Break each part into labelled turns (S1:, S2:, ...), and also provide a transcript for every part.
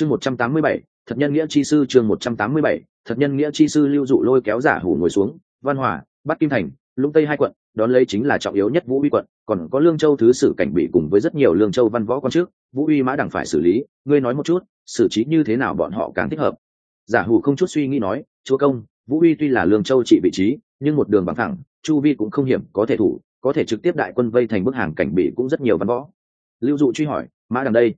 S1: chương một trăm tám mươi bảy, thật nhân nghĩa chi sư chương một trăm tám mươi bảy, thật nhân nghĩa chi sư lưu dụ lôi kéo giả hủ ngồi xuống, văn hòa bắc kim thành, lũng tây hai quận, đón lấy chính là trọng yếu nhất vũ uy quận, còn có lương châu thứ sử cảnh bị cùng với rất nhiều lương châu văn võ quan trước, vũ uy mã đẳng phải xử lý, ngươi nói một chút, xử trí như thế nào bọn họ càng thích hợp. Giả hủ không chút suy nghĩ nói, chúa công, vũ uy tuy là lương châu trị vị trí, nhưng một đường bằng thẳng, chu vi cũng không hiểm, có thể thủ, có thể trực tiếp đại quân vây thành bức hàng cảnh bị cũng rất nhiều văn võ. Lưu dụ truy hỏi, mã đằng đây?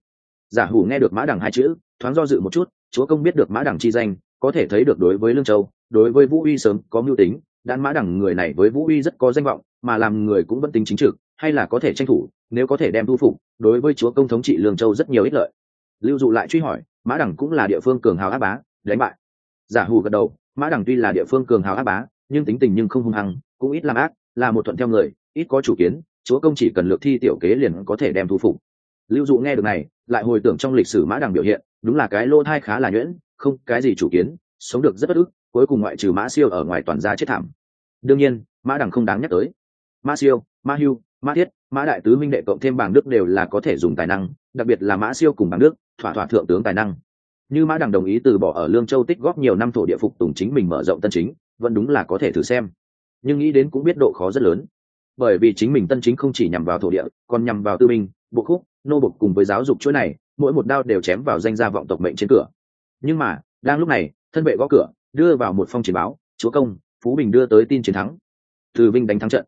S1: Giả hủ nghe được mã đằng hai chữ thoáng do dự một chút, chúa công biết được mã đẳng chi danh, có thể thấy được đối với lương châu, đối với vũ uy sớm có mưu tính, đan mã đẳng người này với vũ uy rất có danh vọng, mà làm người cũng vẫn tính chính trực, hay là có thể tranh thủ, nếu có thể đem thu phục, đối với chúa công thống trị lương châu rất nhiều ích lợi. Lưu dụ lại truy hỏi, mã đẳng cũng là địa phương cường hào áp bá, đánh bại. Giả hủ gật đầu, mã đẳng tuy là địa phương cường hào áp bá, nhưng tính tình nhưng không hung hăng, cũng ít làm ác, là một thuận theo người, ít có chủ kiến, chúa công chỉ cần lược thi tiểu kế liền có thể đem thu phục. Lưu dụ nghe được này, lại hồi tưởng trong lịch sử mã đằng biểu hiện đúng là cái lô thai khá là nhuyễn, không, cái gì chủ kiến, sống được rất bất ức, cuối cùng ngoại trừ mã siêu ở ngoài toàn gia chết thảm. Đương nhiên, mã đằng không đáng nhắc tới. Mã siêu, mã hưu, mã thiết, mã đại tứ minh đệ cộng thêm bảng đức đều là có thể dùng tài năng, đặc biệt là mã siêu cùng bảng đức, thỏa thỏa thượng tướng tài năng. Như mã đằng đồng ý từ bỏ ở lương châu tích góp nhiều năm thổ địa phục tùng chính mình mở rộng tân chính, vẫn đúng là có thể thử xem. Nhưng nghĩ đến cũng biết độ khó rất lớn. Bởi vì chính mình tân chính không chỉ nhằm vào thổ địa, còn nhằm vào tư minh, bộ khúc, nô bục cùng với giáo dục chuỗi này mỗi một đao đều chém vào danh gia vọng tộc mệnh trên cửa. Nhưng mà, đang lúc này, thân vệ gõ cửa, đưa vào một phong chiến báo, chúa công, phú bình đưa tới tin chiến thắng. Từ vinh đánh thắng trận.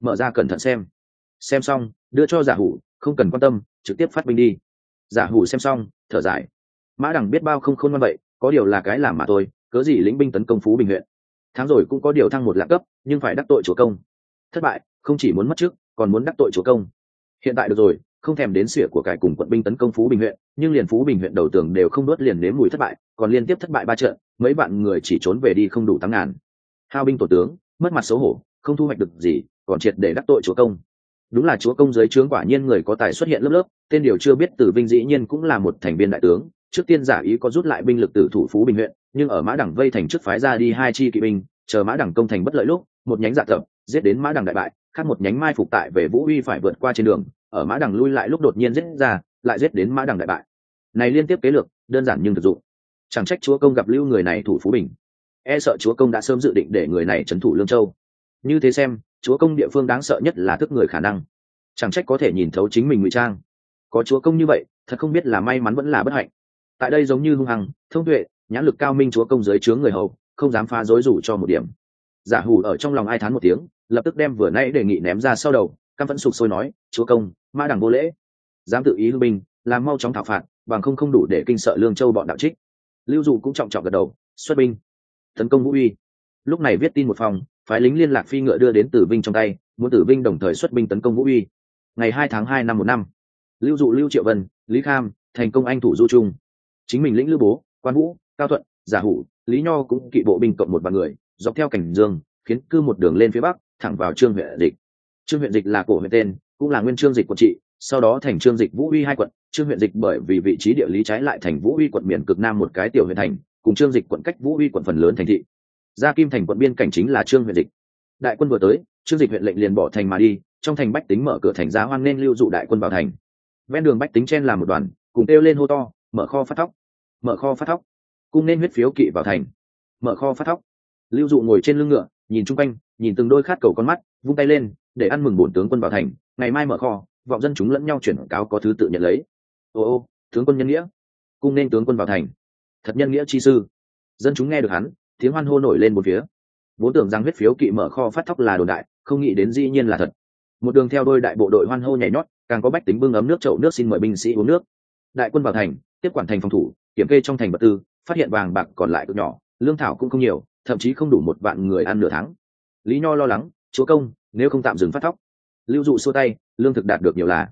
S1: Mở ra cẩn thận xem. Xem xong, đưa cho giả hủ, không cần quan tâm, trực tiếp phát binh đi. Giả hủ xem xong, thở dài. Mã đẳng biết bao không khôn ngoan vậy, có điều là cái làm mà thôi, cớ gì lĩnh binh tấn công phú bình huyện? Tháng rồi cũng có điều thăng một lạc cấp, nhưng phải đắc tội chúa công. Thất bại, không chỉ muốn mất trước còn muốn đắc tội chúa công. Hiện tại được rồi không thèm đến sỉa của cải cùng quận binh tấn công phú bình huyện, nhưng liền phú bình huyện đầu tường đều không đốt liền nếm mùi thất bại, còn liên tiếp thất bại ba trận, mấy bạn người chỉ trốn về đi không đủ tám ngàn. Hao binh tổ tướng, mất mặt xấu hổ, không thu hoạch được gì, còn triệt để đắc tội chúa công. Đúng là chúa công giới trướng quả nhiên người có tài xuất hiện lớp lớp, tên điều chưa biết tử vinh dĩ nhiên cũng là một thành viên đại tướng, trước tiên giả ý có rút lại binh lực từ thủ phú bình huyện, nhưng ở mã đẳng vây thành trước phái ra đi hai chi kỵ binh, chờ mã đẳng công thành bất lợi lúc, một nhánh dạ tập, giết đến mã đẳng đại bại, khác một nhánh mai phục tại về vũ uy phải vượt qua trên đường ở mã đằng lui lại lúc đột nhiên giết ra, lại giết đến mã đằng đại bại. Này liên tiếp kế lược, đơn giản nhưng thực dụng. Chẳng trách chúa công gặp lưu người này thủ phú bình. E sợ chúa công đã sớm dự định để người này trấn thủ lương châu. Như thế xem, chúa công địa phương đáng sợ nhất là thức người khả năng. Chẳng trách có thể nhìn thấu chính mình ngụy trang. Có chúa công như vậy, thật không biết là may mắn vẫn là bất hạnh. Tại đây giống như hung hăng, thông tuệ, nhãn lực cao minh chúa công dưới chướng người hầu, không dám phá dối rủ cho một điểm. Giả hủ ở trong lòng ai thán một tiếng, lập tức đem vừa nãy đề nghị ném ra sau đầu cam vẫn sụp sôi nói, chúa công mã đẳng vô lễ. Dám tự ý hư binh, làm mau chóng thảo phạt, bằng không không đủ để kinh sợ lương châu bọn đạo trích. Lưu dụ cũng trọng trọng gật đầu, xuất binh. Tấn công vũ uy. Lúc này viết tin một phòng, phái lính liên lạc phi ngựa đưa đến tử vinh trong tay, muốn tử vinh đồng thời xuất binh tấn công vũ uy. Ngày hai tháng hai năm một năm, lưu dụ, lưu triệu vân, lý kham thành công anh thủ du trung. Chính mình lĩnh lưu bố, quan vũ, cao thuận, giả hủ, lý nho cũng kỵ bộ binh cộng một vài người, dọc theo cảnh dương, khiến cư một đường lên phía bắc, thẳng vào trương huyện dịch. Trương huyện dịch là cổ huyện tên cũng là nguyên trương dịch quận trị, sau đó thành trương dịch vũ uy hai quận trương huyện dịch bởi vì vị trí địa lý trái lại thành vũ uy quận miền cực nam một cái tiểu huyện thành, cùng trương dịch quận cách vũ uy quận phần lớn thành thị. Gia kim thành quận biên cảnh chính là trương huyện dịch. Đại quân vừa tới trương dịch huyện lệnh liền bỏ thành mà đi, trong thành bách tính mở cửa thành giá hoan nên lưu dụ đại quân vào thành. Ven đường bách tính chen làm một đoàn, cùng kêu lên hô to, mở kho phát thóc, mở kho phát thóc. Cung nên huyết phiếu kỵ vào thành. Mở kho phát thóc. Lưu dụ ngồi trên lưng ngựa, nhìn chung quanh, nhìn từng đôi khát cầu con mắt, vung tay lên để ăn mừng bổn tướng quân vào thành, ngày mai mở kho, vọng dân chúng lẫn nhau chuyển cáo có thứ tự nhận lấy. Ô ô, tướng quân nhân nghĩa, cung nên tướng quân vào thành. Thật nhân nghĩa chi sư. Dân chúng nghe được hắn, tiếng hoan hô nổi lên một phía. Vốn tưởng rằng huyết phiếu kỵ mở kho phát thóc là đồn đại, không nghĩ đến dĩ nhiên là thật. Một đường theo đôi đại bộ đội hoan hô nhảy nhót, càng có bách tính bưng ấm nước chậu nước xin mời binh sĩ uống nước. Đại quân vào thành, tiếp quản thành phòng thủ, kiểm kê trong thành vật tư, phát hiện vàng bạc còn lại cực nhỏ, lương thảo cũng không nhiều, thậm chí không đủ một vạn người ăn nửa tháng. Lý nho lo lắng, chúa công nếu không tạm dừng phát thóc. Lưu dụ xua tay, lương thực đạt được nhiều là.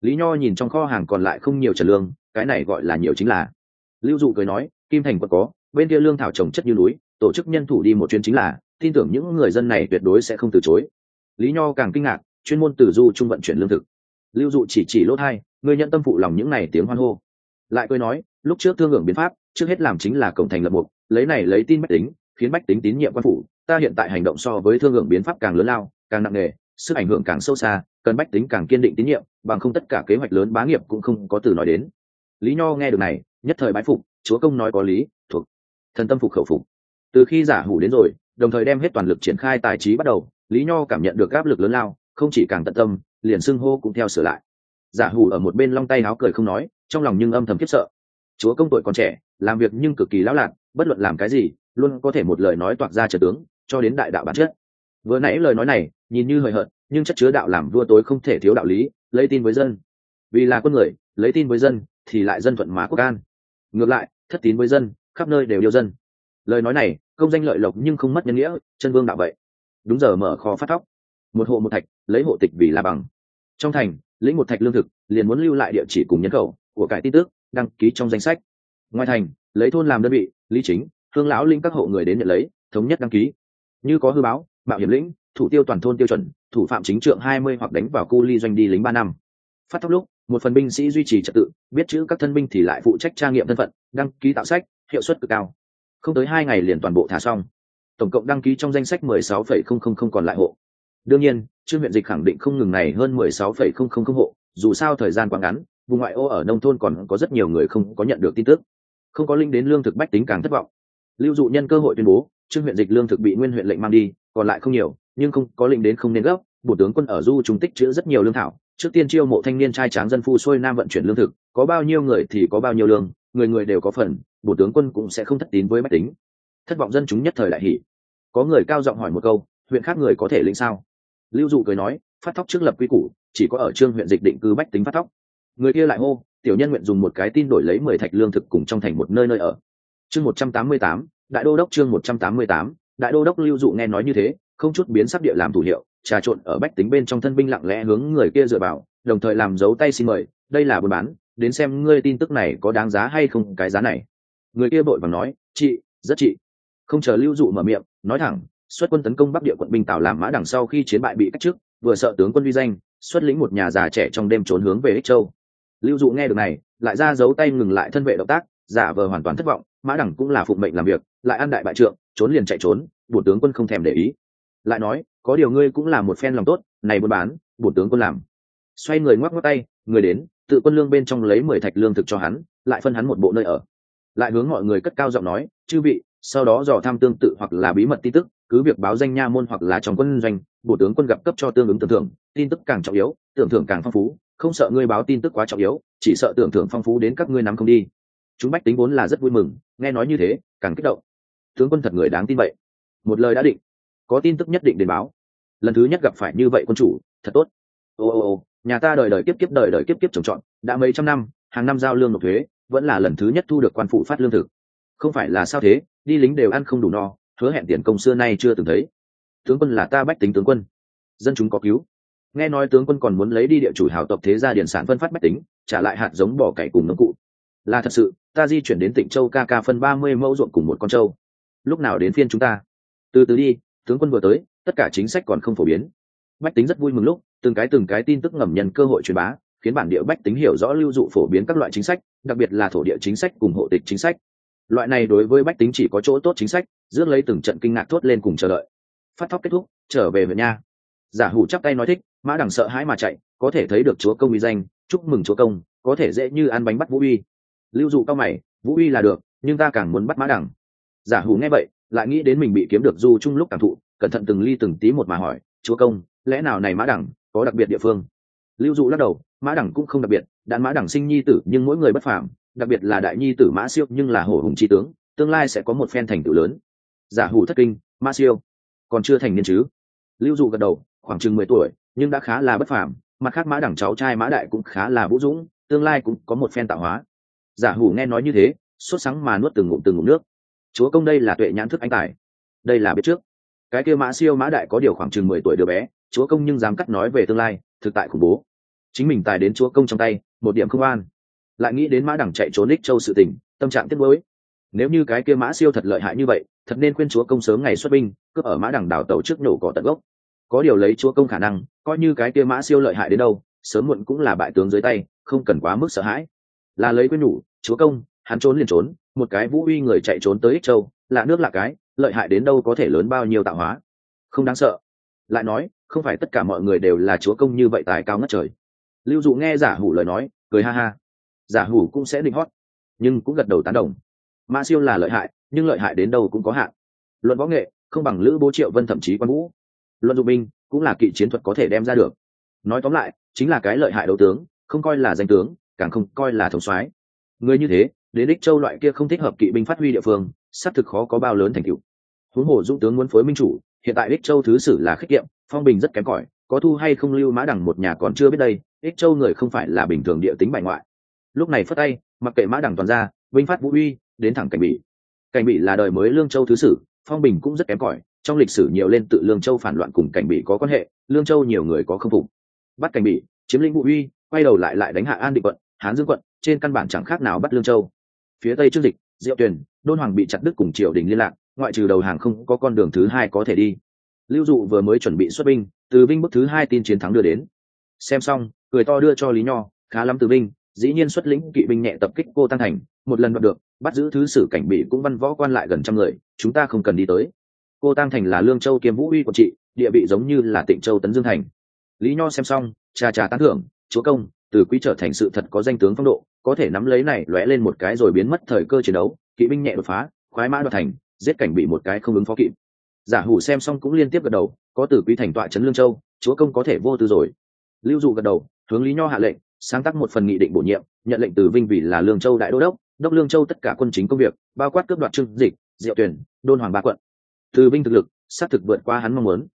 S1: Lý nho nhìn trong kho hàng còn lại không nhiều trần lương, cái này gọi là nhiều chính là. Lưu dụ cười nói, kim thành quận có, bên kia lương thảo trồng chất như núi, tổ chức nhân thủ đi một chuyến chính là, tin tưởng những người dân này tuyệt đối sẽ không từ chối. Lý nho càng kinh ngạc, chuyên môn từ du trung vận chuyển lương thực. Lưu dụ chỉ chỉ lỗ thai, người nhận tâm phụ lòng những này tiếng hoan hô. Lại cười nói, lúc trước thương hưởng biến pháp, trước hết làm chính là cổng thành lập mục, lấy này lấy tin bách tính, khiến bách tính tín nhiệm quan phủ, ta hiện tại hành động so với thương hưởng biến pháp càng lớn lao càng nặng nề, sức ảnh hưởng càng sâu xa cần bách tính càng kiên định tín nhiệm, bằng không tất cả kế hoạch lớn bá nghiệp cũng không có từ nói đến. Lý nho nghe được này, nhất thời bái phục, chúa công nói có lý, thuộc, thần tâm phục khẩu phục. Từ khi giả hủ đến rồi, đồng thời đem hết toàn lực triển khai tài trí bắt đầu, lý nho cảm nhận được áp lực lớn lao, không chỉ càng tận tâm, liền xưng hô cũng theo sửa lại. Giả hủ ở một bên long tay áo cười không nói, trong lòng nhưng âm thầm khiếp sợ. Chúa công tuổi còn trẻ, làm việc nhưng cực kỳ lão lạc bất luận làm cái gì, luôn có thể một lời nói toạc ra trở tướng, cho đến đại đạo bản chất. Vừa nãy lời nói này nhìn như hời hợt, nhưng chất chứa đạo làm vua tối không thể thiếu đạo lý, lấy tin với dân. Vì là con người, lấy tin với dân, thì lại dân thuận má quốc an. Ngược lại, thất tín với dân, khắp nơi đều yêu dân. Lời nói này, công danh lợi lộc nhưng không mất nhân nghĩa, chân vương đạo vậy. Đúng giờ mở kho phát thóc. Một hộ một thạch, lấy hộ tịch vì là bằng. Trong thành, lĩnh một thạch lương thực, liền muốn lưu lại địa chỉ cùng nhân khẩu của cải tin tức đăng ký trong danh sách. Ngoài thành, lấy thôn làm đơn vị, lý chính hương lão linh các hộ người đến nhận lấy, thống nhất đăng ký. Như có hư báo, mạo hiểm lĩnh thủ tiêu toàn thôn tiêu chuẩn, thủ phạm chính trượng hai mươi hoặc đánh vào cu ly doanh đi lính ba năm. Phát thóc lúc, một phần binh sĩ duy trì trật tự, biết chữ các thân binh thì lại phụ trách tra nghiệm thân phận, đăng ký tạo sách, hiệu suất cực cao. Không tới hai ngày liền toàn bộ thả xong. Tổng cộng đăng ký trong danh sách mười sáu phẩy không không không còn lại hộ. Đương nhiên, trương huyện dịch khẳng định không ngừng này hơn mười sáu phẩy không không không hộ, dù sao thời gian quá ngắn, vùng ngoại ô ở nông thôn còn có rất nhiều người không có nhận được tin tức. Không có linh đến lương thực bách tính càng thất vọng. Lưu dụ nhân cơ hội tuyên bố, trương huyện dịch lương thực bị nguyên huyện lệnh mang đi, còn lại không nhiều nhưng không có lệnh đến không nên gấp bộ tướng quân ở du trung tích chữ rất nhiều lương thảo, trước tiên chiêu mộ thanh niên trai tráng dân phu xuôi nam vận chuyển lương thực, có bao nhiêu người thì có bao nhiêu lương, người người đều có phần bộ tướng quân cũng sẽ không thất tín với bách tính. Thất vọng dân chúng nhất thời đại hỷ có người cao giọng hỏi một câu, huyện khác người có thể lĩnh sao? Lưu dụ cười nói, phát thóc trước lập quy củ, chỉ có ở trương huyện dịch định cư bách tính phát thóc. Người kia lại hô, tiểu nhân nguyện dùng một cái tin đổi lấy mười thạch lương thực cùng trong thành một nơi nơi ở. Chương một trăm tám mươi tám, đại đô đốc chương một trăm tám mươi tám, đại đô đốc lưu dụ nghe nói như thế không chút biến sắc địa làm thủ hiệu, trà trộn ở bách tính bên trong thân binh lặng lẽ hướng người kia dựa vào, đồng thời làm dấu tay xin mời, đây là buôn bán, đến xem ngươi tin tức này có đáng giá hay không cái giá này. Người kia bội vàng nói, chị, rất chị. Không chờ lưu dụ mở miệng, nói thẳng, xuất quân tấn công bắc địa quận binh tào làm mã đằng sau khi chiến bại bị cách chức, vừa sợ tướng quân uy danh, xuất lĩnh một nhà già trẻ trong đêm trốn hướng về ích châu. Lưu dụ nghe được này, lại ra giấu tay ngừng lại thân vệ động tác, giả vờ hoàn toàn thất vọng, mã đẳng cũng là phụng mệnh làm việc, lại ăn đại bại trượng, trốn liền chạy trốn bổ tướng quân không thèm để ý lại nói, có điều ngươi cũng là một phen lòng tốt, này buôn bán bổn tướng quân làm. Xoay người ngoắc ngoắc tay, người đến, tự quân lương bên trong lấy mười thạch lương thực cho hắn, lại phân hắn một bộ nơi ở. Lại hướng mọi người cất cao giọng nói, chư vị, sau đó dò tham tương tự hoặc là bí mật tin tức, cứ việc báo danh nha môn hoặc là trong quân doanh bộ tướng quân gặp cấp cho tương ứng tưởng thưởng, tin tức càng trọng yếu, tưởng thưởng càng phong phú, không sợ ngươi báo tin tức quá trọng yếu, chỉ sợ tưởng thưởng phong phú đến các ngươi nắm không đi. Chúng bách tính vốn là rất vui mừng, nghe nói như thế, càng kích động. Tướng quân thật người đáng tin vậy. Một lời đã định có tin tức nhất định đến báo. Lần thứ nhất gặp phải như vậy quân chủ, thật tốt. Ô ô ô, nhà ta đời đời kiếp kiếp đời đời kiếp kiếp trồng trọt, đã mấy trăm năm, hàng năm giao lương nộp thuế, vẫn là lần thứ nhất thu được quan phụ phát lương thực. Không phải là sao thế, đi lính đều ăn không đủ no, hứa hẹn tiền công xưa nay chưa từng thấy. Tướng quân là ta bách tính tướng quân. Dân chúng có cứu. Nghe nói tướng quân còn muốn lấy đi địa chủ hào tộc thế gia điển sản phân phát bách tính, trả lại hạt giống bỏ cày cùng nông cụ. Là thật sự, ta di chuyển đến tỉnh châu ca ca phân ba mươi mẫu ruộng cùng một con trâu. Lúc nào đến phiên chúng ta? Từ từ đi tướng quân vừa tới, tất cả chính sách còn không phổ biến. Bách tính rất vui mừng lúc, từng cái từng cái tin tức ngầm nhận cơ hội truyền bá, khiến bản địa bách tính hiểu rõ lưu dụ phổ biến các loại chính sách, đặc biệt là thổ địa chính sách cùng hộ tịch chính sách. Loại này đối với bách tính chỉ có chỗ tốt chính sách dưỡng lấy từng trận kinh ngạc thốt lên cùng chờ đợi. Phát thóc kết thúc, trở về huyện nha. Giả hủ chắp tay nói thích, mã đằng sợ hãi mà chạy, có thể thấy được chúa công uy danh, chúc mừng chúa công, có thể dễ như ăn bánh bắt vũ uy. Lưu dụ cao mày, vũ uy là được, nhưng ta càng muốn bắt mã đằng giả hủ nghe vậy lại nghĩ đến mình bị kiếm được du chung lúc cảm thụ, cẩn thận từng ly từng tí một mà hỏi, chúa công, lẽ nào này mã đẳng có đặc biệt địa phương? Lưu dụ lắc đầu, mã đẳng cũng không đặc biệt đạn mã đẳng sinh nhi tử nhưng mỗi người bất phàm, đặc biệt là đại nhi tử mã siêu nhưng là hổ hùng chi tướng, tương lai sẽ có một phen thành tựu lớn. Giả hủ thất kinh, mã siêu, còn chưa thành niên chứ? Lưu dụ gật đầu, khoảng chừng mười tuổi, nhưng đã khá là bất phàm, mặt khác mã đẳng cháu trai mã đại cũng khá là vũ dũng, tương lai cũng có một phen tạo hóa. Giả hủ nghe nói như thế, sốt sáng mà nuốt từng ngụm từng ngụm nước chúa công đây là tuệ nhãn thức anh tài. Đây là biết trước. Cái kia mã siêu mã đại có điều khoảng chừng mười tuổi đứa bé, chúa công nhưng dám cắt nói về tương lai, thực tại khủng bố. Chính mình tài đến chúa công trong tay, một điểm không an lại nghĩ đến mã đẳng chạy trốn đích châu sự tình, tâm trạng tiếc nuối. Nếu như cái kia mã siêu thật lợi hại như vậy, thật nên khuyên chúa công sớm ngày xuất binh, cướp ở mã đẳng đảo tàu trước nổ cỏ tận gốc. Có điều lấy chúa công khả năng, coi như cái kia mã siêu lợi hại đến đâu, sớm muộn cũng là bại tướng dưới tay, không cần quá mức sợ hãi. Là lấy quên nhủ chúa công hắn trốn liền trốn, một cái vũ uy người chạy trốn tới ích châu, lạ nước lạ cái, lợi hại đến đâu có thể lớn bao nhiêu tạo hóa. Không đáng sợ. Lại nói, không phải tất cả mọi người đều là chúa công như vậy tài cao ngất trời. Lưu dụ nghe giả hủ lời nói, cười ha ha. Giả hủ cũng sẽ định hót, nhưng cũng gật đầu tán đồng. Mã siêu là lợi hại, nhưng lợi hại đến đâu cũng có hạn. Luận võ nghệ, không bằng lữ bố triệu vân thậm chí quan vũ. Luận dụng binh, cũng là kỵ chiến thuật có thể đem ra được. Nói tóm lại, chính là cái lợi hại đấu tướng, không coi là danh tướng, càng không coi là thống soái. Người như thế đến đích châu loại kia không thích hợp kỵ binh phát huy địa phương, xác thực khó có bao lớn thành tựu. Huống hồ dũng tướng muốn phối minh chủ, hiện tại đích châu thứ sử là khích kiệm, phong bình rất kém cỏi, có thu hay không lưu mã đẳng một nhà còn chưa biết đây, ích châu người không phải là bình thường địa tính bài ngoại. Lúc này phất tay, mặc kệ mã đẳng toàn ra vinh phát vũ uy, đến thẳng cảnh bị cảnh bị là đời mới lương châu thứ sử, phong bình cũng rất kém cỏi, trong lịch sử nhiều lên tự lương châu phản loạn cùng cảnh bị có quan hệ, lương châu nhiều người có không phục. Bắt cảnh bị chiếm lĩnh vũ uy, quay đầu lại lại đánh hạ an định quận, hán dương quận, trên căn bản chẳng khác nào bắt lương châu phía tây trước dịch, diệu tuyền, đôn hoàng bị chặt đứt cùng triều đình liên lạc, ngoại trừ đầu hàng không có con đường thứ hai có thể đi. Lưu dụ vừa mới chuẩn bị xuất binh, từ vinh bức thứ hai tin chiến thắng đưa đến. Xem xong, cười to đưa cho lý nho, khá lắm từ vinh dĩ nhiên xuất lĩnh kỵ binh nhẹ tập kích cô tăng thành, một lần đoạt được, bắt giữ thứ sử cảnh bị cũng văn võ quan lại gần trăm người, chúng ta không cần đi tới. Cô tăng thành là lương châu kiêm vũ uy của chị địa vị giống như là tịnh châu tấn dương thành. Lý nho xem xong, cha cha tán thưởng, chúa công từ quý trở thành sự thật có danh tướng phong độ, có thể nắm lấy này lóe lên một cái rồi biến mất thời cơ chiến đấu, kỵ binh nhẹ đột phá, khoái mã đoạt thành, giết cảnh bị một cái không ứng phó kịp. Giả hủ xem xong cũng liên tiếp gật đầu, có từ quý thành tọa trấn lương châu, chúa công có thể vô tư rồi. Lưu dụ gật đầu, hướng lý nho hạ lệnh, sáng tác một phần nghị định bổ nhiệm, nhận lệnh từ vinh vì là lương châu đại đô đốc đốc lương châu tất cả quân chính công việc, bao quát cướp đoạt trưng dịch, diệu tuyển, đôn hoàng ba quận. Từ vinh thực lực, xác thực vượt qua hắn mong muốn.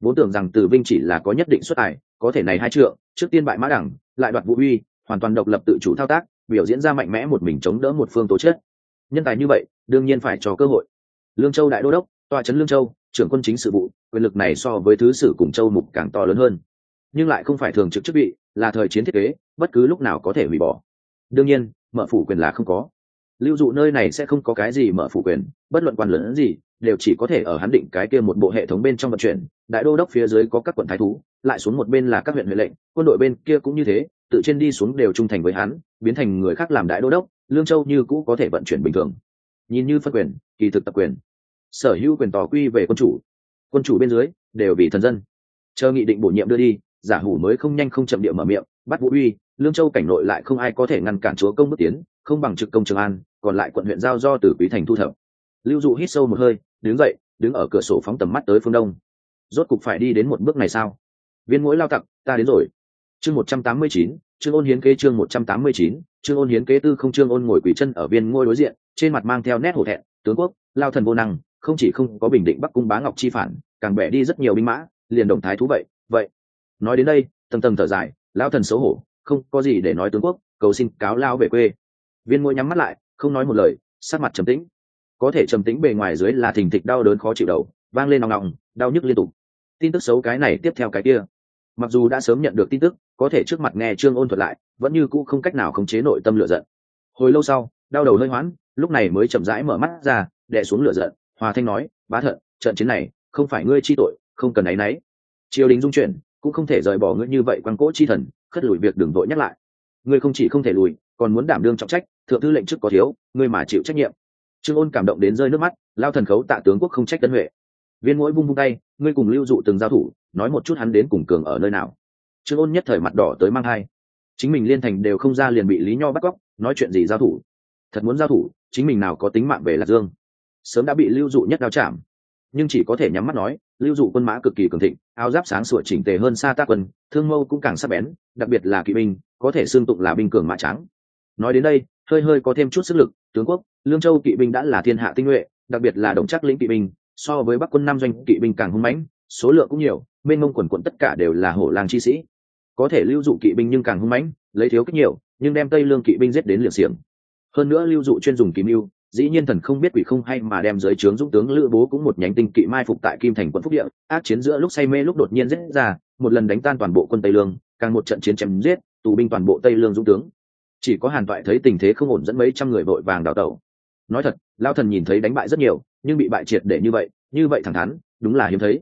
S1: Vốn tưởng rằng từ vinh chỉ là có nhất định xuất tài có thể này hai trượng, trước tiên bại mã đẳng, lại đoạt vũ uy, hoàn toàn độc lập tự chủ thao tác, biểu diễn ra mạnh mẽ một mình chống đỡ một phương tố chết nhân tài như vậy, đương nhiên phải cho cơ hội. Lương châu đại đô đốc, tòa trấn lương châu, trưởng quân chính sự vụ, quyền lực này so với thứ sử cùng châu mục càng to lớn hơn. Nhưng lại không phải thường trực chức vị, là thời chiến thiết kế, bất cứ lúc nào có thể hủy bỏ. Đương nhiên, mở phủ quyền là không có. Lưu dụ nơi này sẽ không có cái gì mở phủ quyền, bất luận quan lớn gì, đều chỉ có thể ở hắn định cái kia một bộ hệ thống bên trong vận chuyển. Đại đô đốc phía dưới có các quận thái thú lại xuống một bên là các huyện huệ lệnh, quân đội bên kia cũng như thế, tự trên đi xuống đều trung thành với hắn, biến thành người khác làm đại đô đốc, lương châu như cũ có thể vận chuyển bình thường. Nhìn như phân quyền, kỳ thực tập quyền. Sở hữu quyền tỏ quy về quân chủ. Quân chủ bên dưới, đều vì thần dân. Chờ nghị định bổ nhiệm đưa đi, giả hủ mới không nhanh không chậm địa mở miệng, bắt vũ uy, lương châu cảnh nội lại không ai có thể ngăn cản chúa công bước tiến, không bằng trực công trường an, còn lại quận huyện giao do từ quý thành thu thập. Lưu dụ hít sâu một hơi, đứng dậy, đứng ở cửa sổ phóng tầm mắt tới phương đông. Rốt cục phải đi đến một bước này sao? Viên mũi lao tặc, ta đến rồi. Chương một trăm tám mươi chín chương ôn hiến kế chương một trăm tám mươi chín chương ôn hiến kế tư không chương ôn ngồi quỷ chân ở viên ngôi đối diện, trên mặt mang theo nét hổ thẹn, tướng quốc, lao thần vô năng, không chỉ không có bình định bắc cung bá ngọc chi phản, càng bẻ đi rất nhiều binh mã, liền động thái thú vậy vậy. Nói đến đây, tầng tầng thở dài, lao thần xấu hổ, không có gì để nói tướng quốc, cầu xin cáo lao về quê. Viên ngôi nhắm mắt lại, không nói một lời, sắc mặt trầm tĩnh. Có thể trầm tĩnh bề ngoài dưới là thình thịch đau đớn khó chịu đầu, vang lên nòng nòng đau nhức liên tục. Tin tức xấu cái này tiếp theo cái kia mặc dù đã sớm nhận được tin tức, có thể trước mặt nghe trương ôn thuật lại, vẫn như cũ không cách nào khống chế nội tâm lửa giận. Hồi lâu sau, đau đầu hơi hoãn lúc này mới chậm rãi mở mắt ra, đè xuống lửa giận, hòa thanh nói, bá thận, trận chiến này, không phải ngươi chi tội, không cần áy náy. Triều đình dung chuyển, cũng không thể rời bỏ ngươi như vậy quan cỗ chi thần, khất lùi việc đừng vội nhắc lại. Ngươi không chỉ không thể lùi, còn muốn đảm đương trọng trách, thượng thư lệnh chức có thiếu, ngươi mà chịu trách nhiệm. Trương ôn cảm động đến rơi nước mắt, lao thần khấu tạ tướng quốc không trách tân huệ viên mỗi vung vung tay, ngươi cùng lưu dụ từng giao thủ, nói một chút hắn đến cùng cường ở nơi nào. Trương ôn nhất thời mặt đỏ tới mang hai chính mình liên thành đều không ra liền bị lý nho bắt cóc, nói chuyện gì giao thủ? Thật muốn giao thủ, chính mình nào có tính mạng về lạc dương? Sớm đã bị lưu dụ nhất đao chạm. Nhưng chỉ có thể nhắm mắt nói, lưu dụ quân mã cực kỳ cường thịnh, áo giáp sáng sủa chỉnh tề hơn xa tác quân, thương mâu cũng càng sắc bén, đặc biệt là kỵ binh, có thể xương tụng là binh cường mã trắng nói đến đây, hơi hơi có thêm chút sức lực, tướng quốc, lương châu kỵ binh đã là thiên hạ tinh nhuệ, đặc biệt là đồng chắc lĩnh kỵ binh so với bắc quân nam doanh kỵ binh càng hung mãnh, số lượng cũng nhiều, bên mông quần quận tất cả đều là hổ lang chi sĩ. Có thể lưu dụ kỵ binh nhưng càng hung mãnh, lấy thiếu kích nhiều, nhưng đem tây lương kỵ binh giết đến liệt xiềng. Hơn nữa lưu dụ chuyên dùng kìm mưu dĩ nhiên thần không biết quỷ không hay mà đem dưới trướng dũng tướng lữ bố cũng một nhánh tinh kỵ mai phục tại kim thành quận phúc địa, ác chiến giữa lúc say mê lúc đột nhiên giết ra, một lần đánh tan toàn bộ quân tây lương, càng một trận chiến chém giết, tù binh toàn bộ tây lương dũng tướng. Chỉ có hàn toại thấy tình thế không ổn dẫn mấy trăm người vội vàng đào tẩu. Nói thật lao thần nhìn thấy đánh bại rất nhiều nhưng bị bại triệt để như vậy như vậy thẳng thắn, đúng là hiếm thấy.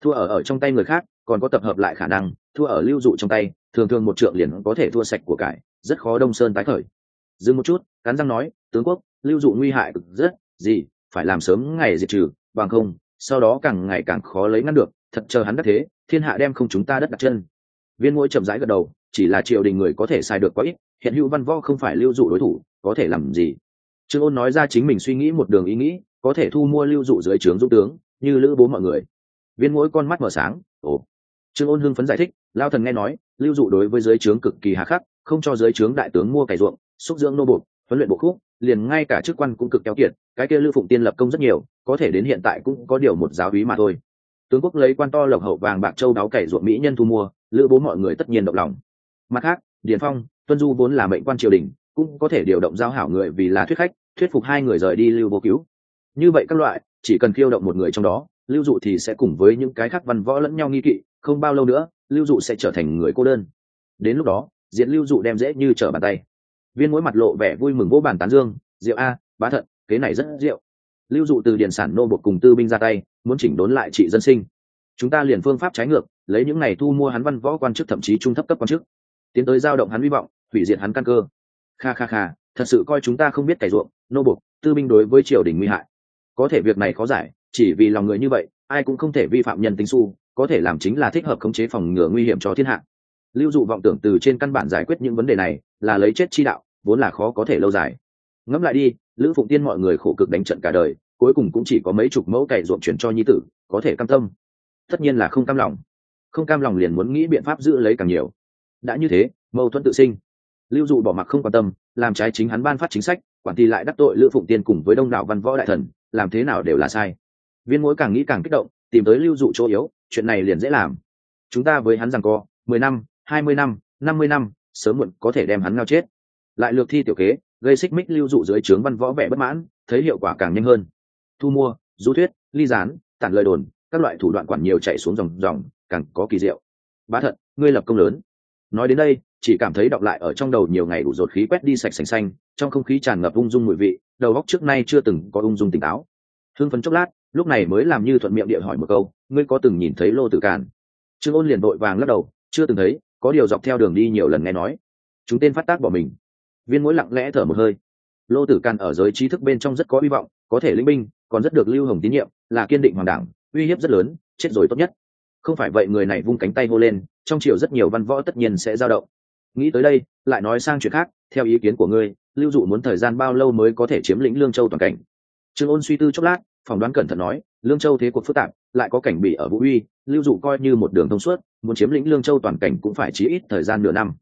S1: Thua ở ở trong tay người khác, còn có tập hợp lại khả năng, thua ở lưu dụ trong tay, thường thường một trượng liền có thể thua sạch của cải, rất khó đông sơn tái khởi. Dừng một chút, cắn răng nói, tướng quốc, lưu dụ nguy hại rất, gì, phải làm sớm ngày diệt trừ, bằng không, sau đó càng ngày càng khó lấy ngăn được, thật chờ hắn đắc thế, thiên hạ đem không chúng ta đất đặt chân. Viên mũi chậm rãi gật đầu, chỉ là triều đình người có thể sai được quá ít, hiện hữu văn võ không phải lưu dụ đối thủ, có thể làm gì? Trương ôn nói ra chính mình suy nghĩ một đường ý nghĩ có thể thu mua lưu dụ dưới trướng dũng tướng, như lữ bố mọi người. Viên mỗi con mắt mở sáng, ồ. Trương ôn hưng phấn giải thích, lao thần nghe nói, lưu dụ đối với dưới trướng cực kỳ hà khắc, không cho dưới trướng đại tướng mua cày ruộng, xúc dưỡng nô bột huấn luyện bộ khúc, liền ngay cả chức quan cũng cực kéo kiệt, cái kia lưu phụng tiên lập công rất nhiều, có thể đến hiện tại cũng có điều một giáo úy mà thôi. Tướng quốc lấy quan to lộc hậu vàng bạc châu đáo cày ruộng mỹ nhân thu mua, lữ bố mọi người tất nhiên động lòng. Mặt khác, điền phong, tuân du vốn là mệnh quan triều đình, cũng có thể điều động giao hảo người vì là thuyết khách, thuyết phục hai người rời đi lưu vô cứu như vậy các loại, chỉ cần khiêu động một người trong đó, lưu dụ thì sẽ cùng với những cái khác văn võ lẫn nhau nghi kỵ, không bao lâu nữa, lưu dụ sẽ trở thành người cô đơn. Đến lúc đó diện lưu dụ đem dễ như trở bàn tay. Viên mỗi mặt lộ vẻ vui mừng vỗ bàn tán dương rượu a, bá thận, kế này rất rượu lưu dụ từ điển sản nô bột cùng tư binh ra tay, muốn chỉnh đốn lại trị dân sinh. Chúng ta liền phương pháp trái ngược, lấy những này thu mua hắn văn võ quan chức thậm chí trung thấp cấp quan chức, tiến tới giao động hắn hy vọng, hủy diệt hắn căn cơ. Kha kha kha, thật sự coi chúng ta không biết cày ruộng, nô bột tư binh đối với triều đình nguy hại có thể việc này khó giải, chỉ vì lòng người như vậy, ai cũng không thể vi phạm nhân tính su có thể làm chính là thích hợp khống chế phòng ngừa nguy hiểm cho thiên hạ. Lưu dụ vọng tưởng từ trên căn bản giải quyết những vấn đề này, là lấy chết chi đạo, vốn là khó có thể lâu dài. Ngẫm lại đi, lữ phụng tiên mọi người khổ cực đánh trận cả đời, cuối cùng cũng chỉ có mấy chục mẫu cày ruộng chuyển cho nhi tử, có thể cam tâm. Tất nhiên là không cam lòng. Không cam lòng liền muốn nghĩ biện pháp giữ lấy càng nhiều. Đã như thế, mâu thuẫn tự sinh. Lưu dụ bỏ mặc không quan tâm, làm trái chính hắn ban phát chính sách, quản thì lại đắc tội lữ phụng tiên cùng với đông đảo văn võ đại thần làm thế nào đều là sai. Viên mối càng nghĩ càng kích động, tìm tới lưu dụ chỗ yếu, chuyện này liền dễ làm. Chúng ta với hắn rằng co, mười năm, hai mươi năm năm mươi năm, sớm muộn có thể đem hắn ngao chết. Lại lược thi tiểu kế, gây xích mích lưu dụ dưới trướng văn võ vẻ bất mãn, thấy hiệu quả càng nhanh hơn. Thu mua, du thuyết, ly gián, tản lời đồn, các loại thủ đoạn quản nhiều chạy xuống dòng dòng, càng có kỳ diệu. Bá thận ngươi lập công lớn. Nói đến đây, chỉ cảm thấy đọc lại ở trong đầu nhiều ngày đủ rột khí quét đi sạch sành xanh trong không khí tràn ngập ung dung mùi vị, đầu góc trước nay chưa từng có ung dung tỉnh táo. Hưng phấn chốc lát, lúc này mới làm như thuận miệng địa hỏi một câu, ngươi có từng nhìn thấy lô tử càn? Trương ôn liền vội vàng lắc đầu, chưa từng thấy, có điều dọc theo đường đi nhiều lần nghe nói. Chúng tên phát tác bỏ mình. Viên mũi lặng lẽ thở một hơi. Lô tử càn ở giới trí thức bên trong rất có hy vọng, có thể linh binh, còn rất được lưu hồng tín nhiệm, là kiên định hoàng đảng, uy hiếp rất lớn, chết rồi tốt nhất. Không phải vậy người này vung cánh tay hô lên, trong chiều rất nhiều văn võ tất nhiên sẽ dao động. Nghĩ tới đây, lại nói sang chuyện khác theo ý kiến của ngươi, lưu dụ muốn thời gian bao lâu mới có thể chiếm lĩnh lương châu toàn cảnh? Trương ôn suy tư chốc lát, phỏng đoán cẩn thận nói, lương châu thế cuộc phức tạp, lại có cảnh bị ở vũ uy, lưu dụ coi như một đường thông suốt, muốn chiếm lĩnh lương châu toàn cảnh cũng phải chí ít thời gian nửa năm.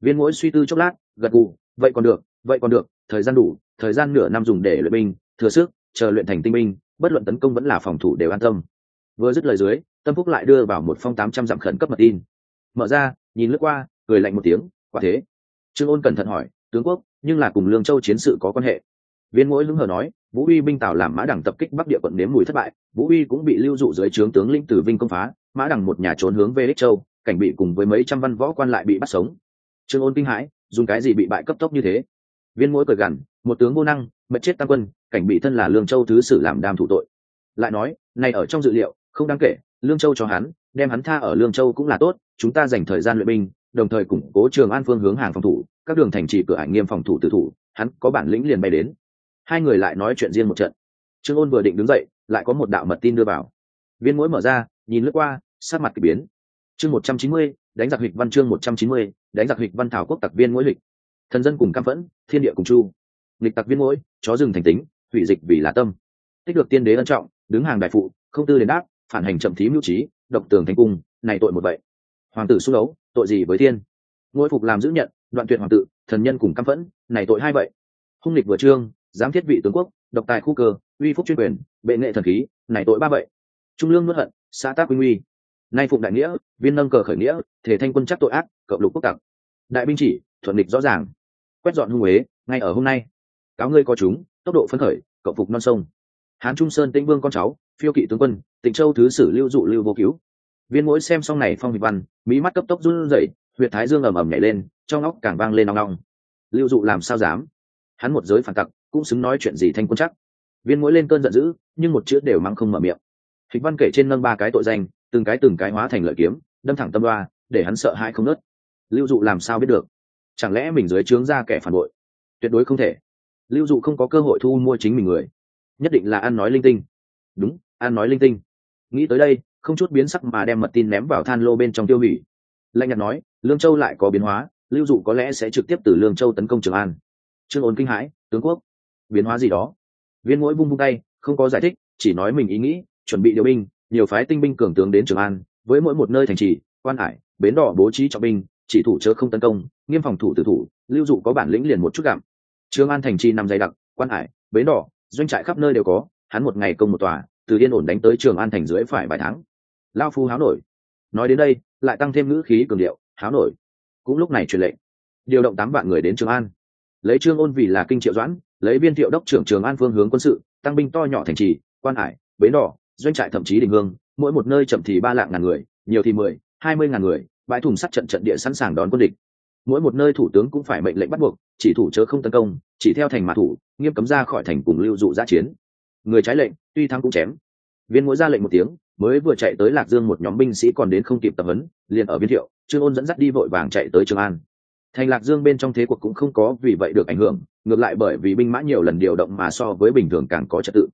S1: Viên mỗi suy tư chốc lát, gật gù, vậy còn được, vậy còn được, thời gian đủ, thời gian nửa năm dùng để luyện binh, thừa sức, chờ luyện thành tinh binh, bất luận tấn công vẫn là phòng thủ đều an tâm. Vừa dứt lời dưới, tâm phúc lại đưa vào một phong tám trăm dặm khẩn cấp mật tin. Mở ra, nhìn lướt qua, cười lạnh một tiếng, quả thế. Trương ôn cẩn thận hỏi tướng quốc, nhưng là cùng lương châu chiến sự có quan hệ. Viên mỗi hứng hờ nói, vũ uy binh tào làm mã đẳng tập kích bắc địa quận nếm mùi thất bại, vũ uy cũng bị lưu dụ dưới trướng tướng linh tử vinh công phá, mã đẳng một nhà trốn hướng về đích châu, cảnh bị cùng với mấy trăm văn võ quan lại bị bắt sống. Trương ôn kinh hãi, dùng cái gì bị bại cấp tốc như thế? Viên mỗi cười gằn, một tướng vô năng mật chết tăng quân, cảnh bị thân là lương châu thứ sử làm đam thủ tội. Lại nói, này ở trong dự liệu, không đáng kể, lương châu cho hắn, đem hắn tha ở lương châu cũng là tốt, chúng ta dành thời gian luyện binh, đồng thời củng cố trường an phương hướng hàng phòng thủ các đường thành trì cửa ảnh nghiêm phòng thủ tự thủ, hắn có bản lĩnh liền bay đến. Hai người lại nói chuyện riêng một trận. Trương ôn vừa định đứng dậy, lại có một đạo mật tin đưa vào. Viên mũi mở ra, nhìn lướt qua sát mặt k ỳ biến. Chương một trăm chín mươi, đánh giặc hịch văn chương một trăm chín mươi, đánh giặc hịch văn thảo quốc tặc viên mũi lịch. Thần dân cùng cam phẫn, thiên địa cùng chu. Lịch tặc viên mũi chó rừng thành tính, hủy dịch vì là tâm. Tích được tiên đế ân trọng, đứng hàng đại phụ, không tư đến đáp, phản hành chậm thí mưu trí, độc tường thành cung, này tội một vậy. Hoàng tử xung đấu, tội gì với thiên? Ngôi phục làm giữ nhận, đoạn tuyệt hoàng tự, thần nhân cùng căm phẫn, này tội hai vậy. Hung lịch vừa trương, giám thiết vị tướng quốc, độc tài khu cơ, uy phúc chuyên quyền, bệ nghệ thần khí, này tội ba vậy. Trung lương nuốt hận, xã tác quy nguy. Nay phụng đại nghĩa, viên nâng cờ khởi nghĩa, thể thanh quân chắc tội ác, cộng lục quốc tặc. Đại binh chỉ, thuận địch rõ ràng. Quét dọn hung huế ngay ở hôm nay. Cáo ngươi có chúng, tốc độ phấn khởi cộng phục non sông. Hán trung sơn tĩnh vương con cháu, phiêu kỵ tướng quân, tịnh châu thứ sử lưu dụ lưu vô cứu. Viên mỗi xem xong này phong vị văn mỹ mắt cấp tốc run rẩy huyệt thái dương ầm ầm nhảy lên, trong óc càng vang lên nong nong lưu dụ làm sao dám? Hắn một giới phản tặc, cũng xứng nói chuyện gì thanh quân chắc. Viên Mũi lên cơn giận dữ, nhưng một chữ đều mắng không mở miệng. Hịch văn kể trên nâng ba cái tội danh, từng cái từng cái hóa thành lợi kiếm, đâm thẳng tâm đoa, để hắn sợ hãi không nớt lưu dụ làm sao biết được? Chẳng lẽ mình dưới trướng ra kẻ phản bội? Tuyệt đối không thể. Lưu dụ không có cơ hội thu mua chính mình người. Nhất định là ăn nói linh tinh. Đúng, ăn nói linh tinh. Nghĩ tới đây, không chút biến sắc mà đem mật tin ném vào than lô bên trong tiêu hủy lạnh nhạt nói, lương châu lại có biến hóa, lưu dụ có lẽ sẽ trực tiếp từ lương châu tấn công trường an. Trương ôn kinh hãi, tướng quốc, biến hóa gì đó? Viên mũi vung vung tay, không có giải thích, chỉ nói mình ý nghĩ, chuẩn bị điều binh, nhiều phái tinh binh cường tướng đến trường an, với mỗi một nơi thành trì, quan hải, bến đỏ bố trí trọng binh, chỉ thủ chớ không tấn công, nghiêm phòng thủ tử thủ, lưu dụ có bản lĩnh liền một chút gặm. Trường an thành trì nằm dày đặc, quan hải, bến đỏ, doanh trại khắp nơi đều có, hắn một ngày công một tòa, từ yên ổn đánh tới trường an thành dưới phải vài tháng. Lao phu háo nổi nói đến đây, lại tăng thêm ngữ khí cường điệu, háo nổi. Cũng lúc này truyền lệnh. Điều động tám vạn người đến trường an. Lấy trương ôn vì là kinh triệu doãn, lấy Biên thiệu đốc trưởng trường an phương hướng quân sự, tăng binh to nhỏ thành trì, quan hải, bến đỏ, doanh trại thậm chí đình hương, mỗi một nơi chậm thì ba lạng ngàn người, nhiều thì mười, hai mươi ngàn người, bãi thùng sắt trận trận địa sẵn sàng đón quân địch. Mỗi một nơi thủ tướng cũng phải mệnh lệnh bắt buộc, chỉ thủ chớ không tấn công, chỉ theo thành mã thủ, nghiêm cấm ra khỏi thành cùng lưu dụ giã chiến. Người trái lệnh, tuy thắng cũng chém viên Mũi ra lệnh một tiếng, mới vừa chạy tới lạc dương một nhóm binh sĩ còn đến không kịp tập huấn, liền ở viên thiệu, trương ôn dẫn dắt đi vội vàng chạy tới trường an. Thành lạc dương bên trong thế cuộc cũng không có vì vậy được ảnh hưởng, ngược lại bởi vì binh mã nhiều lần điều động mà so với bình thường càng có trật tự.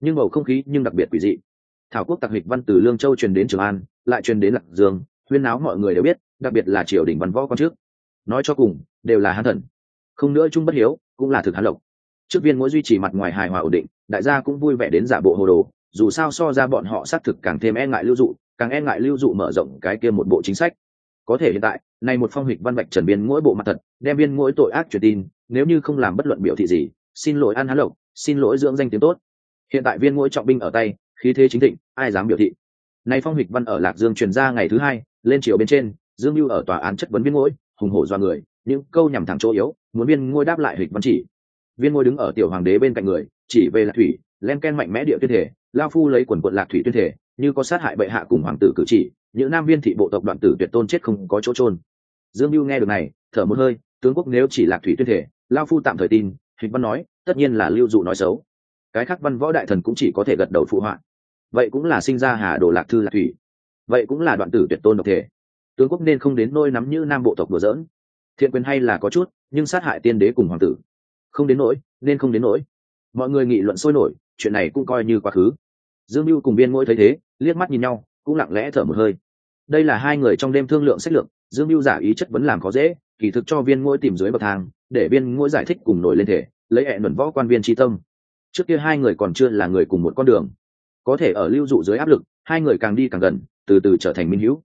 S1: Nhưng bầu không khí nhưng đặc biệt quỷ dị. Thảo quốc tặc hịch văn từ lương châu truyền đến trường an, lại truyền đến lạc dương, huyên náo mọi người đều biết, đặc biệt là triều đình văn võ con trước. Nói cho cùng, đều là hán thần. Không nữa trung bất hiếu cũng là thực hán lộc. Trước viên mỗi duy trì mặt ngoài hài hòa ổn định, đại gia cũng vui vẻ đến giả bộ hồ đồ dù sao so ra bọn họ xác thực càng thêm e ngại lưu dụ, càng e ngại lưu dụ mở rộng cái kia một bộ chính sách. Có thể hiện tại, này một phong hịch văn bạch trần biên mỗi bộ mặt thật, đem biên mỗi tội ác truyền tin, nếu như không làm bất luận biểu thị gì, xin lỗi an hán lộc, xin lỗi dưỡng danh tiếng tốt. Hiện tại viên mỗi trọng binh ở tay, khí thế chính thịnh, ai dám biểu thị? Này phong hịch văn ở lạc dương truyền ra ngày thứ hai, lên triều bên trên, dương lưu ở tòa án chất vấn viên mỗi, hùng hổ do người, những câu nhằm thẳng chỗ yếu, muốn viên ngôi đáp lại hịch văn chỉ. Viên ngôi đứng ở tiểu hoàng đế bên cạnh người, chỉ về lạc thủy, len ken mạnh mẽ địa tuyên thể lao phu lấy quần quận lạc thủy tuyên thể như có sát hại bệ hạ cùng hoàng tử cử chỉ, những nam viên thị bộ tộc đoạn tử tuyệt tôn chết không có chỗ trôn dương mưu nghe được này, thở một hơi, tướng quốc nếu chỉ lạc thủy tuyên thể lao phu tạm thời tin hịch văn nói, tất nhiên là lưu dụ nói xấu. Cái khác văn võ đại thần cũng chỉ có thể gật đầu phụ họa. Vậy cũng là sinh ra hà đồ lạc thư lạc thủy. Vậy cũng là đoạn tử tuyệt tôn độc thể. Tướng quốc nên không đến nôi nắm như nam bộ tộc đùa dỡn thiện quyền hay là có chút, nhưng sát hại tiên đế cùng hoàng tử. Không đến nỗi, nên không đến nỗi. Mọi người nghị luận sôi nổi, chuyện này cũng coi như quá khứ dương mưu cùng Viên mỗi thấy thế, liếc mắt nhìn nhau, cũng lặng lẽ thở một hơi. Đây là hai người trong đêm thương lượng sách lược, dương mưu giả ý chất vấn làm khó dễ, kỳ thực cho viên mỗi tìm dưới bậc thang, để viên mỗi giải thích cùng nổi lên thể, lấy hẹn luận võ quan viên tri tâm. Trước kia hai người còn chưa là người cùng một con đường. Có thể ở lưu dụ dưới áp lực, hai người càng đi càng gần, từ từ trở thành minh hữu.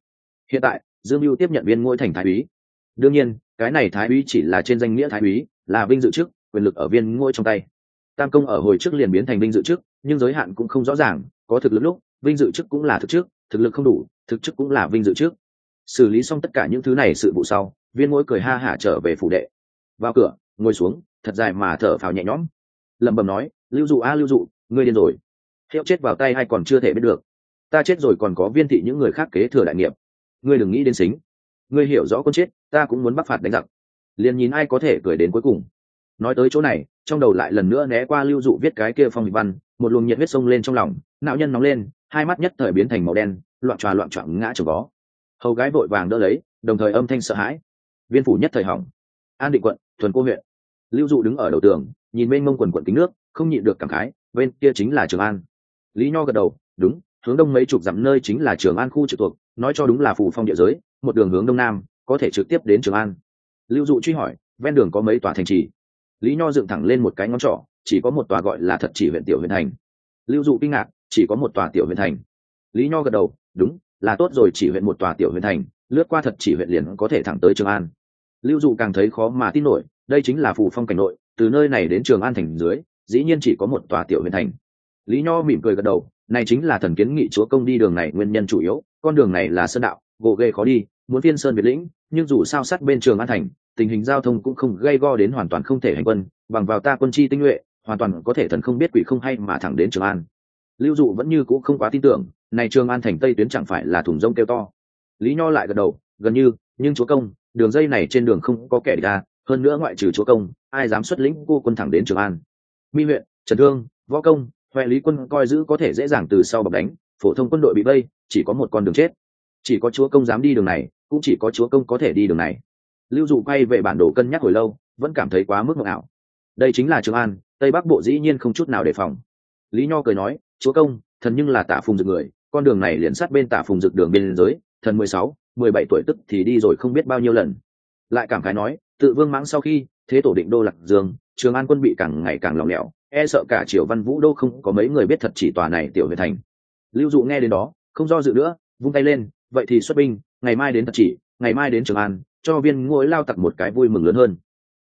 S1: Hiện tại, dương mưu tiếp nhận viên ngôi thành thái úy. Đương nhiên, cái này thái úy chỉ là trên danh nghĩa thái úy, là vinh dự chức quyền lực ở viên ngôi trong tay. Tam công ở hồi trước liền biến thành vinh dự chức nhưng giới hạn cũng không rõ ràng, có thực lực lúc, vinh dự chức cũng là thực chức thực lực không đủ, thực chức cũng là vinh dự trước. xử lý xong tất cả những thứ này sự vụ sau, viên mỗi cười ha hả trở về phủ đệ. Vào cửa, ngồi xuống, thật dài mà thở phào nhẹ nhõm. Lẩm bẩm nói, lưu dụ a, lưu dụ, ngươi điên rồi. Hiệu chết vào tay hay còn chưa thể biết được. Ta chết rồi còn có viên thị những người khác kế thừa đại nghiệp. Ngươi đừng nghĩ đến xính. Ngươi hiểu rõ con chết, ta cũng muốn bắt phạt đánh giặc. Liền nhìn ai có thể cười đến cuối cùng. Nói tới chỗ này, trong đầu lại lần nữa né qua lưu dụ viết cái kia phong hịch văn một luồng nhiệt huyết sông lên trong lòng, não nhân nóng lên, hai mắt nhất thời biến thành màu đen, loạn tròa loạn trọn ngã trồng vó hầu gái vội vàng đỡ lấy, đồng thời âm thanh sợ hãi. Viên phủ nhất thời hỏng. An định quận, thuần cô huyện. Lưu dụ đứng ở đầu tường, nhìn bên mông quần quận kính nước, không nhịn được cảm khái, bên kia chính là trường an. Lý nho gật đầu, đúng, hướng đông mấy chục dặm nơi chính là trường an khu trực thuộc, nói cho đúng là phù phong địa giới, một đường hướng đông nam, có thể trực tiếp đến trường an. Lưu dụ truy hỏi, ven đường có mấy tòa thành trì? Lý nho dựng thẳng lên một cái ngón trỏ chỉ có một tòa gọi là thật chỉ huyện tiểu huyện thành. Lưu dụ kinh ngạc, chỉ có một tòa tiểu huyện thành. Lý nho gật đầu, đúng, là tốt rồi, chỉ huyện một tòa tiểu huyện thành, lướt qua thật chỉ huyện liền có thể thẳng tới trường an. Lưu dụ càng thấy khó mà tin nổi, đây chính là phù phong cảnh nội, từ nơi này đến trường an thành dưới, dĩ nhiên chỉ có một tòa tiểu huyện thành. Lý nho mỉm cười gật đầu, này chính là thần kiến nghị chúa công đi đường này nguyên nhân chủ yếu, con đường này là sơn đạo gỗ ghê khó đi, muốn phiên sơn việt lĩnh, nhưng dù sao sát bên trường an thành, tình hình giao thông cũng không gây go đến hoàn toàn không thể hành quân, bằng vào ta quân chi tinh nhuệ hoàn toàn có thể thần không biết quỷ không hay mà thẳng đến trường an. Lưu dụ vẫn như cũng không quá tin tưởng, này trường an thành tây tuyến chẳng phải là thùng rông kêu to. Lý nho lại gật đầu, gần như, nhưng chúa công, đường dây này trên đường không có kẻ ra à, hơn nữa ngoại trừ chúa công, ai dám xuất lĩnh cô quân thẳng đến trường an. Mi huyện, trần thương, võ công, huệ lý quân coi giữ có thể dễ dàng từ sau bọc đánh, phổ thông quân đội bị vây, chỉ có một con đường chết. Chỉ có chúa công dám đi đường này, cũng chỉ có chúa công có thể đi đường này. Lưu dụ quay về bản đồ cân nhắc hồi lâu, vẫn cảm thấy quá mức mộng ảo. Đây chính là trường an tây bắc bộ dĩ nhiên không chút nào đề phòng. Lý nho cười nói, chúa công, thần nhưng là Tả phùng dực người, con đường này liền sát bên Tả phùng dực đường biên giới, thần mười sáu, mười bảy tuổi tức thì đi rồi không biết bao nhiêu lần. Lại cảm khái nói, tự vương mãng sau khi, thế tổ định đô lạc dương, trường an quân bị càng ngày càng lỏng lẻo e sợ cả triều văn vũ đô không có mấy người biết thật chỉ tòa này tiểu huyện thành. Lưu dụ nghe đến đó, không do dự nữa, vung tay lên, vậy thì xuất binh, ngày mai đến thật chỉ, ngày mai đến trường an, cho viên ngôi lao tặc một cái vui mừng lớn hơn.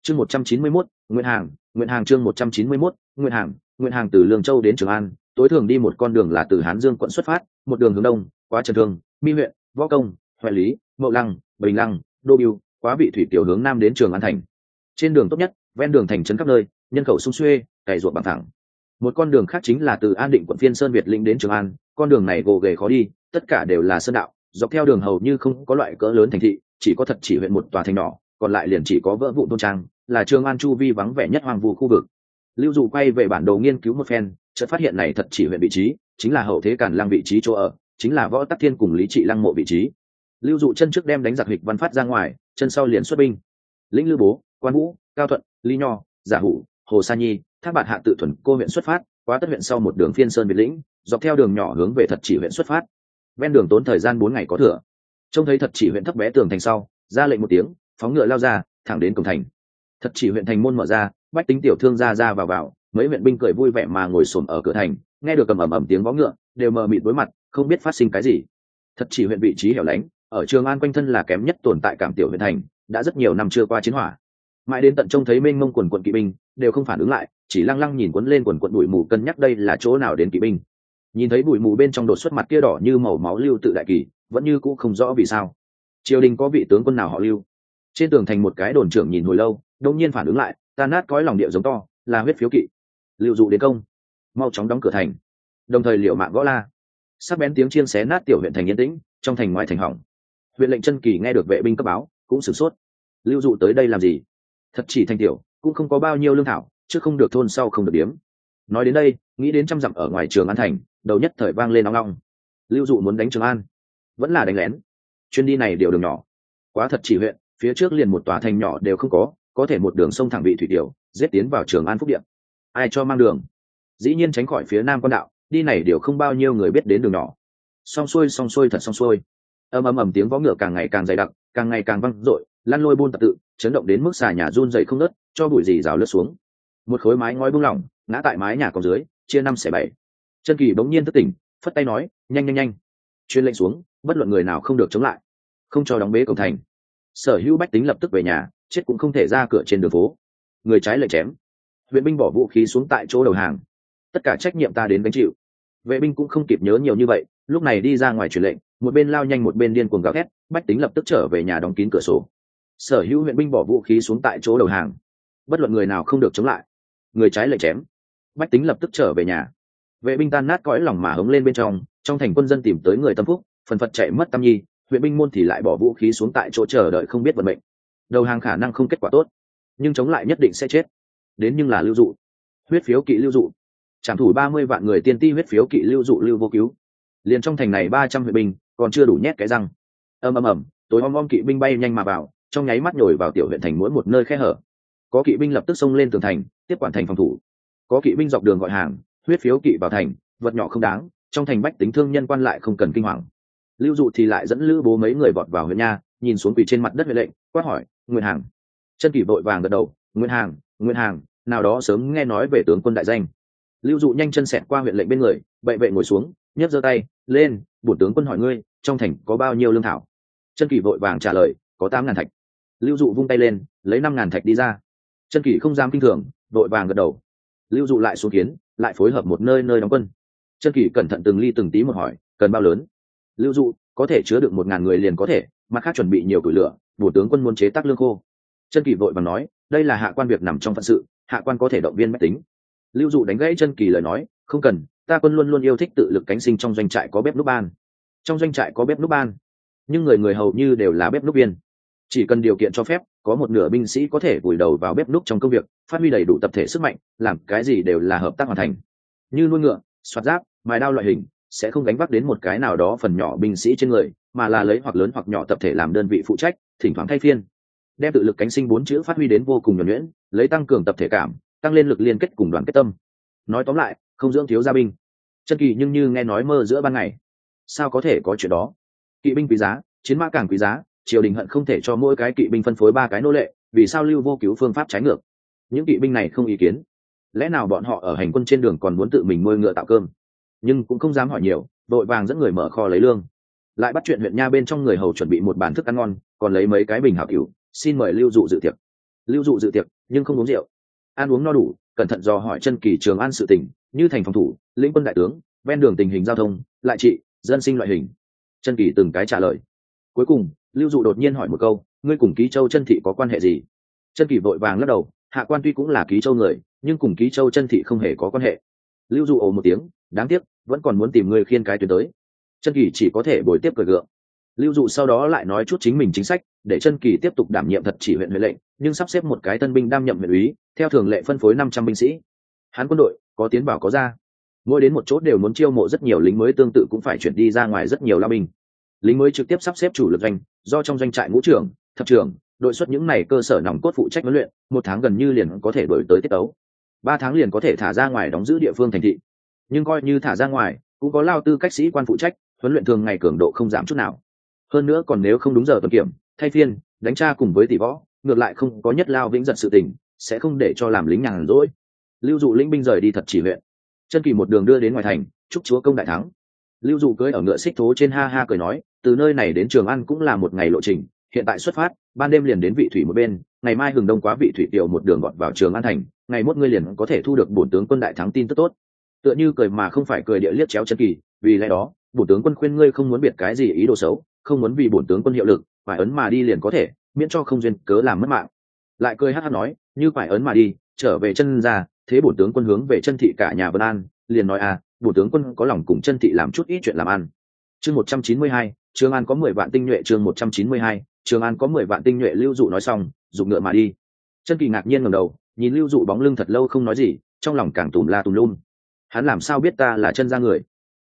S1: Chương một trăm chín mươi mốt nguyễn hàng nguyện hàng chương một trăm chín mươi 191, nguyện hàng nguyện hàng từ lương châu đến trường an tối thường đi một con đường là từ hán dương quận xuất phát một đường hướng đông qua trần thương mi huyện võ công huệ lý mậu lăng bình lăng đô biêu quá vị thủy tiểu hướng nam đến trường an thành. Trên đường tốt nhất ven đường thành trấn khắp nơi nhân khẩu sung xuê cày ruột bằng thẳng. Một con đường khác chính là từ an định quận phiên sơn việt lĩnh đến trường an con đường này gồ ghề khó đi tất cả đều là sơn đạo dọc theo đường hầu như không có loại cỡ lớn thành thị chỉ có thật chỉ huyện một tòa thành nhỏ còn lại liền chỉ có vỡ vụ tôn trang là trường an chu vi vắng vẻ nhất hoàng vu khu vực. Lưu dụ quay về bản đồ nghiên cứu một phen, chợt phát hiện này thật chỉ huyện vị trí, chính là hậu thế cản lăng vị trí chỗ ở, chính là võ tắc thiên cùng lý trị lăng mộ vị trí. Lưu dụ chân trước đem đánh giặc hịch văn phát ra ngoài, chân sau liền xuất binh. Lĩnh lưu bố, quan vũ, cao thuận, lý nho, giả hủ, hồ sa nhi, thác bạn hạ tự thuần cô huyện xuất phát qua tất huyện sau một đường phiên sơn việt lĩnh, dọc theo đường nhỏ hướng về thật chỉ huyện xuất phát. Ven đường tốn thời gian bốn ngày có thừa. Trông thấy thật chỉ huyện thấp bé tường thành sau, ra lệnh một tiếng, phóng ngựa lao ra, thẳng đến cổng thành thật chỉ huyện thành môn mở ra, bách tính tiểu thương ra ra vào vào, mấy huyện binh cười vui vẻ mà ngồi xổm ở cửa thành, nghe được cầm ầm ầm tiếng vó ngựa, đều mờ mịt đối mặt, không biết phát sinh cái gì. Thật chỉ huyện vị trí hẻo lánh, ở trường an quanh thân là kém nhất tồn tại cảm tiểu huyện thành, đã rất nhiều năm chưa qua chiến hỏa. Mãi đến tận trông thấy mênh mông quần quận kỵ binh, đều không phản ứng lại, chỉ lăng lăng nhìn quấn lên quần quận bụi mù cân nhắc đây là chỗ nào đến kỵ binh. Nhìn thấy bụi mù bên trong đột xuất mặt kia đỏ như màu máu lưu tự đại kỳ, vẫn như cũ không rõ vì sao. Triều đình có vị tướng quân nào họ lưu? Trên tường thành một cái đồn trưởng nhìn hồi lâu đông nhiên phản ứng lại tan nát cõi lòng điệu giống to, là huyết phiếu kỵ. Lưu dụ đến công. Mau chóng đóng cửa thành. Đồng thời liệu mạng gõ la. Sắc bén tiếng chiên xé nát tiểu huyện thành yên tĩnh, trong thành ngoài thành hỏng. Huyện lệnh chân kỳ nghe được vệ binh cấp báo, cũng sửng sốt. Lưu dụ tới đây làm gì? Thật chỉ thành tiểu, cũng không có bao nhiêu lương thảo, chứ không được thôn sau không được điếm. Nói đến đây, nghĩ đến trăm dặm ở ngoài trường an thành, đầu nhất thời vang lên nóng nóng lưu dụ muốn đánh trường an, vẫn là đánh lén. Chuyến đi này đều đường nhỏ. Quá thật chỉ huyện, phía trước liền một tòa thành nhỏ đều không có có thể một đường sông thẳng bị thủy tiểu giết tiến vào trường an phúc điện. Ai cho mang đường? Dĩ nhiên tránh khỏi phía nam quan đạo, đi này đều không bao nhiêu người biết đến đường nhỏ. Xong xuôi xong xuôi, thật xong xuôi. Ầm ầm ầm, tiếng võ ngựa càng ngày càng dày đặc, càng ngày càng văng dội, lăn lôi buôn tập tự, chấn động đến mức xà nhà run dày không nớt cho bụi gì rào lướt xuống. Một khối mái ngói bung lỏng, ngã tại mái nhà còn dưới, chia năm xẻ bảy. Chân kỳ bỗng nhiên thất tỉnh, phất tay nói, nhanh nhanh nhanh. Chuyên lệnh xuống, bất luận người nào không được chống lại, không cho đóng bế cổng thành. Sở hữu bách tính lập tức về nhà chết cũng không thể ra cửa trên đường phố. Người trái lệnh chém. Viện binh bỏ vũ khí xuống tại chỗ đầu hàng. Tất cả trách nhiệm ta đến gánh chịu. Vệ binh cũng không kịp nhớ nhiều như vậy, lúc này đi ra ngoài truyền lệnh, một bên lao nhanh một bên điên cuồng gào thét, bách tính lập tức trở về nhà đóng kín cửa sổ. Sở hữu huyện binh bỏ vũ khí xuống tại chỗ đầu hàng. Bất luận người nào không được chống lại. Người trái lệnh chém. Bách tính lập tức trở về nhà. Vệ binh tan nát cõi lòng mà hống lên bên trong trong thành quân dân tìm tới người tâm phúc, phần phật chạy mất tam nhi huyện binh môn thì lại bỏ vũ khí xuống tại chỗ chờ đợi không biết vận mệnh đầu hàng khả năng không kết quả tốt, nhưng chống lại nhất định sẽ chết. Đến nhưng là lưu dụ. Huyết phiếu kỵ lưu dụ. Trảm thủ ba mươi vạn người tiên ti huyết phiếu kỵ lưu dụ lưu vô cứu. Liền trong thành này ba trăm huyện binh, còn chưa đủ nhét cái răng. Ầm ầm ầm, tối om om kỵ binh bay nhanh mà vào, trong nháy mắt nhồi vào tiểu huyện thành mỗi một nơi khe hở. Có kỵ binh lập tức xông lên tường thành, tiếp quản thành phòng thủ. Có kỵ binh dọc đường gọi hàng, huyết phiếu kỵ vào thành, vật nhỏ không đáng, trong thành bách tính thương nhân quan lại không cần kinh hoàng. Lưu dụ thì lại dẫn lữ bố mấy người vọt vào huyện nha, nhìn xuống quỳ trên mặt đất huệ lệnh, quát hỏi nguyên hàng. Chân kỷ vội vàng gật đầu nguyên hàng nguyên hàng, nào đó sớm nghe nói về tướng quân đại danh. Lưu dụ nhanh chân xẹt qua huyện lệnh bên người, bệ vệ ngồi xuống, nhấc giơ tay, lên, bổn tướng quân hỏi ngươi, trong thành có bao nhiêu lương thảo? Chân kỷ vội vàng trả lời, có tám ngàn thạch. Lưu dụ vung tay lên, lấy năm ngàn thạch đi ra. Chân kỷ không dám kinh thường, vội vàng gật đầu. Lưu dụ lại xuống kiến, lại phối hợp một nơi nơi đóng quân. Chân kỷ cẩn thận từng ly từng tí một hỏi, cần bao lớn? Lưu dụ, có thể chứa được một ngàn người liền có thể, mặt khác chuẩn bị nhiều củi lửa bổ tướng quân muốn chế tác lương khô. Chân kỳ vội và nói, đây là hạ quan việc nằm trong phận sự, hạ quan có thể động viên mách tính. Lưu dụ đánh gãy chân kỳ lời nói, không cần, ta quân luôn luôn yêu thích tự lực cánh sinh trong doanh trại có bếp núc ban. Trong doanh trại có bếp núc ban, nhưng người người hầu như đều là bếp núc viên. Chỉ cần điều kiện cho phép, có một nửa binh sĩ có thể vùi đầu vào bếp núc trong công việc, phát huy đầy đủ tập thể sức mạnh, làm cái gì đều là hợp tác hoàn thành. Như nuôi ngựa xoát giáp, mài đao loại hình, sẽ không gánh vác đến một cái nào đó phần nhỏ binh sĩ trên người mà là lấy hoặc lớn hoặc nhỏ tập thể làm đơn vị phụ trách, thỉnh thoảng thay phiên. Đem tự lực cánh sinh bốn chữ phát huy đến vô cùng nhuẩn nhuyễn, lấy tăng cường tập thể cảm, tăng lên lực liên kết cùng đoàn kết tâm. Nói tóm lại, không dưỡng thiếu gia binh. Chân kỳ nhưng như nghe nói mơ giữa ban ngày. Sao có thể có chuyện đó? Kỵ binh quý giá, chiến mã càng quý giá, triều đình hận không thể cho mỗi cái kỵ binh phân phối ba cái nô lệ, vì sao lưu vô cứu phương pháp trái ngược? Những kỵ binh này không ý kiến. Lẽ nào bọn họ ở hành quân trên đường còn muốn tự mình nuôi ngựa tạo cơm? Nhưng cũng không dám hỏi nhiều, đội vàng dẫn người mở kho lấy lương lại bắt chuyện huyện nha bên trong người hầu chuẩn bị một bàn thức ăn ngon, còn lấy mấy cái bình hảo cửu, xin mời lưu dụ dự tiệc. Lưu dụ dự tiệc, nhưng không uống rượu. Ăn uống no đủ, cẩn thận dò hỏi chân kỳ trường an sự tỉnh như thành phòng thủ, lĩnh quân đại tướng, ven đường tình hình giao thông, lại trị, dân sinh loại hình. Chân kỳ từng cái trả lời. Cuối cùng, lưu dụ đột nhiên hỏi một câu, ngươi cùng ký châu chân thị có quan hệ gì? Chân kỳ vội vàng lắc đầu, hạ quan tuy cũng là ký châu người, nhưng cùng ký châu chân thị không hề có quan hệ. Lưu dụ ồ một tiếng, đáng tiếc, vẫn còn muốn tìm người khiên cái tuyến tới chân kỳ chỉ có thể bồi tiếp cười gượng. Lưu dụ sau đó lại nói chút chính mình chính sách, để chân kỳ tiếp tục đảm nhiệm thật chỉ huyện huệ lệnh, nhưng sắp xếp một cái tân binh đam nhậm huyện úy theo thường lệ phân phối năm trăm binh sĩ. Hán quân đội, có tiến bảo có ra. Mỗi đến một chỗ đều muốn chiêu mộ rất nhiều lính mới tương tự cũng phải chuyển đi ra ngoài rất nhiều lao binh. Lính mới trực tiếp sắp xếp chủ lực doanh, do trong doanh trại ngũ trưởng, thập trưởng, đội xuất những này cơ sở nòng cốt phụ trách huấn luyện, một tháng gần như liền có thể đổi tới tiết tấu. Ba tháng liền có thể thả ra ngoài đóng giữ địa phương thành thị. Nhưng coi như thả ra ngoài, cũng có lao tư cách sĩ quan phụ trách huấn luyện thường ngày cường độ không giảm chút nào. Hơn nữa còn nếu không đúng giờ tuần kiểm, thay phiên, đánh tra cùng với tỷ võ, ngược lại không có nhất lao vĩnh giật sự tình, sẽ không để cho làm lính nhàn rỗi. Lưu dụ lĩnh binh rời đi thật chỉ huyện. Chân kỳ một đường đưa đến ngoài thành, chúc chúa công đại thắng. Lưu dụ cưỡi ở ngựa xích thố trên ha ha cười nói, từ nơi này đến trường ăn cũng là một ngày lộ trình, hiện tại xuất phát, ban đêm liền đến vị thủy một bên, ngày mai hừng đông quá vị thủy tiểu một đường gọt vào trường an thành, ngày mốt ngươi liền có thể thu được bổn tướng quân đại thắng tin tức tốt. Tựa như cười mà không phải cười địa liếc chéo chân kỳ, vì lẽ đó bổn tướng quân khuyên ngươi không muốn biệt cái gì ý đồ xấu, không muốn vì bổn tướng quân hiệu lực, phải ấn mà đi liền có thể, miễn cho không duyên cớ làm mất mạng. Lại cười hát hát nói, như phải ấn mà đi, trở về chân ra, thế bổn tướng quân hướng về chân thị cả nhà vân an, liền nói à bổn tướng quân có lòng cùng chân thị làm chút ít chuyện làm ăn. Chương một trăm chín mươi hai, trường an có mười vạn tinh nhuệ, chương một trăm chín mươi hai, trường an có mười vạn tinh nhuệ, lưu dụ nói xong dùng ngựa mà đi. Chân kỳ ngạc nhiên ngầm đầu, nhìn lưu dụ bóng lưng thật lâu không nói gì, trong lòng càng tùm la tùm lum. Hắn làm sao biết ta là chân ra người?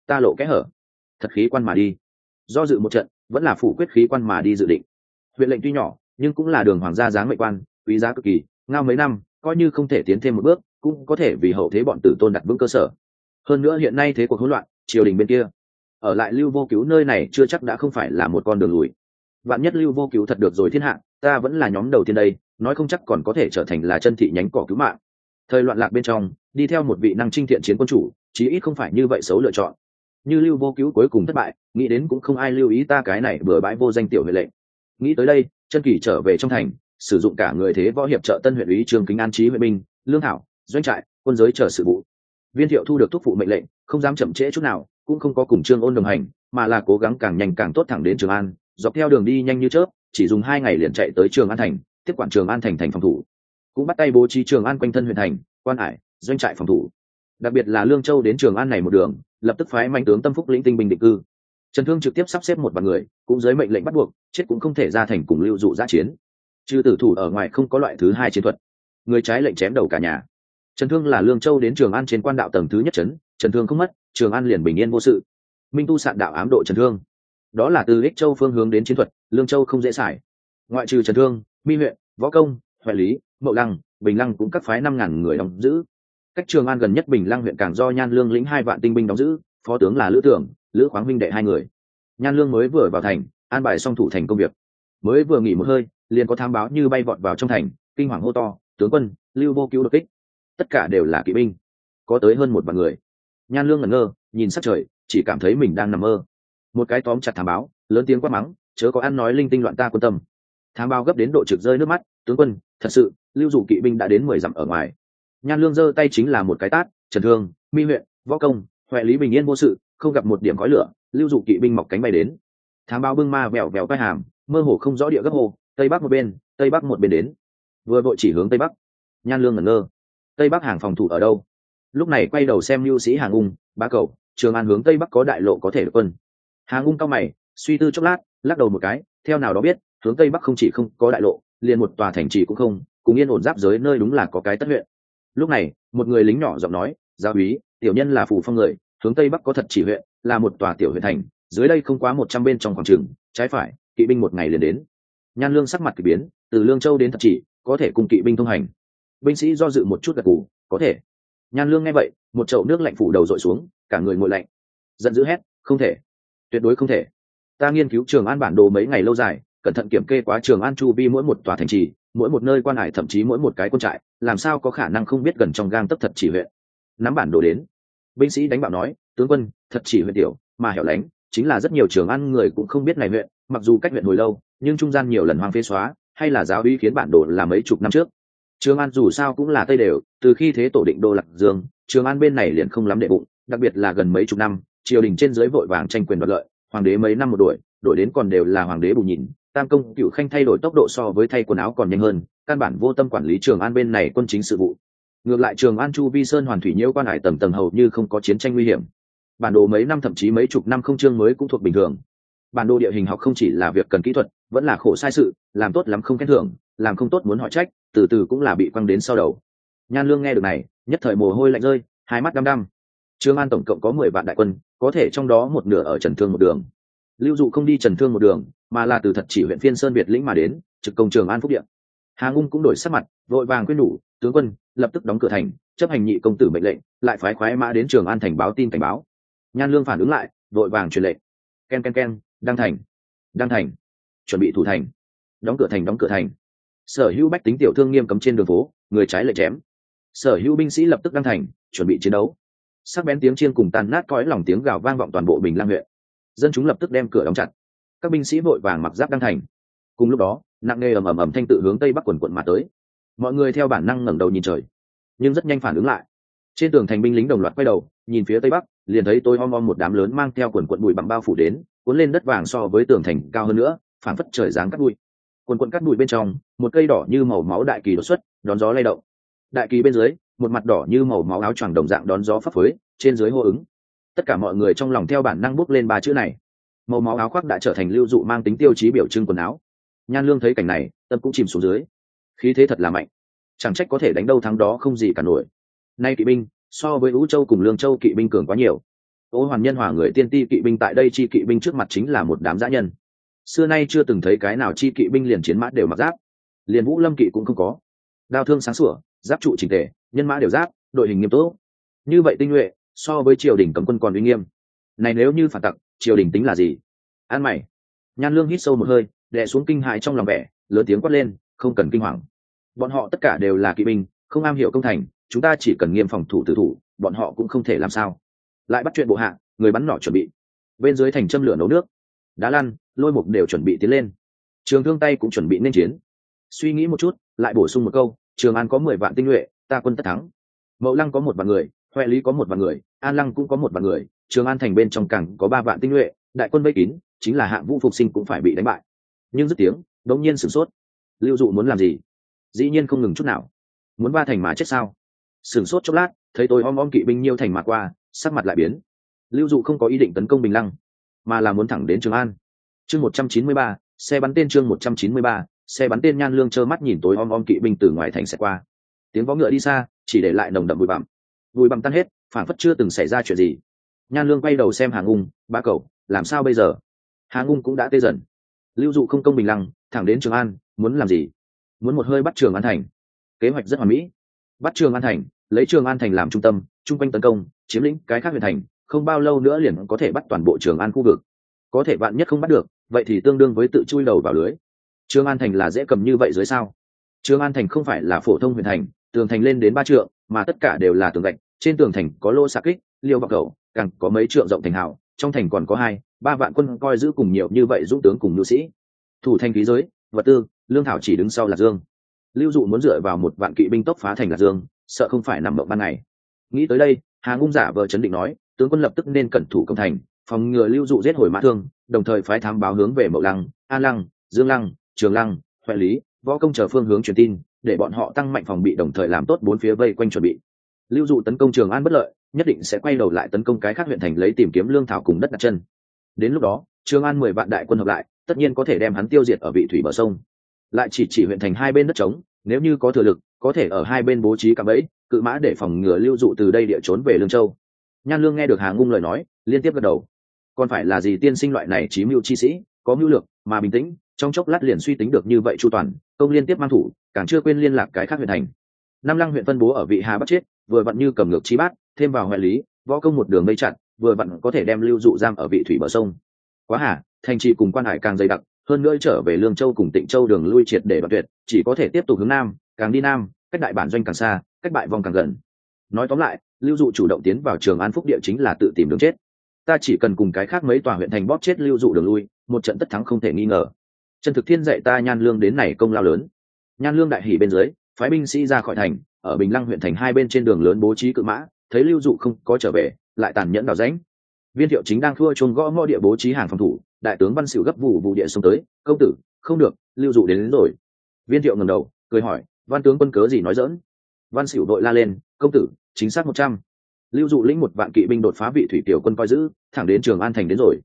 S1: Ta lộ kẽ hở thật khí quan mà đi. Do dự một trận, vẫn là phủ quyết khí quan mà đi dự định. Huyện lệnh tuy nhỏ, nhưng cũng là đường hoàng gia giáng mệnh quan, quý giá cực kỳ, ngao mấy năm, coi như không thể tiến thêm một bước, cũng có thể vì hậu thế bọn tử tôn đặt vững cơ sở. Hơn nữa hiện nay thế cuộc hỗn loạn, triều đình bên kia, ở lại lưu vô cứu nơi này chưa chắc đã không phải là một con đường lùi. Bạn nhất lưu vô cứu thật được rồi thiên hạ, ta vẫn là nhóm đầu tiên đây, nói không chắc còn có thể trở thành là chân thị nhánh cỏ cứu mạng. Thời loạn lạc bên trong, đi theo một vị năng trinh thiện chiến quân chủ, chí ít không phải như vậy xấu lựa chọn như lưu vô cứu cuối cùng thất bại, nghĩ đến cũng không ai lưu ý ta cái này bừa bãi vô danh tiểu huệ lệnh. Nghĩ tới đây, chân kỳ trở về trong thành, sử dụng cả người thế võ hiệp trợ tân huyện ủy trường kính an trí huệ binh, lương thảo, doanh trại, quân giới chờ sự vụ. Viên thiệu thu được thúc phụ mệnh lệnh, không dám chậm trễ chút nào, cũng không có cùng trương ôn đồng hành, mà là cố gắng càng nhanh càng tốt thẳng đến trường an, dọc theo đường đi nhanh như chớp, chỉ dùng hai ngày liền chạy tới trường an thành, tiếp quản trường an thành thành phòng thủ. Cũng bắt tay bố trí trường an quanh thân huyện thành, quan hải, doanh trại phòng thủ. Đặc biệt là lương châu đến trường an này một đường lập tức phái mạnh tướng tâm phúc lĩnh tinh binh định cư. Trần thương trực tiếp sắp xếp một vài người, cũng dưới mệnh lệnh bắt buộc, chết cũng không thể ra thành cùng lưu dụ giã chiến. Trừ tử thủ ở ngoài không có loại thứ hai chiến thuật. Người trái lệnh chém đầu cả nhà. Trần thương là lương châu đến trường an trên quan đạo tầng thứ nhất trấn trần thương không mất, trường an liền bình yên vô sự. Minh tu sạn đạo ám độ trần thương. Đó là từ ích châu phương hướng đến chiến thuật, lương châu không dễ xài. Ngoại trừ trần thương, mi huyện, võ công, huệ lý, mậu lăng, bình lăng cũng cắt phái năm ngàn người đóng giữ cách trường an gần nhất bình lăng huyện càng do nhan lương lĩnh hai vạn tinh binh đóng giữ, phó tướng là lữ tưởng, lữ khoáng minh đệ hai người. Nhan lương mới vừa vào thành, an bài xong thủ thành công việc. Mới vừa nghỉ một hơi, liền có tham báo như bay vọt vào trong thành, kinh hoàng hô to, tướng quân, lưu vô cứu đột kích. Tất cả đều là kỵ binh. Có tới hơn một vạn người. Nhan lương ngẩn ngơ, nhìn sắc trời, chỉ cảm thấy mình đang nằm mơ. Một cái tóm chặt thám báo, lớn tiếng quát mắng, chớ có ăn nói linh tinh loạn ta quan tâm. Thám báo gấp đến độ trực rơi nước mắt, tướng quân, thật sự, lưu dụ kỵ binh đã đến mười dặm ở ngoài nhan lương giơ tay chính là một cái tát, trần thương, mi huyện, võ công, huệ lý bình yên vô sự, không gặp một điểm khói lửa, lưu dụ kỵ binh mọc cánh bay đến. Thám báo bưng ma vẹo vẹo vai hàm, mơ hồ không rõ địa gấp hồ tây bắc một bên, tây bắc một bên đến. Vừa vội chỉ hướng tây bắc. Nhan lương ngẩn ngơ. Tây bắc hàng phòng thủ ở đâu? Lúc này quay đầu xem lưu sĩ hàng ung ba cầu, trường an hướng tây bắc có đại lộ có thể được quân. Hàng ung cao mày, suy tư chốc lát, lắc đầu một cái, theo nào đó biết, hướng tây bắc không chỉ không có đại lộ, liền một tòa thành trì cũng không, cùng yên ổn giáp giới nơi đúng là có cái tất huyện lúc này, một người lính nhỏ giọng nói, gia úy, tiểu nhân là phủ phong người, hướng tây bắc có thật chỉ huyện, là một tòa tiểu huyện thành, dưới đây không quá một trăm bên trong khoảng trường, trái phải, kỵ binh một ngày liền đến. Nhan lương sắc mặt k ỳ biến, từ lương châu đến thật chỉ, có thể cùng kỵ binh thông hành. Binh sĩ do dự một chút gật g ủ có thể. Nhan lương nghe vậy, một chậu nước lạnh phủ đầu dội xuống, cả người ngồi lạnh. Giận dữ hét, không thể, tuyệt đối không thể. Ta nghiên cứu trường an bản đồ mấy ngày lâu dài, cẩn thận kiểm kê quá trường an chu vi mỗi một tòa thành trì mỗi một nơi quan hải thậm chí mỗi một cái quân trại, làm sao có khả năng không biết gần trong gang tấp thật chỉ huyện? Nắm bản đồ đến. Binh sĩ đánh bạo nói, tướng quân, thật chỉ huyện tiểu, mà hẻo lánh, chính là rất nhiều trường ăn người cũng không biết này huyện, mặc dù cách huyện hồi lâu, nhưng trung gian nhiều lần hoang phế xóa, hay là giáo uy khiến bản đồ là mấy chục năm trước. Trường an dù sao cũng là tây đều, từ khi thế tổ định đô lạc dương, trường an bên này liền không lắm đệ bụng, đặc biệt là gần mấy chục năm, triều đình trên dưới vội vàng tranh quyền đoạt lợi, hoàng đế mấy năm một đuổi, đổi đến còn đều là hoàng đế bù nhìn tam công cựu khanh thay đổi tốc độ so với thay quần áo còn nhanh hơn, căn bản vô tâm quản lý trường an bên này quân chính sự vụ. Ngược lại trường an chu vi sơn hoàn thủy nhiễu quan hải tầng tầng hầu như không có chiến tranh nguy hiểm. Bản đồ mấy năm thậm chí mấy chục năm không chương mới cũng thuộc bình thường. Bản đồ địa hình học không chỉ là việc cần kỹ thuật, vẫn là khổ sai sự, làm tốt lắm không khen thưởng, làm không tốt muốn hỏi trách, từ từ cũng là bị quăng đến sau đầu. Nhan lương nghe được này, nhất thời mồ hôi lạnh rơi, hai mắt đăm đăm. Trương an tổng cộng có mười vạn đại quân, có thể trong đó một nửa ở trần thương một đường lưu dụ không đi trần thương một đường, mà là từ thật chỉ huyện phiên sơn việt lĩnh mà đến, trực công trường an phúc điện. Hà ngung cũng đổi sắc mặt, vội vàng quyết nhủ tướng quân, lập tức đóng cửa thành, chấp hành nhị công tử mệnh lệnh, lại phái khoái mã đến trường an thành báo tin cảnh báo. Nhan lương phản ứng lại, vội vàng truyền lệnh. Ken ken ken, đăng thành đăng thành, chuẩn bị thủ thành. Đóng cửa thành, đóng cửa thành. Sở hữu bách tính tiểu thương nghiêm cấm trên đường phố, người trái lệ chém. Sở hữu binh sĩ lập tức đăng thành, chuẩn bị chiến đấu. Sắc bén tiếng chiên cùng tàn nát cõi lòng tiếng gào vang vọng toàn bộ bình lang huyện dân chúng lập tức đem cửa đóng chặt. Các binh sĩ vội vàng mặc giáp đăng thành. Cùng lúc đó, nặng nề ầm ầm ầm thanh tự hướng tây bắc quần quận mà tới. Mọi người theo bản năng ngẩng đầu nhìn trời, nhưng rất nhanh phản ứng lại. Trên tường thành binh lính đồng loạt quay đầu, nhìn phía tây bắc, liền thấy tôi om om một đám lớn mang theo quần quận bụi bằng bao phủ đến, cuốn lên đất vàng so với tường thành cao hơn nữa phản phất trời dáng cắt bụi. Quần quận cắt bụi bên trong, một cây đỏ như màu máu đại kỳ đột xuất, đón gió lay động. Đại kỳ bên dưới, một mặt đỏ như màu máu áo choàng đồng dạng đón gió phấp phới, trên dưới hô ứng tất cả mọi người trong lòng theo bản năng bước lên ba chữ này. Màu máu áo khoác đã trở thành lưu dụ mang tính tiêu chí biểu trưng quần áo. Nhan lương thấy cảnh này, tâm cũng chìm xuống dưới. Khí thế thật là mạnh. Chẳng trách có thể đánh đâu thắng đó không gì cả nổi. Nay kỵ binh, so với vũ châu cùng lương châu kỵ binh cường quá nhiều. Ô hoàn nhân hòa người tiên ti kỵ binh tại đây chi kỵ binh trước mặt chính là một đám dã nhân. Xưa nay chưa từng thấy cái nào chi kỵ binh liền chiến mã đều mặc giáp. Liền vũ lâm kỵ cũng không có. Đao thương sáng sủa, giáp trụ trình tề, nhân mã đều giáp, đội hình nghiêm túc. Như vậy tinh nhuệ so với triều đình cấm quân còn uy nghiêm. Này nếu như phản tặc, triều đình tính là gì? An mày. Nhan lương hít sâu một hơi, đè xuống kinh hại trong lòng vẻ, lớn tiếng quát lên, không cần kinh hoàng. Bọn họ tất cả đều là kỵ binh, không am hiểu công thành, chúng ta chỉ cần nghiêm phòng thủ tử thủ, bọn họ cũng không thể làm sao. Lại bắt chuyện bộ hạ, người bắn nỏ chuẩn bị. Bên dưới thành châm lửa nấu nước. Đá lăn, lôi mục đều chuẩn bị tiến lên. Trường thương tay cũng chuẩn bị nên chiến. Suy nghĩ một chút, lại bổ sung một câu, trường an có mười vạn tinh nhuệ, ta quân tất thắng. Mậu lăng có một vạn người huệ lý có một vạn người, an lăng cũng có một vạn người, trường an thành bên trong cảng có ba vạn tinh nhuệ, đại quân vây kín, chính là hạng vũ phục sinh cũng phải bị đánh bại. Nhưng dứt tiếng, đống nhiên sửng sốt. Lưu dụ muốn làm gì? Dĩ nhiên không ngừng chút nào. Muốn ba thành mà chết sao? Sửng sốt chốc lát, thấy tôi om om kỵ binh nhiêu thành mà qua, sắc mặt lại biến. Lưu dụ không có ý định tấn công bình lăng, mà là muốn thẳng đến trường an. Chương một trăm chín mươi ba, xe bắn tên chương một trăm chín mươi ba, xe bắn tên nhan lương trơ mắt nhìn tối om om kỵ binh từ ngoài thành xe qua. Tiếng võ ngựa đi xa, chỉ để lại nồng đậm bụi bặm bụi bặm tan hết phản phất chưa từng xảy ra chuyện gì. Nhan lương quay đầu xem hà ngung ba cậu làm sao bây giờ? Hà ngung cũng đã tê dần. Lưu dụ không công bình lăng, thẳng đến trường an, muốn làm gì? Muốn một hơi bắt trường an thành. Kế hoạch rất hoàn mỹ. Bắt trường an thành, lấy trường an thành làm trung tâm, chung quanh tấn công, chiếm lĩnh cái khác huyện thành, không bao lâu nữa liền có thể bắt toàn bộ trường an khu vực. Có thể bạn nhất không bắt được, vậy thì tương đương với tự chui đầu vào lưới. Trường an thành là dễ cầm như vậy dưới sao? Trường an thành không phải là phổ thông huyện thành, tường thành lên đến ba trượng, mà tất cả đều là tường gạch trên tường thành có lô xạ kích liêu vào cầu, càng có mấy trượng rộng thành hào, trong thành còn có hai, ba vạn quân coi giữ cùng nhiều như vậy dũng tướng cùng nữ sĩ. Thủ thành khí giới, vật tư, lương thảo chỉ đứng sau lạc dương. Lưu dụ muốn dựa vào một vạn kỵ binh tốc phá thành lạc dương, sợ không phải nằm mộng ban ngày. Nghĩ tới đây, hà ngung giả vờ chấn định nói, tướng quân lập tức nên cẩn thủ công thành, phòng ngừa lưu dụ giết hồi mã thương, đồng thời phái thám báo hướng về mậu lăng an lăng, dương lăng, trường lăng huệ lý, võ công chờ phương hướng truyền tin, để bọn họ tăng mạnh phòng bị đồng thời làm tốt bốn phía vây quanh chuẩn bị lưu dụ tấn công trường an bất lợi, nhất định sẽ quay đầu lại tấn công cái khác huyện thành lấy tìm kiếm lương thảo cùng đất đặt chân. Đến lúc đó, trường an mười vạn đại quân hợp lại, tất nhiên có thể đem hắn tiêu diệt ở vị thủy bờ sông. Lại chỉ chỉ huyện thành hai bên đất trống, nếu như có thừa lực, có thể ở hai bên bố trí cạm bẫy, cự mã để phòng ngừa lưu dụ từ đây địa trốn về lương châu. Nhan lương nghe được hà ngung lời nói, liên tiếp gật đầu. Còn phải là gì tiên sinh loại này trí mưu chi sĩ, có mưu lược, mà bình tĩnh, trong chốc lát liền suy tính được như vậy chu toàn, công liên tiếp mang thủ, càng chưa quên liên lạc cái khác huyện thành. Năm lăng huyện phân bố ở vị hà bắc chết vừa vặn như cầm ngược chi bát, thêm vào hoại lý, võ công một đường mây chặt, vừa vặn có thể đem lưu dụ giam ở vị thủy bờ sông. Quá hả thành trì cùng quan hải càng dày đặc, hơn nữa trở về lương châu cùng tịnh châu đường lui triệt để đoạn tuyệt, chỉ có thể tiếp tục hướng nam, càng đi nam, cách đại bản doanh càng xa, cách bại vòng càng gần. Nói tóm lại, lưu dụ chủ động tiến vào trường an phúc địa chính là tự tìm đường chết. Ta chỉ cần cùng cái khác mấy tòa huyện thành bóp chết lưu dụ đường lui, một trận tất thắng không thể nghi ngờ. Trần thực thiên dạy ta nhan lương đến này công lao lớn. Nhan lương đại hỉ bên dưới, phái binh sĩ ra khỏi thành ở bình lăng huyện thành hai bên trên đường lớn bố trí cự mã thấy lưu dụ không có trở về lại tàn nhẫn đào rãnh. Viên thiệu chính đang thua chuông gõ ngõ địa bố trí hàng phòng thủ đại tướng văn xỉu gấp vụ vụ địa xông tới công tử không được lưu dụ đến, đến rồi. Viên thiệu ngầm đầu cười hỏi văn tướng quân cớ gì nói dỡn văn xỉu đội la lên công tử chính xác một trăm. Lưu dụ lĩnh một vạn kỵ binh đột phá vị thủy tiểu quân coi giữ thẳng đến trường an thành đến rồi.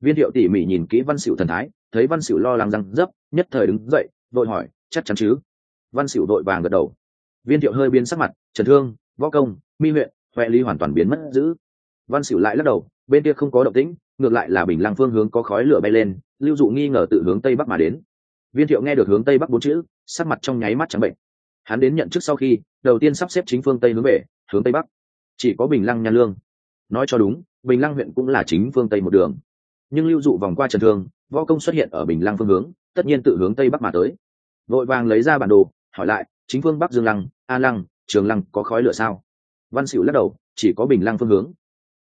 S1: Viên thiệu tỉ mỉ nhìn kỹ văn xỉu thần thái thấy văn xỉu lo lắng răng dấp nhất thời đứng dậy vội hỏi chắc chắn chứ? Văn xỉu đội vàng gật đầu viên thiệu hơi biến sắc mặt, trần thương, võ công, mi huyện huệ ly hoàn toàn biến mất giữ. Văn xỉu lại lắc đầu, bên kia không có động tĩnh, ngược lại là bình lăng phương hướng có khói lửa bay lên, lưu dụ nghi ngờ tự hướng tây bắc mà đến. Viên thiệu nghe được hướng tây bắc bốn chữ, sắc mặt trong nháy mắt trắng bệnh. Hắn đến nhận chức sau khi, đầu tiên sắp xếp chính phương tây hướng về, hướng tây bắc. Chỉ có bình lăng nha lương. Nói cho đúng, bình lăng huyện cũng là chính phương tây một đường. Nhưng lưu dụ vòng qua trần thương, võ công xuất hiện ở bình lăng phương hướng, tất nhiên tự hướng tây bắc mà tới. Vội vàng lấy ra bản đồ, hỏi lại chính phương bắc dương lăng, a lăng, trường lăng có khói lửa sao? Văn xỉu lắc đầu, chỉ có bình lăng phương hướng.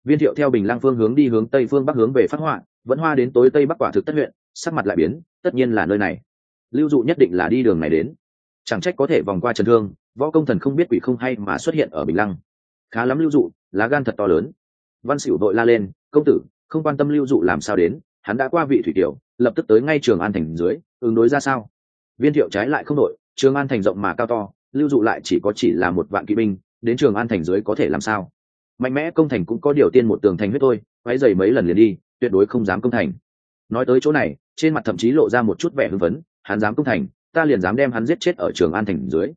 S1: Viên thiệu theo bình lăng phương hướng đi hướng tây phương bắc hướng về phát họa, vẫn hoa đến tối tây bắc quả thực tất huyện, sắc mặt lại biến, tất nhiên là nơi này. Lưu dụ nhất định là đi đường này đến. Chẳng trách có thể vòng qua trần thương, võ công thần không biết quỷ không hay mà xuất hiện ở bình lăng. Khá lắm lưu dụ, lá gan thật to lớn. Văn xỉu đội la lên, công tử, không quan tâm lưu dụ làm sao đến, hắn đã qua vị thủy tiểu, lập tức tới ngay trường an thành dưới, ứng đối ra sao? Viên thiệu trái lại không đội trường an thành rộng mà cao to, lưu dụ lại chỉ có chỉ là một vạn kỵ binh, đến trường an thành dưới có thể làm sao? Mạnh mẽ công thành cũng có điều tiên một tường thành huyết thôi váy dày mấy lần liền đi, tuyệt đối không dám công thành. Nói tới chỗ này, trên mặt thậm chí lộ ra một chút vẻ hưng phấn, hắn dám công thành, ta liền dám đem hắn giết chết ở trường an thành dưới.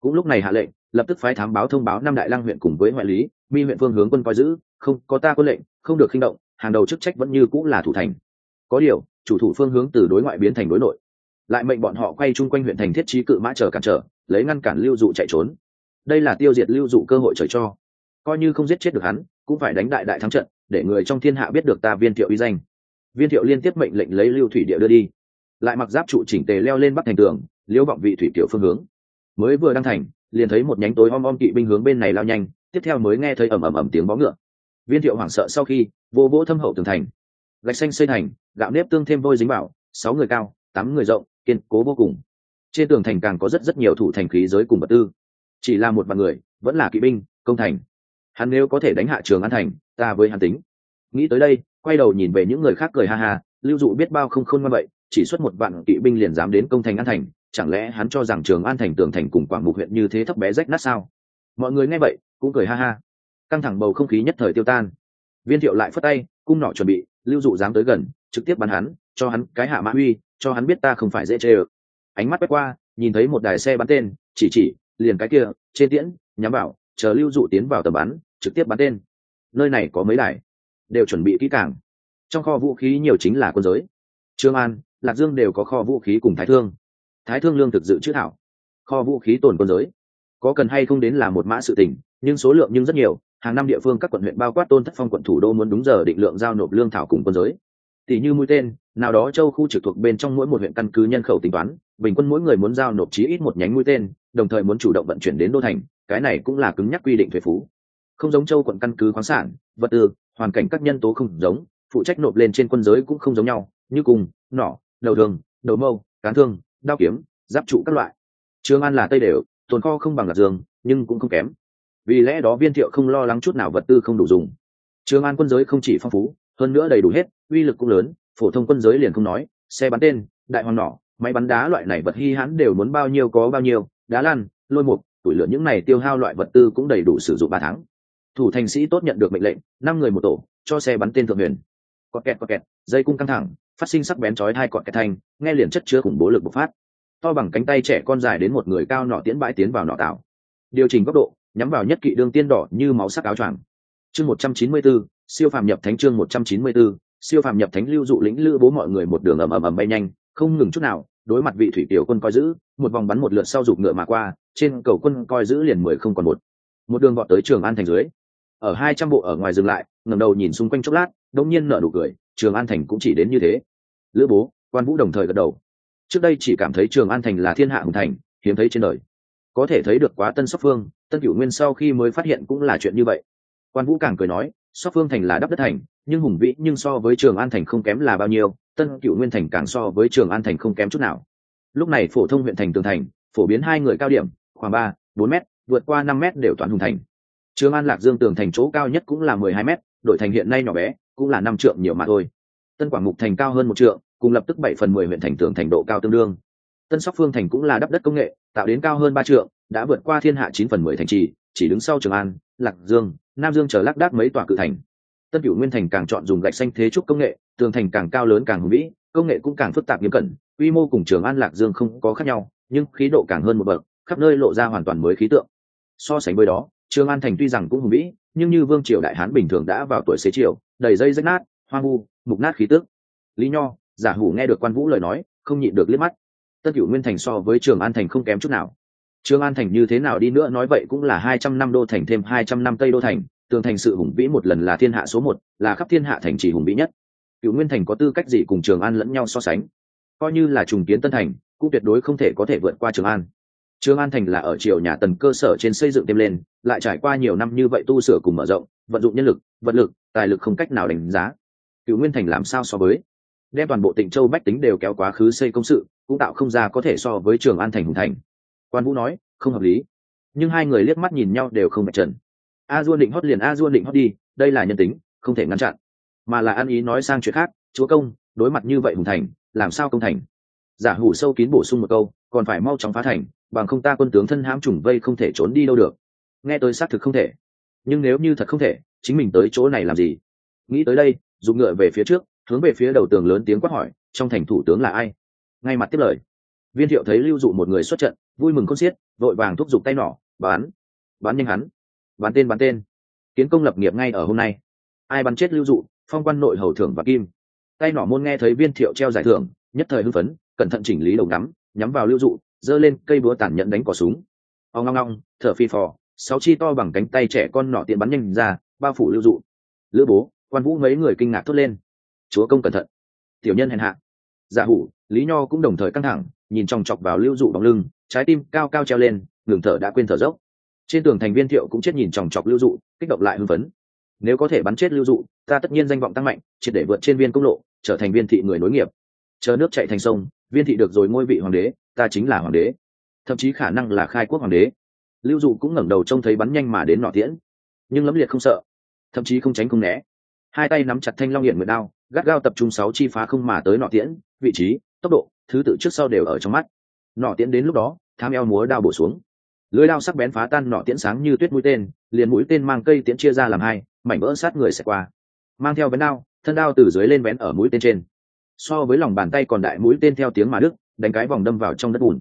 S1: Cũng lúc này hạ lệnh, lập tức phái thám báo thông báo năm đại lang huyện cùng với ngoại lý, mi huyện phương hướng quân coi giữ, không, có ta quân lệnh, không được khinh động, hàng đầu chức trách vẫn như cũng là thủ thành. Có điều, chủ thủ phương hướng từ đối ngoại biến thành đối nội lại mệnh bọn họ quay chung quanh huyện thành thiết trí cự mã chờ cản trở, lấy ngăn cản lưu dụ chạy trốn. Đây là tiêu diệt lưu dụ cơ hội trời cho. Coi như không giết chết được hắn, cũng phải đánh đại đại thắng trận, để người trong thiên hạ biết được ta viên thiệu uy danh. Viên thiệu liên tiếp mệnh lệnh lấy lưu thủy địa đưa đi. Lại mặc giáp trụ chỉnh tề leo lên bắc thành tường liễu vọng vị thủy tiểu phương hướng. Mới vừa đăng thành, liền thấy một nhánh tối om om kỵ binh hướng bên này lao nhanh, tiếp theo mới nghe thấy ầm ầm ầm tiếng bó ngựa. Viên thiệu hoảng sợ sau khi, vô vỗ thâm hậu tường thành. Gạch xanh xây thành, gạo nếp tương thêm vôi dính bảo, sáu người cao, tám người rộng kiên cố vô cùng. Trên tường thành càng có rất rất nhiều thủ thành khí giới cùng vật tư. Chỉ là một vài người, vẫn là kỵ binh, công thành. Hắn nếu có thể đánh hạ trường an thành, ta với hắn tính. Nghĩ tới đây, quay đầu nhìn về những người khác cười ha ha, lưu dụ biết bao không khôn ngoan vậy, chỉ xuất một vạn kỵ binh liền dám đến công thành an thành, chẳng lẽ hắn cho rằng trường an thành tường thành cùng quảng mục huyện như thế thấp bé rách nát sao? Mọi người nghe vậy, cũng cười ha ha. Căng thẳng bầu không khí nhất thời tiêu tan. Viên thiệu lại phất tay, cung nọ chuẩn bị, lưu dụ dám tới gần, trực tiếp bắn hắn cho hắn cái hạ mã uy, cho hắn biết ta không phải dễ chê ơ. Ánh mắt quét qua, nhìn thấy một đài xe bắn tên, chỉ chỉ, liền cái kia, trên tiễn, nhắm vào, chờ lưu dụ tiến vào tầm bắn, trực tiếp bắn tên. Nơi này có mấy đài? Đều chuẩn bị kỹ càng. Trong kho vũ khí nhiều chính là quân giới. Trương an, lạc dương đều có kho vũ khí cùng thái thương. Thái thương lương thực dự trữ thảo. Kho vũ khí tồn quân giới. Có cần hay không đến là một mã sự tình, nhưng số lượng nhưng rất nhiều. Hàng năm địa phương các quận huyện bao quát tôn thất phong quận thủ đô muốn đúng giờ định lượng giao nộp lương thảo cùng quân giới tỷ như mũi tên, nào đó châu khu trực thuộc bên trong mỗi một huyện căn cứ nhân khẩu tính toán, bình quân mỗi người muốn giao nộp chí ít một nhánh mũi tên, đồng thời muốn chủ động vận chuyển đến đô thành, cái này cũng là cứng nhắc quy định thuế phú. Không giống châu quận căn cứ khoáng sản, vật tư, hoàn cảnh các nhân tố không giống, phụ trách nộp lên trên quân giới cũng không giống nhau, như cùng, nỏ, đầu đường, đầu mâu, cán thương, đao kiếm, giáp trụ các loại. Trường an là tây đều, tồn kho không bằng lạc dương, nhưng cũng không kém. Vì lẽ đó viên thiệu không lo lắng chút nào vật tư không đủ dùng. Trường an quân giới không chỉ phong phú hơn nữa đầy đủ hết uy lực cũng lớn phổ thông quân giới liền không nói xe bắn tên đại hoàng nỏ máy bắn đá loại này vật hy hãn đều muốn bao nhiêu có bao nhiêu đá lan lôi mục tủi lửa những này tiêu hao loại vật tư cũng đầy đủ sử dụng ba tháng. Thủ thành sĩ tốt nhận được mệnh lệnh năm người một tổ cho xe bắn tên thượng huyền. Có kẹt có kẹt dây cung căng thẳng phát sinh sắc bén chói hai cọt kẹt thanh nghe liền chất chứa khủng bố lực bộc phát. To bằng cánh tay trẻ con dài đến một người cao nọ tiến bãi tiến vào nọ tạo. Điều chỉnh góc độ nhắm vào nhất kỵ đương tiên đỏ như máu sắc áo choàng. Chương một trăm chín mươi 194, siêu phàm nhập thánh chương 194, siêu phàm nhập thánh lưu dụ lĩnh lữ bố mọi người một đường ầm ầm ầm bay nhanh không ngừng chút nào đối mặt vị thủy tiểu quân coi giữ một vòng bắn một lượt sau dục ngựa mà qua trên cầu quân coi giữ liền mười không còn một. Một đường vọt tới trường an thành dưới. Ở hai trăm bộ ở ngoài dừng lại ngẩng đầu nhìn xung quanh chốc lát đống nhiên nở nụ cười trường an thành cũng chỉ đến như thế. Lữ bố quan vũ đồng thời gật đầu. Trước đây chỉ cảm thấy trường an thành là thiên hạ hùng thành hiếm thấy trên đời. Có thể thấy được quá tân sóc phương tân cửu nguyên sau khi mới phát hiện cũng là chuyện như vậy. Quan vũ càng cười nói so phương thành là đắp đất thành, nhưng hùng vĩ nhưng so với trường an thành không kém là bao nhiêu, tân Cựu nguyên thành càng so với trường an thành không kém chút nào. Lúc này phổ thông huyện thành tường thành, phổ biến hai người cao điểm, khoảng ba, bốn m vượt qua năm m đều toàn hùng thành. Trường an lạc dương tường thành chỗ cao nhất cũng là mười hai m đội thành hiện nay nhỏ bé, cũng là năm trượng nhiều mà thôi. Tân quảng mục thành cao hơn một trượng, cùng lập tức bảy phần mười huyện thành tường thành độ cao tương đương. Tân sóc phương thành cũng là đắp đất công nghệ, tạo đến cao hơn ba trượng, đã vượt qua thiên hạ chín phần mười thành trì, chỉ đứng sau trường an lạc dương, nam dương chờ lác đác mấy tòa cự thành. Tân cửu nguyên thành càng chọn dùng gạch xanh thế trúc công nghệ, tường thành càng cao lớn càng hùng vĩ, công nghệ cũng càng phức tạp nghiêm cẩn, quy mô cùng trường an lạc dương không có khác nhau, nhưng khí độ càng hơn một bậc, khắp nơi lộ ra hoàn toàn mới khí tượng. So sánh với đó, trường an thành tuy rằng cũng hùng vĩ, nhưng như vương triều đại hán bình thường đã vào tuổi xế chiều, đầy dây rách nát, hoang vu, mục nát khí tước lý nho, giả hủ nghe được quan vũ lời nói, không nhịn được liếc mắt. Tân cửu nguyên thành so với trường an thành không kém chút nào trường an thành như thế nào đi nữa nói vậy cũng là hai trăm năm đô thành thêm hai trăm năm tây đô thành, tường thành sự hùng vĩ một lần là thiên hạ số một, là khắp thiên hạ thành trì hùng vĩ nhất. Cựu nguyên thành có tư cách gì cùng trường an lẫn nhau so sánh? Coi như là trùng kiến tân thành, cũng tuyệt đối không thể có thể vượt qua trường an. Trường an thành là ở triều nhà tần cơ sở trên xây dựng thêm lên, lại trải qua nhiều năm như vậy tu sửa cùng mở rộng, vận dụng nhân lực, vật lực, tài lực không cách nào đánh giá. Cựu nguyên thành làm sao so với? Đem toàn bộ Tịnh châu bách tính đều kéo quá khứ xây công sự, cũng tạo không ra có thể so với trường an thành hùng thành quan vũ nói, không hợp lý. Nhưng hai người liếc mắt nhìn nhau đều không bạch trần. A dua định hót liền a dua định hót đi, đây là nhân tính, không thể ngăn chặn. Mà là ăn ý nói sang chuyện khác, chúa công, đối mặt như vậy hùng thành, làm sao công thành? Giả hủ sâu kín bổ sung một câu, còn phải mau chóng phá thành, bằng không ta quân tướng thân hãm trùng vây không thể trốn đi đâu được. Nghe tôi xác thực không thể. Nhưng nếu như thật không thể, chính mình tới chỗ này làm gì? Nghĩ tới đây dùng ngựa về phía trước, hướng về phía đầu tường lớn tiếng quát hỏi, trong thành thủ tướng là ai? Ngay mặt tiếp lời. Viên thiệu thấy lưu dụ một người xuất trận vui mừng con xiết vội vàng thúc giục tay nỏ bán bán nhanh hắn bán tên bán tên. Kiến công lập nghiệp ngay ở hôm nay. Ai bắn chết lưu dụ phong quan nội hầu thưởng và kim. Tay nỏ môn nghe thấy viên thiệu treo giải thưởng nhất thời hưng phấn cẩn thận chỉnh lý đầu ngắm, nhắm vào lưu dụ giơ lên cây búa tản nhận đánh cỏ súng. Ông ngong ngong thở phi phò sáu chi to bằng cánh tay trẻ con nọ tiện bắn nhanh ra bao phủ lưu dụ. Lữ bố quan vũ mấy người kinh ngạc thốt lên. Chúa công cẩn thận. Tiểu nhân hèn hạ. Giả hủ lý nho cũng đồng thời căng thẳng nhìn chòng chọc vào lưu dụ bóng lưng, trái tim cao cao treo lên, ngừng thở đã quên thở dốc. Trên tường thành viên thiệu cũng chết nhìn chòng chọc lưu dụ, kích động lại hưng phấn. Nếu có thể bắn chết lưu dụ, ta tất nhiên danh vọng tăng mạnh, triệt để vượt trên viên công lộ, trở thành viên thị người nối nghiệp. Chờ nước chạy thành sông, viên thị được rồi ngôi vị hoàng đế, ta chính là hoàng đế. Thậm chí khả năng là khai quốc hoàng đế. Lưu dụ cũng ngẩng đầu trông thấy bắn nhanh mà đến nọ tiễn. Nhưng lấm liệt không sợ, thậm chí không tránh không né. Hai tay nắm chặt thanh long hiện nguyệt đao, gắt gao tập trung sáu chi phá không mà tới nọ tiễn, vị trí, tốc độ thứ tự trước sau đều ở trong mắt. Nọ tiễn đến lúc đó, tham eo múa đao bổ xuống. Lưới đao sắc bén phá tan nọ tiễn sáng như tuyết mũi tên, liền mũi tên mang cây tiễn chia ra làm hai, mảnh vỡ sát người sẽ qua. Mang theo vén đao, thân đao từ dưới lên vén ở mũi tên trên. So với lòng bàn tay còn đại mũi tên theo tiếng mà đức, đánh cái vòng đâm vào trong đất bùn.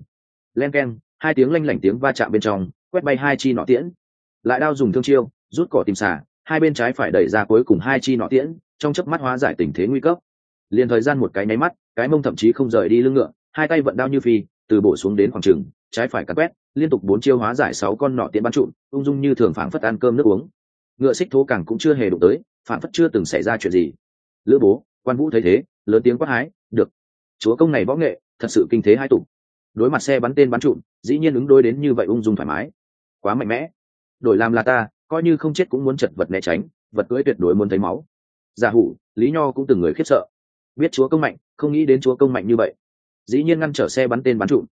S1: Len keng, hai tiếng lanh lảnh tiếng va chạm bên trong, quét bay hai chi nọ tiễn. Lại đao dùng thương chiêu, rút cỏ tìm xả hai bên trái phải đẩy ra cuối cùng hai chi nọ tiễn, trong chớp mắt hóa giải tình thế nguy cấp. Liền thời gian một cái nháy mắt cái mông thậm chí không rời đi lưng ngựa, hai tay vận đao như phi, từ bổ xuống đến khoảng trừng trái phải cắt quét, liên tục bốn chiêu hóa giải sáu con nọ tiện bắn trụn ung dung như thường phảng phất ăn cơm nước uống. Ngựa xích thố càng cũng chưa hề đụng tới, phảng phất chưa từng xảy ra chuyện gì. Lữ bố, quan vũ thấy thế, lớn tiếng quát hái, được. Chúa công này võ nghệ, thật sự kinh thế hai tục đối mặt xe bắn tên bắn trụn dĩ nhiên ứng đối đến như vậy ung dung thoải mái. Quá mạnh mẽ. Đổi làm là ta, coi như không chết cũng muốn chật vật né tránh, vật cưỡi tuyệt đối muốn thấy máu. Giả hủ, lý nho cũng từng người khiếp sợ biết chúa công mạnh, không nghĩ đến chúa công mạnh như vậy. Dĩ nhiên ngăn trở xe bắn tên bắn trụm.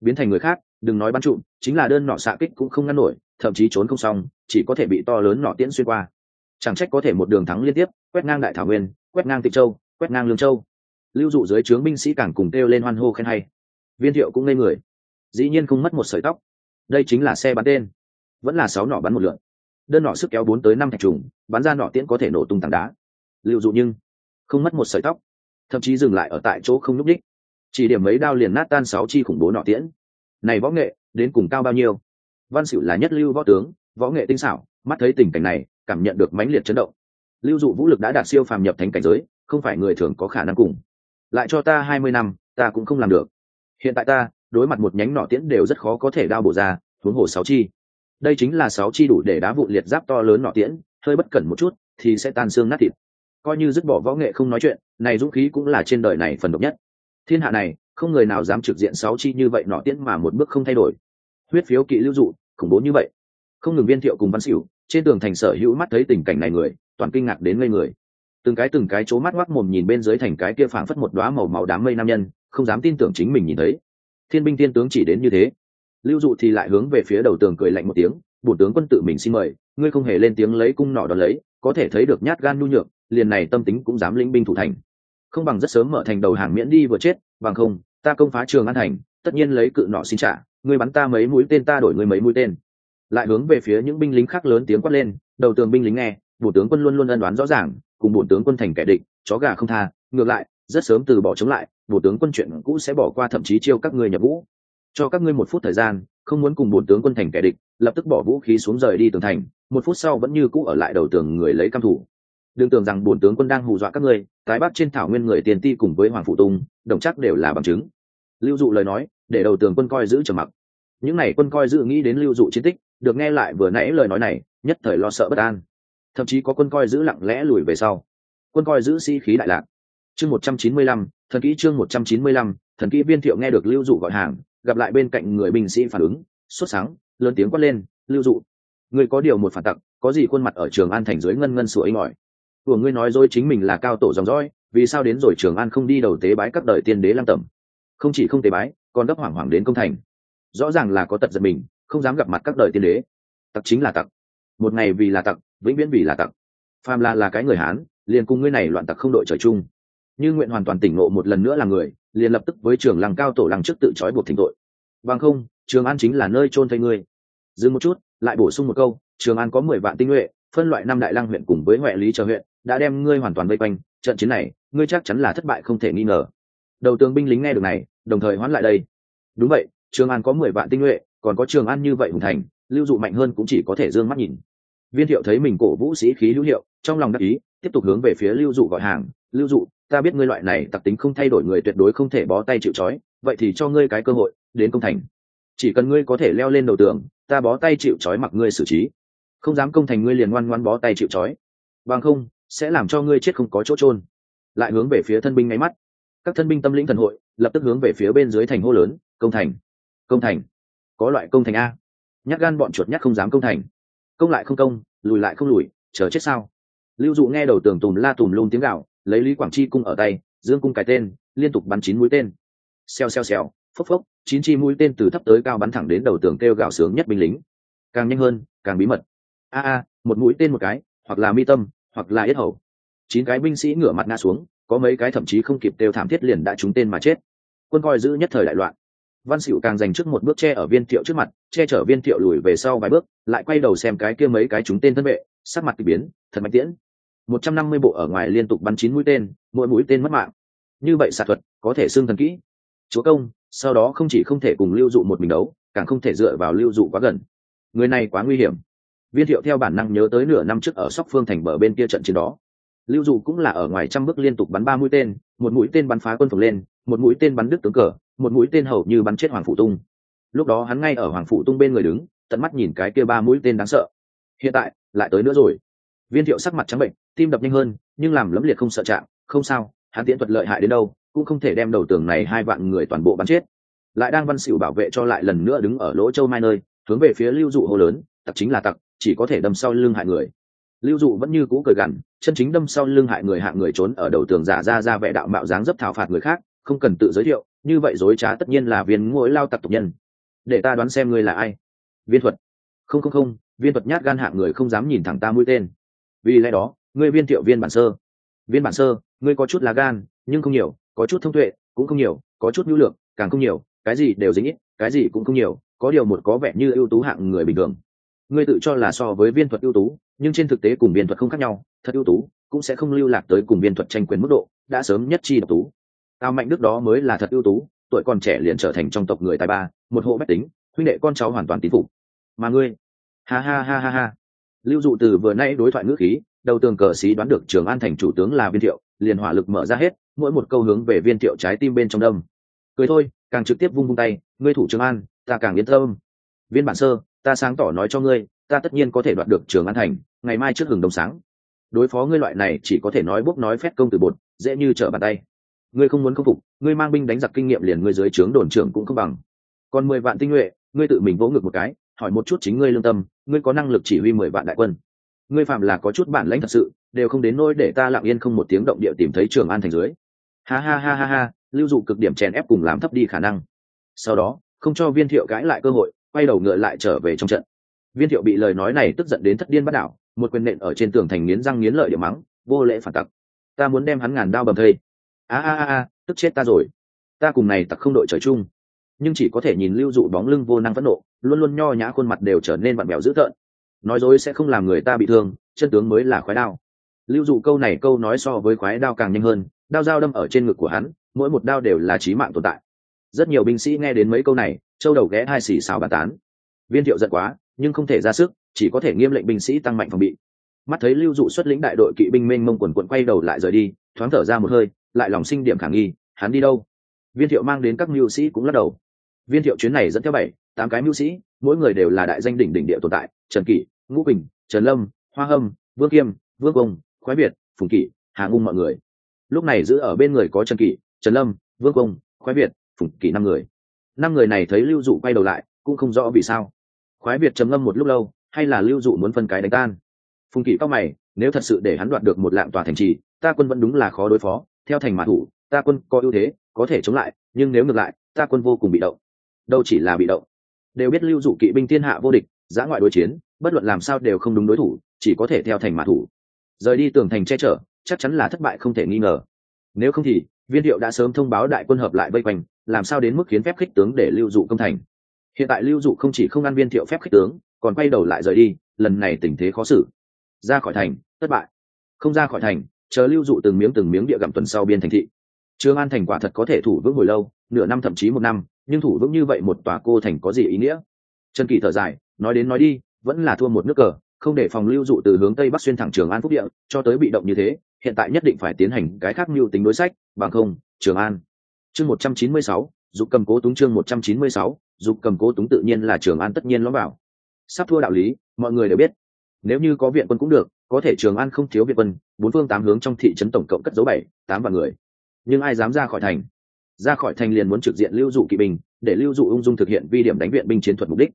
S1: Biến thành người khác, đừng nói bắn trụm, chính là đơn nọ xạ kích cũng không ngăn nổi, thậm chí trốn không xong, chỉ có thể bị to lớn nọ tiễn xuyên qua. Chẳng trách có thể một đường thắng liên tiếp, quét ngang đại thảo nguyên, quét ngang tịnh châu, quét ngang lương châu. Lưu dụ dưới trướng binh sĩ càng cùng kêu lên hoan hô khen hay. Viên thiệu cũng ngây người. Dĩ nhiên không mất một sợi tóc. Đây chính là xe bắn tên. Vẫn là sáu nỏ bắn một lượn. Đơn nọ sức kéo bốn tới năm thạch trùng, bắn ra nọ tiễn có thể nổ tung tảng đá. Lưu dụ nhưng không mất một sợi tóc thậm chí dừng lại ở tại chỗ không nhúc đích chỉ điểm mấy đao liền nát tan sáu chi khủng bố nọ tiễn. Này võ nghệ, đến cùng cao bao nhiêu? Văn xỉu là nhất lưu võ tướng, võ nghệ tinh xảo, mắt thấy tình cảnh này, cảm nhận được mãnh liệt chấn động. Lưu dụ vũ lực đã đạt siêu phàm nhập thánh cảnh giới, không phải người thường có khả năng cùng. Lại cho ta hai mươi năm, ta cũng không làm được. Hiện tại ta, đối mặt một nhánh nọ tiễn đều rất khó có thể đao bổ ra, huống hồ sáu chi. Đây chính là sáu chi đủ để đá vụ liệt giáp to lớn nọ tiễn, hơi bất cẩn một chút, thì sẽ tan xương nát thịt coi như dứt bỏ võ nghệ không nói chuyện, này dũng khí cũng là trên đời này phần độc nhất. Thiên hạ này, không người nào dám trực diện sáu chi như vậy nọ tiễn mà một bước không thay đổi. Huyết phiếu kỵ lưu dụ, khủng bố như vậy. Không ngừng viên thiệu cùng văn xỉu, trên tường thành sở hữu mắt thấy tình cảnh này người, toàn kinh ngạc đến ngây người. Từng cái từng cái c mắt ngoác mồm nhìn bên dưới thành cái kia phảng phất một đóa màu màu đám mây nam nhân, không dám tin tưởng chính mình nhìn thấy. Thiên binh thiên tướng chỉ đến như thế. Lưu dụ thì lại hướng về phía đầu tường cười lạnh một tiếng, bổn tướng quân tự mình xin mời, ngươi không hề lên tiếng lấy cung nọ đón lấy, có thể thấy được nhát gan nhu nhược liền này tâm tính cũng dám lĩnh binh thủ thành. Không bằng rất sớm mở thành đầu hàng miễn đi vừa chết, bằng không, ta công phá trường an thành, tất nhiên lấy cự nọ xin trả, ngươi bắn ta mấy mũi tên ta đổi ngươi mấy mũi tên. Lại hướng về phía những binh lính khác lớn tiếng quát lên, đầu tường binh lính nghe bộ tướng quân luôn luôn ân đoán rõ ràng, cùng bộ tướng quân thành kẻ địch, chó gà không tha, ngược lại, rất sớm từ bỏ chống lại bộ tướng quân chuyện cũ sẽ bỏ qua thậm chí chiêu các ngươi nhập vũ. Cho các ngươi một phút thời gian, không muốn cùng bộ tướng quân thành kẻ địch, lập tức bỏ vũ khí xuống rời đi tường thành, một phút sau vẫn như cũ ở lại đầu tường người lấy cam thủ đừng tưởng rằng bổn tướng quân đang hù dọa các ngươi tái bắc trên thảo nguyên người tiền ti cùng với hoàng phụ tùng, đồng chắc đều là bằng chứng. Lưu dụ lời nói để đầu tường quân coi giữ trầm mặc. Những n à y quân coi giữ nghĩ đến lưu dụ chiến tích được nghe lại vừa nãy lời nói này nhất thời lo sợ bất an. Thậm chí có quân coi giữ lặng lẽ lùi về sau. Quân coi giữ sĩ、si、khí đại lạc. Chương một trăm chín mươi lăm thần kỹ chương một trăm chín mươi lăm thần kỹ viên thiệu nghe được lưu dụ gọi hàng gặp lại bên cạnh người binh sĩ phản ứng sốt sáng lớn tiếng quát lên lưu dụ người có điều một phản tặc có gì khuôn mặt ở trường an thành dưới ngân ngân sủa ấy ỏi của ngươi nói dối chính mình là cao tổ dòng dõi, vì sao đến rồi trường an không đi đầu tế bái các đời tiên đế lăng tẩm? Không chỉ không tế bái, còn đắp hoảng hoảng đến công thành. Rõ ràng là có tật giật mình, không dám gặp mặt các đời tiên đế. Tặc chính là tặc. Một ngày vì là tặc, vĩnh viễn vì là tặc. Phàm là là cái người hán, liền cùng ngươi này loạn tặc không đội trời chung. Như nguyện hoàn toàn tỉnh ngộ một lần nữa là người, liền lập tức với trường lăng cao tổ lăng trước tự trói buộc thỉnh tội. Bằng không, trường an chính là nơi chôn thây ngươi. Dừng một chút, lại bổ sung một câu, trường an có mười vạn tinh nhuệ, phân loại năm đại lăng huyện cùng với huệ lý chờ huyện đã đem ngươi hoàn toàn vây quanh, trận chiến này, ngươi chắc chắn là thất bại không thể nghi ngờ. Đầu tướng binh lính nghe được này, đồng thời hoán lại đây. Đúng vậy, trường an có mười vạn tinh nhuệ, còn có trường an như vậy hùng thành, lưu dụ mạnh hơn cũng chỉ có thể d ư ơ n g mắt nhìn. Viên thiệu thấy mình cổ vũ sĩ khí hữu hiệu, trong lòng đắc ý, tiếp tục hướng về phía lưu dụ gọi hàng, lưu dụ, ta biết ngươi loại này tặc tính không thay đổi người tuyệt đối không thể bó tay chịu c vậy thì cho ngươi cái cơ hội, đến công thành. Chỉ cần ngươi có thể leo lên đầu tường, ta bó tay chịu c mặc ngươi xử trí. Không dám công thành ngươi liền ngoan ngoan bó tay chịu c bằng không sẽ làm cho ngươi chết không có chỗ trôn lại hướng về phía thân binh ngáy mắt. Các thân binh tâm lĩnh thần hội, lập tức hướng về phía bên dưới thành hô lớn, công thành! Công thành! Có loại công thành a. Nhắc gan bọn chuột nhắc không dám công thành. Công lại không công, lùi lại không lùi, chờ chết sao? Lưu dụ nghe đầu tường tùm la tùm lung tiếng gạo, lấy lý quảng chi cung ở tay, dương cung cái tên, liên tục bắn chín mũi tên. Xèo xèo xèo, phốc phốc, chín chi mũi tên từ thấp tới cao bắn thẳng đến đầu tường kêu gạo sướng nhất binh lính. Càng nhanh hơn, càng bí mật. A a, một mũi tên một cái, hoặc là mi tâm hoặc là yết hầu. Chín cái binh sĩ ngửa mặt ngã xuống, có mấy cái thậm chí không kịp đều thảm thiết liền đã trúng tên mà chết. Quân coi giữ nhất thời đại loạn. Văn xỉu càng dành trước một bước che ở viên thiệu trước mặt, che chở viên thiệu lùi về sau vài bước, lại quay đầu xem cái kia mấy cái trúng tên thân vệ, sắc mặt k ỳ biến, thật mạnh tiễn. Một trăm năm mươi bộ ở ngoài liên tục bắn chín mũi tên, mỗi mũi tên mất mạng. Như vậy xạ thuật, có thể xương thần kỹ. Chúa công, sau đó không chỉ không thể cùng lưu dụ một mình đấu, càng không thể dựa vào lưu dụ quá gần. Người này quá nguy hiểm viên thiệu theo bản năng nhớ tới nửa năm trước ở sóc phương thành bờ bên kia trận chiến đó. Lưu dụ cũng là ở ngoài trăm bước liên tục bắn ba mũi tên, một mũi tên bắn phá quân phồng lên, một mũi tên bắn đứt tướng cờ, một mũi tên hầu như bắn chết hoàng phụ tung. Lúc đó hắn ngay ở hoàng phụ tung bên người đứng, tận mắt nhìn cái kia ba mũi tên đáng sợ. Hiện tại, lại tới nữa rồi. Viên thiệu sắc mặt trắng bệnh, tim đập nhanh hơn, nhưng làm lẫm liệt không sợ chạm, không sao, hắn tiễn thuật lợi hại đến đâu, cũng không thể đem đầu tường này hai vạn người toàn bộ bắn chết. Lại đang văn xỉu bảo vệ cho lại lần nữa đứng ở lỗ châu mai nơi, hướng về phía lưu dụ hô lớn, tặc chính là tặc chỉ có thể đâm sau lưng hại người. Lưu dụ vẫn như cũ cười gằn, chân chính đâm sau lưng hại người hạng người trốn ở đầu tường giả ra ra vẻ đạo mạo dáng dấp thảo phạt người khác, không cần tự giới thiệu, như vậy dối trá tất nhiên là viên ngỗi lao tặc tục nhân. Để ta đoán xem ngươi là ai. Viên thuật. Không không không, viên thuật nhát gan hạng người không dám nhìn thẳng ta mũi tên. Vì lẽ đó, ngươi viên thiệu viên bản sơ. Viên bản sơ, ngươi có chút là gan, nhưng không nhiều, có chút thông tuệ, cũng không nhiều, có chút nhu lượng, càng không nhiều, cái gì đều dính ít, cái gì cũng không nhiều, có điều một có vẻ như ưu tú hạng người bình thường ngươi tự cho là so với viên thuật ưu tú, nhưng trên thực tế cùng viên thuật không khác nhau, thật ưu tú cũng sẽ không lưu lạc tới cùng viên thuật tranh quyền mức độ, đã sớm nhất chi độc tú. Tào mạnh đức đó mới là thật ưu tú, tuổi còn trẻ liền trở thành trong tộc người tài ba, một hộ bách tính, huynh đệ con cháu hoàn toàn tín phục. Mà ngươi? Ha ha ha ha ha. Lưu dụ từ vừa nay đối thoại ngữ khí, đầu tường cờ sĩ đoán được trường an thành chủ tướng là viên thiệu, liền hỏa lực mở ra hết, mỗi một câu hướng về viên thiệu trái tim bên trong đông cười thôi, càng trực tiếp vung vung tay, ngươi thủ trường an, ta càng yên tâm. Viên bản sơ ta sáng tỏ nói cho ngươi, ta tất nhiên có thể đoạt được trường an thành, ngày mai trước hừng đông sáng. Đối phó ngươi loại này chỉ có thể nói bốc nói phép công từ bột, dễ như trở bàn tay. Ngươi không muốn khâm phục, ngươi mang binh đánh giặc kinh nghiệm liền ngươi dưới trướng đồn trưởng cũng không bằng. Còn mười vạn tinh nhuệ, ngươi tự mình vỗ ngực một cái, hỏi một chút chính ngươi lương tâm, ngươi có năng lực chỉ huy mười vạn đại quân. Ngươi phạm là có chút bản lãnh thật sự, đều không đến nỗi để ta lặng yên không một tiếng động địa tìm thấy trường an thành dưới. Ha ha ha ha ha, lưu dụ cực điểm chèn ép cùng làm thấp đi khả năng. Sau đó, không cho viên thiệu cãi lại cơ hội quay đầu ngựa lại trở về trong trận. Viên thiệu bị lời nói này tức giận đến thất điên bắt đảo, một quyền nện ở trên tường thành nghiến răng nghiến lợi điểm mắng, vô lễ phản tặc, ta muốn đem hắn ngàn đao bầm thây. A a a a, tức chết ta rồi. Ta cùng này tặc không đội trời chung. Nhưng chỉ có thể nhìn lưu dụ bóng lưng vô năng phẫn nộ, luôn luôn nho nhã khuôn mặt đều trở nên bặn bèo dữ tợn. Nói dối sẽ không làm người ta bị thương, chân tướng mới là khoái đao. Lưu dụ câu này câu nói so với khoái đao càng nhanh hơn, đao dao đâm ở trên ngực của hắn, mỗi một đao đều là trí mạng tồn tại. Rất nhiều binh sĩ nghe đến mấy câu này châu đầu ghé hai xì xào bàn tán. Viên thiệu giận quá, nhưng không thể ra sức, chỉ có thể nghiêm lệnh binh sĩ tăng mạnh phòng bị. Mắt thấy lưu dụ xuất lĩnh đại đội kỵ binh mênh mông quần quận quay đầu lại rời đi, thoáng thở ra một hơi, lại lòng sinh điểm khả nghi, hắn đi đâu? Viên thiệu mang đến các mưu sĩ cũng lắc đầu. Viên thiệu chuyến này dẫn theo bảy, tám cái mưu sĩ, mỗi người đều là đại danh đỉnh đỉnh địa tồn tại, trần kỷ, ngũ bình trần lâm, hoa hâm, vương kiêm, vương công khoái việt, phùng kỷ, hà ngung mọi người. Lúc này giữ ở bên người có trần kỷ, trần lâm, vương công khoái việt, phùng kỷ năm người năm người này thấy lưu dụ quay đầu lại, cũng không rõ vì sao. Khoái việt trầm ngâm một lúc lâu, hay là lưu dụ muốn phân cái đánh tan? Phùng Kỵ cao mày, nếu thật sự để hắn đoạt được một lạng tòa thành trì, ta quân vẫn đúng là khó đối phó, theo thành mã thủ, ta quân có ưu thế, có thể chống lại, nhưng nếu ngược lại, ta quân vô cùng bị động. Đâu chỉ là bị động. Đều biết lưu dụ kỵ binh thiên hạ vô địch, giã ngoại đối chiến, bất luận làm sao đều không đúng đối thủ, chỉ có thể theo thành mã thủ. Rời đi tường thành che chở, chắc chắn là thất bại không thể nghi ngờ. Nếu không thì, viên hiệu đã sớm thông báo đại quân hợp lại vây quanh làm sao đến mức khiến phép khích tướng để lưu dụ công thành? Hiện tại lưu dụ không chỉ không ăn viên thiệu phép khích tướng, còn quay đầu lại rời đi, lần này tình thế khó xử. Ra khỏi thành, thất bại. Không ra khỏi thành, chờ lưu dụ từng miếng từng miếng địa gặm tuần sau biên thành thị. Trương an thành quả thật có thể thủ vững hồi lâu, nửa năm thậm chí một năm, nhưng thủ vững như vậy một tòa cô thành có gì ý nghĩa? Trần kỳ thở dài, nói đến nói đi, vẫn là thua một nước cờ, không để phòng lưu dụ từ hướng tây bắc xuyên thẳng trường an phúc địa, cho tới bị động như thế, hiện tại nhất định phải tiến hành cái khác mưu tính đối sách, bằng không, trường an chương một trăm chín mươi sáu, dục cầm cố túng chương một trăm chín mươi sáu, dục cầm cố túng tự nhiên là trường an tất nhiên ló vào. Sắp thua đạo lý, mọi người đều biết. Nếu như có viện quân cũng được, có thể trường an không thiếu viện quân, bốn phương tám hướng trong thị trấn tổng cộng cất dấu bảy, tám vạn người. Nhưng ai dám ra khỏi thành? Ra khỏi thành liền muốn trực diện lưu dụ kỵ binh, để lưu dụ ung dung thực hiện vi điểm đánh viện binh chiến thuật mục đích.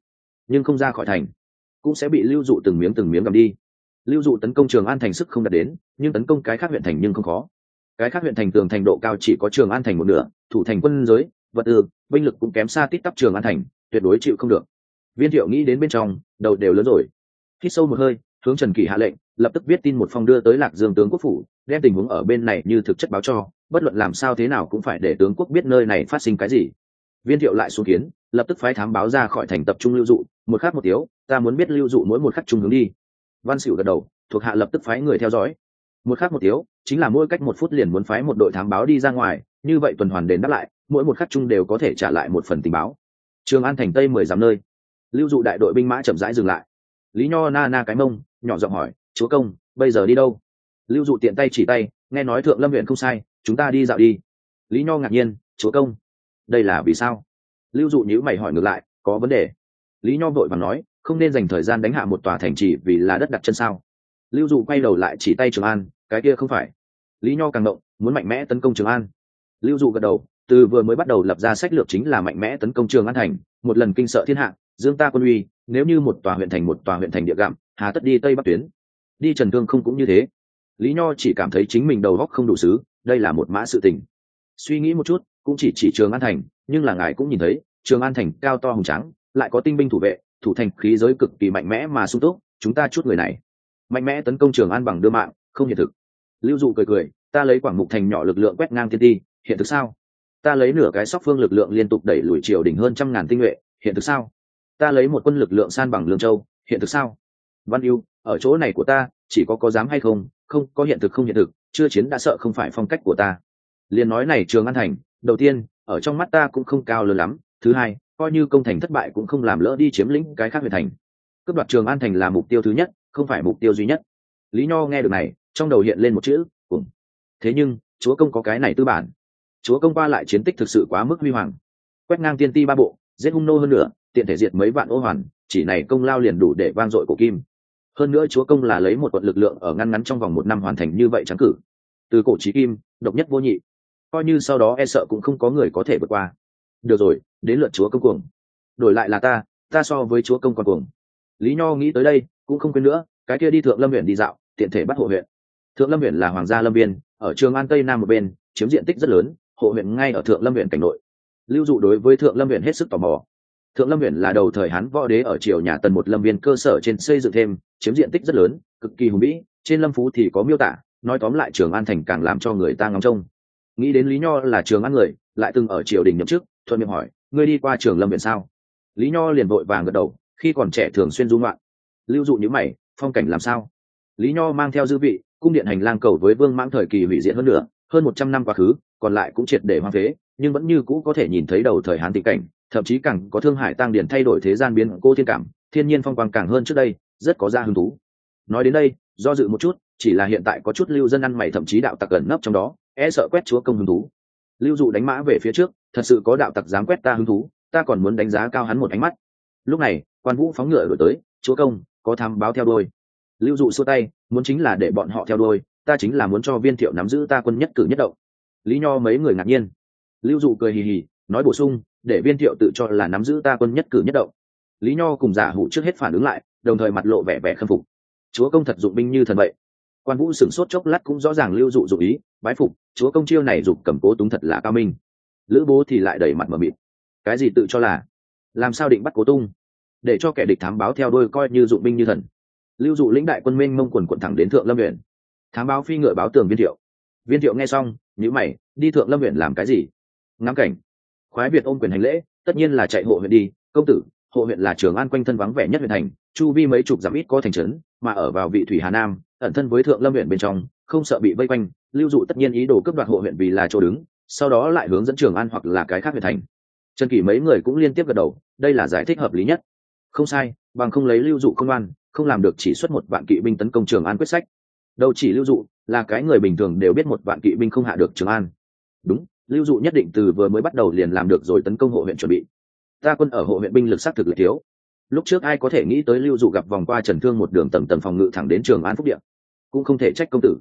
S1: Nhưng không ra khỏi thành, cũng sẽ bị lưu dụ từng miếng từng miếng cầm đi. Lưu dụ tấn công trường an thành sức không đạt đến, nhưng tấn công cái khác huyện thành nhưng không khó cái khác huyện thành tường thành độ cao chỉ có trường an thành một nửa, thủ thành quân giới, vật tư, binh lực cũng kém xa tít tắp trường an thành, tuyệt đối chịu không được. Viên thiệu nghĩ đến bên trong, đầu đều lớn rồi. Hít sâu một hơi, hướng trần kỳ hạ lệnh, lập tức viết tin một phong đưa tới lạc dương tướng quốc phủ, đem tình huống ở bên này như thực chất báo cho, bất luận làm sao thế nào cũng phải để tướng quốc biết nơi này phát sinh cái gì. Viên thiệu lại xuống kiến, lập tức phái thám báo ra khỏi thành tập trung lưu dụ, một khắc một tiếu ta muốn biết lưu dụ mỗi một khắc trung hướng đi. Văn xỉu gật đầu, thuộc hạ lập tức phái người theo dõi một khắc một tiếu chính là mỗi cách một phút liền muốn phái một đội thám báo đi ra ngoài, như vậy tuần hoàn đến đáp lại, mỗi một khắc chung đều có thể trả lại một phần tình báo. Trường an thành tây mười dặm nơi. Lưu dụ đại đội binh mã chậm rãi dừng lại. Lý nho na na cái mông, nhỏ giọng hỏi, chúa công, bây giờ đi đâu? Lưu dụ tiện tay chỉ tay, nghe nói thượng lâm huyện không sai, chúng ta đi dạo đi. Lý nho ngạc nhiên, chúa công, đây là vì sao? Lưu dụ nhữ mày hỏi ngược lại, có vấn đề. Lý nho vội và nói, không nên dành thời gian đánh hạ một tòa thành trì vì là đất đặt chân sao? Lưu dụ quay đầu lại chỉ tay trường an, cái kia không phải. Lý nho càng động, muốn mạnh mẽ tấn công trường an. Lưu dụ gật đầu, từ vừa mới bắt đầu lập ra sách lược chính là mạnh mẽ tấn công trường an thành, một lần kinh sợ thiên hạ, dương ta quân uy, nếu như một tòa huyện thành một tòa huyện thành địa gạm hà tất đi tây bắc tuyến. Đi trần thương không cũng như thế. Lý nho chỉ cảm thấy chính mình đầu góc không đủ xứ, đây là một mã sự tình. Suy nghĩ một chút, cũng chỉ chỉ trường an thành, nhưng là ngài cũng nhìn thấy, trường an thành cao to hùng trắng lại có tinh binh thủ vệ, thủ thành khí giới cực kỳ mạnh mẽ mà sung túc, chúng ta chút người này mạnh mẽ tấn công trường an bằng đưa mạng, không hiện thực. Lưu dụ cười cười, ta lấy quảng mục thành nhỏ lực lượng quét ngang thiên ti hiện thực sao? Ta lấy nửa cái sóc phương lực lượng liên tục đẩy lùi triều đỉnh hơn trăm ngàn tinh nhuệ, hiện thực sao? Ta lấy một quân lực lượng san bằng lương châu, hiện thực sao? Văn yêu ở chỗ này của ta, chỉ có có dám hay không không, có hiện thực không hiện thực, chưa chiến đã sợ không phải phong cách của ta. Liền nói này trường an thành, đầu tiên, ở trong mắt ta cũng không cao lớn lắm, thứ hai, coi như công thành thất bại cũng không làm lỡ đi chiếm lĩnh cái khác huyện thành. Cướp đoạt trường an thành là mục tiêu thứ nhất không phải mục tiêu duy nhất. Lý nho nghe được này, trong đầu hiện lên một chữ, cùng. Thế nhưng, chúa công có cái này tư bản. Chúa công qua lại chiến tích thực sự quá mức huy hoàng. Quét ngang tiên ti ba bộ, giết hung nô hơn nữa tiện thể diệt mấy vạn ô hoàn, chỉ này công lao liền đủ để vang dội cổ kim. Hơn nữa chúa công là lấy một quận lực lượng ở ngăn ngắn trong vòng một năm hoàn thành như vậy trắng cử. Từ cổ trí kim, độc nhất vô nhị. Coi như sau đó e sợ cũng không có người có thể vượt qua. Được rồi, đến lượt chúa công cuồng. Đổi lại là ta ta so với chúa công còn cuồng lý nho nghĩ tới đây, cũng không quên nữa, cái kia đi thượng lâm huyện đi dạo, tiện thể bắt hộ huyện. Thượng lâm huyện là hoàng gia lâm viên, ở trường an tây nam một bên, chiếm diện tích rất lớn, hộ huyện ngay ở thượng lâm huyện cảnh nội. Lưu dụ đối với thượng lâm huyện hết sức tò mò. Thượng lâm huyện là đầu thời hán võ đế ở triều nhà tần một lâm viên cơ sở trên xây dựng thêm, chiếm diện tích rất lớn, cực kỳ hùng vĩ, trên lâm phú thì có miêu tả, nói tóm lại trường an thành càng làm cho người ta ngóng trông. Nghĩ đến lý nho là trường an người, lại từng ở triều đình nhậm chức, thuận miệng hỏi, ngươi đi qua trường lâm huyện sao? Lý nho liền vội vàng gật đầu khi còn trẻ thường xuyên dung loạn lưu dụ những mày, phong cảnh làm sao? Lý nho mang theo dư vị, cung điện hành lang cầu với vương mãng thời kỳ hủy diện hơn nữa hơn một trăm năm quá khứ, còn lại cũng triệt để hoang phế, nhưng vẫn như cũ có thể nhìn thấy đầu thời hán tình cảnh, thậm chí càng có thương hải tăng điển thay đổi thế gian biến cô thiên cảm, thiên nhiên phong quang càng hơn trước đây, rất có ra hứng thú. Nói đến đây, do dự một chút, chỉ là hiện tại có chút lưu dân ăn mày thậm chí đạo tặc gần nấp trong đó e sợ quét chúa công hứng thú. Lưu dụ đánh mã về phía trước, thật sự có đạo tặc dám quét ta hứng thú, ta còn muốn đánh giá cao hắn một ánh mắt lúc này, quan vũ phóng ngựa đổi tới, chúa công, có tham báo theo đôi lưu dụ xua tay, muốn chính là để bọn họ theo đôi ta chính là muốn cho viên thiệu nắm giữ ta quân nhất cử nhất động. Lý nho mấy người ngạc nhiên. Lưu dụ cười hì hì, nói bổ sung, để viên thiệu tự cho là nắm giữ ta quân nhất cử nhất động. Lý nho cùng giả hủ trước hết phản ứng lại, đồng thời mặt lộ vẻ vẻ khâm phục. Chúa công thật dụng binh như thần vậy. Quan vũ sửng sốt chốc lát cũng rõ ràng lưu dụ dụ ý, bái phục, chúa công chiêu này dục cầm cố túng thật là cao minh. Lữ bố thì lại đẩy mặt mờ mịt. Cái gì tự cho là? Làm sao định bắt cố tung? Để cho kẻ địch thám báo theo đôi coi như dụng binh như thần. Lưu dụ lĩnh đại quân minh mông quần quận thẳng đến thượng lâm huyện thám báo phi ngựa báo tường viên thiệu. Viên thiệu nghe xong nhữ mày, đi thượng lâm huyện làm cái gì? Ngắm cảnh. Khoái việt ôm quyền hành lễ, tất nhiên là chạy hộ huyện đi. Công tử, hộ huyện là trường an quanh thân vắng vẻ nhất huyện thành, chu vi mấy chục dặm ít có thành trấn, mà ở vào vị thủy hà nam, ẩn thân với thượng lâm huyện bên trong, không sợ bị vây quanh. Lưu dụ tất nhiên ý đồ cướp đoạt hộ huyện vì là chỗ đứng, sau đó lại hướng dẫn trường an hoặc là cái khác huyện thành trần kỷ mấy người cũng liên tiếp gật đầu, đây là giải thích hợp lý nhất. Không sai, bằng không lấy lưu dụ công an không làm được chỉ xuất một vạn kỵ binh tấn công trường an quyết sách. Đâu chỉ lưu dụ, là cái người bình thường đều biết một vạn kỵ binh không hạ được trường an. Đúng, lưu dụ nhất định từ vừa mới bắt đầu liền làm được rồi tấn công hộ huyện chuẩn bị. Ta quân ở hộ huyện binh lực xác thực là thiếu. Lúc trước ai có thể nghĩ tới lưu dụ gặp vòng qua trần thương một đường tầng tầng phòng ngự thẳng đến trường an phúc điện cũng không thể trách công tử.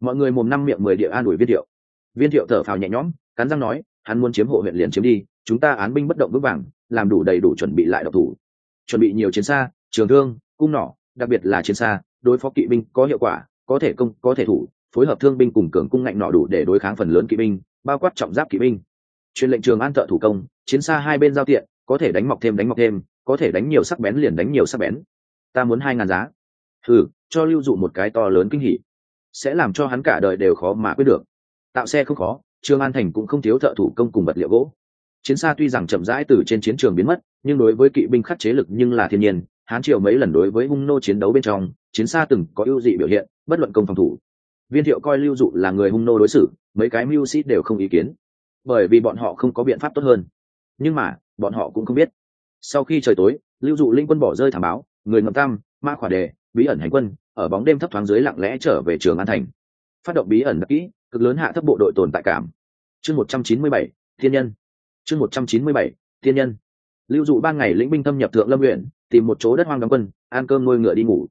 S1: Mọi người mồm năm miệng mười địa an ủi viên thiệu. Viên thiệu thở phào nhẹ nhõm, cắn răng nói, hắn muốn chiếm hộ huyện liền chiếm đi chúng ta án binh bất động vững vàng, làm đủ đầy đủ chuẩn bị lại độc thủ. Chuẩn bị nhiều chiến xa, trường thương, cung nỏ, đặc biệt là chiến xa, đối phó kỵ binh có hiệu quả, có thể công, có thể thủ, phối hợp thương binh cùng cường cung ngạnh nọ đủ để đối kháng phần lớn kỵ binh, bao quát trọng giáp kỵ binh. Truyền lệnh trường an thợ thủ công, chiến xa hai bên giao tiện, có thể đánh mọc thêm, đánh mọc thêm, có thể đánh nhiều sắc bén liền đánh nhiều sắc bén. Ta muốn hai ngàn giá. Thử cho lưu dụ một cái to lớn kinh hỉ. Sẽ làm cho hắn cả đời đều khó mà quyết được. Tạo xe không khó, trương an thành cũng không thiếu thợ thủ công cùng vật liệu gỗ chiến xa tuy rằng chậm rãi từ trên chiến trường biến mất, nhưng đối với kỵ binh khắc chế lực nhưng là thiên nhiên, hán triều mấy lần đối với hung nô chiến đấu bên trong, chiến xa từng có ưu dị biểu hiện, bất luận công phòng thủ. Viên thiệu coi lưu dụ là người hung nô đối xử, mấy cái mưu sĩ đều không ý kiến. Bởi vì bọn họ không có biện pháp tốt hơn. Nhưng mà, bọn họ cũng không biết. Sau khi trời tối, lưu dụ linh quân bỏ rơi thảm báo, người ngậm tam, ma khỏa đề, bí ẩn hành quân, ở bóng đêm thấp thoáng dưới lặng lẽ trở về trường an thành. Phát động bí ẩn đặc kỹ, cực lớn hạ thấp bộ đội tồn tại cảm. Chương một trăm chín mươi bảy, thiên nhân chương một trăm chín mươi bảy thiên nhân. Lưu dụ ban ngày lĩnh binh thâm nhập thượng lâm huyện, tìm một chỗ đất hoang đóng quân, ăn cơm nuôi ngựa đi ngủ.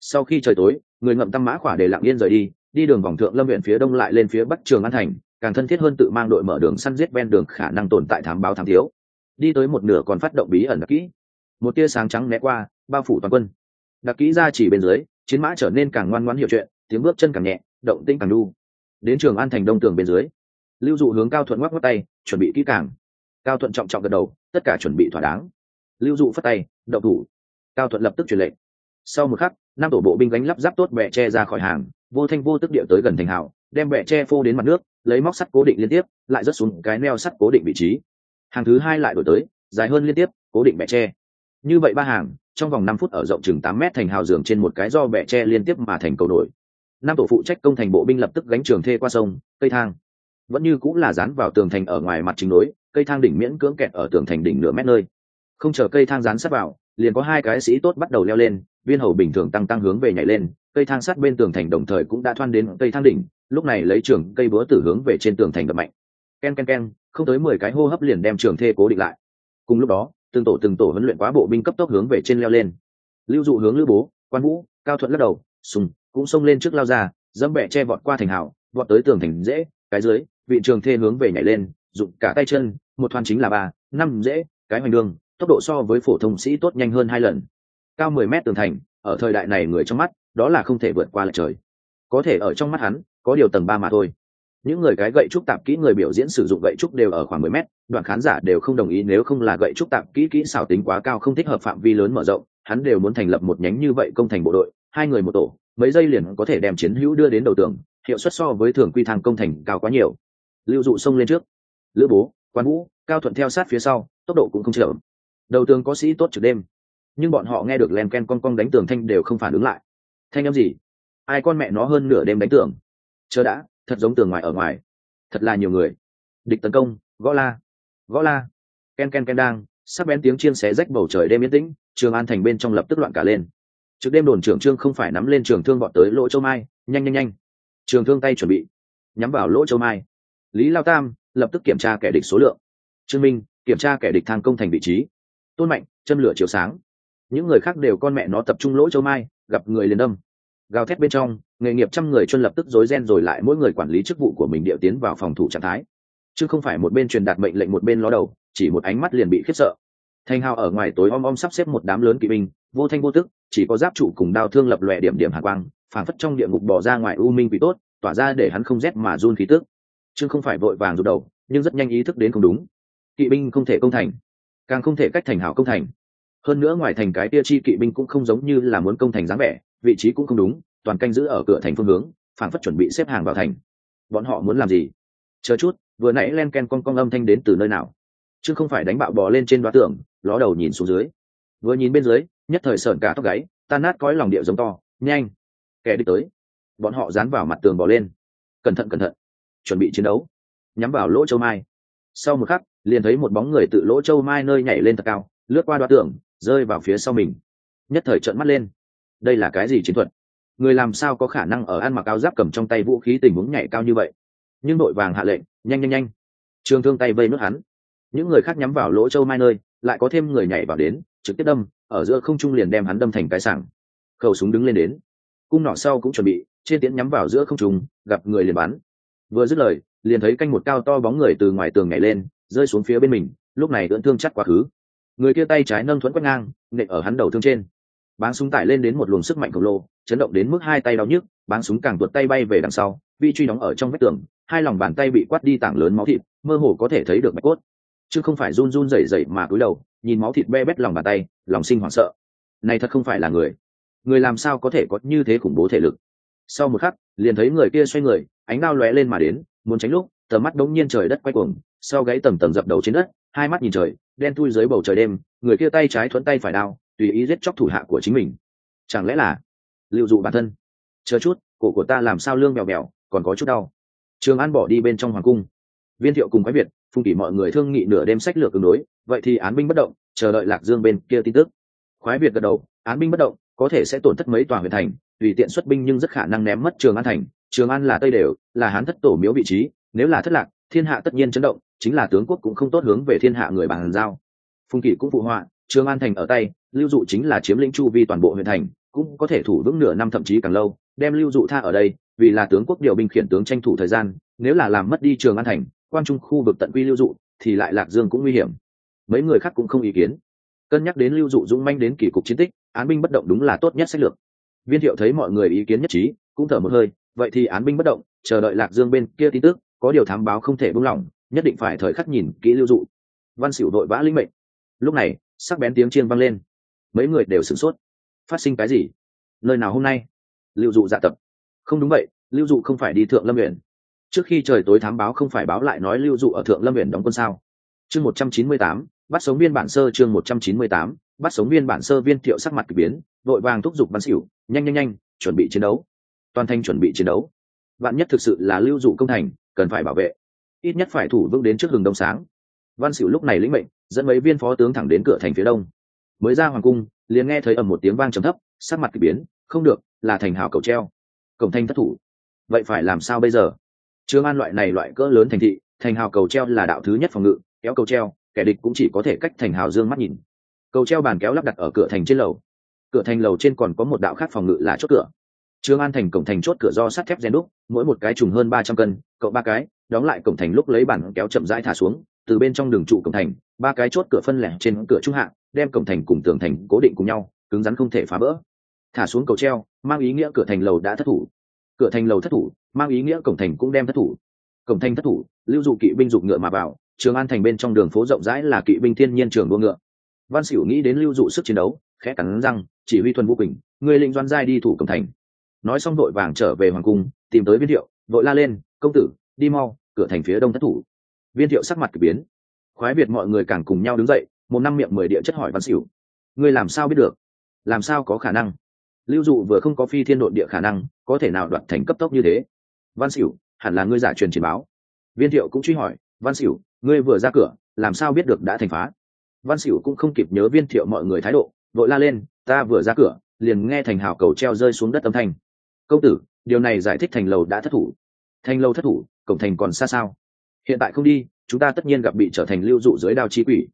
S1: Sau khi trời tối, người ngậm tăng mã khỏa để lặng yên rời đi đi đường vòng thượng lâm huyện phía đông lại lên phía bắc trường an thành, càng thân thiết hơn tự mang đội mở đường săn giết ven đường khả năng tồn tại thám báo thám thiếu. Đi tới một nửa còn phát động bí ẩn đặc kỹ. Một tia sáng trắng né qua, bao phủ toàn quân. Đặc kỹ ra chỉ bên dưới, chiến mã trở nên càng ngoan ngoãn hiểu chuyện, tiếng bước chân càng nhẹ, động tĩnh càng đu. Đến trường an thành đông tường bên dưới, lưu dụ hướng cao thuận ngoắc ngoắc tay, chuẩn bị kỹ càng cao thuận trọng trọng gật đầu, tất cả chuẩn bị thỏa đáng. Lưu dụ phất tay, đậu thủ. Cao thuận lập tức truyền lệnh. Sau một khắc, năm tổ bộ binh gánh lắp ráp tốt bẹ tre ra khỏi hàng, vô thanh vô tức địa tới gần thành hào, đem bẹ tre phô đến mặt nước, lấy móc sắt cố định liên tiếp, lại rớt xuống cái neo sắt cố định vị trí. Hàng thứ hai lại đổi tới, dài hơn liên tiếp, cố định bẹ tre. Như vậy ba hàng, trong vòng năm phút ở rộng chừng tám mét thành hào giường trên một cái do bẹ tre liên tiếp mà thành cầu nổi. Năm tổ phụ trách công thành bộ binh lập tức gánh trường thê qua sông, cây thang. Vẫn như cũng là dán vào tường thành ở ngoài mặt chính đối cây thang đỉnh miễn cưỡng kẹt ở tường thành đỉnh nửa mét nơi. Không chờ cây thang rán sát vào, liền có hai cái sĩ tốt bắt đầu leo lên, viên hầu bình thường tăng tăng hướng về nhảy lên, cây thang sát bên tường thành đồng thời cũng đã thoan đến cây thang đỉnh, lúc này lấy trường cây búa tử hướng về trên tường thành đập mạnh. Ken ken ken, không tới mười cái hô hấp liền đem trường thê cố định lại. Cùng lúc đó, từng tổ từng tổ huấn luyện quá bộ binh cấp tốc hướng về trên leo lên. Lưu dụ hướng lữ bố, quan vũ, cao thuận lắc đầu, sùng, cũng xông lên trước lao ra, dẫm bẹ che vọt qua thành hào, vọt tới tường thành dễ, cái dưới, vị trường thê hướng về nhảy lên dụng cả tay chân, một thoan chính là ba, năm dễ, cái hoành đường, tốc độ so với phổ thông sĩ tốt nhanh hơn hai lần. Cao mười mét tường thành, ở thời đại này người trong mắt, đó là không thể vượt qua lại trời. Có thể ở trong mắt hắn, có điều tầng ba mà thôi. Những người cái gậy trúc tạp kỹ người biểu diễn sử dụng gậy trúc đều ở khoảng mười mét, đoạn khán giả đều không đồng ý nếu không là gậy trúc tạp kỹ kỹ xảo tính quá cao không thích hợp phạm vi lớn mở rộng, hắn đều muốn thành lập một nhánh như vậy công thành bộ đội, hai người một tổ, mấy giây liền có thể đem chiến hữu đưa đến đầu tường, hiệu suất so với thường quy thang công thành cao quá nhiều. Lưu dụ xông lên trước lữ bố, quan vũ, cao thuận theo sát phía sau, tốc độ cũng không chậm. Đầu tường có sĩ tốt trực đêm, nhưng bọn họ nghe được len ken con con đánh tường thanh đều không phản ứng lại. Thanh em gì? Ai con mẹ nó hơn nửa đêm đánh tường? Chờ đã, thật giống tường ngoài ở ngoài. Thật là nhiều người. Địch tấn công, gõ la gõ la. Ken ken ken đang, sắc bén tiếng chiên xé rách bầu trời đêm yên tĩnh, trường an thành bên trong lập tức loạn cả lên. Trước đêm đồn trưởng trương không phải nắm lên trường thương bọn tới lỗ châu mai, nhanh nhanh nhanh. Trường thương tay chuẩn bị, nhắm vào lỗ châu mai lý lao tam lập tức kiểm tra kẻ địch số lượng. Trương minh kiểm tra kẻ địch thang công thành vị trí. Tôn mạnh chân lửa chiếu sáng. Những người khác đều con mẹ nó tập trung lỗ châu mai, gặp người liền đâm. Gào thét bên trong, nghề nghiệp trăm người chuyên lập tức rối ren rồi lại mỗi người quản lý chức vụ của mình điệu tiến vào phòng thủ trạng thái. Chứ không phải một bên truyền đạt mệnh lệnh một bên ló đầu, chỉ một ánh mắt liền bị khiếp sợ. Thanh hào ở ngoài tối om om sắp xếp một đám lớn kỵ binh, vô thanh vô tức, chỉ có giáp trụ cùng đao thương lập lòe điểm điểm hạ quang, phảng phất trong địa ngục bỏ ra ngoài u minh vị tốt, tỏa ra để hắn không rét mà run khí tức chương không phải vội vàng rụt đầu, nhưng rất nhanh ý thức đến không đúng. Kỵ binh không thể công thành, càng không thể cách thành hảo công thành. Hơn nữa ngoài thành cái tia chi kỵ binh cũng không giống như là muốn công thành dáng vẻ, vị trí cũng không đúng, toàn canh giữ ở cửa thành phương hướng, phản phất chuẩn bị xếp hàng vào thành. Bọn họ muốn làm gì? Chờ chút, vừa nãy len ken con con âm thanh đến từ nơi nào? Chứ không phải đánh bạo bò lên trên đoá tường, ló đầu nhìn xuống dưới. Vừa nhìn bên dưới, nhất thời sởn cả tóc gáy, tan nát cõi lòng điệu giống to, nhanh. Kẻ đi tới. Bọn họ dán vào mặt tường bò lên. Cẩn thận cẩn thận chuẩn bị chiến đấu. Nhắm vào lỗ châu mai. Sau một khắc, liền thấy một bóng người tự lỗ châu mai nơi nhảy lên thật cao, lướt qua đoạn tường, rơi vào phía sau mình. Nhất thời trợn mắt lên. Đây là cái gì chiến thuật? Người làm sao có khả năng ở ăn mặc áo giáp cầm trong tay vũ khí tình huống nhảy cao như vậy? Nhưng đội vàng hạ lệnh, nhanh nhanh nhanh. Trường thương tay vây nước hắn. Những người khác nhắm vào lỗ châu mai nơi, lại có thêm người nhảy vào đến, trực tiếp đâm, ở giữa không trung liền đem hắn đâm thành cái sảng. Khẩu súng đứng lên đến. Cung nỏ sau cũng chuẩn bị, trên tiễn nhắm vào giữa không trung, gặp người liền bắn vừa dứt lời, liền thấy canh một cao to bóng người từ ngoài tường nhảy lên, rơi xuống phía bên mình, lúc này ưỡn thương chắc quá khứ. Người kia tay trái nâng thuẫn quét ngang, nện ở hắn đầu thương trên. Báng súng tải lên đến một luồng sức mạnh khổng lồ, chấn động đến mức hai tay đau nhức, báng súng càng tuột tay bay về đằng sau vi truy đóng ở trong vách tường, hai lòng bàn tay bị quát đi tảng lớn máu thịt, mơ hồ có thể thấy được mạch cốt. Chứ không phải run run rẩy rẩy mà cúi đầu, nhìn máu thịt be bét lòng bàn tay, lòng sinh hoảng sợ. Này thật không phải là người. Người làm sao có thể có như thế khủng bố thể lực? Sau một khắc, liền thấy người kia xoay người ánh đao lóe lên mà đến, muốn tránh lúc, tầm mắt đống nhiên trời đất quay cuồng, sau gáy tầm tầm dập đầu trên đất, hai mắt nhìn trời, đen thui dưới bầu trời đêm, người kia tay trái thuẫn tay phải đao, tùy ý giết chóc thủ hạ của chính mình. Chẳng lẽ là lưu dụ bản thân? Chờ chút, cổ của ta làm sao lương mèo mèo còn có chút đau. Trường an bỏ đi bên trong hoàng cung. Viên thiệu cùng quái việt, phung kỷ mọi người thương nghị nửa đêm sách lược ứng đối, vậy thì án binh bất động, chờ đợi lạc dương bên kia tin tức. Khoái việt gật đầu, án binh bất động, có thể sẽ tổn thất mấy tòa huyện thành, tùy tiện xuất binh nhưng rất khả năng ném mất trường an thành trường an là tây đều, là hán thất tổ miếu vị trí, nếu là thất lạc, thiên hạ tất nhiên chấn động, chính là tướng quốc cũng không tốt hướng về thiên hạ người bàn giao. Phùng kỷ cũng phụ họa, trường an thành ở tay lưu dụ chính là chiếm lĩnh chu vi toàn bộ huyện thành, cũng có thể thủ vững nửa năm thậm chí càng lâu, đem lưu dụ tha ở đây, vì là tướng quốc điều binh khiển tướng tranh thủ thời gian, nếu là làm mất đi trường an thành, quan trung khu vực tận quy lưu dụ, thì lại lạc dương cũng nguy hiểm. Mấy người khác cũng không ý kiến. Cân nhắc đến lưu dụ dũng manh đến kỷ cục chiến tích, án binh bất động đúng là tốt nhất sách lược. Viên thiệu thấy mọi người ý kiến nhất trí, cũng thở một hơi vậy thì án binh bất động, chờ đợi lạc dương bên kia tin tức, có điều thám báo không thể buông lỏng, nhất định phải thời khắc nhìn kỹ lưu dụ. Văn xỉu đội vã linh mệnh. Lúc này, sắc bén tiếng chiên vang lên. Mấy người đều sửng sốt. Phát sinh cái gì? Nơi nào hôm nay? Lưu dụ dạ tập. Không đúng vậy, lưu dụ không phải đi thượng lâm huyện. Trước khi trời tối thám báo không phải báo lại nói lưu dụ ở thượng lâm huyện đóng quân sao? Chương một trăm chín mươi tám, bắt sống viên bản sơ chương một trăm chín mươi tám, bắt sống viên bản sơ viên thiệu sắc mặt k ỳ biến, vội vàng thúc giục văn xỉu nhanh nhanh nhanh, chuẩn bị chiến đấu toàn thanh chuẩn bị chiến đấu. Vạn nhất thực sự là lưu dụ công thành, cần phải bảo vệ. Ít nhất phải thủ vững đến trước hừng đông sáng. Văn xỉu lúc này lĩnh mệnh, dẫn mấy viên phó tướng thẳng đến cửa thành phía đông. Mới ra hoàng cung, liền nghe thấy ầm một tiếng vang trầm thấp, sắc mặt k ỳ biến, không được, là thành hào cầu treo. Cổng thanh thất thủ. Vậy phải làm sao bây giờ? Trương an loại này loại cỡ lớn thành thị, thành hào cầu treo là đạo thứ nhất phòng ngự, kéo cầu treo, kẻ địch cũng chỉ có thể cách thành hào dương mắt nhìn. Cầu treo bàn kéo lắp đặt ở cửa thành trên lầu. Cửa thành lầu trên còn có một đạo khác phòng ngự là chốt cửa trương an thành cổng thành chốt cửa do sắt thép rèn đúc, mỗi một cái trùng hơn ba trăm cân cậu ba cái, đóng lại cổng thành lúc lấy bản kéo chậm rãi thả xuống, từ bên trong đường trụ cổng thành, ba cái chốt cửa phân lẻ trên cửa trung hạng, đem cổng thành cùng tường thành cố định cùng nhau, cứng rắn không thể phá bỡ. thả xuống cầu treo, mang ý nghĩa cửa thành lầu đã thất thủ. Cửa thành lầu thất thủ, mang ý nghĩa cổng thành cũng đem thất thủ. Cổng thành thất thủ, lưu dụ kỵ binh dục ngựa mà vào trường an thành bên trong đường phố rộng rãi là kỵ binh thiên nhiên trường đua ngựa. Văn Sửu nghĩ đến lưu dụ sức chiến đấu, khẽ cắn răng, chỉ huy thuần vũ quỳnh, người lĩnh doan giai đi thủ cổng thành nói xong đội vàng trở về hoàng cung, tìm tới viên thiệu, vội la lên, công tử, đi mau, cửa thành phía đông thất thủ. Viên thiệu sắc mặt k biến. Khoái việt mọi người càng cùng nhau đứng dậy, một năm miệng mười địa chất hỏi văn xỉu ngươi làm sao biết được? Làm sao có khả năng? Lưu dụ vừa không có phi thiên đội địa khả năng, có thể nào đoạt thành cấp tốc như thế? Văn xỉu hẳn là ngươi giả truyền chỉ báo. Viên thiệu cũng truy hỏi, văn xỉu ngươi vừa ra cửa, làm sao biết được đã thành phá? Văn xỉu cũng không kịp nhớ viên thiệu mọi người thái độ, vội la lên, ta vừa ra cửa, liền nghe thành hào cầu treo rơi xuống đất âm thanh công tử, điều này giải thích thành lầu đã thất thủ. Thành lầu thất thủ, cổng thành còn xa sao? Hiện tại không đi, chúng ta tất nhiên gặp bị trở thành lưu dụ dưới đao chi quỷ.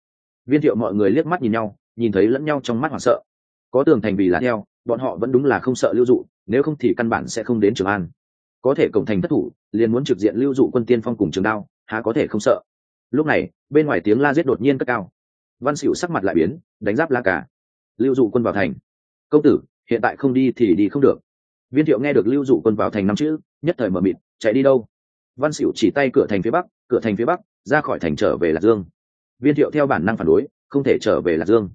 S1: Viên thiệu mọi người liếc mắt nhìn nhau, nhìn thấy lẫn nhau trong mắt hoảng sợ. Có tường thành vì là theo, bọn họ vẫn đúng là không sợ lưu dụ, nếu không thì căn bản sẽ không đến trường an. Có thể cổng thành thất thủ, liền muốn trực diện lưu dụ quân tiên phong cùng trường đao, há có thể không sợ? Lúc này, bên ngoài tiếng la giết đột nhiên cất cao. Văn xỉu sắc mặt lại biến, đánh giáp la cả. Lưu dụ quân vào thành. Công tử, hiện tại không đi thì đi không được viên thiệu nghe được lưu dụ quân vào thành năm chữ, nhất thời mở mịt, chạy đi đâu? Văn xỉu chỉ tay cửa thành phía bắc, cửa thành phía bắc, ra khỏi thành trở về lạc dương. Viên thiệu theo bản năng phản đối, không thể trở về lạc dương.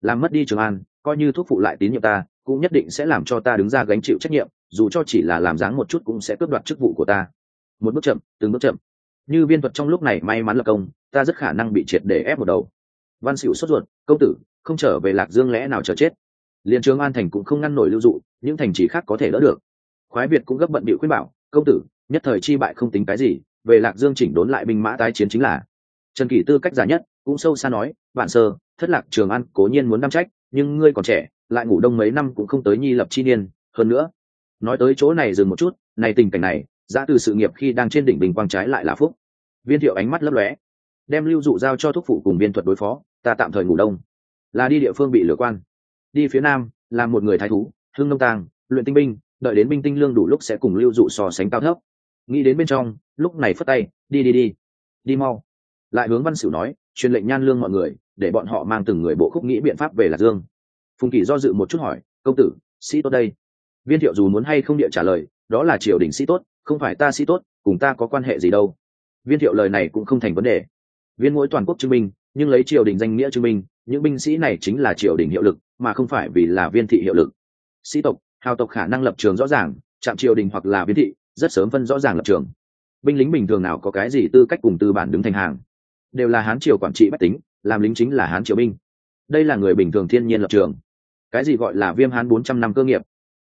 S1: Làm mất đi trường an, coi như thuốc phụ lại tín nhiệm ta, cũng nhất định sẽ làm cho ta đứng ra gánh chịu trách nhiệm, dù cho chỉ là làm dáng một chút cũng sẽ cướp đoạt chức vụ của ta. Một bước chậm, từng bước chậm. Như viên thuật trong lúc này may mắn là công, ta rất khả năng bị triệt để ép một đầu. Văn xỉu sốt ruột, công tử, không trở về lạc dương lẽ nào chờ chết? Liền trường an thành cũng không ngăn nổi lưu dụ những thành trì khác có thể đỡ được. Khoái việt cũng gấp bận bịu khuyên bảo, công tử, nhất thời chi bại không tính cái gì, về lạc dương chỉnh đốn lại binh mã tái chiến chính là. Trần kỷ tư cách giả nhất, cũng sâu xa nói, vạn sơ, thất lạc trường an cố nhiên muốn đăm trách, nhưng ngươi còn trẻ, lại ngủ đông mấy năm cũng không tới nhi lập chi niên, hơn nữa. Nói tới chỗ này dừng một chút, này tình cảnh này giã từ sự nghiệp khi đang trên đỉnh bình quang trái lại là phúc. Viên thiệu ánh mắt lấp lóe, đem lưu dụ giao cho thúc phụ cùng viên thuật đối phó, ta tạm thời ngủ đông, là đi địa phương bị lửa quan, đi phía nam làm một người thái thú hương nông tàng luyện tinh binh, đợi đến binh tinh lương đủ lúc sẽ cùng lưu dụ so sánh cao thấp. Nghĩ đến bên trong, lúc này phất tay, đi đi đi đi mau. Lại hướng văn sửu nói, truyền lệnh nhan lương mọi người, để bọn họ mang từng người bộ khúc nghĩ biện pháp về lạc dương. Phùng kỳ do dự một chút hỏi, công tử, sĩ tốt đây? Viên thiệu dù muốn hay không địa trả lời, đó là triều đình sĩ tốt, không phải ta sĩ tốt, cùng ta có quan hệ gì đâu. Viên thiệu lời này cũng không thành vấn đề. Viên mỗi toàn quốc chứng minh, nhưng lấy triều đình danh nghĩa chứng minh, những binh sĩ này chính là triều đình hiệu lực, mà không phải vì là viên thị hiệu lực sĩ tộc, hào tộc khả năng lập trường rõ ràng chạm triều đình hoặc là biến thị, rất sớm phân rõ ràng lập trường. Binh lính bình thường nào có cái gì tư cách cùng tư bản đứng thành hàng? Đều là hán triều quản trị bách tính, làm lính chính là hán triều binh. Đây là người bình thường thiên nhiên lập trường. Cái gì gọi là viêm hán bốn trăm năm cơ nghiệp?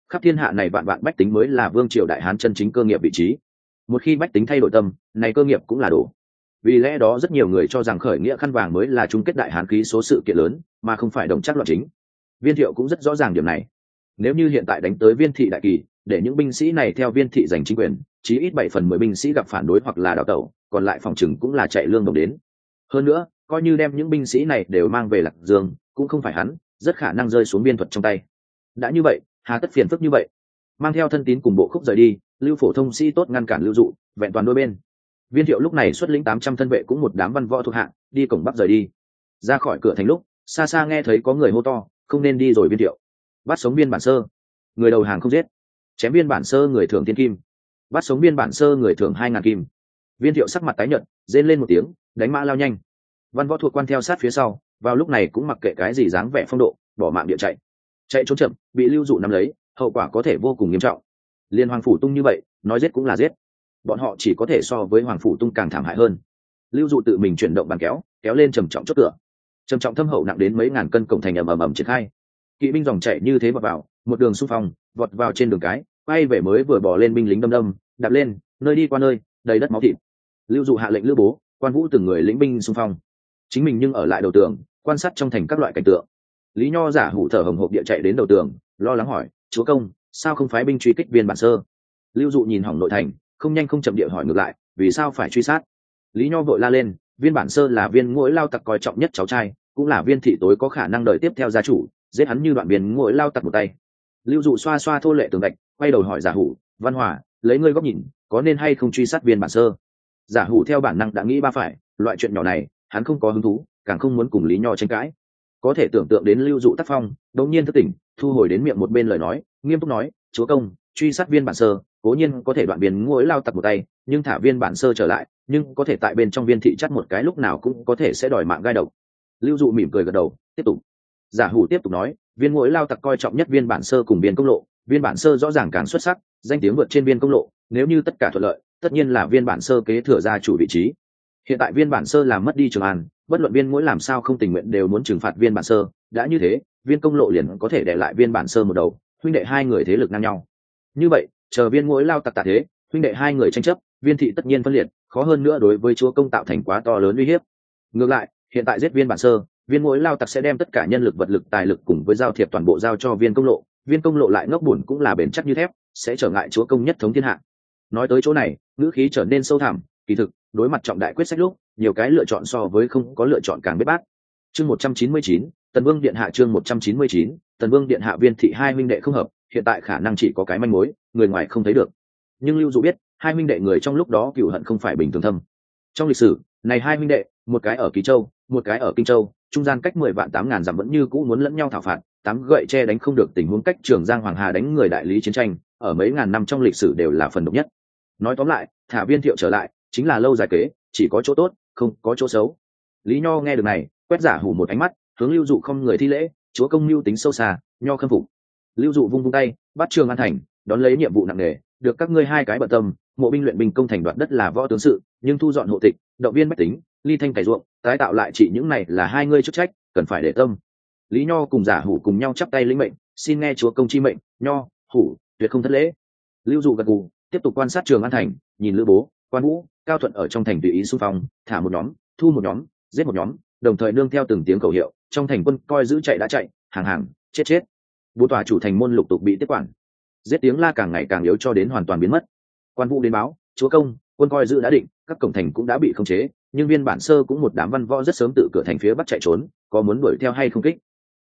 S1: Khắp thiên hạ này vạn vạn bách tính mới là vương triều đại hán chân chính cơ nghiệp vị trí. Một khi bách tính thay đổi tâm, này cơ nghiệp cũng là đủ vì lẽ đó rất nhiều người cho rằng khởi nghĩa khăn vàng mới là chung kết đại hán khí số sự kiện lớn, mà không phải đồng chắc loạn chính. Viên thiệu cũng rất rõ ràng điểm này nếu như hiện tại đánh tới viên thị đại kỳ, để những binh sĩ này theo viên thị giành chính quyền, chí ít bảy phần mười binh sĩ gặp phản đối hoặc là đào tẩu, còn lại phòng chừng cũng là chạy lương đồng đến. Hơn nữa, coi như đem những binh sĩ này đều mang về lạc dương, cũng không phải hắn, rất khả năng rơi xuống biên thuật trong tay. Đã như vậy, hà tất phiền phức như vậy. Mang theo thân tín cùng bộ khúc rời đi, lưu phổ thông sĩ tốt ngăn cản lưu dụ, vẹn toàn đôi bên. Viên thiệu lúc này xuất lĩnh tám trăm thân vệ cũng một đám văn võ thuộc hạng đi cổng bắc rời đi. Ra khỏi cửa thành lúc, xa xa nghe thấy có người hô to, không nên đi rồi viên thiệu bắt sống biên bản sơ. Người đầu hàng không giết. Chém biên bản sơ người thường thiên kim. Bắt sống biên bản sơ người thường hai ngàn kim. Viên thiệu sắc mặt tái nhợt, rên lên một tiếng, đánh mã lao nhanh. Văn võ thuộc quan theo sát phía sau, vào lúc này cũng mặc kệ cái gì dáng vẻ phong độ, bỏ mạng địa chạy. Chạy trốn chậm, bị lưu dụ nắm lấy, hậu quả có thể vô cùng nghiêm trọng. Liên hoàng phủ tung như vậy, nói giết cũng là giết. Bọn họ chỉ có thể so với hoàng phủ tung càng thảm hại hơn. Lưu dụ tự mình chuyển động bàn kéo kéo lên trầm trọng chốt cửa. Trầm trọng thâm hậu nặng đến mấy ngàn cân cổng thành ầm ầm ầm triển khai kỵ binh dòng chạy như thế vọt vào, một đường xung phong, vọt vào trên đường cái, quay về mới vừa bỏ lên binh lính đâm đâm, đạp lên, nơi đi qua nơi, đầy đất máu thịt. Lưu dụ hạ lệnh lữ bố, quan vũ từng người lĩnh binh xung phong. Chính mình nhưng ở lại đầu tường, quan sát trong thành các loại cảnh tượng. Lý nho giả hủ thở hồng hộp địa chạy đến đầu tường, lo lắng hỏi, chúa công, sao không phái binh truy kích viên bản sơ? Lưu dụ nhìn hỏng nội thành, không nhanh không chậm địa hỏi ngược lại, vì sao phải truy sát? Lý nho vội la lên, viên bản sơ là viên mỗi lao tặc coi trọng nhất cháu trai, cũng là viên thị tối có khả năng đợi tiếp theo gia chủ giết hắn như đoạn biển ngồi lao tặc một tay. Lưu dụ xoa xoa thô lệ tường gạch, quay đầu hỏi giả hủ, văn hòa, lấy ngươi góc nhìn, có nên hay không truy sát viên bản sơ? Giả hủ theo bản năng đã nghĩ ba phải, loại chuyện nhỏ này, hắn không có hứng thú, càng không muốn cùng lý nho tranh cãi. Có thể tưởng tượng đến lưu dụ tác phong, đột nhiên thất tỉnh, thu hồi đến miệng một bên lời nói, nghiêm túc nói, chúa công, truy sát viên bản sơ, cố nhiên có thể đoạn biến ngỗi lao tặc một tay, nhưng thả viên bản sơ trở lại, nhưng có thể tại bên trong viên thị chắt một cái lúc nào cũng có thể sẽ đòi mạng gai độc. Lưu dụ mỉm cười gật đầu, tiếp tục giả hủ tiếp tục nói, viên mũi lao tặc coi trọng nhất viên bản sơ cùng viên công lộ, viên bản sơ rõ ràng càng xuất sắc, danh tiếng vượt trên viên công lộ, nếu như tất cả thuận lợi, tất nhiên là viên bản sơ kế thừa ra chủ vị trí. Hiện tại viên bản sơ làm mất đi trường an, bất luận viên mỗi làm sao không tình nguyện đều muốn trừng phạt viên bản sơ, đã như thế, viên công lộ liền có thể để lại viên bản sơ một đầu, huynh đệ hai người thế lực ngang nhau. Như vậy, chờ viên mỗi lao tặc tạ thế, huynh đệ hai người tranh chấp, viên thị tất nhiên phân liệt, khó hơn nữa đối với chúa công tạo thành quá to lớn uy hiếp. Ngược lại, hiện tại giết viên bản sơ viên mỗi lao tặc sẽ đem tất cả nhân lực, vật lực, tài lực cùng với giao thiệp toàn bộ giao cho viên công lộ. Viên công lộ lại ngốc buồn cũng là bền chắc như thép, sẽ trở ngại chúa công nhất thống thiên hạ. Nói tới chỗ này, ngữ khí trở nên sâu thẳm, kỳ thực, đối mặt trọng đại quyết sách lúc, nhiều cái lựa chọn so với không có lựa chọn càng biết bát. Chương một trăm chín mươi chín, tần vương điện hạ chương một trăm chín mươi chín, tần vương điện hạ viên thị hai minh đệ không hợp, hiện tại khả năng chỉ có cái manh mối, người ngoài không thấy được. Nhưng lưu dụ biết, hai minh đệ người trong lúc đó cựu hận không phải bình thường thâm. Trong lịch sử, này hai minh đệ, một cái ở kỳ châu, một cái ở kinh châu trung gian cách mười vạn tám ngàn dặm vẫn như cũ muốn lẫn nhau thảo phạt, tám gậy che đánh không được tình huống cách trường giang hoàng hà đánh người đại lý chiến tranh, ở mấy ngàn năm trong lịch sử đều là phần độc nhất. Nói tóm lại, thả viên thiệu trở lại, chính là lâu dài kế, chỉ có chỗ tốt, không có chỗ xấu. Lý nho nghe được này, quét giả hủ một ánh mắt, hướng lưu dụ không người thi lễ, chúa công Lưu tính sâu xa, nho khâm phục. Lưu dụ vung vung tay, bắt trường an thành, đón lấy nhiệm vụ nặng nề, được các ngươi hai cái bận tâm, mộ binh luyện binh công thành đoạt đất là võ tướng sự, nhưng thu dọn hộ tịch, động viên bách tính ly thanh cải ruộng, tái tạo lại trị những này là hai ngươi chức trách, cần phải để tâm. Lý nho cùng giả hủ cùng nhau chắp tay lĩnh mệnh, xin nghe chúa công chi mệnh, nho, hủ, tuyệt không thất lễ. Lưu dụ gật gù, tiếp tục quan sát trường an thành, nhìn lữ bố, quan vũ, cao thuận ở trong thành tùy ý xung phong, thả một nhóm, thu một nhóm, giết một nhóm, đồng thời nương theo từng tiếng cầu hiệu, trong thành quân coi giữ chạy đã chạy, hàng hàng, chết chết. Bố tòa chủ thành môn lục tục bị tiếp quản. Giết tiếng la càng ngày càng yếu cho đến hoàn toàn biến mất. Quan vũ đến báo, chúa công quân coi giữ đã định, các cổng thành cũng đã bị khống chế, nhưng viên bản sơ cũng một đám văn võ rất sớm tự cửa thành phía bắt chạy trốn, có muốn đuổi theo hay không kích.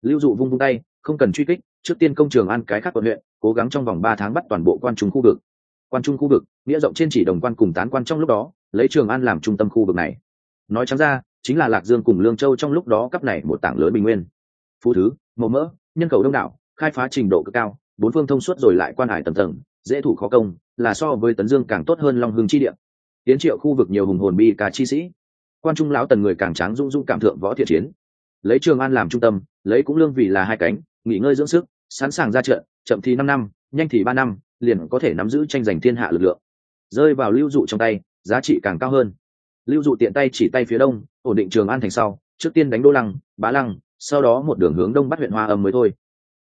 S1: Lưu dụ vung vung tay, không cần truy kích, trước tiên công trường an cái khác quận huyện, cố gắng trong vòng ba tháng bắt toàn bộ quan trung khu vực. Quan trung khu vực, nghĩa rộng trên chỉ đồng quan cùng tán quan trong lúc đó, lấy trường an làm trung tâm khu vực này. Nói trắng ra, chính là lạc dương cùng lương châu trong lúc đó cấp này một tảng lớn bình nguyên. Phú thứ màu mỡ, nhân khẩu đông đảo, khai phá trình độ cực cao, bốn phương thông suốt rồi lại quan hải tầm tầng, dễ thủ khó công là so với tấn dương càng tốt hơn long hưng chi địa. Tiến triệu khu vực nhiều hùng hồn bi cả chi sĩ. Quan trung lão tần người càng tráng dung dung cảm thượng võ thiện chiến. Lấy trường an làm trung tâm, lấy cũng lương vì là hai cánh, nghỉ ngơi dưỡng sức, sẵn sàng ra trận, chậm thì năm năm, nhanh thì ba năm, liền có thể nắm giữ tranh giành thiên hạ lực lượng. Rơi vào lưu dụ trong tay, giá trị càng cao hơn. Lưu dụ tiện tay chỉ tay phía đông, ổn định trường an thành sau, trước tiên đánh đô lăng, bá lăng, sau đó một đường hướng đông bắt huyện hoa âm mới thôi.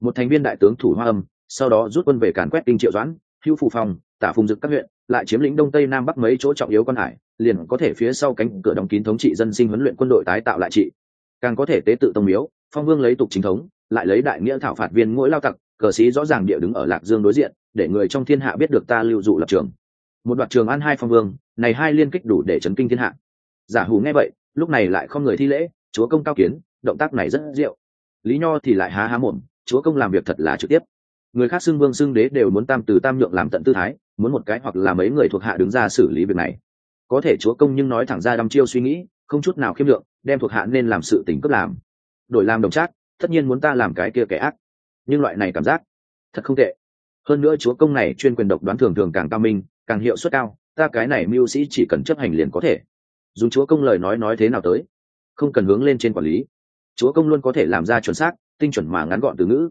S1: Một thành viên đại tướng thủ hoa âm, sau đó rút quân về càn quét kinh triệu doãn hữu phù phòng, tả phùng dực các huyện, lại chiếm lĩnh đông tây nam bắc mấy chỗ trọng yếu quan hải, liền có thể phía sau cánh cửa đóng kín thống trị dân sinh huấn luyện quân đội tái tạo lại trị. Càng có thể tế tự tông miếu, phong vương lấy tục chính thống, lại lấy đại nghĩa thảo phạt viên mỗi lao tặc, cờ sĩ rõ ràng địa đứng ở lạc dương đối diện, để người trong thiên hạ biết được ta lưu dụ lập trường. Một đoạn trường an hai phong vương, này hai liên kích đủ để chấn kinh thiên hạ. Giả hủ nghe vậy, lúc này lại không người thi lễ, chúa công cao kiến, động tác này rất diệu. Lý nho thì lại há há mồm, chúa công làm việc thật là trực tiếp người khác xưng vương xưng đế đều muốn tam từ tam nhượng làm tận tư thái, muốn một cái hoặc là mấy người thuộc hạ đứng ra xử lý việc này. Có thể chúa công nhưng nói thẳng ra đăm chiêu suy nghĩ, không chút nào khiêm lượng đem thuộc hạ nên làm sự tình cấp làm. Đổi làm đồng trác, tất nhiên muốn ta làm cái kia kẻ ác. Nhưng loại này cảm giác, thật không tệ. Hơn nữa chúa công này chuyên quyền độc đoán thường thường càng cao minh, càng hiệu suất cao, ta cái này mưu sĩ chỉ cần chấp hành liền có thể. Dùng chúa công lời nói nói thế nào tới? Không cần hướng lên trên quản lý. Chúa công luôn có thể làm ra chuẩn xác, tinh chuẩn mà ngắn gọn từ ngữ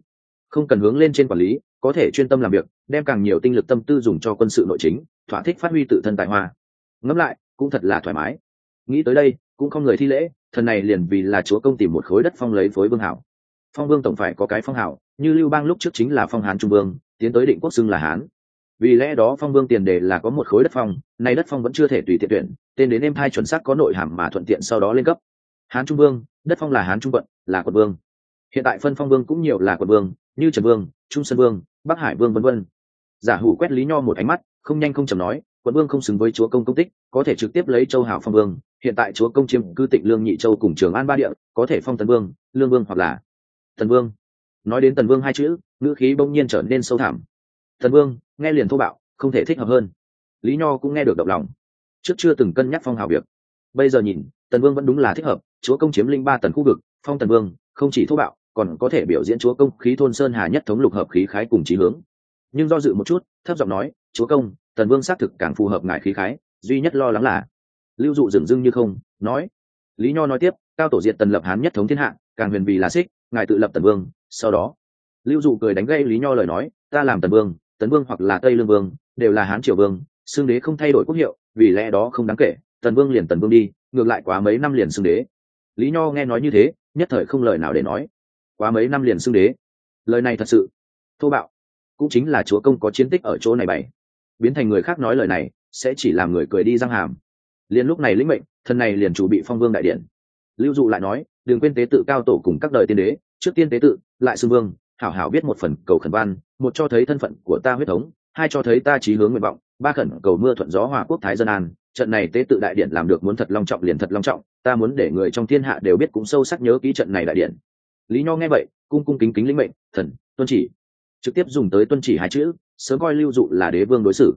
S1: không cần hướng lên trên quản lý, có thể chuyên tâm làm việc, đem càng nhiều tinh lực tâm tư dùng cho quân sự nội chính, thỏa thích phát huy tự thân tài hoa. Ngẫm lại, cũng thật là thoải mái. Nghĩ tới đây, cũng không người thi lễ, thần này liền vì là chúa công tìm một khối đất phong lấy phối vương hảo. Phong vương tổng phải có cái phong hảo, như lưu bang lúc trước chính là phong hán trung vương, tiến tới định quốc xưng là hán. Vì lẽ đó phong vương tiền đề là có một khối đất phong, nay đất phong vẫn chưa thể tùy tiện tuyển, tên đến em hai chuẩn xác có nội hàm mà thuận tiện sau đó lên cấp. Hán trung vương, đất phong là hán trung quận, là quận vương. Hiện tại phân phong vương cũng nhiều là quận vương như trần vương, trung sơn vương, bắc hải vương vân vân. Giả hủ quét lý nho một ánh mắt, không nhanh không chầm nói, quận vương không xứng với chúa công công tích, có thể trực tiếp lấy châu hảo phong vương, hiện tại chúa công chiếm cư tịnh lương nhị châu cùng trường an ba địa, có thể phong tần vương, lương vương hoặc là tần vương. Nói đến tần vương hai chữ, ngữ khí bỗng nhiên trở nên sâu thẳm. Tần vương, nghe liền thô bạo, không thể thích hợp hơn. Lý nho cũng nghe được động lòng. Trước chưa từng cân nhắc phong hào việc. Bây giờ nhìn, tần vương vẫn đúng là thích hợp, chúa công chiếm linh ba tần khu vực, phong tần vương, không chỉ thô bạo còn có thể biểu diễn chúa công khí thôn sơn hà nhất thống lục hợp khí khái cùng trí hướng. Nhưng do dự một chút, thấp giọng nói, chúa công, tần vương xác thực càng phù hợp ngài khí khái, duy nhất lo lắng là. Lưu dụ dửng dưng như không, nói, lý nho nói tiếp, cao tổ diện tần lập hán nhất thống thiên hạ, càng huyền vì là xích, ngài tự lập tần vương, sau đó. Lưu dụ cười đánh gây lý nho lời nói, ta làm tần vương tấn vương hoặc là tây lương vương, đều là hán triều vương xương đế không thay đổi quốc hiệu, vì lẽ đó không đáng kể, tần vương liền tần vương đi, ngược lại quá mấy năm liền xương đế. Lý nho nghe nói như thế, nhất thời không lời nào để nói quá mấy năm liền xưng đế. Lời này thật sự, thô bạo. Cũng chính là chúa công có chiến tích ở chỗ này bày. Biến thành người khác nói lời này, sẽ chỉ làm người cười đi răng hàm. Liền lúc này lĩnh mệnh thần này liền chủ bị phong vương đại điện. Lưu dụ lại nói đừng quên tế tự cao tổ cùng các đời tiên đế, trước tiên tế tự, lại xưng vương, hảo hảo biết một phần cầu khẩn văn một cho thấy thân phận của ta huyết thống, hai cho thấy ta trí hướng nguyện vọng, ba khẩn cầu mưa thuận gió hòa quốc thái dân an. Trận này tế tự đại điện làm được muốn thật long trọng liền thật long trọng, ta muốn để người trong thiên hạ đều biết cũng sâu sắc nhớ ký trận này đại điện lý nho nghe vậy, cung cung kính kính lĩnh mệnh, thần, tuân chỉ. Trực tiếp dùng tới tuân chỉ hai chữ, sớm coi lưu dụ là đế vương đối xử.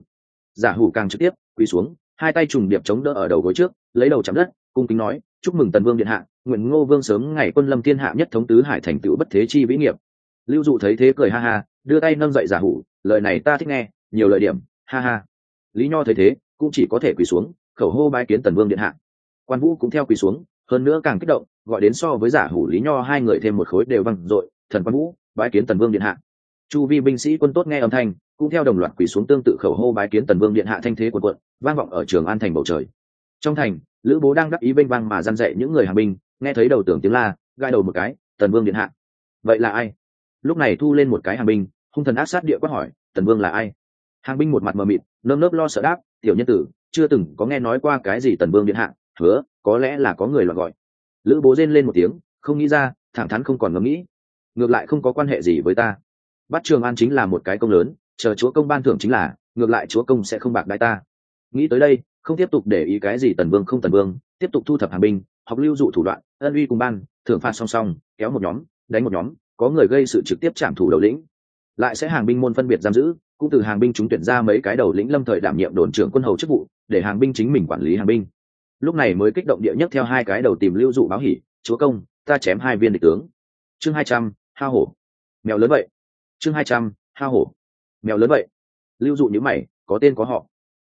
S1: Giả hủ càng trực tiếp, quỳ xuống, hai tay trùng điệp chống đỡ ở đầu gối trước, lấy đầu chạm đất, cung kính nói, chúc mừng tần vương điện hạ, nguyện ngô vương sớm ngày quân lâm thiên hạ nhất thống tứ hải thành tựu bất thế chi vĩ nghiệp. Lưu dụ thấy thế cười ha ha, đưa tay nâng dậy giả hủ, lời này ta thích nghe, nhiều lời điểm, ha ha. Lý nho thấy thế, cũng chỉ có thể quỳ xuống, khẩu hô bái kiến tần vương điện hạ. Quan vũ cũng theo quỳ xuống, hơn nữa càng kích động gọi đến so với giả hủ lý nho hai người thêm một khối đều văng dội, thần quan vũ, bái kiến tần vương điện hạ. Chu vi binh sĩ quân tốt nghe âm thanh, cũng theo đồng loạt quỳ xuống tương tự khẩu hô bái kiến tần vương điện hạ thanh thế quần quận, vang vọng ở trường an thành bầu trời. Trong thành, lữ bố đang đắc ý bênh vang mà gian dạy những người hàng binh, nghe thấy đầu tưởng tiếng la gai đầu một cái, tần vương điện hạ. Vậy là ai? Lúc này thu lên một cái hàng binh, hung thần ác sát địa quát hỏi, tần vương là ai? Hàng binh một mặt mờ mịt, nơm nớp lo sợ đáp, tiểu nhân tử, chưa từng có nghe nói qua cái gì tần vương điện hạ, hứa, có lẽ là có người loạn gọi lữ bố rên lên một tiếng, không nghĩ ra, thẳng thắn không còn ngẫm nghĩ. Ngược lại không có quan hệ gì với ta. Bắt trường an chính là một cái công lớn, chờ chúa công ban thưởng chính là, ngược lại chúa công sẽ không bạc đai ta. Nghĩ tới đây, không tiếp tục để ý cái gì tần vương không tần vương, tiếp tục thu thập hàng binh, học lưu dụ thủ đoạn, ân uy cùng ban, thưởng phạt song song, kéo một nhóm, đánh một nhóm, có người gây sự trực tiếp chạm thủ đầu lĩnh. Lại sẽ hàng binh môn phân biệt giam giữ, cũng từ hàng binh chúng tuyển ra mấy cái đầu lĩnh lâm thời đảm nhiệm đồn trưởng quân hầu chức vụ, để hàng binh chính mình quản lý hàng binh lúc này mới kích động địa nhất theo hai cái đầu tìm lưu dụ báo hỉ, chúa công, ta chém hai viên địch tướng. Chương hai trăm, ha hổ. Mèo lớn vậy. Chương hai trăm, ha hổ. Mèo lớn vậy. Lưu dụ nhữ mày, có tên có họ.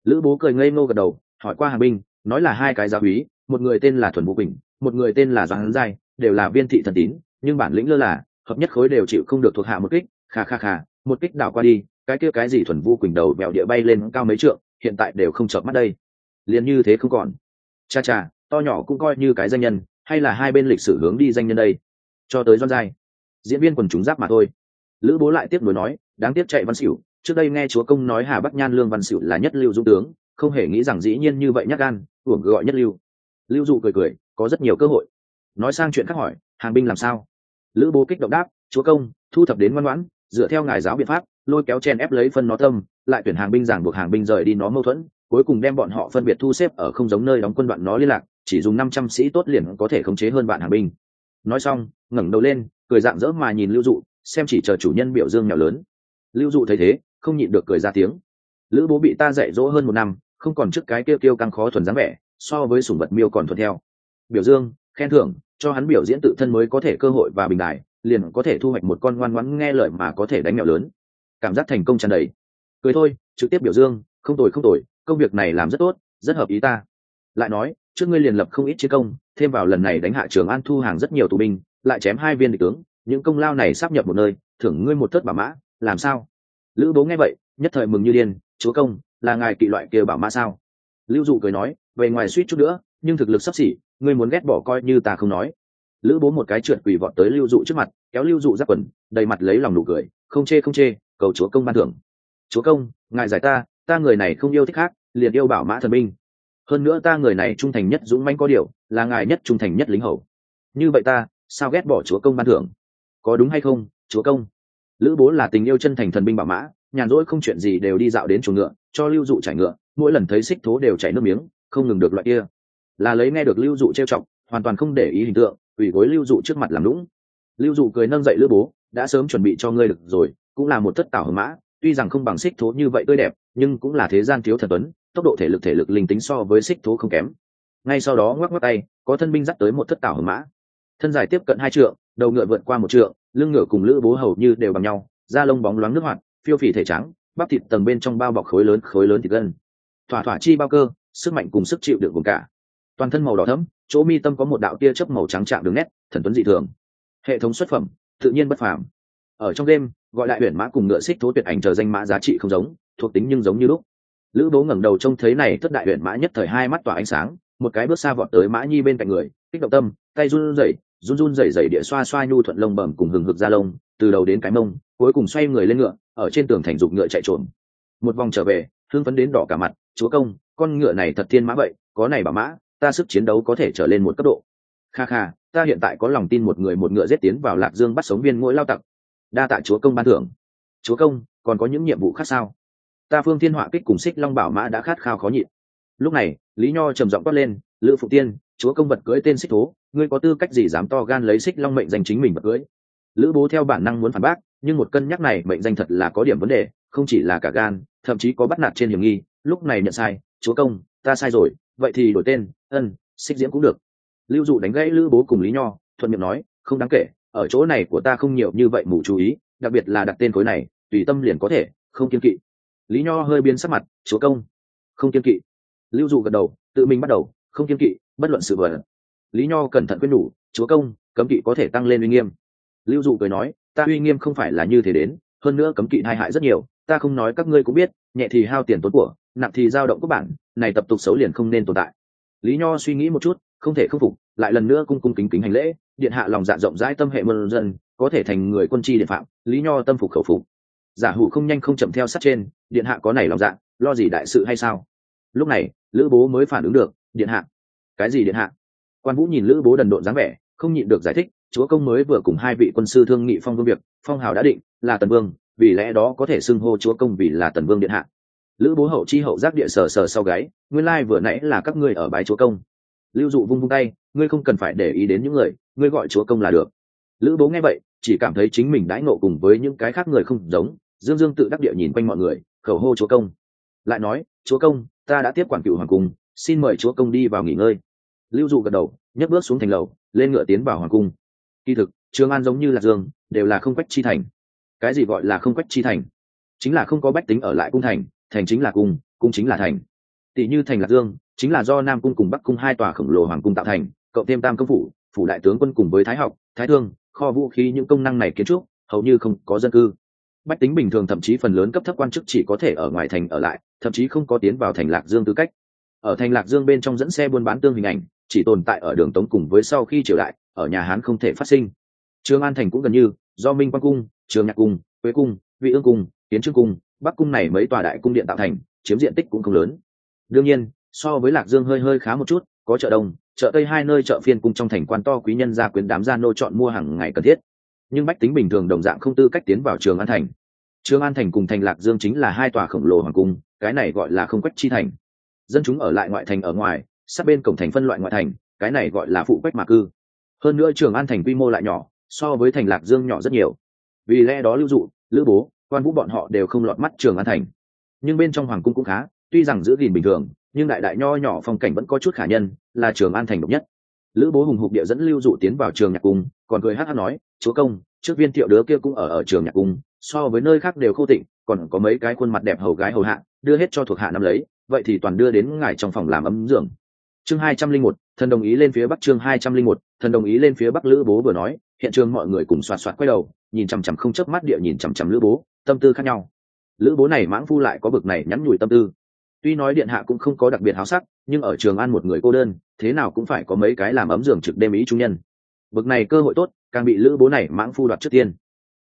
S1: Lữ bố cười ngây ngô gật đầu, hỏi qua hàng binh nói là hai cái giáo úy, một người tên là thuần vũ bình một người tên là doãn giai, đều là viên thị thần tín, nhưng bản lĩnh lơ là, hợp nhất khối đều chịu không được thuộc hạ một kích, kha kha kha, một kích đảo qua đi, cái kia cái gì thuần vu quỳnh đầu bèo địa bay lên cao mấy trượng, hiện tại đều không chợp mắt đây. Liền như thế không còn cha cha, to nhỏ cũng coi như cái danh nhân, hay là hai bên lịch sử hướng đi danh nhân đây? Cho tới doan giai diễn viên quần chúng giáp mà thôi. Lữ bố lại tiếp nối nói, đáng tiếc chạy văn xỉu. Trước đây nghe chúa công nói hà bắc nhan lương văn xỉu là nhất lưu dũng tướng, không hề nghĩ rằng dĩ nhiên như vậy nhắc gan uổng gọi nhất lưu. Lưu dụ cười cười, có rất nhiều cơ hội. Nói sang chuyện khác hỏi, hàng binh làm sao? Lữ bố kích động đáp, chúa công, thu thập đến ngoan ngoãn, dựa theo ngài giáo biện pháp, lôi kéo chen ép lấy phân nó tâm, lại tuyển hàng binh giảng buộc hàng binh rời đi nó mâu thuẫn cuối cùng đem bọn họ phân biệt thu xếp ở không giống nơi đóng quân đoạn nó liên lạc, chỉ dùng năm trăm sĩ tốt liền có thể khống chế hơn bạn hàng binh. Nói xong, ngẩng đầu lên, cười dạng dỡ mà nhìn lưu dụ, xem chỉ chờ chủ nhân biểu dương nhỏ lớn. Lưu dụ thấy thế, không nhịn được cười ra tiếng. Lữ bố bị ta dạy dỗ hơn một năm, không còn trước cái kêu kêu căng khó thuần dáng vẻ, so với sủng vật miêu còn thuận theo. Biểu dương, khen thưởng, cho hắn biểu diễn tự thân mới có thể cơ hội và bình đại liền có thể thu hoạch một con ngoan ngoãn nghe lời mà có thể đánh mèo lớn. Cảm giác thành công tràn đầy. Cười thôi, trực tiếp biểu dương, không tồi không tồi công việc này làm rất tốt, rất hợp ý ta. Lại nói, trước ngươi liền lập không ít chiến công, thêm vào lần này đánh hạ trường an thu hàng rất nhiều tù binh, lại chém hai viên địch tướng, những công lao này sắp nhập một nơi, thưởng ngươi một thất bảo mã, làm sao? Lữ bố nghe vậy, nhất thời mừng như điên, chúa công, là ngài kỵ loại kia bảo mã sao? Lưu dụ cười nói, về ngoài suýt chút nữa, nhưng thực lực sắp xỉ, ngươi muốn ghét bỏ coi như ta không nói. Lữ bố một cái trượt quỳ vọt tới lưu dụ trước mặt, kéo lưu dụ giáp quần, đầy mặt lấy lòng nụ cười, không chê không chê, cầu chúa công ban thưởng. Chúa công, ngài giải ta ta người này không yêu thích khác, liền yêu bảo mã thần binh hơn nữa ta người này trung thành nhất dũng mãnh có điều, là ngài nhất trung thành nhất lính hầu. Như vậy ta, sao ghét bỏ chúa công ban thưởng? Có đúng hay không, chúa công? Lữ bố là tình yêu chân thành thần binh bảo mã, nhàn rỗi không chuyện gì đều đi dạo đến chuồng ngựa, cho lưu dụ chảy ngựa, mỗi lần thấy xích thố đều chảy nước miếng, không ngừng được loại kia. Là lấy nghe được lưu dụ trêu chọc, hoàn toàn không để ý hình tượng ủy gối lưu dụ trước mặt làm lũng. Lưu dụ cười nâng dậy lữ bố, đã sớm chuẩn bị cho ngươi được rồi, cũng là một thất tảo hờ mã tuy rằng không bằng xích thố như vậy tươi đẹp, nhưng cũng là thế gian thiếu thần tuấn, tốc độ thể lực thể lực linh tính so với xích thố không kém. Ngay sau đó ngoắc ngoắc tay, có thân binh dắt tới một thất tảo hở mã. Thân dài tiếp cận hai trượng, đầu ngựa vượt qua một trượng, lưng ngựa cùng lữ bố hầu như đều bằng nhau, da lông bóng loáng nước hoạt, phiêu phì thể trắng, bắp thịt tầng bên trong bao bọc khối lớn khối lớn thịt gân. Thỏa thỏa chi bao cơ, sức mạnh cùng sức chịu được cùng cả. Toàn thân màu đỏ thẫm, chỗ mi tâm có một đạo tia chớp màu trắng chạm đường nét, thần tuấn dị thường. Hệ thống xuất phẩm, tự nhiên bất phàm ở trong đêm, gọi lại huyền mã cùng ngựa xích thố tuyệt ảnh chờ danh mã giá trị không giống, thuộc tính nhưng giống như lúc. Lữ bố ngẩng đầu trông thấy này thất đại huyền mã nhất thời hai mắt tỏa ánh sáng, một cái bước xa vọt tới mã nhi bên cạnh người, kích động tâm, tay run rẩy, run run rẩy rẩy địa xoa xoa nhu thuận lông bẩm cùng hừng hực ra lông, từ đầu đến cái mông, cuối cùng xoay người lên ngựa, ở trên tường thành dục ngựa chạy trộm một vòng trở về hương phấn đến đỏ cả mặt, chúa công, con ngựa này thật thiên mã vậy, có này bảo mã, ta sức chiến đấu có thể trở lên một cấp độ. Kha kha, ta hiện tại có lòng tin một người một ngựa giết tiến vào lạc dương bắt sống viên mỗi lao tặc đa tạ chúa công ban thưởng. Chúa công, còn có những nhiệm vụ khác sao? Ta phương thiên họa kích cùng xích long bảo mã đã khát khao khó nhịn. Lúc này, lý nho trầm giọng quát lên, lữ phụ tiên, chúa công vật cưới tên xích thố, ngươi có tư cách gì dám to gan lấy xích long mệnh danh chính mình vật cưới? Lữ bố theo bản năng muốn phản bác, nhưng một cân nhắc này mệnh danh thật là có điểm vấn đề, không chỉ là cả gan, thậm chí có bắt nạt trên hiểm nghi. Lúc này nhận sai, chúa công, ta sai rồi, vậy thì đổi tên, ân, xích diễm cũng được. Lưu dụ đánh gãy lữ bố cùng lý nho, thuận miệng nói, không đáng kể ở chỗ này của ta không nhiều như vậy mù chú ý, đặc biệt là đặt tên khối này, tùy tâm liền có thể, không kiên kỵ. Lý nho hơi biến sắc mặt, chúa công, không kiên kỵ. Lưu dụ gật đầu, tự mình bắt đầu, không kiên kỵ, bất luận sự vờ lý nho cẩn thận quyết nhủ, chúa công, cấm kỵ có thể tăng lên uy nghiêm. Lưu dụ cười nói, ta uy nghiêm không phải là như thế đến, hơn nữa cấm kỵ hai hại rất nhiều, ta không nói các ngươi cũng biết, nhẹ thì hao tiền tốn của, nặng thì dao động các bản, này tập tục xấu liền không nên tồn tại. Lý nho suy nghĩ một chút, không thể khâm phục, lại lần nữa cung cung kính kính hành lễ điện hạ lòng dạ rộng rãi tâm hệ môn dân, có thể thành người quân chi điện phạm, lý nho tâm phục khẩu phục. Giả hủ không nhanh không chậm theo sát trên, điện hạ có này lòng dạ lo gì đại sự hay sao? Lúc này, lữ bố mới phản ứng được, điện hạ. Cái gì điện hạ? Quan vũ nhìn lữ bố đần độn dáng vẻ, không nhịn được giải thích, chúa công mới vừa cùng hai vị quân sư thương nghị phong vương việc, phong hào đã định, là tần vương, vì lẽ đó có thể xưng hô chúa công vì là tần vương điện hạ. Lữ bố hậu chi hậu giác địa sờ sờ sau gáy, nguyên lai vừa nãy là các ngươi ở bái chúa công lưu dụ vung vung tay, ngươi không cần phải để ý đến những người, ngươi gọi chúa công là được. Lữ bố nghe vậy, chỉ cảm thấy chính mình đãi ngộ cùng với những cái khác người không giống, dương dương tự đắc địa nhìn quanh mọi người, khẩu hô chúa công. Lại nói, chúa công, ta đã tiếp quản cựu hoàng cung, xin mời chúa công đi vào nghỉ ngơi. Lưu dụ gật đầu, nhấc bước xuống thành lầu, lên ngựa tiến vào hoàng cung. Kỳ thực, trường an giống như là dương, đều là không quách chi thành. Cái gì gọi là không quách chi thành? Chính là không có bách tính ở lại cung thành thành chính là cung cung chính là thành tỷ như thành lạc dương, chính là do nam cung cùng bắc cung hai tòa khổng lồ hoàng cung tạo thành, cộng thêm tam công phủ phủ đại tướng quân cùng với thái học, thái thương, kho vũ khí những công năng này kiến trúc, hầu như không có dân cư. Bách tính bình thường thậm chí phần lớn cấp thấp quan chức chỉ có thể ở ngoài thành ở lại, thậm chí không có tiến vào thành lạc dương tư cách. Ở thành lạc dương bên trong dẫn xe buôn bán tương hình ảnh, chỉ tồn tại ở đường tống cùng với sau khi triều đại, ở nhà hán không thể phát sinh. Trương an thành cũng gần như, do minh quang cung, trường nhạc cung, quế cung, vị ương cung, kiến trương cung, bắc cung này mấy tòa đại cung điện tạo thành, chiếm diện tích cũng không lớn đương nhiên, so với lạc dương hơi hơi khá một chút, có chợ đông, chợ tây hai nơi chợ phiên cung trong thành quan to quý nhân gia quyến đám gia nô chọn mua hàng ngày cần thiết. Nhưng bách tính bình thường đồng dạng không tư cách tiến vào trường an thành. Trường an thành cùng thành lạc dương chính là hai tòa khổng lồ hoàng cung, cái này gọi là không quách chi thành. Dân chúng ở lại ngoại thành ở ngoài, sát bên cổng thành phân loại ngoại thành, cái này gọi là phụ quách mạc cư. Hơn nữa trường an thành quy mô lại nhỏ, so với thành lạc dương nhỏ rất nhiều. Vì lẽ đó lưu dụ, lữ bố, quan vũ bọn họ đều không lọt mắt trường an thành. Nhưng bên trong hoàng cung cũng khá tuy rằng giữ gìn bình thường, nhưng đại đại nho nhỏ phong cảnh vẫn có chút khả nhân, là trường an thành độc nhất. Lữ bố hùng hục địa dẫn lưu dụ tiến vào trường nhạc cung, còn cười hát hát nói, chúa công, trước viên thiệu đứa kia cũng ở ở trường nhạc cung, so với nơi khác đều khô tịnh, còn có mấy cái khuôn mặt đẹp hầu gái hầu hạ, đưa hết cho thuộc hạ năm lấy, vậy thì toàn đưa đến ngài trong phòng làm ấm giường. Chương hai trăm linh một, thần đồng ý lên phía bắc chương hai trăm linh một, thần đồng ý lên phía bắc lữ bố vừa nói, hiện trường mọi người cùng xoạt xoạt quay đầu, nhìn chằm chằm không chớp mắt địa nhìn chằm chằm lữ bố, tâm tư khác nhau. Lữ bố này mãng phu lại có bực này nhắn nhủi tâm tư tuy nói điện hạ cũng không có đặc biệt háo sắc, nhưng ở trường an một người cô đơn, thế nào cũng phải có mấy cái làm ấm giường trực đêm ý trung nhân. Bực này cơ hội tốt, càng bị lữ bố này mãng phu đoạt trước tiên.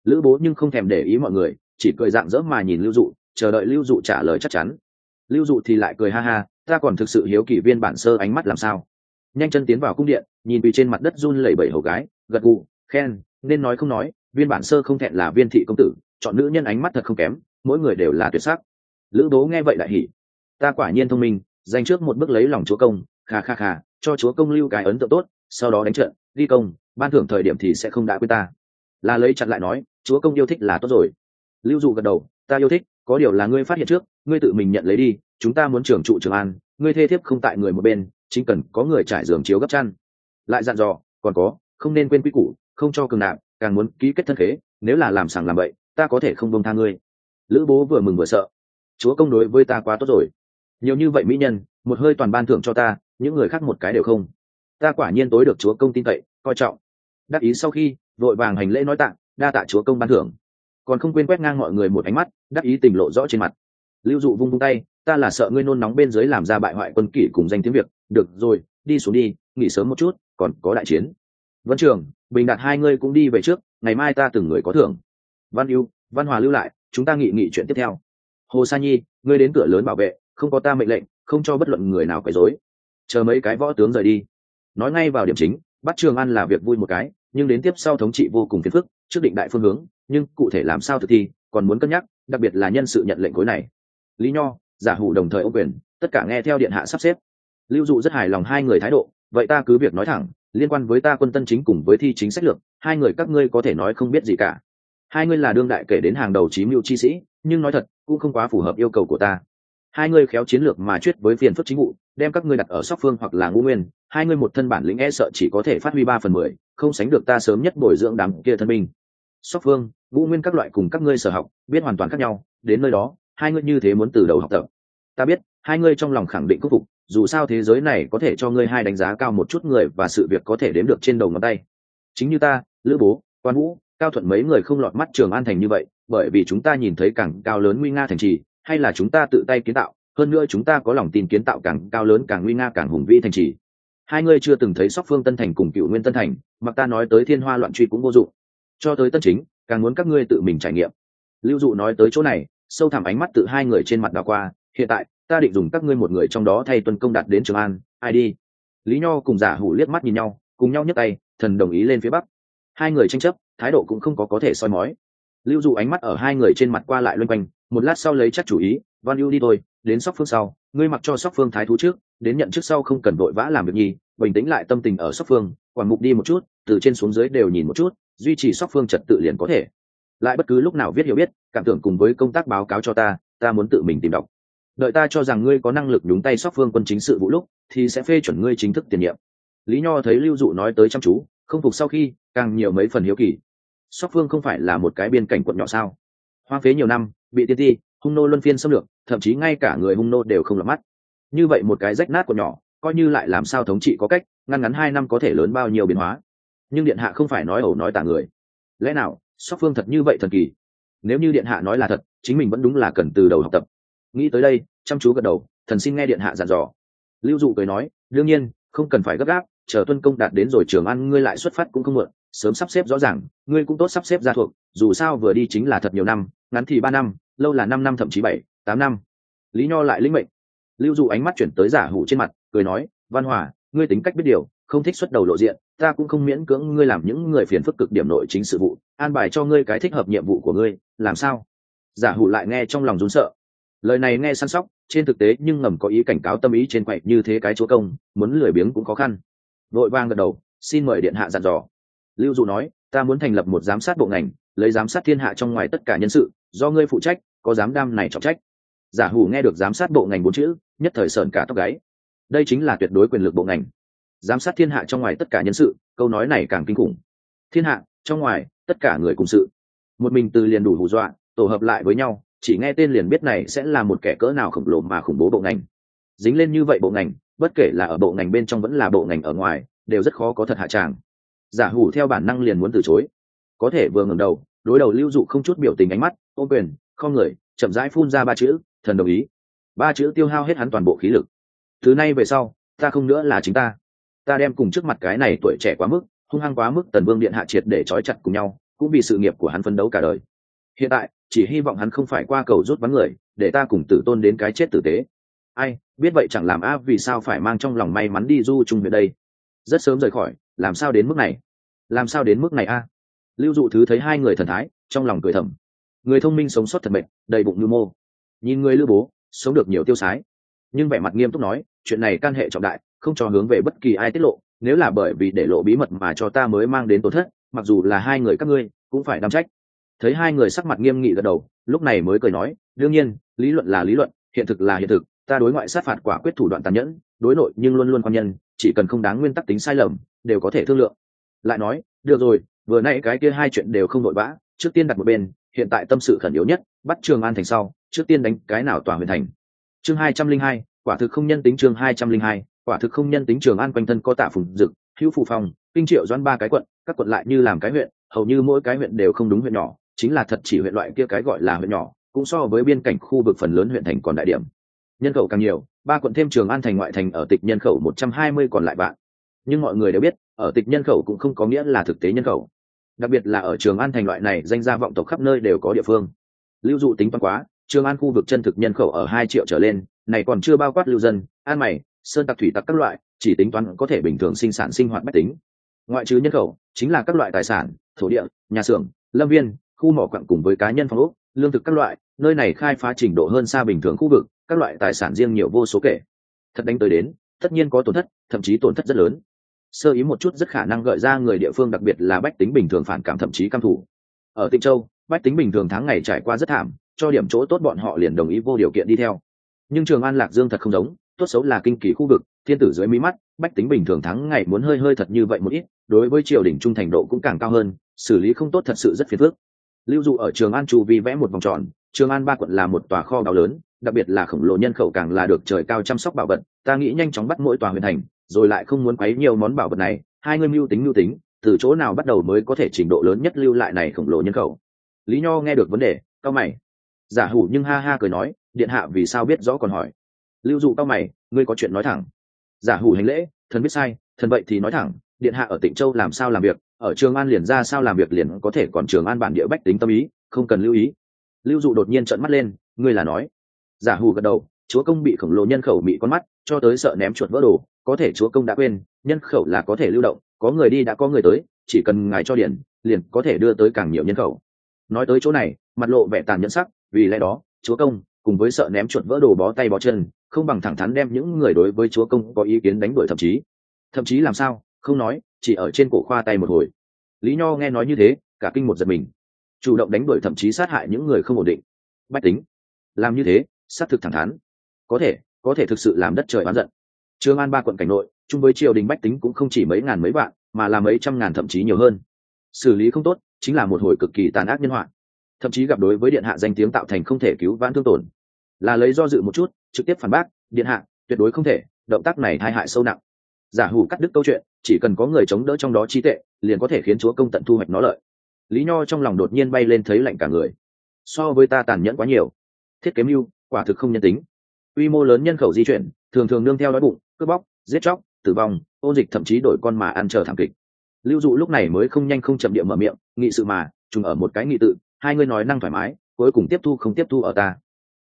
S1: Lữ bố nhưng không thèm để ý mọi người, chỉ cười dạng dỡ mà nhìn lưu dụ, chờ đợi lưu dụ trả lời chắc chắn. Lưu dụ thì lại cười ha ha, ta còn thực sự hiếu kỳ viên bản sơ ánh mắt làm sao. Nhanh chân tiến vào cung điện, nhìn vì trên mặt đất run lẩy bẩy hầu gái, gật gù, khen, nên nói không nói, viên bản sơ không thẹn là viên thị công tử, chọn nữ nhân ánh mắt thật không kém, mỗi người đều là tuyệt sắc. Lữ bố nghe vậy đại hỉ ta quả nhiên thông minh, dành trước một bước lấy lòng chúa công, kha kha kha, cho chúa công lưu cái ấn tượng tốt, sau đó đánh trận, ghi công, ban thưởng thời điểm thì sẽ không đã quên ta. Là lấy chặt lại nói, chúa công yêu thích là tốt rồi. Lưu dụ gật đầu, ta yêu thích, có điều là ngươi phát hiện trước, ngươi tự mình nhận lấy đi, chúng ta muốn trường trụ trường an, ngươi thê thiếp không tại người một bên, chính cần có người trải giường chiếu gấp chăn. Lại dặn dò, còn có, không nên quên quy củ, không cho cường nạp, càng muốn ký kết thân khế, nếu là làm sàng làm bậy, ta có thể không bông tha ngươi. Lữ bố vừa mừng vừa sợ. Chúa công đối với ta quá tốt rồi nhiều như vậy mỹ nhân, một hơi toàn ban thưởng cho ta, những người khác một cái đều không. Ta quả nhiên tối được chúa công tin cậy, coi trọng. Đắc ý sau khi, vội vàng hành lễ nói tạ, đa tạ chúa công ban thưởng. Còn không quên quét ngang mọi người một ánh mắt, đắc ý tình lộ rõ trên mặt. Lưu dụ vung vung tay, ta là sợ ngươi nôn nóng bên dưới làm ra bại hoại quân kỷ cùng danh tiếng việc. Được rồi, đi xuống đi, nghỉ sớm một chút, còn có đại chiến. Vân trường, bình đạt hai ngươi cũng đi về trước, ngày mai ta từng người có thưởng. Văn yêu văn hòa lưu lại, chúng ta nghị nghị chuyện tiếp theo. Hồ sa nhi, ngươi đến cửa lớn bảo vệ không có ta mệnh lệnh, không cho bất luận người nào quấy rối. Chờ mấy cái võ tướng rời đi. Nói ngay vào điểm chính, bắt trường an là việc vui một cái, nhưng đến tiếp sau thống trị vô cùng phiền phức, trước định đại phương hướng, nhưng cụ thể làm sao thực thi, còn muốn cân nhắc, đặc biệt là nhân sự nhận lệnh khối này. Lý nho, giả hủ đồng thời ô quyền, tất cả nghe theo điện hạ sắp xếp. Lưu dụ rất hài lòng hai người thái độ, vậy ta cứ việc nói thẳng, liên quan với ta quân tân chính cùng với thi chính sách lược, hai người các ngươi có thể nói không biết gì cả. Hai ngươi là đương đại kể đến hàng đầu chí mưu chi sĩ, nhưng nói thật, cũng không quá phù hợp yêu cầu của ta hai ngươi khéo chiến lược mà chuyết với phiền phức chính vụ, đem các ngươi đặt ở sóc phương hoặc là ngũ nguyên. Hai ngươi một thân bản lĩnh e sợ chỉ có thể phát huy ba phần mười, không sánh được ta sớm nhất bồi dưỡng đám kia thân binh. Sóc phương, ngũ nguyên các loại cùng các ngươi sở học, biết hoàn toàn khác nhau. Đến nơi đó, hai ngươi như thế muốn từ đầu học tập. Ta biết, hai ngươi trong lòng khẳng định khắc phục, dù sao thế giới này có thể cho ngươi hai đánh giá cao một chút người và sự việc có thể đếm được trên đầu ngón tay. Chính như ta, lữ bố, quan vũ, cao thuận mấy người không lọt mắt trường an thành như vậy, bởi vì chúng ta nhìn thấy càng cao lớn nguy nga thành trì hay là chúng ta tự tay kiến tạo, hơn nữa chúng ta có lòng tin kiến tạo càng cao lớn càng nguy nga càng hùng vĩ thành trì. Hai ngươi chưa từng thấy sóc phương tân thành cùng cựu nguyên tân thành, mặc ta nói tới thiên hoa loạn truy cũng vô dụng. Cho tới tân chính, càng muốn các ngươi tự mình trải nghiệm. Lưu dụ nói tới chỗ này, sâu thẳm ánh mắt từ hai người trên mặt đào qua, hiện tại, ta định dùng các ngươi một người trong đó thay tuân công đạt đến trường an, ai đi? Lý nho cùng giả hủ liếc mắt nhìn nhau, cùng nhau nhấc tay, thần đồng ý lên phía bắc. Hai người tranh chấp, thái độ cũng không có có thể soi mói lưu dụ ánh mắt ở hai người trên mặt qua lại loanh quanh, một lát sau lấy chắc chủ ý, văn ưu đi thôi, đến sóc phương sau, ngươi mặc cho sóc phương thái thú trước, đến nhận trước sau không cần vội vã làm việc nhi bình tĩnh lại tâm tình ở sóc phương, quản mục đi một chút, từ trên xuống dưới đều nhìn một chút, duy trì sóc phương trật tự liền có thể. Lại bất cứ lúc nào viết hiểu biết, cảm tưởng cùng với công tác báo cáo cho ta ta muốn tự mình tìm đọc. Đợi ta cho rằng ngươi có năng lực đúng tay sóc phương quân chính sự vụ lúc, thì sẽ phê chuẩn ngươi chính thức tiền nhiệm. Lý nho thấy lưu dụ nói tới chăm chú, không phục sau khi, càng nhiều mấy phần hiếu kỳ sóc phương không phải là một cái biên cảnh quận nhỏ sao? Hoang phế nhiều năm, bị tiên ti, hung nô luân phiên xâm lược, thậm chí ngay cả người hung nô đều không lọt mắt. Như vậy một cái rách nát quận nhỏ, coi như lại làm sao thống trị có cách, ngăn ngắn hai năm có thể lớn bao nhiêu biến hóa. Nhưng điện hạ không phải nói ẩu nói tả người. Lẽ nào, sóc phương thật như vậy thần kỳ? Nếu như điện hạ nói là thật, chính mình vẫn đúng là cần từ đầu học tập. Nghĩ tới đây, chăm chú gật đầu, thần xin nghe điện hạ dặn dò. Lưu dụ cười nói, đương nhiên, không cần phải gấp gáp, chờ tuân công đạt đến rồi trường ăn, ngươi lại xuất phát cũng không mượn sớm sắp xếp rõ ràng, ngươi cũng tốt sắp xếp ra thuộc, dù sao vừa đi chính là thật nhiều năm, ngắn thì ba năm, lâu là năm năm thậm chí bảy, tám năm. Lý nho lại linh mệnh. Lưu dụ ánh mắt chuyển tới giả hủ trên mặt, cười nói, văn hòa, ngươi tính cách biết điều, không thích xuất đầu lộ diện, ta cũng không miễn cưỡng ngươi làm những người phiền phức cực điểm nội chính sự vụ, an bài cho ngươi cái thích hợp nhiệm vụ của ngươi, làm sao? Giả hủ lại nghe trong lòng rún sợ. Lời này nghe săn sóc, trên thực tế nhưng ngầm có ý cảnh cáo tâm ý trên quậy như thế cái chúa công, muốn lười biếng cũng khó khăn. Vội vang gật đầu, xin mời điện hạ dặn dò lưu dụ nói, ta muốn thành lập một giám sát bộ ngành, lấy giám sát thiên hạ trong ngoài tất cả nhân sự, do ngươi phụ trách, có giám đam này trọng trách. Giả hủ nghe được giám sát bộ ngành bốn chữ, nhất thời sờn cả tóc gáy. Đây chính là tuyệt đối quyền lực bộ ngành. Giám sát thiên hạ trong ngoài tất cả nhân sự, câu nói này càng kinh khủng. Thiên hạ, trong ngoài, tất cả người cùng sự. Một mình từ liền đủ hù dọa, tổ hợp lại với nhau, chỉ nghe tên liền biết này sẽ là một kẻ cỡ nào khổng lồ mà khủng bố bộ ngành. Dính lên như vậy bộ ngành, bất kể là ở bộ ngành bên trong vẫn là bộ ngành ở ngoài, đều rất khó có thật hạ tràng giả hủ theo bản năng liền muốn từ chối. Có thể vừa ngẩng đầu, đối đầu lưu dụ không chút biểu tình ánh mắt, ôm quyền, không người, chậm rãi phun ra ba chữ, thần đồng ý. Ba chữ tiêu hao hết hắn toàn bộ khí lực. Thứ này về sau, ta không nữa là chính ta. Ta đem cùng trước mặt cái này tuổi trẻ quá mức, hung hăng quá mức tần vương điện hạ triệt để trói chặt cùng nhau, cũng vì sự nghiệp của hắn phấn đấu cả đời. Hiện tại, chỉ hy vọng hắn không phải qua cầu rút vắng người, để ta cùng tử tôn đến cái chết tử tế. Ai, biết vậy chẳng làm a vì sao phải mang trong lòng may mắn đi du chung về đây rất sớm rời khỏi, làm sao đến mức này? Làm sao đến mức này a? Lưu dụ thứ thấy hai người thần thái, trong lòng cười thầm. Người thông minh sống sót thật mệnh đầy bụng lưu mô. Nhìn người lưu bố, sống được nhiều tiêu sái. Nhưng vẻ mặt nghiêm túc nói, chuyện này can hệ trọng đại, không cho hướng về bất kỳ ai tiết lộ, nếu là bởi vì để lộ bí mật mà cho ta mới mang đến tổn thất, mặc dù là hai người các ngươi, cũng phải đ trách. Thấy hai người sắc mặt nghiêm nghị gật đầu, lúc này mới cười nói, đương nhiên, lý luận là lý luận, hiện thực là hiện thực ta đối ngoại sát phạt quả quyết thủ đoạn tàn nhẫn, đối nội nhưng luôn luôn quan nhân, chỉ cần không đáng nguyên tắc tính sai lầm, đều có thể thương lượng. Lại nói, được rồi, vừa nay cái kia hai chuyện đều không vội vã, trước tiên đặt một bên, hiện tại tâm sự khẩn yếu nhất, bắt trường an thành sau, trước tiên đánh cái nào tòa huyện thành. Chương hai trăm linh hai, quả thực không nhân tính chương hai trăm linh hai, quả thực không nhân tính trường an quanh thân có tạ phùng dực, hữu phù phòng kinh triệu doãn ba cái quận, các quận lại như làm cái huyện, hầu như mỗi cái huyện đều không đúng huyện nhỏ, chính là thật chỉ huyện loại kia cái gọi là huyện nhỏ, cũng so với biên cảnh khu vực phần lớn huyện thành còn đại điểm nhân khẩu càng nhiều, ba quận thêm trường an thành ngoại thành ở tịch nhân khẩu một trăm hai mươi còn lại bạn nhưng mọi người đều biết, ở tịch nhân khẩu cũng không có nghĩa là thực tế nhân khẩu. Đặc biệt là ở trường an thành loại này danh gia vọng tộc khắp nơi đều có địa phương. Lưu dụ tính toán quá, trường an khu vực chân thực nhân khẩu ở hai triệu trở lên, này còn chưa bao quát lưu dân, an mày, sơn tặc thủy tặc các loại, chỉ tính toán có thể bình thường sinh sản sinh hoạt bách tính. Ngoại trừ nhân khẩu, chính là các loại tài sản, thổ địa, nhà xưởng, lâm viên, khu mỏ quặng cùng với cá nhân phòng úc lương thực các loại, nơi này khai phá trình độ hơn xa bình thường khu vực, các loại tài sản riêng nhiều vô số kể. Thật đánh tới đến, tất nhiên có tổn thất, thậm chí tổn thất rất lớn. Sơ ý một chút rất khả năng gợi ra người địa phương đặc biệt là bách tính bình thường phản cảm thậm chí căm thủ ở tịnh châu, bách tính bình thường tháng ngày trải qua rất thảm, cho điểm chỗ tốt bọn họ liền đồng ý vô điều kiện đi theo. Nhưng trường an lạc dương thật không giống, tốt xấu là kinh kỳ khu vực, thiên tử dưới mí mắt, bách tính bình thường tháng ngày muốn hơi hơi thật như vậy một ít, đối với triều đình trung thành độ cũng càng cao hơn, xử lý không tốt thật sự rất phiền phức lưu dụ ở trường an chu vi vẽ một vòng tròn, trường an ba quận là một tòa kho báu lớn, đặc biệt là khổng lồ nhân khẩu càng là được trời cao chăm sóc bảo vật, ta nghĩ nhanh chóng bắt mỗi tòa huyền thành, rồi lại không muốn quấy nhiều món bảo vật này, hai người mưu tính mưu tính, từ chỗ nào bắt đầu mới có thể trình độ lớn nhất lưu lại này khổng lồ nhân khẩu? Lý nho nghe được vấn đề cao mày. Giả hủ nhưng ha ha cười nói, điện hạ vì sao biết rõ còn hỏi. Lưu dụ cao mày, ngươi có chuyện nói thẳng. Giả hủ hành lễ, thần biết sai, thần vậy thì nói thẳng, điện hạ ở tịnh châu làm sao làm việc ở trường an liền ra sao làm việc liền có thể còn trường an bản địa bách tính tâm ý, không cần lưu ý. Lưu dụ đột nhiên trợn mắt lên, ngươi là nói. Giả hù gật đầu, chúa công bị khổng lồ nhân khẩu bị con mắt, cho tới sợ ném chuột vỡ đồ, có thể chúa công đã quên, nhân khẩu là có thể lưu động, có người đi đã có người tới, chỉ cần ngài cho điển liền có thể đưa tới càng nhiều nhân khẩu. Nói tới chỗ này, mặt lộ vẻ tàn nhẫn sắc, vì lẽ đó, chúa công, cùng với sợ ném chuột vỡ đồ bó tay bó chân, không bằng thẳng thắn đem những người đối với chúa công có ý kiến đánh đuổi thậm chí. Thậm chí làm sao, không nói chỉ ở trên cổ khoa tay một hồi. Lý nho nghe nói như thế, cả kinh một giật mình. Chủ động đánh đuổi thậm chí sát hại những người không ổn định. Bách tính, làm như thế, xác thực thẳng thắn. Có thể có thể thực sự làm đất trời oán giận. Trương an ba quận cảnh nội, chung với triều đình bách tính cũng không chỉ mấy ngàn mấy vạn, mà là mấy trăm ngàn thậm chí nhiều hơn. Xử lý không tốt, chính là một hồi cực kỳ tàn ác nhân họa. Thậm chí gặp đối với điện hạ danh tiếng tạo thành không thể cứu vãn thương tổn. Là lấy do dự một chút, trực tiếp phản bác, điện hạ, tuyệt đối không thể, động tác này tai hại sâu nặng giả hủ cắt đứt câu chuyện, chỉ cần có người chống đỡ trong đó trí tệ, liền có thể khiến chúa công tận thu hoạch nó lợi. Lý nho trong lòng đột nhiên bay lên thấy lạnh cả người. So với ta tàn nhẫn quá nhiều. Thiết kế mưu quả thực không nhân tính. Quy mô lớn nhân khẩu di chuyển, thường thường nương theo đói bụng, cướp bóc, giết chóc, tử vong ôn dịch thậm chí đổi con mà ăn chờ thảm kịch. Lưu dụ lúc này mới không nhanh không chậm địa mở miệng, nghị sự mà, trùng ở một cái nghị tự, hai người nói năng thoải mái, cuối cùng tiếp thu không tiếp thu ở ta.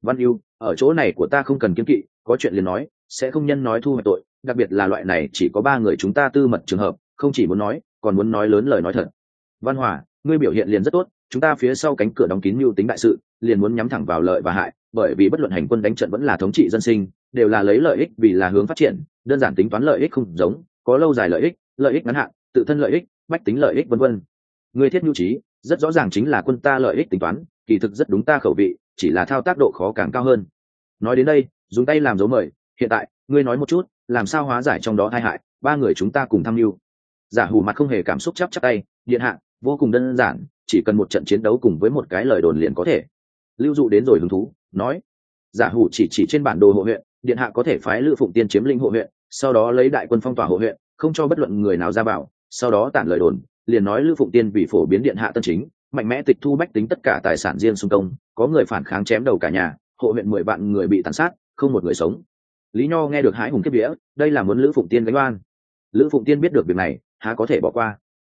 S1: Văn yêu ở chỗ này của ta không cần kiếm kỵ, có chuyện liền nói, sẽ không nhân nói thu hoạch tội đặc biệt là loại này chỉ có ba người chúng ta tư mật trường hợp, không chỉ muốn nói, còn muốn nói lớn lời nói thật. Văn hòa, ngươi biểu hiện liền rất tốt, chúng ta phía sau cánh cửa đóng kín mưu tính đại sự, liền muốn nhắm thẳng vào lợi và hại, bởi vì bất luận hành quân đánh trận vẫn là thống trị dân sinh, đều là lấy lợi ích vì là hướng phát triển, đơn giản tính toán lợi ích không giống, có lâu dài lợi ích lợi ích ngắn hạn, tự thân lợi ích, bách tính lợi ích vân vân. Người thiết nhu trí, rất rõ ràng chính là quân ta lợi ích tính toán, kỳ thực rất đúng ta khẩu vị, chỉ là thao tác độ khó càng cao hơn. Nói đến đây, dùng tay làm dấu mời, hiện tại, ngươi nói một chút làm sao hóa giải trong đó tai hại, ba người chúng ta cùng tham mưu. Giả hù mặt không hề cảm xúc chắp chắp tay, điện hạ, vô cùng đơn giản, chỉ cần một trận chiến đấu cùng với một cái lời đồn liền có thể. Lưu dụ đến rồi hứng thú, nói, giả hủ chỉ chỉ trên bản đồ hộ huyện, điện hạ có thể phái lữ phụng tiên chiếm lĩnh hộ huyện, sau đó lấy đại quân phong tỏa hộ huyện, không cho bất luận người nào ra vào, sau đó tản lời đồn, liền nói lữ phụng tiên vì phổ biến điện hạ tân chính, mạnh mẽ tịch thu bách tính tất cả tài sản riêng xung công, có người phản kháng chém đầu cả nhà, hộ huyện mười vạn người bị tàn sát, không một người sống lý nho nghe được hái hùng kiếp vía, đây là muốn lữ phụng tiên gánh oan. Lữ phụng tiên biết được việc này, há có thể bỏ qua.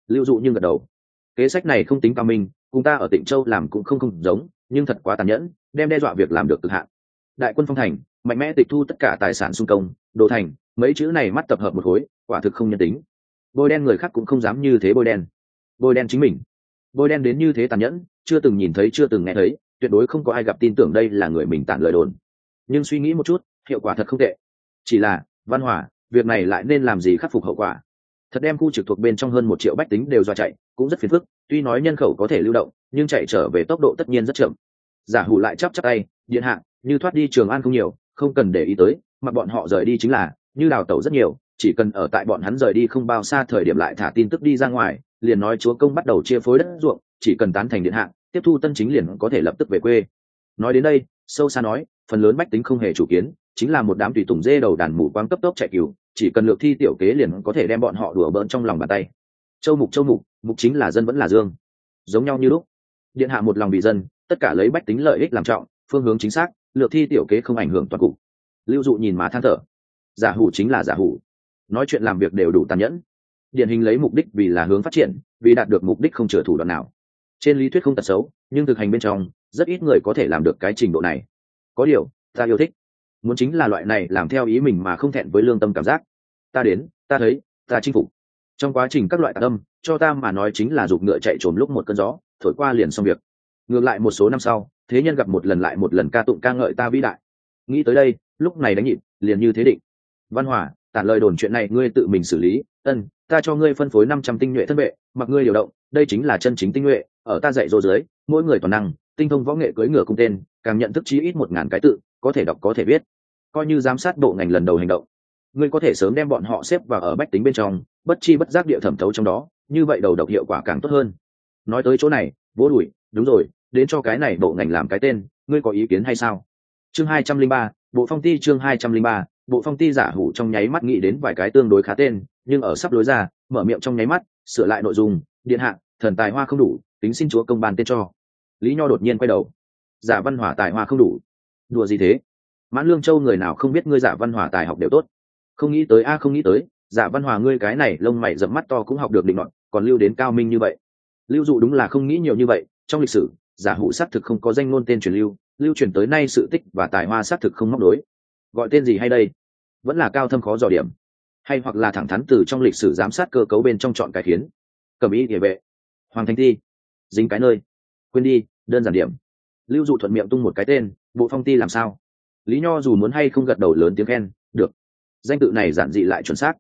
S1: Lưu dụ nhưng gật đầu. Kế sách này không tính cao minh, cùng ta ở Tịnh châu làm cũng không không giống, nhưng thật quá tàn nhẫn, đem đe dọa việc làm được cực hạn. Đại quân phong thành, mạnh mẽ tịch thu tất cả tài sản xung công, đồ thành, mấy chữ này mắt tập hợp một khối, quả thực không nhân tính. Bôi đen người khác cũng không dám như thế bôi đen. Bôi đen chính mình. Bôi đen đến như thế tàn nhẫn, chưa từng nhìn thấy, chưa từng nghe thấy, tuyệt đối không có ai gặp tin tưởng đây là người mình tản lời đồn. Nhưng suy nghĩ một chút hiệu quả thật không tệ. Chỉ là, văn hỏa, việc này lại nên làm gì khắc phục hậu quả? Thật đem khu trực thuộc bên trong hơn một triệu bách tính đều do chạy, cũng rất phiền phức, tuy nói nhân khẩu có thể lưu động, nhưng chạy trở về tốc độ tất nhiên rất chậm. Giả hủ lại chắp chắp tay, điện hạ, như thoát đi trường an không nhiều, không cần để ý tới, mà bọn họ rời đi chính là, như đào tẩu rất nhiều, chỉ cần ở tại bọn hắn rời đi không bao xa thời điểm lại thả tin tức đi ra ngoài, liền nói chúa công bắt đầu chia phối đất ruộng, chỉ cần tán thành điện hạ, tiếp thu tân chính liền có thể lập tức về quê. Nói đến đây, sâu xa nói, phần lớn bách tính không hề chủ kiến chính là một đám tùy tùng dê đầu đàn mù quáng cấp tốc chạy cứu chỉ cần lược thi tiểu kế liền có thể đem bọn họ đùa bỡn trong lòng bàn tay. Châu mục châu mục mục chính là dân vẫn là dương. Giống nhau như lúc, điện hạ một lòng vì dân, tất cả lấy bách tính lợi ích làm trọng, phương hướng chính xác, lược thi tiểu kế không ảnh hưởng toàn cục. Lưu dụ nhìn má than thở. Giả hủ chính là giả hủ. Nói chuyện làm việc đều đủ tàn nhẫn. Điển hình lấy mục đích vì là hướng phát triển, vì đạt được mục đích không trở thủ đoạn nào. Trên lý thuyết không tật xấu, nhưng thực hành bên trong, rất ít người có thể làm được cái trình độ này. Có điều, ta yêu thích muốn chính là loại này làm theo ý mình mà không thẹn với lương tâm cảm giác. Ta đến ta thấy ta chinh phục. Trong quá trình các loại tạ tâm cho ta mà nói chính là giục ngựa chạy trốn lúc một cơn gió thổi qua liền xong việc. Ngược lại một số năm sau thế nhân gặp một lần lại một lần ca tụng ca ngợi ta vĩ đại. Nghĩ tới đây lúc này đánh nhịp liền như thế định. Văn hỏa, tản lời đồn chuyện này ngươi tự mình xử lý. Ân ta cho ngươi phân phối năm trăm tinh nhuệ thân vệ mặc ngươi điều động đây chính là chân chính tinh nhuệ ở ta dạy dỗ dưới mỗi người toàn năng tinh thông võ nghệ cưỡi ngựa cung tên, càng nhận thức chí ít một ngàn cái tự, có thể đọc có thể biết. coi như giám sát bộ ngành lần đầu hành động, ngươi có thể sớm đem bọn họ xếp vào ở bách tính bên trong, bất chi bất giác địa thẩm thấu trong đó, như vậy đầu độc hiệu quả càng tốt hơn. Nói tới chỗ này, vỗ đùi, đúng rồi, đến cho cái này bộ ngành làm cái tên, ngươi có ý kiến hay sao? Chương hai trăm linh ba, bộ phong ti chương hai trăm linh ba, bộ phong ti giả hủ trong nháy mắt nghĩ đến vài cái tương đối khá tên, nhưng ở sắp lối ra, mở miệng trong nháy mắt, sửa lại nội dung, điện hạ, thần tài hoa không đủ, tính xin chúa công bàn tên cho lý nho đột nhiên quay đầu. Giả văn hỏa tài hoa không đủ. Đùa gì thế? Mãn lương châu người nào không biết ngươi giả văn hỏa tài học đều tốt. Không nghĩ tới a không nghĩ tới giả văn hòa ngươi cái này lông mày dẫm mắt to cũng học được định luận còn lưu đến cao minh như vậy. Lưu dụ đúng là không nghĩ nhiều như vậy trong lịch sử giả hủ xác thực không có danh ngôn tên truyền lưu lưu truyền tới nay sự tích và tài hoa xác thực không móc đối gọi tên gì hay đây? Vẫn là cao thâm khó dò điểm. Hay hoặc là thẳng thắn từ trong lịch sử giám sát cơ cấu bên trong chọn cải khiến. Cầm ý địa vệ. Hoàng thanh Thi, dính cái nơi quên đi, đơn giản điểm. Lưu dụ thuận miệng tung một cái tên, bộ phong ti làm sao? Lý nho dù muốn hay không gật đầu lớn tiếng khen, được. Danh tự này giản dị lại chuẩn xác.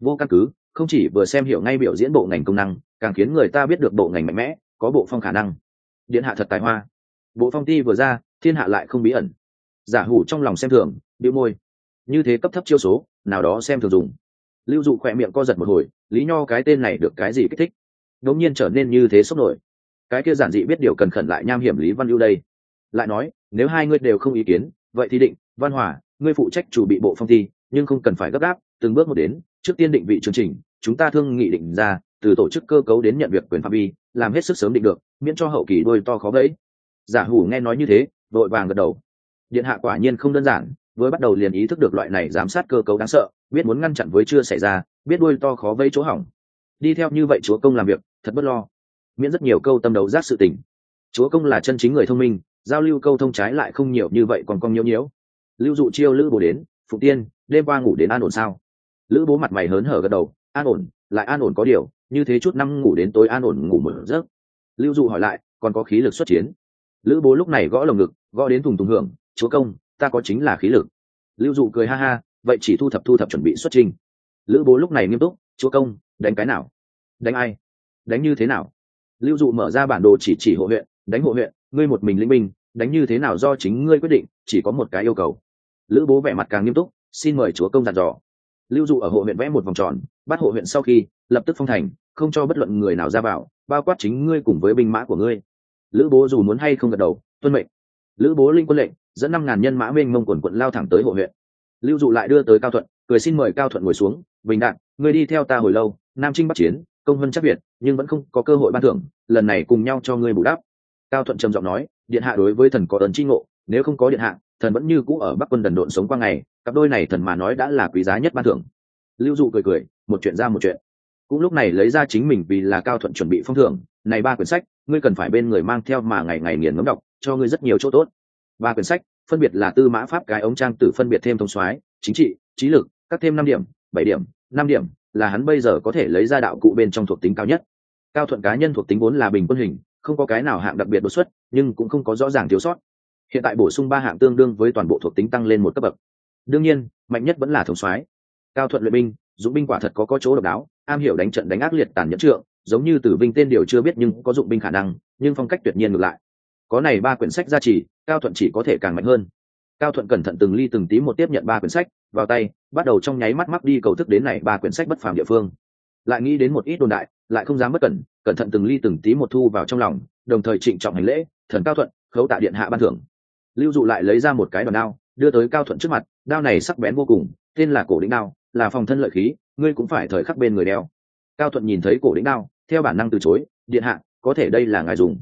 S1: Vô căn cứ, không chỉ vừa xem hiểu ngay biểu diễn bộ ngành công năng, càng khiến người ta biết được bộ ngành mạnh mẽ, có bộ phong khả năng. Điện hạ thật tài hoa. Bộ phong ti vừa ra, thiên hạ lại không bí ẩn. Giả hủ trong lòng xem thường bị môi. Như thế cấp thấp chiêu số, nào đó xem thường dùng. Lưu dụ khỏe miệng co giật một hồi, lý nho cái tên này được cái gì kích thích? Đống nhiên trở nên như thế sốc nổi cái kia giản dị biết điều cần khẩn lại nham hiểm lý văn ưu đây. Lại nói, nếu hai ngươi đều không ý kiến, vậy thì định, văn hòa, ngươi phụ trách chủ bị bộ phong thi, nhưng không cần phải gấp gáp, từng bước một đến, trước tiên định vị chương trình, chúng ta thương nghị định ra, từ tổ chức cơ cấu đến nhận việc quyền phạm vi, làm hết sức sớm định được, miễn cho hậu kỳ đôi to khó gãy. Giả hủ nghe nói như thế, vội vàng gật đầu. Điện hạ quả nhiên không đơn giản với bắt đầu liền ý thức được loại này giám sát cơ cấu đáng sợ, biết muốn ngăn chặn với chưa xảy ra, biết đôi to khó vây chỗ hỏng. Đi theo như vậy chúa công làm việc, thật bất lo miễn rất nhiều câu tâm đấu giác sự tình. Chúa công là chân chính người thông minh, giao lưu câu thông trái lại không nhiều như vậy còn cong nhiễu nhiễu. Lưu dụ chiêu lữ bồ đến, phụ tiên, đêm qua ngủ đến an ổn sao? Lữ bố mặt mày hớn hở gật đầu, an ổn, lại an ổn có điều, như thế chút năm ngủ đến tối an ổn ngủ mở giấc. Lưu dụ hỏi lại, còn có khí lực xuất chiến? Lữ bố lúc này gõ lồng ngực, gõ đến thùng thùng hưởng, chúa công, ta có chính là khí lực. Lưu dụ cười ha ha, vậy chỉ thu thập thu thập chuẩn bị xuất trình lữ bố lúc này nghiêm túc, chúa công, đánh cái nào? Đánh ai? Đánh như thế nào? Lưu dụ mở ra bản đồ chỉ chỉ hộ huyện, đánh hộ huyện, ngươi một mình linh minh đánh như thế nào do chính ngươi quyết định, chỉ có một cái yêu cầu. Lữ bố vẻ mặt càng nghiêm túc, xin mời chúa công dặn dò. Lưu dụ ở hộ huyện vẽ một vòng tròn, bắt hộ huyện sau khi, lập tức phong thành, không cho bất luận người nào ra vào, bao quát chính ngươi cùng với binh mã của ngươi. Lữ bố dù muốn hay không gật đầu, tuân mệnh. Lữ bố linh quân lệnh, dẫn năm ngàn nhân mã mênh mông quần quận lao thẳng tới hộ huyện. Lưu dụ lại đưa tới cao thuận, cười xin mời cao thuận ngồi xuống, bình đạn người đi theo ta hồi lâu, nam trinh bắc chiến công vân chắc việt nhưng vẫn không có cơ hội ban thưởng, lần này cùng nhau cho ngươi bù đắp. Cao thuận trầm giọng nói, điện hạ đối với thần có ơn tri ngộ, nếu không có điện hạ, thần vẫn như cũ ở bắc quân đần độn sống qua ngày, cặp đôi này thần mà nói đã là quý giá nhất ban thưởng. Lưu dụ cười cười, một chuyện ra một chuyện. Cũng lúc này lấy ra chính mình vì là cao thuận chuẩn bị phong thưởng, này ba quyển sách, ngươi cần phải bên người mang theo mà ngày ngày nghiền ngấm đọc, cho ngươi rất nhiều chỗ tốt. Ba quyển sách, phân biệt là tư mã pháp, cái ống trang tử phân biệt thêm thông soái, chính trị, trí lực, các thêm năm điểm, bảy điểm, năm điểm là hắn bây giờ có thể lấy ra đạo cụ bên trong thuộc tính cao nhất. Cao thuận cá nhân thuộc tính vốn là bình quân hình, không có cái nào hạng đặc biệt đột xuất, nhưng cũng không có rõ ràng thiếu sót. Hiện tại bổ sung ba hạng tương đương với toàn bộ thuộc tính tăng lên một cấp bậc. Đương nhiên, mạnh nhất vẫn là thống soái. Cao thuận luyện binh, dụng binh quả thật có có chỗ độc đáo, am hiểu đánh trận đánh ác liệt tàn nhẫn trượng, giống như tử vinh tên điều chưa biết nhưng có dụng binh khả năng, nhưng phong cách tuyệt nhiên ngược lại. Có này ba quyển sách gia trì, cao thuận chỉ có thể càng mạnh hơn. Cao thuận cẩn thận từng ly từng tí một tiếp nhận ba quyển sách vào tay, bắt đầu trong nháy mắt mắc đi cầu thức đến này ba quyển sách bất phàm địa phương. Lại nghĩ đến một ít đồn đại, lại không dám bất cẩn cẩn thận từng ly từng tí một thu vào trong lòng, đồng thời trịnh trọng hành lễ, thần cao thuận, khấu tạ điện hạ ban thưởng. Lưu dụ lại lấy ra một cái đòn đao, đưa tới cao thuận trước mặt, đao này sắc bén vô cùng, tên là cổ đĩnh đao, là phòng thân lợi khí, ngươi cũng phải thời khắc bên người đeo. Cao thuận nhìn thấy cổ đĩnh đao, theo bản năng từ chối, điện hạ, có thể đây là ngài dùng.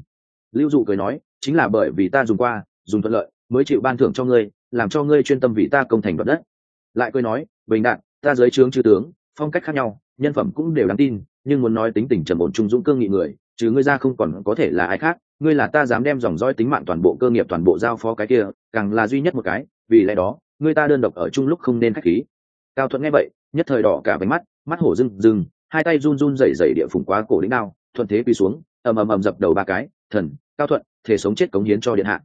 S1: Lưu dụ cười nói, chính là bởi vì ta dùng qua, dùng thuận lợi, mới chịu ban thưởng cho ngươi, làm cho ngươi chuyên tâm vì ta công thành đoạt đất lại cười nói, bình đạn, ta giới trướng chư tướng, phong cách khác nhau, nhân phẩm cũng đều đáng tin, nhưng muốn nói tính tình trầm ổn trung dũng cương nghị người, chứ ngươi ra không còn có thể là ai khác, ngươi là ta dám đem dòng dõi tính mạng toàn bộ cơ nghiệp, toàn bộ giao phó cái kia, càng là duy nhất một cái, vì lẽ đó, ngươi ta đơn độc ở chung lúc không nên khách khí. Cao thuận nghe vậy, nhất thời đỏ cả váy mắt mắt hổ rừng rừng hai tay run run rẩy rẩy địa phủng quá cổ đĩnh đao, thuận thế quỳ xuống, ầm ầm ầm dập đầu ba cái, thần, cao thuận, thể sống chết cống hiến cho điện hạ.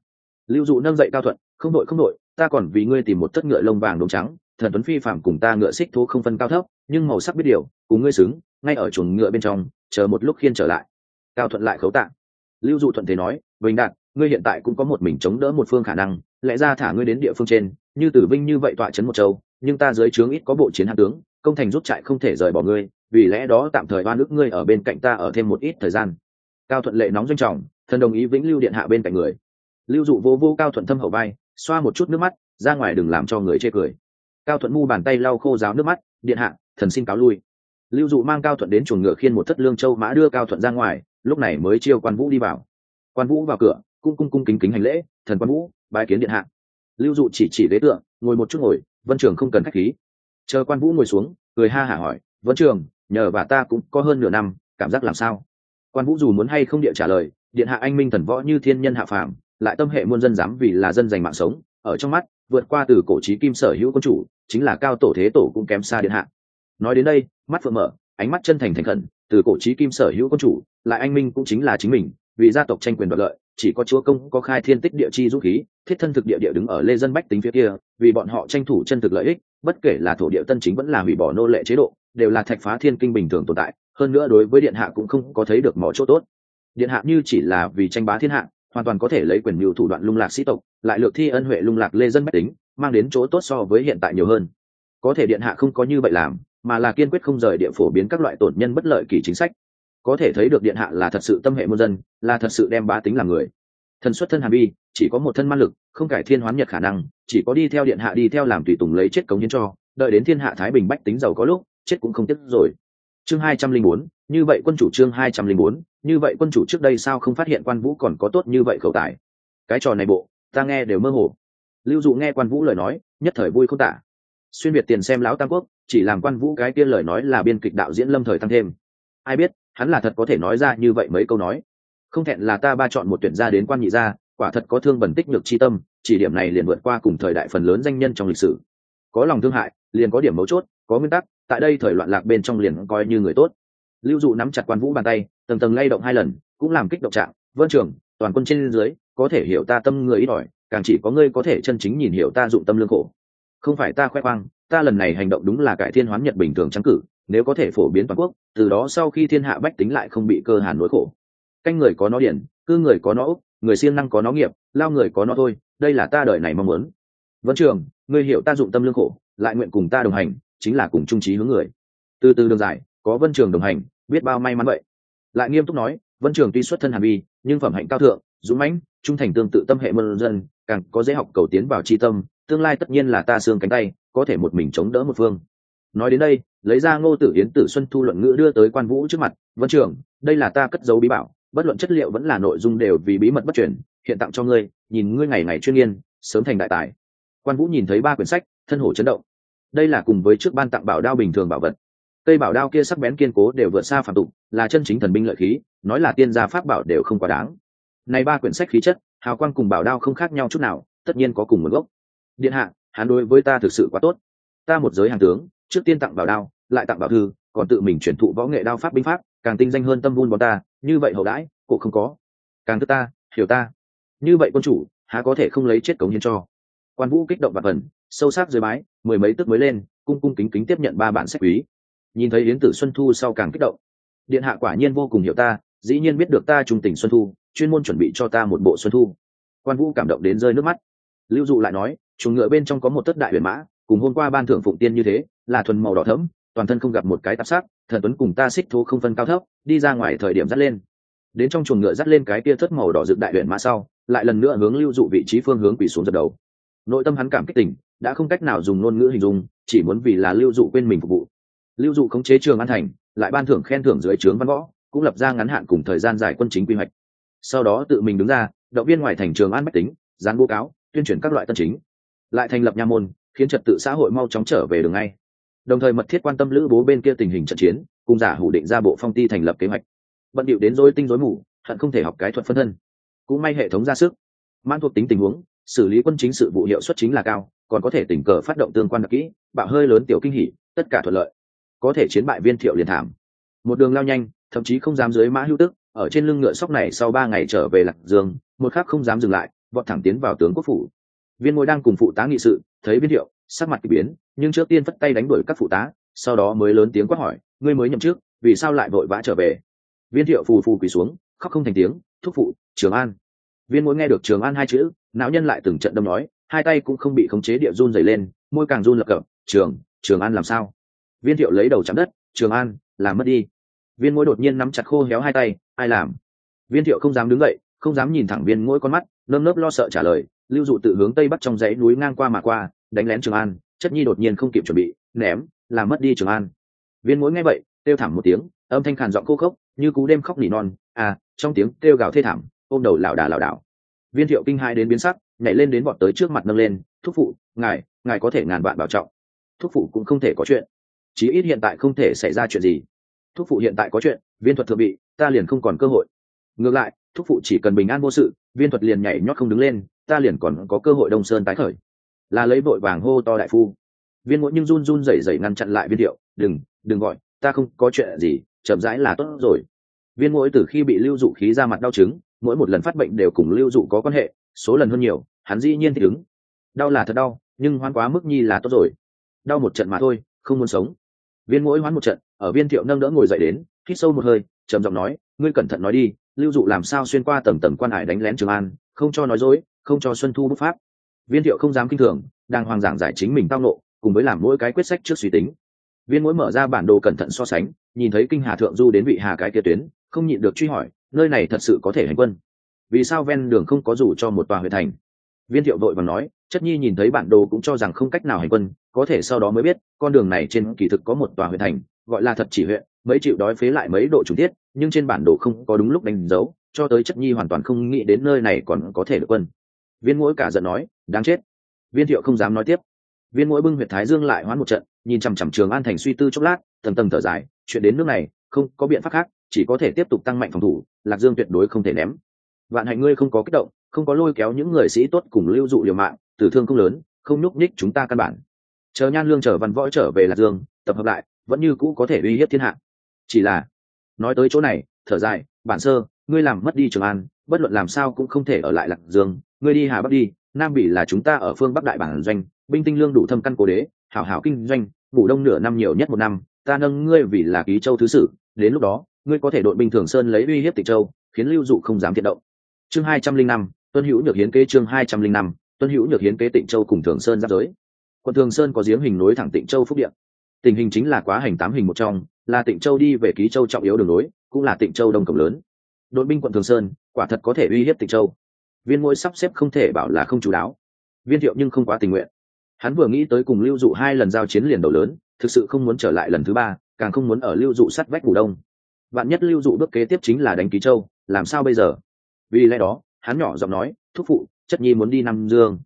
S1: Lưu dụ nâng dậy cao thuận, không đội không đội, ta còn vì ngươi tìm một tất ngựa lông vàng đốm trắng thần tuấn phi phạm cùng ta ngựa xích thú không phân cao thấp, nhưng màu sắc biết điều, cùng ngươi xứng, ngay ở chuồng ngựa bên trong, chờ một lúc khiên trở lại. Cao thuận lại khấu tạng lưu dụ thuận thế nói, bình đạt, ngươi hiện tại cũng có một mình chống đỡ một phương khả năng, lẽ ra thả ngươi đến địa phương trên, như tử vinh như vậy tọa chấn một châu, nhưng ta dưới trướng ít có bộ chiến hạ tướng, công thành rút trại không thể rời bỏ ngươi, vì lẽ đó tạm thời oan ức ngươi ở bên cạnh ta ở thêm một ít thời gian. Cao thuận lệ nóng doanh trọng, thần đồng ý vĩnh lưu điện hạ bên cạnh người. Lưu dụ vô vô cao thuận thâm hậu vai, xoa một chút nước mắt, ra ngoài đừng làm cho người chê cười cao thuận mu bàn tay lau khô ráo nước mắt, điện hạ, thần xin cáo lui. Lưu dụ mang cao thuận đến chuồng ngựa khiên một thất lương châu mã đưa cao thuận ra ngoài, lúc này mới chiêu quan vũ đi vào. Quan vũ vào cửa, cung cung cung kính kính hành lễ, thần quan vũ, bái kiến điện hạ. Lưu dụ chỉ chỉ ghế tựa, ngồi một chút ngồi, vân trường không cần khách khí. Chờ quan vũ ngồi xuống, cười ha hả hỏi, vân trường, nhờ bà ta cũng có hơn nửa năm, cảm giác làm sao? Quan vũ dù muốn hay không địa trả lời, điện hạ anh minh thần võ như thiên nhân hạ phàm, lại tâm hệ muôn dân dám vì là dân giành mạng sống, ở trong mắt vượt qua từ cổ trí kim sở hữu quân chủ, chính là cao tổ thế tổ cũng kém xa điện hạ. Nói đến đây, mắt phượng mở, ánh mắt chân thành thành khẩn, từ cổ trí kim sở hữu quân chủ, lại anh minh cũng chính là chính mình, vì gia tộc tranh quyền đoạt lợi, chỉ có chúa công có khai thiên tích địa chi dũng khí, thiết thân thực địa địa đứng ở lê dân bách tính phía kia, vì bọn họ tranh thủ chân thực lợi ích, bất kể là thổ địa tân chính vẫn là hủy bỏ nô lệ chế độ, đều là thạch phá thiên kinh bình thường tồn tại, hơn nữa đối với điện hạ cũng không có thấy được mỏ chỗ tốt. Điện hạ như chỉ là vì tranh bá thiên hạ hoàn toàn có thể lấy quyền mưu thủ đoạn lung lạc sĩ tộc, lại lược thi ân huệ lung lạc lê dân bách tính, mang đến chỗ tốt so với hiện tại nhiều hơn. Có thể điện hạ không có như vậy làm, mà là kiên quyết không rời địa phổ biến các loại tổn nhân bất lợi kỳ chính sách. Có thể thấy được điện hạ là thật sự tâm hệ muôn dân, là thật sự đem bá tính làm người. Thần xuất thân hàn bi, chỉ có một thân man lực, không cải thiên hoán nhật khả năng, chỉ có đi theo điện hạ đi theo làm tùy tùng lấy chết cống hiến cho, đợi đến thiên hạ thái bình bách tính giàu có lúc, chết cũng không tiếc rồi. Chương hai trăm linh bốn như vậy quân chủ chương hai trăm linh bốn, như vậy quân chủ trước đây sao không phát hiện quan vũ còn có tốt như vậy khẩu tài? Cái trò này bộ, ta nghe đều mơ hồ. Lưu dụ nghe quan vũ lời nói, nhất thời vui không tả. Xuyên việt tiền xem lão tam quốc, chỉ làm quan vũ cái tiên lời nói là biên kịch đạo diễn lâm thời tăng thêm. Ai biết, hắn là thật có thể nói ra như vậy mấy câu nói. Không thẹn là ta ba chọn một tuyển gia đến quan nhị gia, quả thật có thương bẩn tích nhược chi tâm, chỉ điểm này liền vượt qua cùng thời đại phần lớn danh nhân trong lịch sử. Có lòng thương hại, liền có điểm mấu chốt, có nguyên tắc, tại đây thời loạn lạc bên trong liền coi như người tốt lưu dụ nắm chặt quan vũ bàn tay, tầng tầng lay động hai lần, cũng làm kích động trạng. Vân trưởng, toàn quân trên dưới, có thể hiểu ta tâm người ít ỏi, càng chỉ có ngươi có thể chân chính nhìn hiểu ta dụng tâm lương khổ. Không phải ta khoe khoang, ta lần này hành động đúng là cải thiên hoán nhật bình thường trắng cử, nếu có thể phổ biến toàn quốc, từ đó sau khi thiên hạ bách tính lại không bị cơ hàn nỗi khổ. Canh người có nó điển, cư người có nó úc, người siêng năng có nó nghiệp, lao người có nó thôi, đây là ta đời này mong muốn. Vẫn trường ngươi hiểu ta dụng tâm lương khổ, lại nguyện cùng ta đồng hành, chính là cùng trung trí hướng người. Từ từ đường dài, có vân trường đồng hành biết bao may mắn vậy. Lại nghiêm túc nói, vân trường tuy xuất thân hàn vi, nhưng phẩm hạnh cao thượng, dũng mãnh, trung thành tương tự tâm hệ mân dân, càng có dễ học cầu tiến vào tri tâm, tương lai tất nhiên là ta xương cánh tay, có thể một mình chống đỡ một phương. Nói đến đây, lấy ra ngô tử yến tử xuân thu luận ngữ đưa tới quan vũ trước mặt, vân trường, đây là ta cất dấu bí bảo, bất luận chất liệu vẫn là nội dung đều vì bí mật bất chuyển hiện tặng cho ngươi, nhìn ngươi ngày ngày chuyên nghiên, sớm thành đại tài. Quan vũ nhìn thấy ba quyển sách, thân hổ chấn động. Đây là cùng với trước ban tặng bảo đao bình thường bảo vật cây bảo đao kia sắc bén kiên cố đều vượt xa phạm tục, là chân chính thần binh lợi khí, nói là tiên gia pháp bảo đều không quá đáng. Này ba quyển sách khí chất, hào quang cùng bảo đao không khác nhau chút nào, tất nhiên có cùng nguồn gốc. Điện hạ, hắn đối với ta thực sự quá tốt. Ta một giới hàng tướng, trước tiên tặng bảo đao, lại tặng bảo thư, còn tự mình chuyển thụ võ nghệ đao pháp binh pháp, càng tinh danh hơn tâm vun bọn ta, như vậy hậu đãi, cổ không có. Càng thức ta, hiểu ta. Như vậy quân chủ, há có thể không lấy chết cống hiến cho. Quan vũ kích động và phần, sâu sắc dưới mái mười mấy tức mới lên, cung cung kính kính tiếp nhận ba bản sách quý nhìn thấy yến tử xuân thu sau càng kích động. Điện hạ quả nhiên vô cùng hiểu ta, dĩ nhiên biết được ta trung tình xuân thu, chuyên môn chuẩn bị cho ta một bộ xuân thu. Quan vũ cảm động đến rơi nước mắt. Lưu dụ lại nói, chuồng ngựa bên trong có một tất đại huyền mã, cùng hôm qua ban thưởng phụng tiên như thế, là thuần màu đỏ thẫm, toàn thân không gặp một cái tạp sắc, thần tuấn cùng ta xích thố không phân cao thấp, đi ra ngoài thời điểm dắt lên. Đến trong chuồng ngựa dắt lên cái kia thất màu đỏ dựng đại huyền mã sau, lại lần nữa hướng lưu dụ vị trí phương hướng quỷ xuống dập đầu. Nội tâm hắn cảm kích tỉnh, đã không cách nào dùng ngôn ngữ hình dung, chỉ muốn vì là lưu dụ quên mình phục vụ lưu dụ khống chế trường an thành, lại ban thưởng khen thưởng dưới trướng văn võ, cũng lập ra ngắn hạn cùng thời gian dài quân chính quy hoạch. Sau đó tự mình đứng ra, động viên ngoài thành trường an bách tính, dán bố cáo, tuyên truyền các loại tân chính. Lại thành lập nha môn, khiến trật tự xã hội mau chóng trở về đường ngay. Đồng thời mật thiết quan tâm lữ bố bên kia tình hình trận chiến, cùng giả hủ định ra bộ phong ti thành lập kế hoạch. Bận điệu đến dối tinh dối mù, hận không thể học cái thuật phân thân. Cũng may hệ thống ra sức. Man thuộc tính tình huống, xử lý quân chính sự vụ hiệu suất chính là cao, còn có thể tình cờ phát động tương quan đặc kỹ, bạo hơi lớn tiểu kinh hỉ, tất cả thuận lợi có thể chiến bại viên thiệu liền thảm. Một đường lao nhanh, thậm chí không dám dưới mã hữu tức, ở trên lưng ngựa sóc này sau ba ngày trở về lạc dương, một khắc không dám dừng lại, vọt thẳng tiến vào tướng quốc phủ. Viên ngôi đang cùng phụ tá nghị sự, thấy viên thiệu, sắc mặt k ỳ biến, nhưng trước tiên phất tay đánh đuổi các phụ tá, sau đó mới lớn tiếng quát hỏi, ngươi mới nhậm trước vì sao lại vội vã trở về? Viên thiệu phù phù quỳ xuống, khóc không thành tiếng, thúc phụ, trường an. Viên mỗi nghe được trường an hai chữ, não nhân lại từng trận đâm nói, hai tay cũng không bị khống chế địa run dày lên, môi càng run lập cập, trường trường an làm sao? Viên thiệu lấy đầu chạm đất, trường an, làm mất đi. Viên mỗi đột nhiên nắm chặt khô héo hai tay, ai làm? Viên thiệu không dám đứng dậy, không dám nhìn thẳng viên mỗi con mắt, nơm nớp lo sợ trả lời, lưu dụ tự hướng tây bắc trong dãy núi ngang qua mà qua, đánh lén trường an, chất nhi đột nhiên không kịp chuẩn bị, ném, làm mất đi trường an. Viên mỗi nghe vậy, kêu thảm một tiếng, âm thanh khàn giọng khô khốc, như cú đêm khóc nỉ non à trong tiếng kêu gào thê thảm, ôm đầu lảo đà lảo đảo. Viên thiệu kinh hai đến biến sắc, nhảy lên đến bọn tới trước mặt nâng lên, thúc phụ, ngài ngài có thể ngàn vạn bảo trọng. Thúc phụ cũng không thể có chuyện chí ít hiện tại không thể xảy ra chuyện gì. Thúc phụ hiện tại có chuyện, viên thuật thượng bị ta liền không còn cơ hội. Ngược lại, thúc phụ chỉ cần bình an vô sự, viên thuật liền nhảy nhót không đứng lên, ta liền còn có cơ hội đông sơn tái khởi. Là lấy vội vàng hô to đại phu. Viên mỗi nhưng run run rẩy rẩy ngăn chặn lại viên thiệu đừng đừng gọi, ta không có chuyện gì, chậm rãi là tốt rồi. Viên mỗi từ khi bị lưu dụ khí ra mặt đau chứng, mỗi một lần phát bệnh đều cùng lưu dụ có quan hệ, số lần hơn nhiều, hắn dĩ nhiên thì ứng. Đau là thật đau, nhưng hoan quá mức nhi là tốt rồi. Đau một trận mà thôi, không muốn sống viên mỗi hoán một trận, ở viên thiệu nâng đỡ ngồi dậy đến, hít sâu một hơi, trầm giọng nói, ngươi cẩn thận nói đi, lưu dụ làm sao xuyên qua tầng tầng quan hải đánh lén trường an, không cho nói dối, không cho xuân thu bút pháp. Viên thiệu không dám kinh thường, đang hoàng giảng giải chính mình tao nộ cùng với làm mỗi cái quyết sách trước suy tính. Viên mỗi mở ra bản đồ cẩn thận so sánh, nhìn thấy kinh hà thượng du đến vị hà cái kia tuyến, không nhịn được truy hỏi, nơi này thật sự có thể hành quân? Vì sao ven đường không có dù cho một tòa huyện thành? Viên thiệu đội bằng nói, chất nhi nhìn thấy bản đồ cũng cho rằng không cách nào hành quân, có thể sau đó mới biết, con đường này trên kỳ thực có một tòa huyện thành, gọi là thật chỉ huyện, mấy triệu đói phế lại mấy độ trùng tiết, nhưng trên bản đồ không có đúng lúc đánh dấu, cho tới chất nhi hoàn toàn không nghĩ đến nơi này còn có thể được quân. Viên mũi cả giận nói, đáng chết. Viên thiệu không dám nói tiếp. Viên mũi bưng huyện thái dương lại hoán một trận, nhìn chằm chằm trường an thành suy tư chốc lát, tầng tầng thở dài, chuyện đến nước này, không có biện pháp khác, chỉ có thể tiếp tục tăng mạnh phòng thủ, lạc dương tuyệt đối không thể ném. Vạn hạnh ngươi không có kích động không có lôi kéo những người sĩ tốt cùng lưu dụ liều mạng, tử thương không lớn, không nhúc nhích chúng ta căn bản. Chờ nhan lương chờ văn võ trở về lạc dương, tập hợp lại, vẫn như cũ có thể uy hiếp thiên hạ. Chỉ là, nói tới chỗ này, thở dài, bản sơ, ngươi làm mất đi trường an, bất luận làm sao cũng không thể ở lại lạc dương, ngươi đi hà bắc đi, nam bỉ là chúng ta ở phương bắc đại bản doanh, binh tinh lương đủ thâm căn cố đế, hảo hảo kinh doanh, ngủ đông nửa năm nhiều nhất một năm, ta nâng ngươi vì là ký châu thứ sử, đến lúc đó, ngươi có thể đội binh thường sơn lấy uy hiếp tịch châu, khiến lưu dụ không dám thiện động. Chương hai trăm linh năm tuân hữu nhược hiến kế chương hai trăm linh năm, tuân hữu nhược hiến kế tịnh châu cùng thường sơn giáp giới. Quận thường sơn có giếng hình nối thẳng tịnh châu phúc điện tình hình chính là quá hành tám hình một trong, là tịnh châu đi về ký châu trọng yếu đường nối, cũng là tịnh châu đông cổng lớn. Đội binh quận thường sơn, quả thật có thể uy hiếp tịnh châu. Viên ngôi sắp xếp không thể bảo là không chú đáo. Viên thiệu nhưng không quá tình nguyện. Hắn vừa nghĩ tới cùng lưu dụ hai lần giao chiến liền đầu lớn, thực sự không muốn trở lại lần thứ ba, càng không muốn ở lưu dụ sắt vách ngủ đông. Bạn nhất lưu dụ bước kế tiếp chính là đánh ký châu, làm sao bây giờ? Vì lẽ đó hắn nhỏ giọng nói, thúc phụ, chất nhi muốn đi nam dương.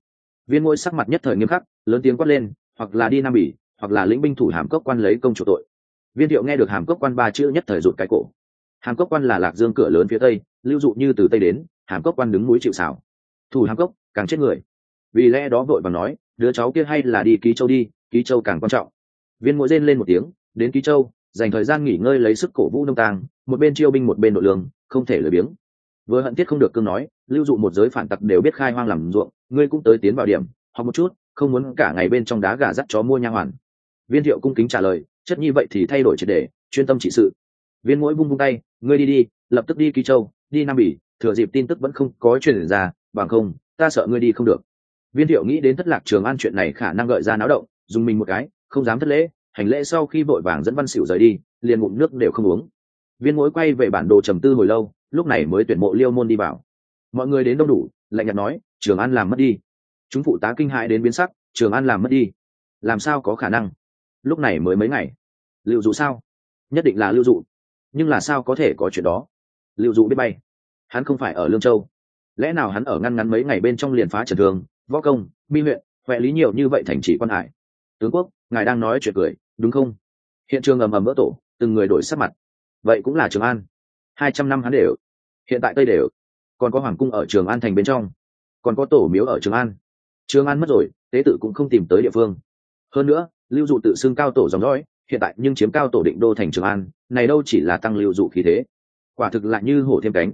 S1: Viên ngôi sắc mặt nhất thời nghiêm khắc, lớn tiếng quát lên, hoặc là đi nam bỉ, hoặc là lĩnh binh thủ hàm cốc quan lấy công chủ tội. Viên thiệu nghe được hàm cốc quan ba chữ nhất thời rụt cái cổ. Hàm cốc quan là lạc dương cửa lớn phía tây, lưu dụ như từ tây đến, hàm cốc quan đứng núi chịu xảo thủ hàm cốc, càng chết người. Vì lẽ đó vội và nói, đứa cháu kia hay là đi ký châu đi, ký châu càng quan trọng. Viên mỗi rên lên một tiếng, đến ký châu, dành thời gian nghỉ ngơi lấy sức cổ vũ nông tàng một bên chiêu binh một bên nội lương, không thể lười biếng vừa hận tiết không được cương nói, lưu dụ một giới phản tặc đều biết khai hoang làm ruộng, ngươi cũng tới tiến vào điểm, học một chút, không muốn cả ngày bên trong đá gà dắt chó mua nha hoàn. Viên thiệu cung kính trả lời, chất nhi vậy thì thay đổi triệt đề chuyên tâm trị sự. Viên mũi vung vung tay, ngươi đi đi, lập tức đi kỳ châu, đi nam bỉ, thừa dịp tin tức vẫn không có chuyện ra, bằng không, ta sợ ngươi đi không được. Viên thiệu nghĩ đến thất lạc trường an chuyện này khả năng gợi ra náo động, dùng mình một cái, không dám thất lễ, hành lễ sau khi vội vàng dẫn văn xỉu rời đi, liền ngụm nước đều không uống. Viên mũi quay về bản đồ trầm tư hồi lâu lúc này mới tuyển mộ liêu môn đi vào. Mọi người đến đông đủ, lạnh nhạt nói, trường an làm mất đi. Chúng phụ tá kinh hãi đến biến sắc, trường an làm mất đi? Làm sao có khả năng? Lúc này mới mấy ngày. Lưu dụ sao? Nhất định là lưu dụ. Nhưng là sao có thể có chuyện đó? Lưu dụ biết bay. Hắn không phải ở lương châu. Lẽ nào hắn ở ngăn ngắn mấy ngày bên trong liền phá trần thường, võ công, mi huyện huệ lý nhiều như vậy thành chỉ quan hải? Tướng quốc, ngài đang nói chuyện cười, đúng không? Hiện trường ầm ầm vỡ tổ, từng người đổi sắc mặt. Vậy cũng là trường an hai trăm năm hắn đều. Hiện tại tây đều. Còn có hoàng cung ở trường an thành bên trong. Còn có tổ miếu ở trường an. Trường an mất rồi, tế tự cũng không tìm tới địa phương. Hơn nữa, lưu dụ tự xưng cao tổ dòng dõi, hiện tại nhưng chiếm cao tổ định đô thành trường an, này đâu chỉ là tăng lưu dụ khí thế. Quả thực lại như hổ thêm cánh.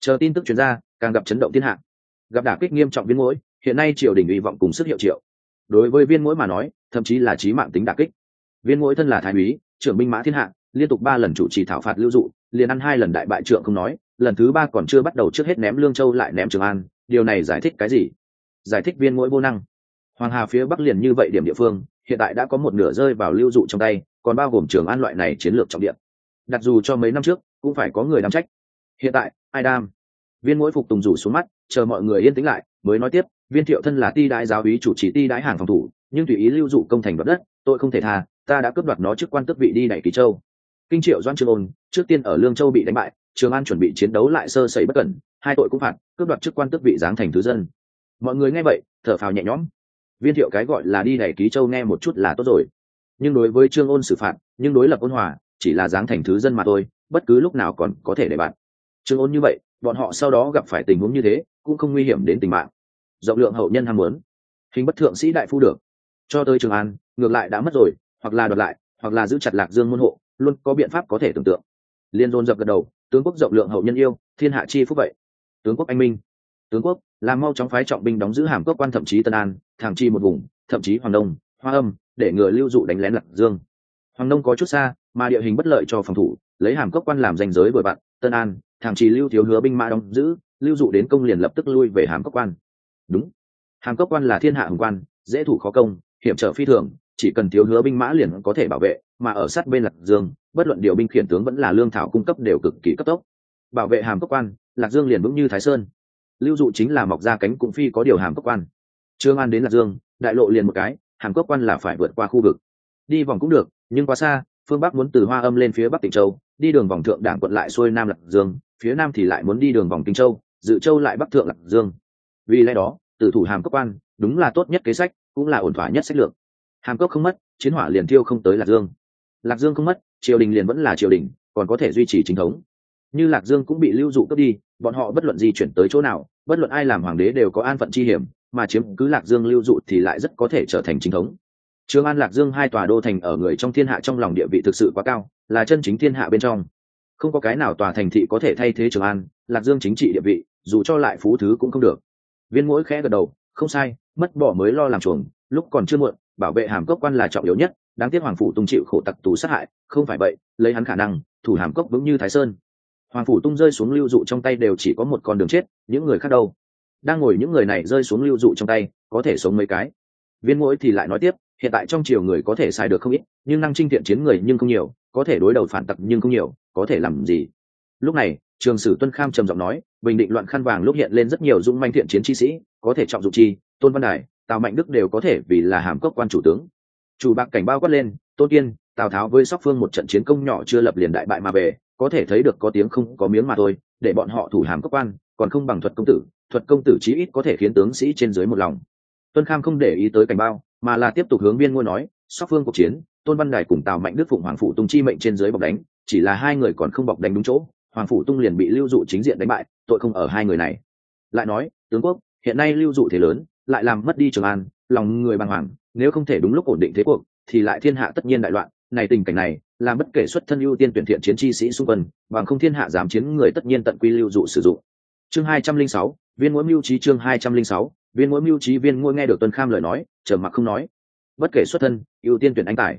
S1: Chờ tin tức chuyên gia càng gặp chấn động thiên hạ. Gặp đả kích nghiêm trọng viên mũi hiện nay triều đình hy vọng cùng sức hiệu triệu. Đối với viên mũi mà nói, thậm chí là trí mạng tính đả kích. Viên mũi thân là thái úy, trưởng binh mã thiên hạ liên tục ba lần chủ trì thảo phạt lưu dụ, liền ăn hai lần đại bại trượng không nói, lần thứ ba còn chưa bắt đầu trước hết ném lương châu lại ném trường an, điều này giải thích cái gì? Giải thích viên mũi vô năng. Hoàng hà phía bắc liền như vậy điểm địa phương, hiện tại đã có một nửa rơi vào lưu dụ trong tay, còn bao gồm trường an loại này chiến lược trọng điểm đặt dù cho mấy năm trước, cũng phải có người đảm trách hiện tại, ai đam? Viên mũi phục tùng rủ xuống mắt, chờ mọi người yên tĩnh lại, mới nói tiếp, viên thiệu thân là ti đại giáo úy chủ trì ti đại hàng phòng thủ, nhưng tùy ý lưu dụ công thành đoạt đất tôi không thể tha, ta đã cướp đoạt nó trước quan tước vị đi đẩy kỳ châu kinh triệu doan trương ôn, trước tiên ở lương châu bị đánh bại, trường an chuẩn bị chiến đấu lại sơ sẩy bất cẩn, hai tội cũng phạt, cướp đoạt chức quan tước vị giáng thành thứ dân. Mọi người nghe vậy, thở phào nhẹ nhõm. Viên thiệu cái gọi là đi đẩy ký châu nghe một chút là tốt rồi. Nhưng đối với trương ôn xử phạt, nhưng đối lập ôn hòa, chỉ là giáng thành thứ dân mà thôi, bất cứ lúc nào còn có thể để bạn. Trương ôn như vậy, bọn họ sau đó gặp phải tình huống như thế, cũng không nguy hiểm đến tính mạng. Rộng lượng hậu nhân ham muốn. Hình bất thượng sĩ đại phu được. Cho tới trường an, ngược lại đã mất rồi, hoặc là đoạt lại, hoặc là giữ chặt lạc dương môn hộ luôn có biện pháp có thể tưởng tượng. Liên dồn dập gật đầu, tướng quốc rộng lượng hậu nhân yêu, thiên hạ chi phúc vậy. Tướng quốc anh minh. Tướng quốc làm mau chóng phái trọng binh đóng giữ hàm cốc quan thậm chí tân an, thẳng chi một vùng, thậm chí hoàng đông, hoa âm, để ngừa lưu dụ đánh lén lạc dương. Hoàng đông có chút xa, mà địa hình bất lợi cho phòng thủ, lấy hàm cốc quan làm danh giới vừa bạn, tân an, thẳng chi lưu thiếu hứa binh mã đóng giữ, lưu dụ đến công liền lập tức lui về hàm cốc quan. Đúng. Hàm cốc quan là thiên hạ hùng quan, dễ thủ khó công, hiểm trở phi thường chỉ cần thiếu hứa binh mã liền có thể bảo vệ, mà ở sát bên lạc dương, bất luận điều binh khiển tướng vẫn là lương thảo cung cấp đều cực kỳ cấp tốc. Bảo vệ hàm cấp quan, lạc dương liền vững như thái sơn. Lưu dụ chính là mọc ra cánh cũng phi có điều hàm cấp quan. Trương an đến lạc dương, đại lộ liền một cái, hàm cấp quan là phải vượt qua khu vực. Đi vòng cũng được, nhưng quá xa, phương bắc muốn từ hoa âm lên phía bắc tỉnh châu, đi đường vòng thượng đảng quận lại xuôi nam lạc dương, phía nam thì lại muốn đi đường vòng kinh châu, dự châu lại bắc thượng lạc dương. Vì lẽ đó tử thủ hàm cấp quan, đúng là tốt nhất kế sách, cũng là ổn thỏa nhất sách lược hàm cốc không mất, chiến hỏa liền thiêu không tới lạc dương. Lạc dương không mất, triều đình liền vẫn là triều đình, còn có thể duy trì chính thống. Như lạc dương cũng bị lưu dụ cướp đi, bọn họ bất luận di chuyển tới chỗ nào, bất luận ai làm hoàng đế đều có an phận chi hiểm, mà chiếm cứ lạc dương lưu dụ thì lại rất có thể trở thành chính thống. Trường an lạc dương hai tòa đô thành ở người trong thiên hạ trong lòng địa vị thực sự quá cao, là chân chính thiên hạ bên trong. Không có cái nào tòa thành thị có thể thay thế trường an, lạc dương chính trị địa vị, dù cho lại phú thứ cũng không được. Viên Mũi khẽ gật đầu, không sai, mất bỏ mới lo làm chuồng, lúc còn chưa muộn bảo vệ hàm cốc quan là trọng yếu nhất, đáng tiếc hoàng phủ tung chịu khổ tặc tù sát hại, không phải vậy, lấy hắn khả năng, thủ hàm cốc vững như thái sơn. Hoàng phủ tung rơi xuống lưu dụ trong tay đều chỉ có một con đường chết, những người khác đâu? Đang ngồi những người này rơi xuống lưu dụ trong tay, có thể sống mấy cái? Viên mỗi thì lại nói tiếp, hiện tại trong triều người có thể sai được không ít, nhưng năng trinh thiện chiến người nhưng không nhiều, có thể đối đầu phản tặc nhưng không nhiều, có thể làm gì? Lúc này, trường sử tuân kham trầm giọng nói, bình định loạn khăn vàng lúc hiện lên rất nhiều dung manh thiện chiến chi sĩ, có thể trọng dụng chi, tôn văn đài tào mạnh đức đều có thể vì là hàm cốc quan chủ tướng. Chủ bạc cảnh bao quát lên, tôn kiên, tào tháo với sóc phương một trận chiến công nhỏ chưa lập liền đại bại mà về, có thể thấy được có tiếng không có miếng mà thôi, để bọn họ thủ hàm cốc quan, còn không bằng thuật công tử, thuật công tử chí ít có thể khiến tướng sĩ trên dưới một lòng. Tuân kham không để ý tới cảnh bao, mà là tiếp tục hướng viên ngôi nói, sóc phương cuộc chiến, tôn văn đài cùng tào mạnh đức phụng hoàng phủ tung chi mệnh trên dưới bọc đánh, chỉ là hai người còn không bọc đánh đúng chỗ, hoàng phủ tung liền bị lưu dụ chính diện đánh bại, tội không ở hai người này. Lại nói, tướng quốc, hiện nay lưu dụ thế lớn lại làm mất đi trường an, lòng người bàng hoàng, nếu không thể đúng lúc ổn định thế cuộc, thì lại thiên hạ tất nhiên đại loạn. Này tình cảnh này, làm bất kể xuất thân ưu tiên tuyển thiện chiến chi sĩ xung quanh bằng không thiên hạ dám chiến người tất nhiên tận quy lưu dụ sử dụng. Chương hai trăm linh sáu, viên mỗi mưu trí chương hai trăm linh sáu, viên mỗi mưu trí viên ngôi nghe được tuân kham lời nói chờ mặc không nói. Bất kể xuất thân, ưu tiên tuyển anh tài.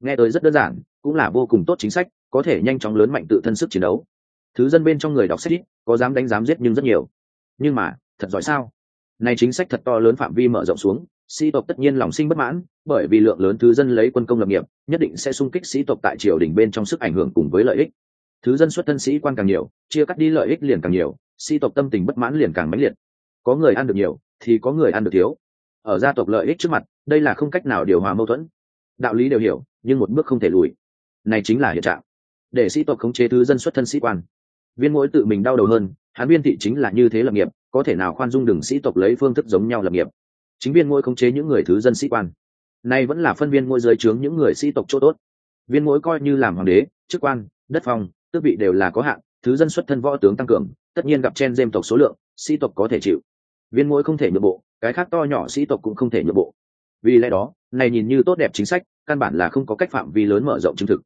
S1: Nghe tới rất đơn giản, cũng là vô cùng tốt chính sách, có thể nhanh chóng lớn mạnh tự thân sức chiến đấu. Thứ dân bên trong người đọc sách ít, có dám đánh dám giết nhưng rất nhiều. Nhưng mà, thật giỏi sao? Này chính sách thật to lớn phạm vi mở rộng xuống, sĩ tộc tất nhiên lòng sinh bất mãn, bởi vì lượng lớn thứ dân lấy quân công lập nghiệp, nhất định sẽ xung kích sĩ tộc tại triều đình bên trong sức ảnh hưởng cùng với lợi ích. Thứ dân xuất thân sĩ quan càng nhiều, chia cắt đi lợi ích liền càng nhiều, sĩ tộc tâm tình bất mãn liền càng mãnh liệt. Có người ăn được nhiều, thì có người ăn được thiếu. Ở gia tộc lợi ích trước mặt, đây là không cách nào điều hòa mâu thuẫn. Đạo lý đều hiểu, nhưng một bước không thể lùi. Này chính là hiện trạng. Để sĩ tộc khống chế thứ dân xuất thân sĩ quan viên mỗi tự mình đau đầu hơn, hắn viên thị chính là như thế lập nghiệp, có thể nào khoan dung đừng sĩ tộc lấy phương thức giống nhau lập nghiệp. Chính viên mỗi khống chế những người thứ dân sĩ quan. Nay vẫn là phân viên mỗi dưới trướng những người sĩ tộc chỗ tốt. Viên mỗi coi như làm hoàng đế, chức quan, đất phong, tước vị đều là có hạn, thứ dân xuất thân võ tướng tăng cường, tất nhiên gặp chen dêm tộc số lượng, sĩ tộc có thể chịu. Viên mỗi không thể nhượng bộ, cái khác to nhỏ sĩ tộc cũng không thể nhượng bộ. Vì lẽ đó, này nhìn như tốt đẹp chính sách, căn bản là không có cách phạm vi lớn mở rộng chứng thực.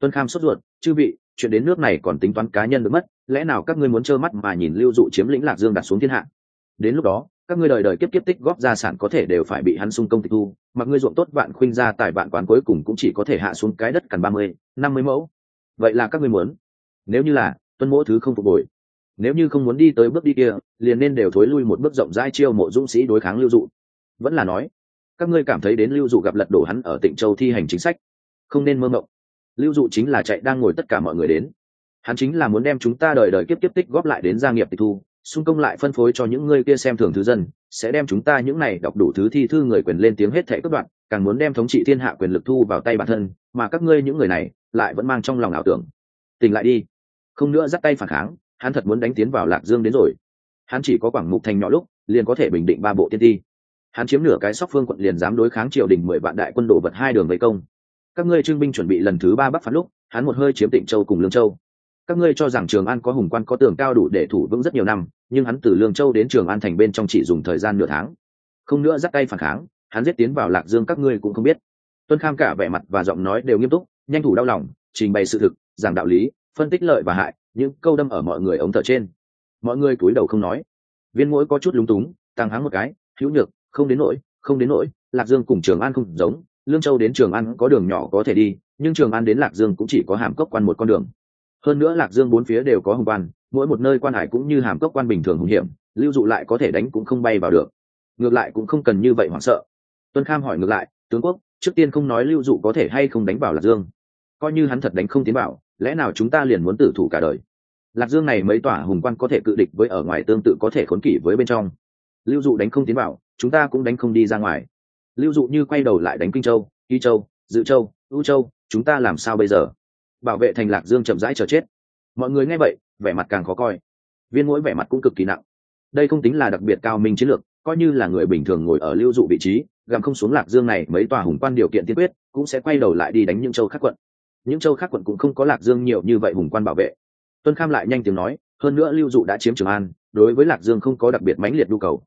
S1: Tuân kham sốt ruột, chư vị chuyện đến nước này còn tính toán cá nhân được mất, lẽ nào các ngươi muốn trơ mắt mà nhìn lưu dụ chiếm lĩnh lạc dương đặt xuống thiên hạ? Đến lúc đó, các ngươi đời đời kiếp kiếp tích góp gia sản có thể đều phải bị hắn xung công tịch thu mặc ngươi ruộng tốt vạn khuynh ra tài vạn quán cuối cùng cũng chỉ có thể hạ xuống cái đất cằn ba mươi, năm mươi mẫu. Vậy là các ngươi muốn? Nếu như là, tuân mỗi thứ không phục hồi. Nếu như không muốn đi tới bước đi kia, liền nên đều thối lui một bước rộng rãi chiêu mộ dũng sĩ đối kháng lưu dụ. Vẫn là nói, các ngươi cảm thấy đến lưu dụ gặp lật đổ hắn ở tịnh châu thi hành chính sách, không nên mơ mộng lưu dụ chính là chạy đang ngồi tất cả mọi người đến. Hắn chính là muốn đem chúng ta đời đời kiếp kiếp tích góp lại đến gia nghiệp tịch thu, xung công lại phân phối cho những người kia xem thường thứ dân, sẽ đem chúng ta những này đọc đủ thứ thi thư người quyền lên tiếng hết thệ cất đoạn càng muốn đem thống trị thiên hạ quyền lực thu vào tay bản thân, mà các ngươi những người này lại vẫn mang trong lòng ảo tưởng. Tỉnh lại đi. Không nữa dắt tay phản kháng, hắn thật muốn đánh tiến vào lạc dương đến rồi. Hắn chỉ có quảng mục thành nhỏ lúc, liền có thể bình định ba bộ tiên ti. Hắn chiếm nửa cái sóc phương quận liền dám đối kháng triều đình mười vạn đại quân đổ vật hai đường vây công các ngươi trương binh chuẩn bị lần thứ ba bắc phạt lúc, hắn một hơi chiếm tịnh châu cùng lương châu. Các ngươi cho rằng trường an có hùng quan có tường cao đủ để thủ vững rất nhiều năm, nhưng hắn từ lương châu đến trường an thành bên trong chỉ dùng thời gian nửa tháng. Không nữa dắt tay phản kháng, hắn giết tiến vào lạc dương các ngươi cũng không biết. Tuân kham cả vẻ mặt và giọng nói đều nghiêm túc, nhanh thủ đau lòng, trình bày sự thực, giảng đạo lý, phân tích lợi và hại, những câu đâm ở mọi người ống thở trên. Mọi người cúi đầu không nói. Viên mũi có chút lúng túng, tăng hắng một cái, hữu nhược, không đến nỗi, không đến nỗi, lạc dương cùng trường an không giống lương châu đến trường an có đường nhỏ có thể đi, nhưng trường an đến lạc dương cũng chỉ có hàm cốc quan một con đường. Hơn nữa lạc dương bốn phía đều có hồng quan, mỗi một nơi quan hải cũng như hàm cốc quan bình thường hùng hiểm, lưu dụ lại có thể đánh cũng không bay vào được. Ngược lại cũng không cần như vậy hoảng sợ. Tuân kham hỏi ngược lại, tướng quốc, trước tiên không nói lưu dụ có thể hay không đánh vào lạc dương. Coi như hắn thật đánh không tiến bảo lẽ nào chúng ta liền muốn tử thủ cả đời? Lạc dương này mấy tỏa hùng quan có thể cự địch với ở ngoài tương tự có thể khốn kỷ với bên trong. Lưu dụ đánh không tiến bảo chúng ta cũng đánh không đi ra ngoài lưu dụ như quay đầu lại đánh kinh châu, y châu, dự châu ưu châu, chúng ta làm sao bây giờ? Bảo vệ thành lạc dương chậm rãi chờ chết. Mọi người nghe vậy, vẻ mặt càng khó coi. Viên mũi vẻ mặt cũng cực kỳ nặng. Đây không tính là đặc biệt cao minh chiến lược, coi như là người bình thường ngồi ở lưu dụ vị trí, gặm không xuống lạc dương này mấy tòa hùng quan điều kiện tiên quyết, cũng sẽ quay đầu lại đi đánh những châu khác quận. Những châu khác quận cũng không có lạc dương nhiều như vậy hùng quan bảo vệ. Tuân kham lại nhanh tiếng nói, hơn nữa lưu dụ đã chiếm trường an, đối với lạc dương không có đặc biệt mãnh liệt nhu cầu.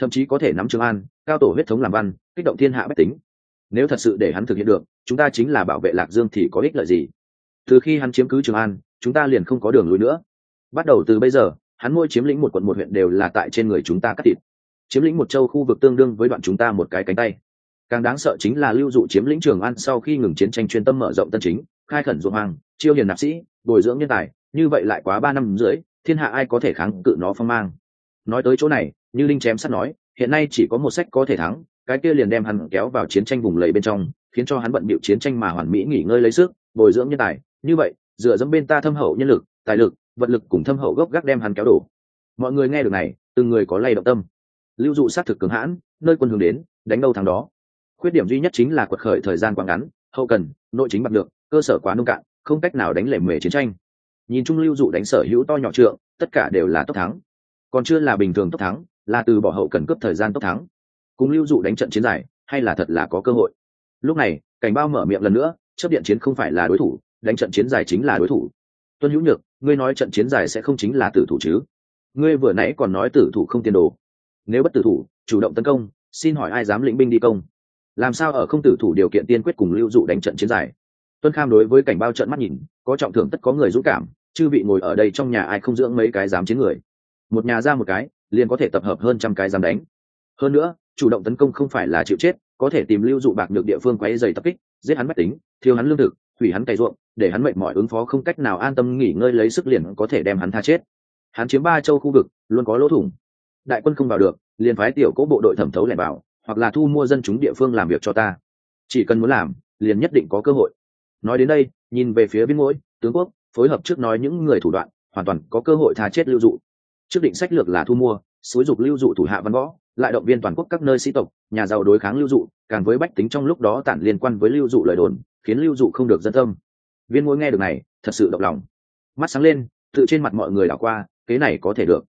S1: Thậm chí có thể nắm trường an, cao tổ huyết thống làm văn kích động thiên hạ bách tính. Nếu thật sự để hắn thực hiện được, chúng ta chính là bảo vệ lạc dương thì có ích lợi gì? Từ khi hắn chiếm cứ trường an, chúng ta liền không có đường lui nữa. Bắt đầu từ bây giờ, hắn môi chiếm lĩnh một quận một huyện đều là tại trên người chúng ta cắt thịt. Chiếm lĩnh một châu khu vực tương đương với đoạn chúng ta một cái cánh tay. Càng đáng sợ chính là lưu dụ chiếm lĩnh trường an sau khi ngừng chiến tranh chuyên tâm mở rộng tân chính, khai khẩn ruộng hoàng chiêu hiền nạp sĩ, bồi dưỡng nhân tài, như vậy lại quá ba năm rưỡi, thiên hạ ai có thể kháng cự nó phong mang? Nói tới chỗ này, như linh chém sắt nói, hiện nay chỉ có một sách có thể thắng cái kia liền đem hắn kéo vào chiến tranh vùng lầy bên trong, khiến cho hắn bận bịu chiến tranh mà hoàn mỹ nghỉ ngơi lấy sức, bồi dưỡng nhân tài. Như vậy, dựa dẫm bên ta thâm hậu nhân lực, tài lực, vật lực cùng thâm hậu gốc gác đem hắn kéo đổ. Mọi người nghe được này, từng người có lay động tâm. Lưu dụ sát thực cường hãn, nơi quân hướng đến, đánh đâu thắng đó. Khuyết điểm duy nhất chính là quật khởi thời gian quá ngắn, hậu cần, nội chính bạc được cơ sở quá nông cạn, không cách nào đánh lệ mề chiến tranh. Nhìn chung lưu dụ đánh sở hữu to nhỏ trượng, tất cả đều là tốc thắng. Còn chưa là bình thường tốc thắng, là từ bỏ hậu cần cướp thời gian tốc thắng cùng lưu dụ đánh trận chiến dài, hay là thật là có cơ hội? Lúc này, cảnh bao mở miệng lần nữa chấp điện chiến không phải là đối thủ, đánh trận chiến dài chính là đối thủ. Tuân hữu nhược, ngươi nói trận chiến dài sẽ không chính là tử thủ chứ? Ngươi vừa nãy còn nói tử thủ không tiền đồ. Nếu bất tử thủ, chủ động tấn công, xin hỏi ai dám lĩnh binh đi công? Làm sao ở không tử thủ điều kiện tiên quyết cùng lưu dụ đánh trận chiến dài? Tuân kham đối với cảnh bao trận mắt nhìn, có trọng thưởng tất có người dũng cảm, chư vị ngồi ở đây trong nhà ai không dưỡng mấy cái dám chiến người? Một nhà ra một cái, liền có thể tập hợp hơn trăm cái dám đánh. Hơn nữa chủ động tấn công không phải là chịu chết có thể tìm lưu dụ bạc được địa phương quấy dày tập kích giết hắn bách tính thiếu hắn lương thực hủy hắn cày ruộng để hắn mệt mỏi ứng phó không cách nào an tâm nghỉ ngơi lấy sức liền có thể đem hắn tha chết. Hắn chiếm ba châu khu vực luôn có lỗ thủng. Đại quân không vào được liền phái tiểu cố bộ đội thẩm thấu lẻn vào hoặc là thu mua dân chúng địa phương làm việc cho ta. Chỉ cần muốn làm liền nhất định có cơ hội. Nói đến đây nhìn về phía biên mũi, tướng quốc phối hợp trước nói những người thủ đoạn hoàn toàn có cơ hội tha chết lưu dụ. Trước định sách lược là thu mua xúi dục lưu dụ thủ hạ văn võ lại động viên toàn quốc các nơi sĩ tộc, nhà giàu đối kháng lưu dụ, càng với bách tính trong lúc đó tản liên quan với lưu dụ lời đồn, khiến lưu dụ không được dân tâm. Viên mỗi nghe được này, thật sự động lòng. Mắt sáng lên, tự trên mặt mọi người đảo qua kế này có thể được.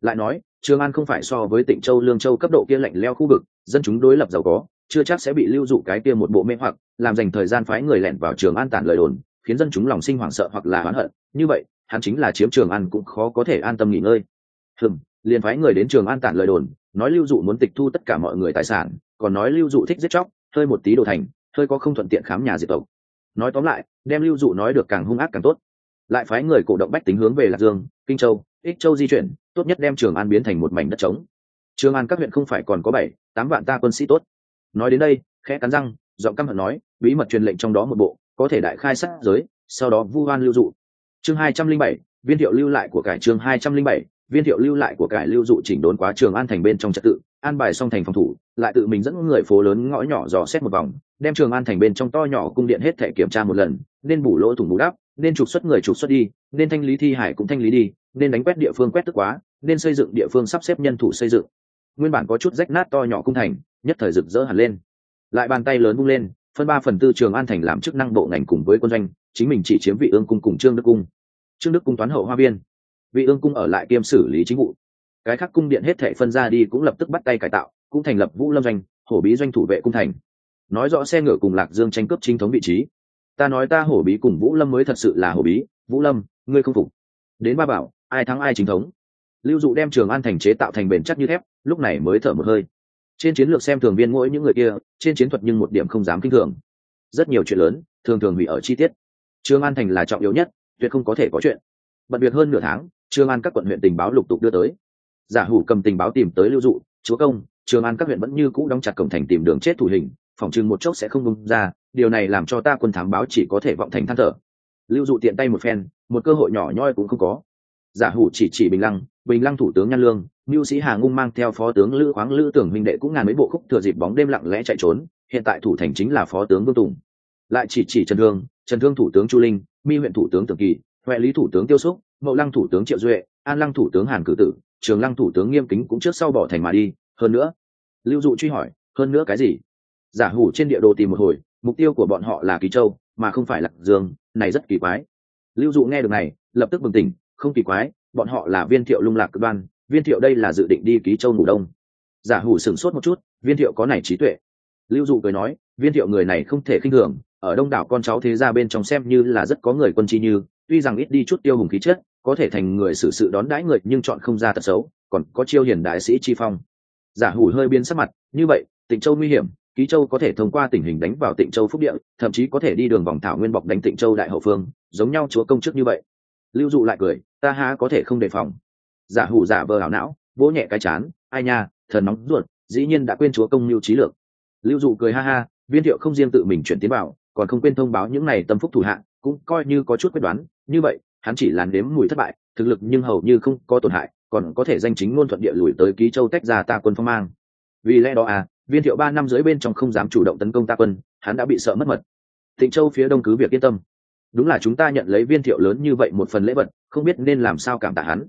S1: Lại nói, trường an không phải so với tỉnh châu, lương châu cấp độ kia lạnh leo khu vực, dân chúng đối lập giàu có, chưa chắc sẽ bị lưu dụ cái kia một bộ mê hoặc, làm dành thời gian phái người lẻn vào trường an tản lời đồn, khiến dân chúng lòng sinh hoảng sợ hoặc là oán hận. Như vậy, hắn chính là chiếm trường an cũng khó có thể an tâm nghỉ ngơi. Hừm, liền phái người đến trường an tản lời đồn nói lưu dụ muốn tịch thu tất cả mọi người tài sản, còn nói lưu dụ thích giết chóc, hơi một tí đồ thành, hơi có không thuận tiện khám nhà diệt tộc. Nói tóm lại, đem lưu dụ nói được càng hung ác càng tốt. Lại phái người cổ động bách tính hướng về lạc dương, kinh châu, ích châu di chuyển, tốt nhất đem trường an biến thành một mảnh đất trống. Trường an các huyện không phải còn có bảy, tám vạn ta quân sĩ tốt. Nói đến đây, khẽ cắn răng, giọng căm hận nói, bí mật truyền lệnh trong đó một bộ, có thể đại khai sát giới, sau đó vu hoan lưu dụ. Chương hai trăm linh bảy, viên thiệu lưu lại của cải chương hai trăm linh bảy viên thiệu lưu lại của cải lưu dụ chỉnh đốn quá trường an thành bên trong trật tự, an bài xong thành phòng thủ, lại tự mình dẫn người phố lớn ngõ nhỏ dò xét một vòng, đem trường an thành bên trong to nhỏ cung điện hết thể kiểm tra một lần, nên bù lỗ thủng bù đắp, nên trục xuất người trục xuất đi, nên thanh lý thi hải cũng thanh lý đi, nên đánh quét địa phương quét tức quá, nên xây dựng địa phương sắp xếp nhân thủ xây dựng. Nguyên bản có chút rách nát to nhỏ cung thành, nhất thời rực rỡ hẳn lên. Lại bàn tay lớn bung lên, phân ba phần tư trường an thành làm chức năng bộ ngành cùng với quân doanh, chính mình chỉ chiếm vị ương cung cùng trương đức cung. Trương đức cung toán hậu hoa viên vị ương cung ở lại kiêm xử lý chính vụ. Cái khác cung điện hết thể phân ra đi cũng lập tức bắt tay cải tạo, cũng thành lập vũ lâm doanh, hổ bí doanh thủ vệ cung thành. Nói rõ xe ngựa cùng lạc dương tranh cướp chính thống vị trí. Ta nói ta hổ bí cùng vũ lâm mới thật sự là hổ bí. Vũ lâm, ngươi không phục. Đến ba bảo, ai thắng ai chính thống. Lưu dụ đem trường an thành chế tạo thành bền chắc như thép, lúc này mới thở một hơi. Trên chiến lược xem thường viên mỗi những người kia, trên chiến thuật nhưng một điểm không dám kinh thường. Rất nhiều chuyện lớn, thường thường hủy ở chi tiết. Trường an thành là trọng yếu nhất, tuyệt không có thể có chuyện. Bận việc hơn nửa tháng Trương an các quận huyện tình báo lục tục đưa tới. Giả hủ cầm tình báo tìm tới lưu dụ, chúa công, trường an các huyện vẫn như cũ đóng chặt cổng thành tìm đường chết thủ hình, phòng chừng một chốc sẽ không bung ra, điều này làm cho ta quân thám báo chỉ có thể vọng thành than thở. Lưu dụ tiện tay một phen, một cơ hội nhỏ nhoi cũng không có. Giả hủ chỉ chỉ bình lăng bình lăng thủ tướng nhan lương, mưu sĩ hà ngung mang theo phó tướng lữ khoáng, lữ tưởng minh đệ cũng ngàn mấy bộ khúc thừa dịp bóng đêm lặng lẽ chạy trốn, hiện tại thủ thành chính là phó tướng vương tùng. Lại chỉ chỉ trần thương trần thương thủ tướng chu linh, mi huyện thủ tướng tưởng kỳ, huệ lý thủ tướng tiêu xúc mậu lăng thủ tướng triệu duệ, an lăng thủ tướng hàn cử tử, trường lăng thủ tướng nghiêm kính cũng trước sau bỏ thành mà đi. Hơn nữa, lưu dụ truy hỏi, hơn nữa cái gì? Giả hủ trên địa đồ tìm một hồi, mục tiêu của bọn họ là kỳ châu, mà không phải lạc dương, này rất kỳ quái. Lưu dụ nghe được này, lập tức bừng tỉnh, không kỳ quái, bọn họ là viên thiệu lung lạc cực đoan, viên thiệu đây là dự định đi ký châu ngủ đông. Giả hủ sửng sốt một chút, viên thiệu có này trí tuệ. Lưu dụ cười nói, viên thiệu người này không thể khinh thường, ở đông đảo con cháu thế gia bên trong xem như là rất có người quân chi như tuy rằng ít đi chút tiêu hùng khí chất, có thể thành người xử sự đón đãi người, nhưng chọn không ra thật xấu, còn có chiêu hiền đại sĩ chi phong. Giả hủ hơi biến sắc mặt, như vậy, tịnh châu nguy hiểm, ký châu có thể thông qua tình hình đánh vào tịnh châu phúc địa, thậm chí có thể đi đường vòng thảo nguyên bọc đánh tịnh châu đại hậu phương, giống nhau chúa công chức như vậy. Lưu dụ lại cười, ta há có thể không đề phòng. Giả hủ giả vờ hảo não, vỗ nhẹ cái chán, ai nha, thần nóng ruột, dĩ nhiên đã quên chúa công lưu trí lược. Lưu dụ cười ha ha, viên thiệu không riêng tự mình chuyển tiến bảo còn không quên thông báo những này tâm phúc thủ hạng cũng coi như có chút quyết đoán, như vậy, hắn chỉ là nếm mùi thất bại, thực lực nhưng hầu như không có tổn hại, còn có thể danh chính ngôn thuận địa lùi tới ký châu tách ra ta quân phong mang. Vì lẽ đó à viên thiệu ba năm dưới bên trong không dám chủ động tấn công ta quân, hắn đã bị sợ mất mật. Thịnh châu phía đông cứ việc yên tâm. Đúng là chúng ta nhận lấy viên thiệu lớn như vậy một phần lễ vật, không biết nên làm sao cảm tạ hắn.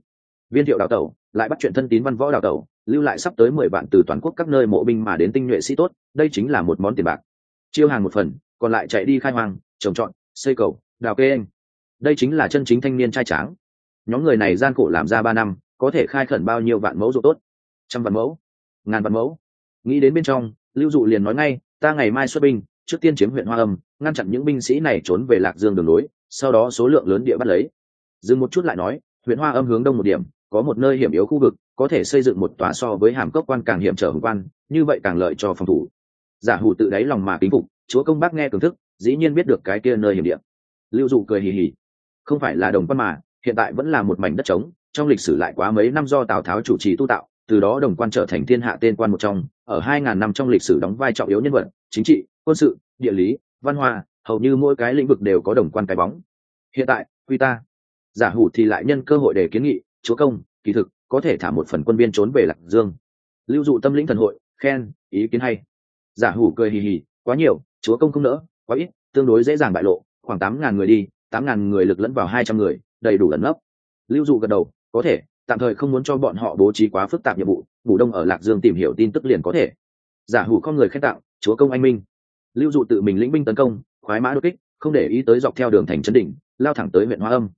S1: Viên thiệu đào tẩu, lại bắt chuyện thân tín văn võ đào tẩu, lưu lại sắp tới mười vạn từ toàn quốc các nơi mộ binh mà đến tinh nhuệ sĩ tốt, đây chính là một món tiền bạc. Chiêu hàng một phần, còn lại chạy đi khai hoang, trồng trọt xây cầu, đào kê anh. Đây chính là chân chính thanh niên trai tráng. Nhóm người này gian khổ làm ra ba năm, có thể khai khẩn bao nhiêu vạn mẫu ruộng tốt? Trăm vạn mẫu? Ngàn vạn mẫu? Nghĩ đến bên trong, lưu dụ liền nói ngay, ta ngày mai xuất binh, trước tiên chiếm huyện hoa âm, ngăn chặn những binh sĩ này trốn về lạc dương đường lối, sau đó số lượng lớn địa bắt lấy. Dừng một chút lại nói, huyện hoa âm hướng đông một điểm, có một nơi hiểm yếu khu vực, có thể xây dựng một tòa so với hàm cốc quan càng hiểm trở hồng quan, như vậy càng lợi cho phòng thủ. Giả hủ tự đáy lòng mà kính phục, chúa công bác nghe cường thức dĩ nhiên biết được cái kia nơi hiểm địa. Lưu dụ cười hì hì. Không phải là đồng quan mà hiện tại vẫn là một mảnh đất trống trong lịch sử lại quá mấy năm do tào tháo chủ trì tu tạo từ đó đồng quan trở thành thiên hạ tên quan một trong ở hai ngàn năm trong lịch sử đóng vai trọng yếu nhân vật chính trị quân sự địa lý văn hóa, hầu như mỗi cái lĩnh vực đều có đồng quan cái bóng. Hiện tại quy ta giả hủ thì lại nhân cơ hội để kiến nghị chúa công kỳ thực có thể thả một phần quân biên trốn về lạc dương. Lưu dụ tâm lĩnh thần hội khen ý kiến hay. Giả hủ cười hì hì quá nhiều chúa công không nỡ quá ít, tương đối dễ dàng bại lộ, khoảng tám ngàn người đi, tám ngàn người lực lẫn vào hai trăm người, đầy đủ lẫn lấp lưu dụ gật đầu, có thể, tạm thời không muốn cho bọn họ bố trí quá phức tạp nhiệm vụ ngủ đông ở lạc dương tìm hiểu tin tức liền có thể. Giả hủ con người khen tặng, chúa công anh minh. Lưu dụ tự mình lĩnh binh tấn công, khoái mã đột kích, không để ý tới dọc theo đường thành trấn đỉnh, lao thẳng tới huyện hoa âm.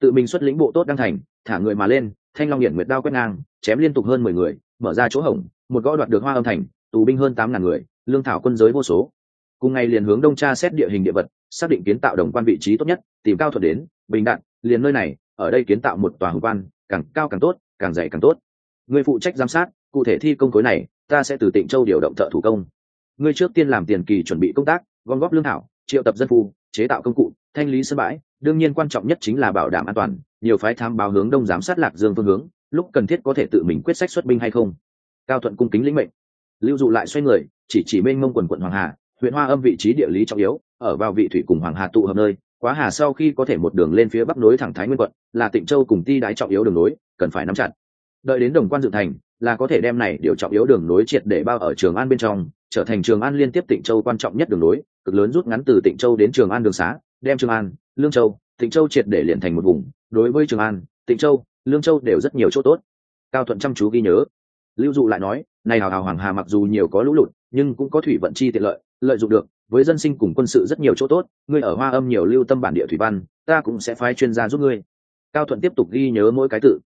S1: Tự mình xuất lĩnh bộ tốt đăng thành, thả người mà lên, thanh long hiển nguyệt đao quét ngang, chém liên tục hơn mười người, mở ra chỗ hổng, một gõ đoạt được hoa âm thành, tù binh hơn tám ngàn người, lương thảo quân giới vô số cùng ngày liền hướng đông tra xét địa hình địa vật, xác định kiến tạo đồng quan vị trí tốt nhất, tìm cao thuật đến, bình đạn, liền nơi này, ở đây kiến tạo một tòa hùng quan, càng cao càng tốt, càng dày càng tốt. Người phụ trách giám sát, cụ thể thi công khối này, ta sẽ từ tịnh châu điều động thợ thủ công. Ngươi trước tiên làm tiền kỳ chuẩn bị công tác, gom góp lương thảo, triệu tập dân phu, chế tạo công cụ, thanh lý sân bãi. Đương nhiên quan trọng nhất chính là bảo đảm an toàn, nhiều phái tham báo hướng đông giám sát lạc dương phương hướng, lúc cần thiết có thể tự mình quyết sách xuất binh hay không. Cao thuận cung kính lĩnh mệnh. Lưu dụ lại xoay người, chỉ chỉ mênh mông quần quận hoàng hà huyện hoa âm vị trí địa lý trọng yếu, ở vào vị thủy cùng hoàng hà tụ hợp nơi, quá hà sau khi có thể một đường lên phía bắc nối thẳng thái nguyên quận, là tịnh châu cùng ti đái trọng yếu đường nối, cần phải nắm chặt. Đợi đến đồng quan dự thành, là có thể đem này điều trọng yếu đường nối triệt để bao ở trường an bên trong, trở thành trường an liên tiếp tịnh châu quan trọng nhất đường nối, cực lớn rút ngắn từ tịnh châu đến trường an đường xá, đem trường an, lương châu, tịnh châu triệt để liền thành một vùng. Đối với trường an, tịnh châu, lương châu đều rất nhiều chỗ tốt. Cao thuận chăm chú ghi nhớ. Lưu dụ lại nói, này hào hào hoàng hà mặc dù nhiều có lũ lụt, nhưng cũng có thủy vận chi tiện lợi lợi dụng được, với dân sinh cùng quân sự rất nhiều chỗ tốt, ngươi ở hoa âm nhiều lưu tâm bản địa thủy văn, ta cũng sẽ phái chuyên gia giúp ngươi. Cao thuận tiếp tục ghi nhớ mỗi cái tự.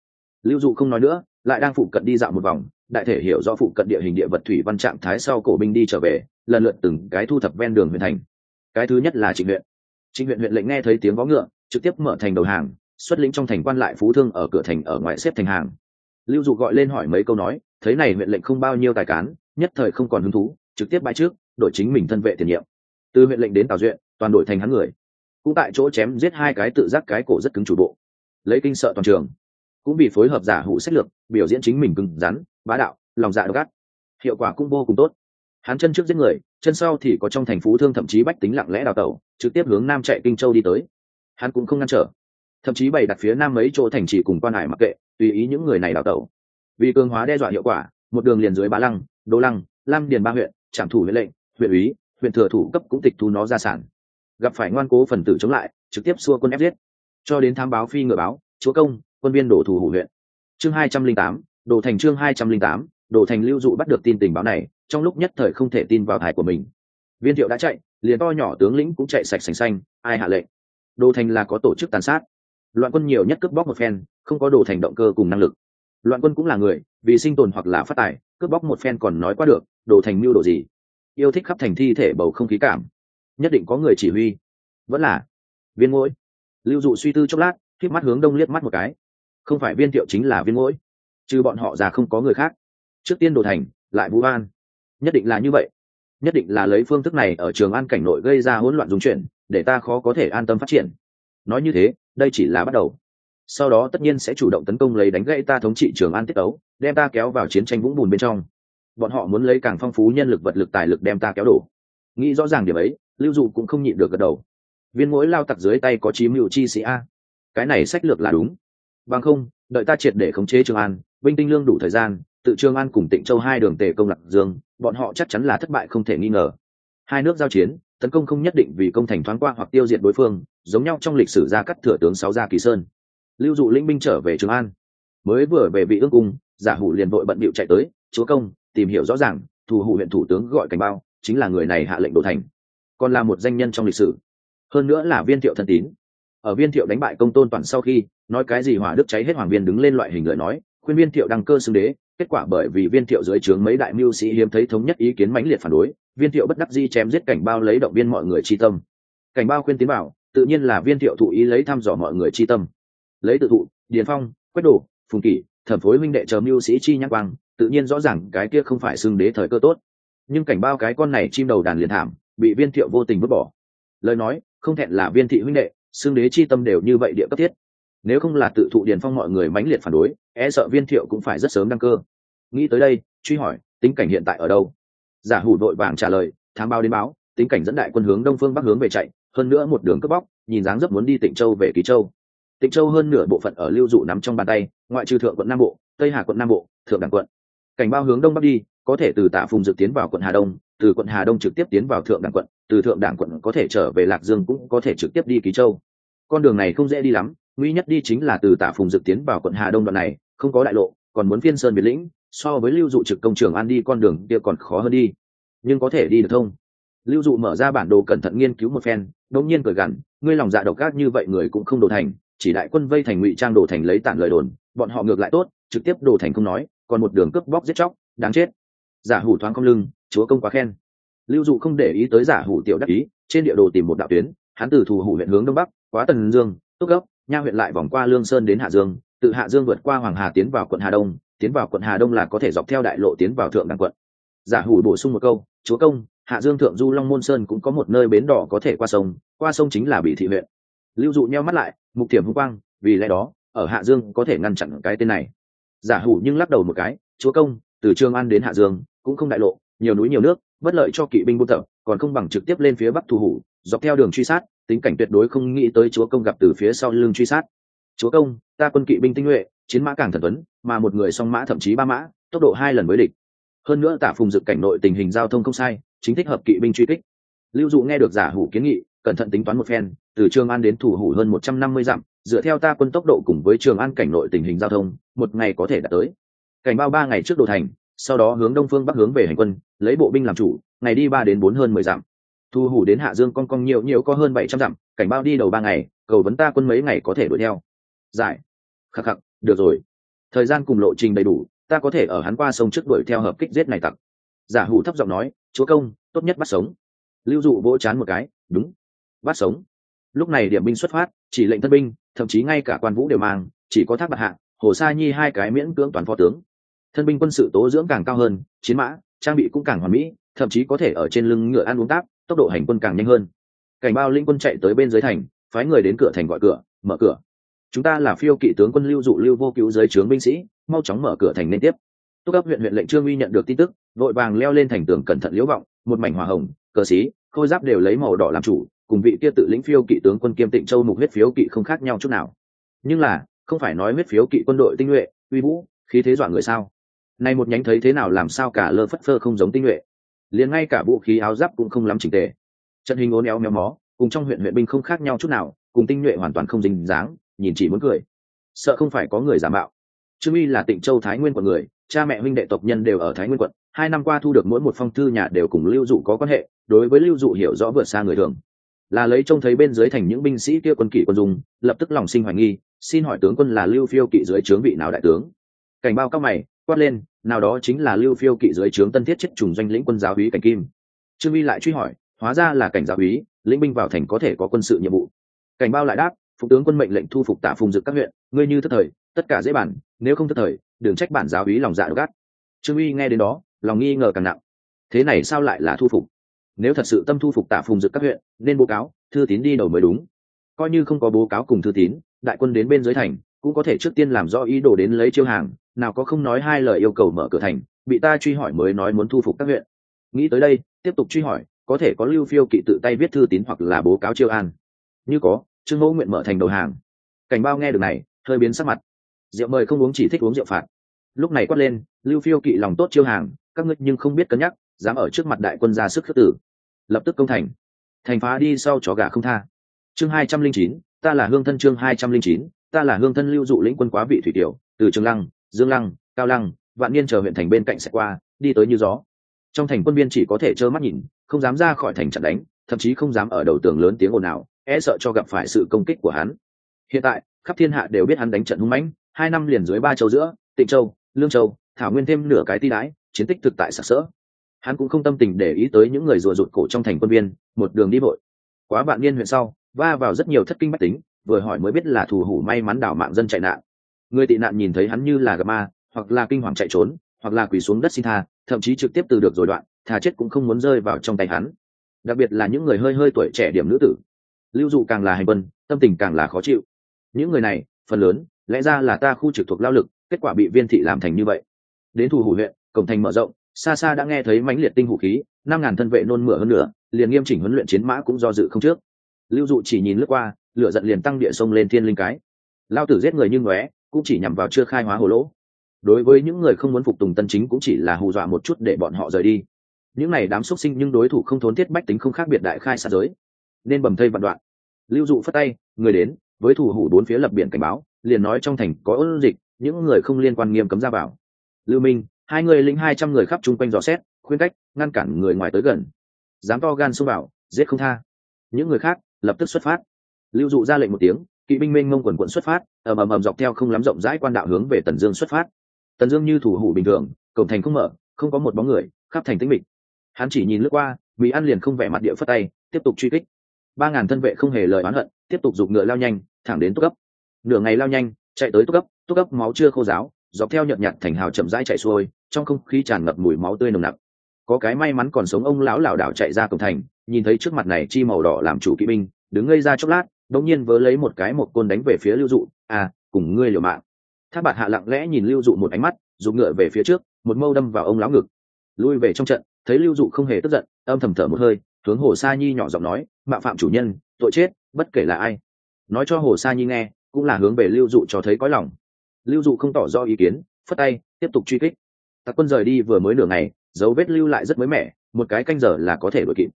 S1: Lưu dụ không nói nữa, lại đang phụ cận đi dạo một vòng, đại thể hiểu do phụ cận địa hình địa vật thủy văn trạng thái sau cổ binh đi trở về, lần lượt từng cái thu thập ven đường huyện thành. Cái thứ nhất là trịnh huyện. Trịnh huyện huyện lệnh nghe thấy tiếng vó ngựa, trực tiếp mở thành đầu hàng, xuất lĩnh trong thành quan lại phú thương ở cửa thành ở ngoài xếp thành hàng. Lưu dụ gọi lên hỏi mấy câu nói, thấy này huyện lệnh không bao nhiêu tài cán, nhất thời không còn hứng thú, trực tiếp bãi trước đổi chính mình thân vệ tiền nhiệm. Từ huyện lệnh đến tào duyện, toàn đổi thành hắn người. Cũng tại chỗ chém giết hai cái tự giác cái cổ rất cứng chủ bộ. Lấy kinh sợ toàn trường. Cũng vì phối hợp giả hụ sách lược, biểu diễn chính mình cứng rắn, bá đạo, lòng dạ gắt hiệu quả cũng vô cùng tốt. Hắn chân trước giết người, chân sau thì có trong thành phú thương thậm chí bách tính lặng lẽ đào tẩu, trực tiếp hướng nam chạy kinh châu đi tới. Hắn cũng không ngăn trở. Thậm chí bày đặt phía nam mấy chỗ thành trì cùng quan hải mặc kệ, tùy ý những người này đào tẩu. Vì cường hóa đe dọa hiệu quả, một đường liền dưới bá lăng, đô lăng, lam điền ba huyện trạm thủ huyện lệnh huyện ủy, huyện thừa thủ cấp cũng tịch thu nó ra sản. Gặp phải ngoan cố phần tử chống lại trực tiếp xua quân ép giết. Cho đến tham báo phi ngựa báo chúa công quân viên đổ thủ hủ huyện. Chương hai trăm linh tám đổ thành chương hai trăm linh tám đổ thành lưu dụ bắt được tin tình báo này trong lúc nhất thời không thể tin vào thải của mình. Viên thiệu đã chạy liền to nhỏ tướng lĩnh cũng chạy sạch sành xanh ai hạ lệnh? Đồ thành là có tổ chức tàn sát. Loạn quân nhiều nhất cướp bóc một phen không có đồ thành động cơ cùng năng lực. Loạn quân cũng là người vì sinh tồn hoặc là phát tài cướp bóc một phen còn nói qua được đồ thành mưu đồ gì? Yêu thích khắp thành thi thể bầu không khí cảm. Nhất định có người chỉ huy. Vẫn là, viên mũi lưu dụ suy tư chốc lát khiếp mắt hướng đông liếc mắt một cái. Không phải viên thiệu chính là viên mũi trừ bọn họ già không có người khác. Trước tiên đồ thành, lại vũ an. Nhất định là như vậy. Nhất định là lấy phương thức này ở trường an cảnh nội gây ra hỗn loạn dung chuyển, để ta khó có thể an tâm phát triển. Nói như thế, đây chỉ là bắt đầu. Sau đó tất nhiên sẽ chủ động tấn công lấy đánh gãy ta thống trị trường an tiết ấu đem ta kéo vào chiến tranh vũng bùn bên trong bọn họ muốn lấy càng phong phú nhân lực vật lực tài lực đem ta kéo đổ. Nghĩ rõ ràng điểm ấy, lưu dụ cũng không nhịn được gật đầu. Viên mỗi lao tặc dưới tay có chí mưu chi sĩ a. Cái này sách lược là đúng. Bằng không, đợi ta triệt để khống chế trường an, binh tinh lương đủ thời gian, tự trường an cùng tịnh châu hai đường tề công lạc dương, bọn họ chắc chắn là thất bại không thể nghi ngờ. Hai nước giao chiến, tấn công không nhất định vì công thành thoáng qua hoặc tiêu diệt đối phương, giống nhau trong lịch sử gia cắt thừa tướng sáu gia kỳ sơn. Lưu dụ linh binh trở về trường an. Mới vừa về vị ương cung, giả hủ liền vội bận bịu chạy tới, chúa công tìm hiểu rõ ràng thủ hủ huyện thủ tướng gọi cảnh bao, chính là người này hạ lệnh đổ thành. Còn là một danh nhân trong lịch sử. Hơn nữa là viên thiệu thân tín. Ở viên thiệu đánh bại công tôn toàn sau khi, nói cái gì hỏa đức cháy hết hoàng viên đứng lên loại hình lời nói, khuyên viên thiệu đăng cơ xưng đế, kết quả bởi vì viên thiệu dưới trướng mấy đại mưu sĩ hiếm thấy thống nhất ý kiến mãnh liệt phản đối, viên thiệu bất đắc di chém giết cảnh bao lấy động viên mọi người chi tâm. Cảnh bao khuyên tiến bảo, tự nhiên là viên thiệu thụ ý lấy thăm dò mọi người chi tâm. Lấy tự thụ, điền phong quét đồ, phùng kỷ, thẩm phối minh đệ chờ mưu sĩ chi nhắc quang tự nhiên rõ ràng cái kia không phải xưng đế thời cơ tốt. Nhưng cảnh bao cái con này chim đầu đàn liền thảm, bị viên thiệu vô tình vứt bỏ. Lời nói, không thẹn là viên thị huynh đệ, xưng đế chi tâm đều như vậy địa cấp thiết. Nếu không là tự thụ điền phong mọi người mãnh liệt phản đối e sợ viên thiệu cũng phải rất sớm đăng cơ. Nghĩ tới đây, truy hỏi, tính cảnh hiện tại ở đâu? Giả hủ đội vàng trả lời, thám báo đến báo, tính cảnh dẫn đại quân hướng đông phương bắc hướng về chạy, hơn nữa một đường cướp bóc, nhìn dáng dấp muốn đi tịnh châu về ký châu. Tịnh châu hơn nửa bộ phận ở lưu dụ nắm trong bàn tay, ngoại trừ thượng quận nam bộ, tây hà quận nam bộ, thượng đẳng quận cảnh bao hướng đông bắc đi, có thể từ tạ phùng dự tiến vào quận hà đông, từ quận hà đông trực tiếp tiến vào thượng đảng quận, từ thượng đảng quận có thể trở về lạc dương cũng có thể trực tiếp đi ký châu. Con đường này không dễ đi lắm, nguy nhất đi chính là từ tạ phùng dự tiến vào quận hà đông đoạn này, không có đại lộ, còn muốn phiên sơn biệt lĩnh, so với lưu dụ trực công trường an đi con đường kia còn khó hơn đi. Nhưng có thể đi được thông lưu dụ mở ra bản đồ cẩn thận nghiên cứu một phen đống nhiên cười gằn, ngươi lòng dạ độc ác như vậy người cũng không đồ thành, chỉ đại quân vây thành ngụy trang đồ thành lấy tản lời đồn, bọn họ ngược lại tốt, trực tiếp đồ thành không nói còn một đường cướp bóc giết chóc, đáng chết. Giả hủ thoáng không lưng, chúa công quá khen. Lưu dụ không để ý tới giả hủ tiểu đắc ý, trên địa đồ tìm một đạo tuyến, hắn từ thủ hủ huyện hướng đông bắc, quá tần dương, túc gốc, nha huyện lại vòng qua lương sơn đến hạ dương tự hạ dương vượt qua hoàng hà tiến vào quận hà đông, tiến vào quận hà đông là có thể dọc theo đại lộ tiến vào thượng đẳng quận. Giả hủ bổ sung một câu, chúa công, hạ dương thượng du long môn sơn cũng có một nơi bến đỏ có thể qua sông qua sông chính là bị thị huyện. Lưu dụ nheo mắt lại, mục tiềm hữu quang, vì lẽ đó, ở hạ dương có thể ngăn chặn cái tên này giả hủ nhưng lắc đầu một cái, chúa công, từ trường an đến hạ dương, cũng không đại lộ, nhiều núi nhiều nước, bất lợi cho kỵ binh buôn tập, còn không bằng trực tiếp lên phía bắc thủ hủ, dọc theo đường truy sát, tính cảnh tuyệt đối không nghĩ tới chúa công gặp từ phía sau lưng truy sát. Chúa công, ta quân kỵ binh tinh nhuệ, chiến mã càng thần tuấn, mà một người song mã thậm chí ba mã, tốc độ hai lần với địch. Hơn nữa tả phùng dự cảnh nội tình hình giao thông không sai, chính thích hợp kỵ binh truy kích. Lưu dụ nghe được giả hủ kiến nghị, cẩn thận tính toán một phen, từ trường an đến thủ hủ hơn một trăm năm mươi dặm, dựa theo ta quân tốc độ cùng với trường an cảnh nội tình hình giao thông một ngày có thể đạt tới. Cảnh bao ba ngày trước đồ thành, sau đó hướng đông phương bắc hướng về hành quân, lấy bộ binh làm chủ, ngày đi ba đến bốn hơn mười dặm. Thu hủ đến hạ dương con con nhiều nhiều có hơn bảy trăm dặm, cảnh bao đi đầu ba ngày, cầu vấn ta quân mấy ngày có thể đuổi theo. Giải. Khắc khắc, được rồi. Thời gian cùng lộ trình đầy đủ, ta có thể ở hắn qua sông trước đuổi theo hợp kích giết này tặc. Giả hủ thấp giọng nói, chúa công, tốt nhất bắt sống. Lưu dụ vỗ chán một cái, đúng. Bắt sống. Lúc này điểm binh xuất phát, chỉ lệnh thân binh, thậm chí ngay cả quan vũ đều mang, chỉ có thác bạc hạ hồ sa nhi hai cái miễn cưỡng toàn phó tướng. Thân binh quân sự tố dưỡng càng cao hơn, chiến mã, trang bị cũng càng hoàn mỹ, thậm chí có thể ở trên lưng ngựa ăn uống táp, tốc độ hành quân càng nhanh hơn. Cảnh bao linh quân chạy tới bên dưới thành, phái người đến cửa thành gọi cửa, mở cửa. Chúng ta là phiêu kỵ tướng quân lưu dụ lưu vô cứu dưới trướng binh sĩ, mau chóng mở cửa thành nên tiếp. Túc ấp huyện huyện lệnh trương uy nhận được tin tức vội vàng leo lên thành tường cẩn thận liễu vọng, một mảnh hỏa hồng, cờ xí, khôi giáp đều lấy màu đỏ làm chủ, cùng vị kia tự lĩnh phiêu kỵ tướng quân kiêm tịnh châu mục huyết phiếu kỵ không khác nhau chút nào. Nhưng là không phải nói huyết phiếu kỵ quân đội tinh nhuệ, uy vũ, khí thế dọa người sao? Nay một nhánh thấy thế nào làm sao cả lơ phất phơ không giống tinh nhuệ. Liền ngay cả vũ khí áo giáp cũng không lắm chỉnh tề. Trận hình ố néo méo mó, cùng trong huyện huyện binh không khác nhau chút nào, cùng tinh nhuệ hoàn toàn không dính dáng, nhìn chỉ muốn cười. Sợ không phải có người giả mạo. Trương uy là tịnh châu thái nguyên quận người, cha mẹ huynh đệ tộc nhân đều ở thái nguyên quận, hai năm qua thu được mỗi một phong thư nhà đều cùng lưu dụ có quan hệ, đối với lưu dụ hiểu rõ vượt xa người thường. Là lấy trông thấy bên dưới thành những binh sĩ kia quân kỷ quân dùng, lập tức lòng sinh hoài nghi xin hỏi tướng quân là lưu phiêu kỵ dưới trướng vị nào đại tướng? Cảnh bao các mày, quát lên, nào đó chính là lưu phiêu kỵ dưới trướng tân thiết chết trùng doanh lĩnh quân giáo úy cảnh kim. Trương vi lại truy hỏi, hóa ra là cảnh giáo úy, lĩnh binh vào thành có thể có quân sự nhiệm vụ. Cảnh bao lại đáp phụ tướng quân mệnh lệnh thu phục tả phùng dực các huyện, ngươi như thất thời, tất cả dễ bản, nếu không thất thời, đừng trách bản giáo úy lòng dạ gắt. Trương uy nghe đến đó, lòng nghi ngờ càng nặng. Thế này sao lại là thu phục? Nếu thật sự tâm thu phục tả phùng dực các huyện, nên bố cáo, thư tín đi đầu mới đúng. Coi như không có bố cáo cùng thư tín đại quân đến bên dưới thành, cũng có thể trước tiên làm rõ ý đồ đến lấy chiêu hàng, nào có không nói hai lời yêu cầu mở cửa thành, bị ta truy hỏi mới nói muốn thu phục các huyện. Nghĩ tới đây, tiếp tục truy hỏi, có thể có lưu phiêu kỵ tự tay viết thư tín hoặc là bố cáo chiêu an. Như có, trương mẫu nguyện mở thành đầu hàng. Cảnh bao nghe được này, hơi biến sắc mặt. Rượu mời không uống chỉ thích uống rượu phạt. Lúc này quát lên, lưu phiêu kỵ lòng tốt chiêu hàng, các ngươi nhưng không biết cân nhắc, dám ở trước mặt đại quân ra sức khước tử. Lập tức công thành. Thành phá đi sau chó gà không tha. Chương hai trăm linh chín ta là hương thân chương hai trăm linh chín, ta là hương thân lưu dụ lĩnh quân quá vị thủy tiểu, từ trường lăng, dương lăng, cao lăng, vạn niên chờ huyện thành bên cạnh sẽ qua, đi tới như gió. Trong thành quân biên chỉ có thể trơ mắt nhìn, không dám ra khỏi thành trận đánh, thậm chí không dám ở đầu tường lớn tiếng ồn nào e sợ cho gặp phải sự công kích của hắn. Hiện tại, khắp thiên hạ đều biết hắn đánh trận hung mãnh, hai năm liền dưới ba châu giữa, tịnh châu, lương châu, thảo nguyên thêm nửa cái ti đái, chiến tích thực tại sặc sỡ. Hắn cũng không tâm tình để ý tới những người rùa rụt cổ trong thành quân viên một đường đi vội. Quá vạn niên huyện sau va vào rất nhiều thất kinh bách tính, vừa hỏi mới biết là thủ hủ may mắn đảo mạng dân chạy nạn. Người tị nạn nhìn thấy hắn như là gặp ma, hoặc là kinh hoàng chạy trốn, hoặc là quỳ xuống đất xin tha, thậm chí trực tiếp từ được rồi đoạn, thà chết cũng không muốn rơi vào trong tay hắn. Đặc biệt là những người hơi hơi tuổi trẻ điểm nữ tử. Lưu dụ càng là hành quân, tâm tình càng là khó chịu. Những người này, phần lớn, lẽ ra là ta khu trực thuộc lao lực, kết quả bị viên thị làm thành như vậy. Đến thủ hủ huyện, cổng thành mở rộng, xa xa đã nghe thấy mãnh liệt tinh hủ khí, năm ngàn thân vệ nôn mửa hơn nữa liền nghiêm chỉnh huấn luyện chiến mã cũng do dự không trước lưu dụ chỉ nhìn lướt qua, lửa giận liền tăng địa sông lên thiên linh cái. Lao tử giết người như ngóe, cũng chỉ nhằm vào chưa khai hóa hồ lỗ. Đối với những người không muốn phục tùng tân chính cũng chỉ là hù dọa một chút để bọn họ rời đi. Những này đám xuất sinh nhưng đối thủ không thốn thiết bách tính không khác biệt đại khai xa giới. Nên bầm thây vạn đoạn. Lưu dụ phất tay, người đến, với thủ hủ bốn phía lập biển cảnh báo, liền nói trong thành có ôn dịch, những người không liên quan nghiêm cấm ra vào. Lưu minh, hai người lĩnh hai trăm người khắp chung quanh dò xét, khuyên cách, ngăn cản người ngoài tới gần. Dám to gan xông vào, giết không tha. Những người khác lập tức xuất phát. Lưu dụ ra lệnh một tiếng, kỵ binh minh ngông quần quận xuất phát, ầm ầm ầm dọc theo không lắm rộng rãi quan đạo hướng về tần dương xuất phát. Tần dương như thủ hủ bình thường, cổng thành không mở, không có một bóng người, khắp thành tĩnh mịch. Hắn chỉ nhìn lướt qua mỹ ăn liền không vẻ mặt địa phất tay, tiếp tục truy kích. Ba ngàn thân vệ không hề lời oán hận, tiếp tục giục ngựa lao nhanh, thẳng đến túc cấp nửa ngày lao nhanh, chạy tới túc cấp túc cấp máu chưa khô giáo dọc theo nhợt nhạt thành hào chậm rãi chạy xuôi, trong không khí tràn ngập mùi máu tươi nồng nặc có cái may mắn còn sống ông lão lảo đảo chạy ra cổng thành, nhìn thấy trước mặt này chi màu đỏ làm chủ kỵ binh, đứng ngây ra chốc lát, đột nhiên vớ lấy một cái một côn đánh về phía lưu dụ à cùng ngươi liều mạng. Tháp bạt hạ lặng lẽ nhìn lưu dụ một ánh mắt dùng ngựa về phía trước, một mâu đâm vào ông lão ngực. Lui về trong trận, thấy lưu dụ không hề tức giận, âm thầm thở một hơi, hướng hồ sa nhi nhỏ giọng nói mạo phạm chủ nhân, tội chết, bất kể là ai. Nói cho hồ sa nhi nghe, cũng là hướng về lưu dụ cho thấy có lòng. Lưu dụ không tỏ rõ ý kiến, phất tay, tiếp tục truy kích. Tặc quân rời đi vừa mới nửa ngày dấu vết lưu lại rất mới mẻ, một cái canh giờ là có thể đuổi kịp.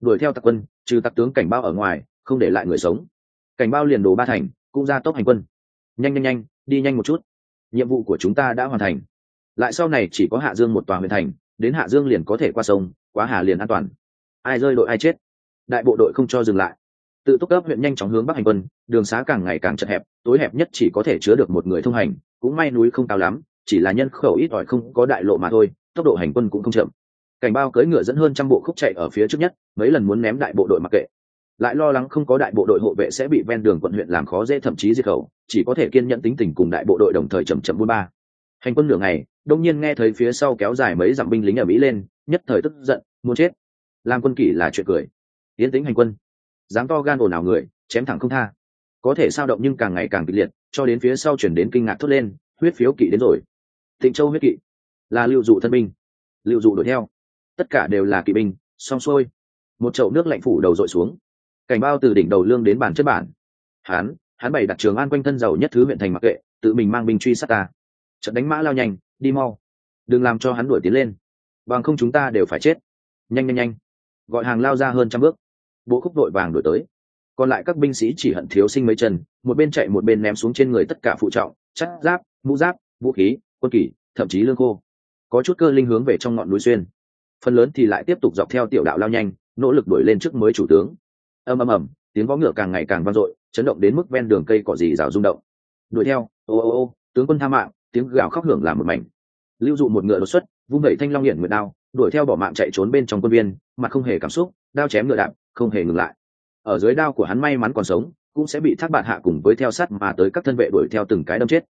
S1: Đuổi theo tặc quân, trừ tặc tướng cảnh bao ở ngoài, không để lại người sống. Cảnh bao liền đổ ba thành, cũng ra tốc hành quân. Nhanh nhanh nhanh, đi nhanh một chút. Nhiệm vụ của chúng ta đã hoàn thành. Lại sau này chỉ có hạ dương một tòa huyện thành, đến hạ dương liền có thể qua sông, quá hà liền an toàn. Ai rơi đội ai chết. Đại bộ đội không cho dừng lại. Tự túc cấp huyện nhanh chóng hướng bắc hành quân, đường xá càng ngày càng chật hẹp, tối hẹp nhất chỉ có thể chứa được một người thông hành, cũng may núi không cao lắm, chỉ là nhân khẩu ít ỏi không có đại lộ mà thôi tốc độ hành quân cũng không chậm. Cảnh bao cưỡi ngựa dẫn hơn trăm bộ khúc chạy ở phía trước nhất, mấy lần muốn ném đại bộ đội mặc kệ. Lại lo lắng không có đại bộ đội hộ vệ sẽ bị ven đường quận huyện làm khó dễ thậm chí diệt khẩu, chỉ có thể kiên nhẫn tính tình cùng đại bộ đội đồng thời chậm chậm buôn ba. Hành quân nửa ngày, đông nhiên nghe thấy phía sau kéo dài mấy dặm binh lính ở mỹ lên, nhất thời tức giận, muốn chết. Làm quân kỷ là chuyện cười. Yến tính hành quân dám to gan ồn ào người, chém thẳng không tha. Có thể sao động nhưng càng ngày càng kịch liệt, cho đến phía sau chuyển đến kinh ngạc thốt lên, huyết phiếu kỵ đến rồi. Thịnh châu huyết kỵ là lưu dụ thân binh. Lưu dụ đuổi theo. Tất cả đều là kỵ binh, xong xuôi. Một chậu nước lạnh phủ đầu dội xuống. Cảnh bao từ đỉnh đầu lương đến bản chất bản. Hán Hán bày đặt trường an quanh thân giàu nhất thứ huyện thành mặc kệ, tự mình mang binh truy sát ta. Trận đánh mã lao nhanh, đi mau. Đừng làm cho hắn đuổi tiến lên. Bằng không chúng ta đều phải chết. Nhanh nhanh nhanh. Gọi hàng lao ra hơn trăm bước. Bộ khúc đội vàng đổi tới. Còn lại các binh sĩ chỉ hận thiếu sinh mấy chân, một bên chạy một bên ném xuống trên người tất cả phụ trọng chắc giáp, mũ giáp, vũ khí, quân kỷ, thậm chí lương khô có chút cơ linh hướng về trong ngọn núi xuyên. Phần lớn thì lại tiếp tục dọc theo tiểu đạo lao nhanh, nỗ lực đuổi lên trước mới chủ tướng. Ầm ầm ầm, tiếng võ ngựa càng ngày càng vang dội, chấn động đến mức ven đường cây cỏ dì rào rung động. Đuổi theo, ô ô ô, tướng quân tha mạng, tiếng gào khóc hưởng làm một mảnh. Lưu dụ một ngựa đột xuất, vung đẩy thanh long hiển nguyệt đao, đuổi theo bỏ mạng chạy trốn bên trong quân viên, mặt không hề cảm xúc, đao chém ngựa đạp, không hề ngừng lại. Ở dưới đao của hắn may mắn còn sống, cũng sẽ bị thác bạt hạ cùng với theo sát mà tới các thân vệ đuổi theo từng cái đâm chết.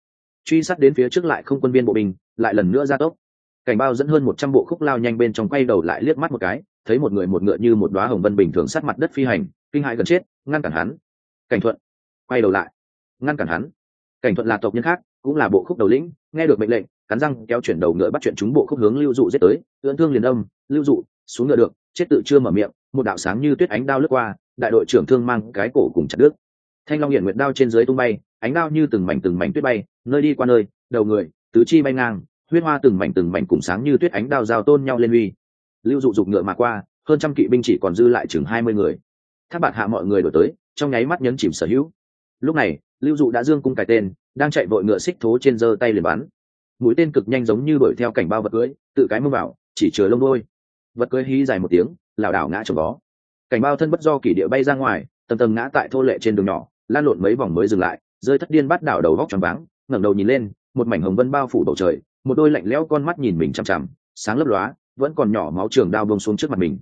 S1: Truy sát đến phía trước lại không quân viên bộ binh, lại lần nữa ra tốc cảnh bao dẫn hơn một trăm bộ khúc lao nhanh bên trong quay đầu lại liếc mắt một cái, thấy một người một ngựa như một đoá hồng vân bình thường sát mặt đất phi hành, kinh hại gần chết, ngăn cản hắn. Cảnh thuận, quay đầu lại. Ngăn cản hắn. Cảnh thuận là tộc nhân khác, cũng là bộ khúc đầu lĩnh, nghe được mệnh lệnh, cắn răng kéo chuyển đầu ngựa bắt chuyện chúng bộ khúc hướng lưu dụ giết tới. Ưỡn thương liền âm, lưu dụ, xuống ngựa được, chết tự chưa mở miệng, một đạo sáng như tuyết ánh đao lướt qua, đại đội trưởng thương mang cái cổ cùng chặt đứt. Thanh long hiển nguyệt đao trên dưới tung bay, ánh đao như từng mảnh từng mảnh tuyết bay, nơi đi qua nơi, đầu người, tứ chi bay ngang huyết hoa từng mảnh từng mảnh cùng sáng như tuyết ánh đao giao tôn nhau lên uy. Lưu dụ dục ngựa mà qua, hơn trăm kỵ binh chỉ còn dư lại chừng hai mươi người. Tháp bạt hạ mọi người đổi tới, trong nháy mắt nhấn chìm sở hữu. Lúc này, lưu dụ đã dương cung cài tên, đang chạy vội ngựa xích thố trên giơ tay liền bắn. Mũi tên cực nhanh giống như đuổi theo cảnh bao vật cưới, tự cái mông vào, chỉ chứa lông đôi vật cưới hí dài một tiếng, lảo đảo ngã trong bó. Cảnh bao thân bất do kỷ địa bay ra ngoài tầm tầm ngã tại thô lệ trên đường nhỏ, lan lộn mấy vòng mới dừng lại, rơi thất điên bắt đảo đầu vóc tròn váng, ngẩng đầu nhìn lên, một mảnh hồng vân bao phủ bầu trời một đôi lạnh lẽo con mắt nhìn mình chằm chằm, sáng lấp lóa, vẫn còn nhỏ máu trường đao bông xuống trước mặt mình.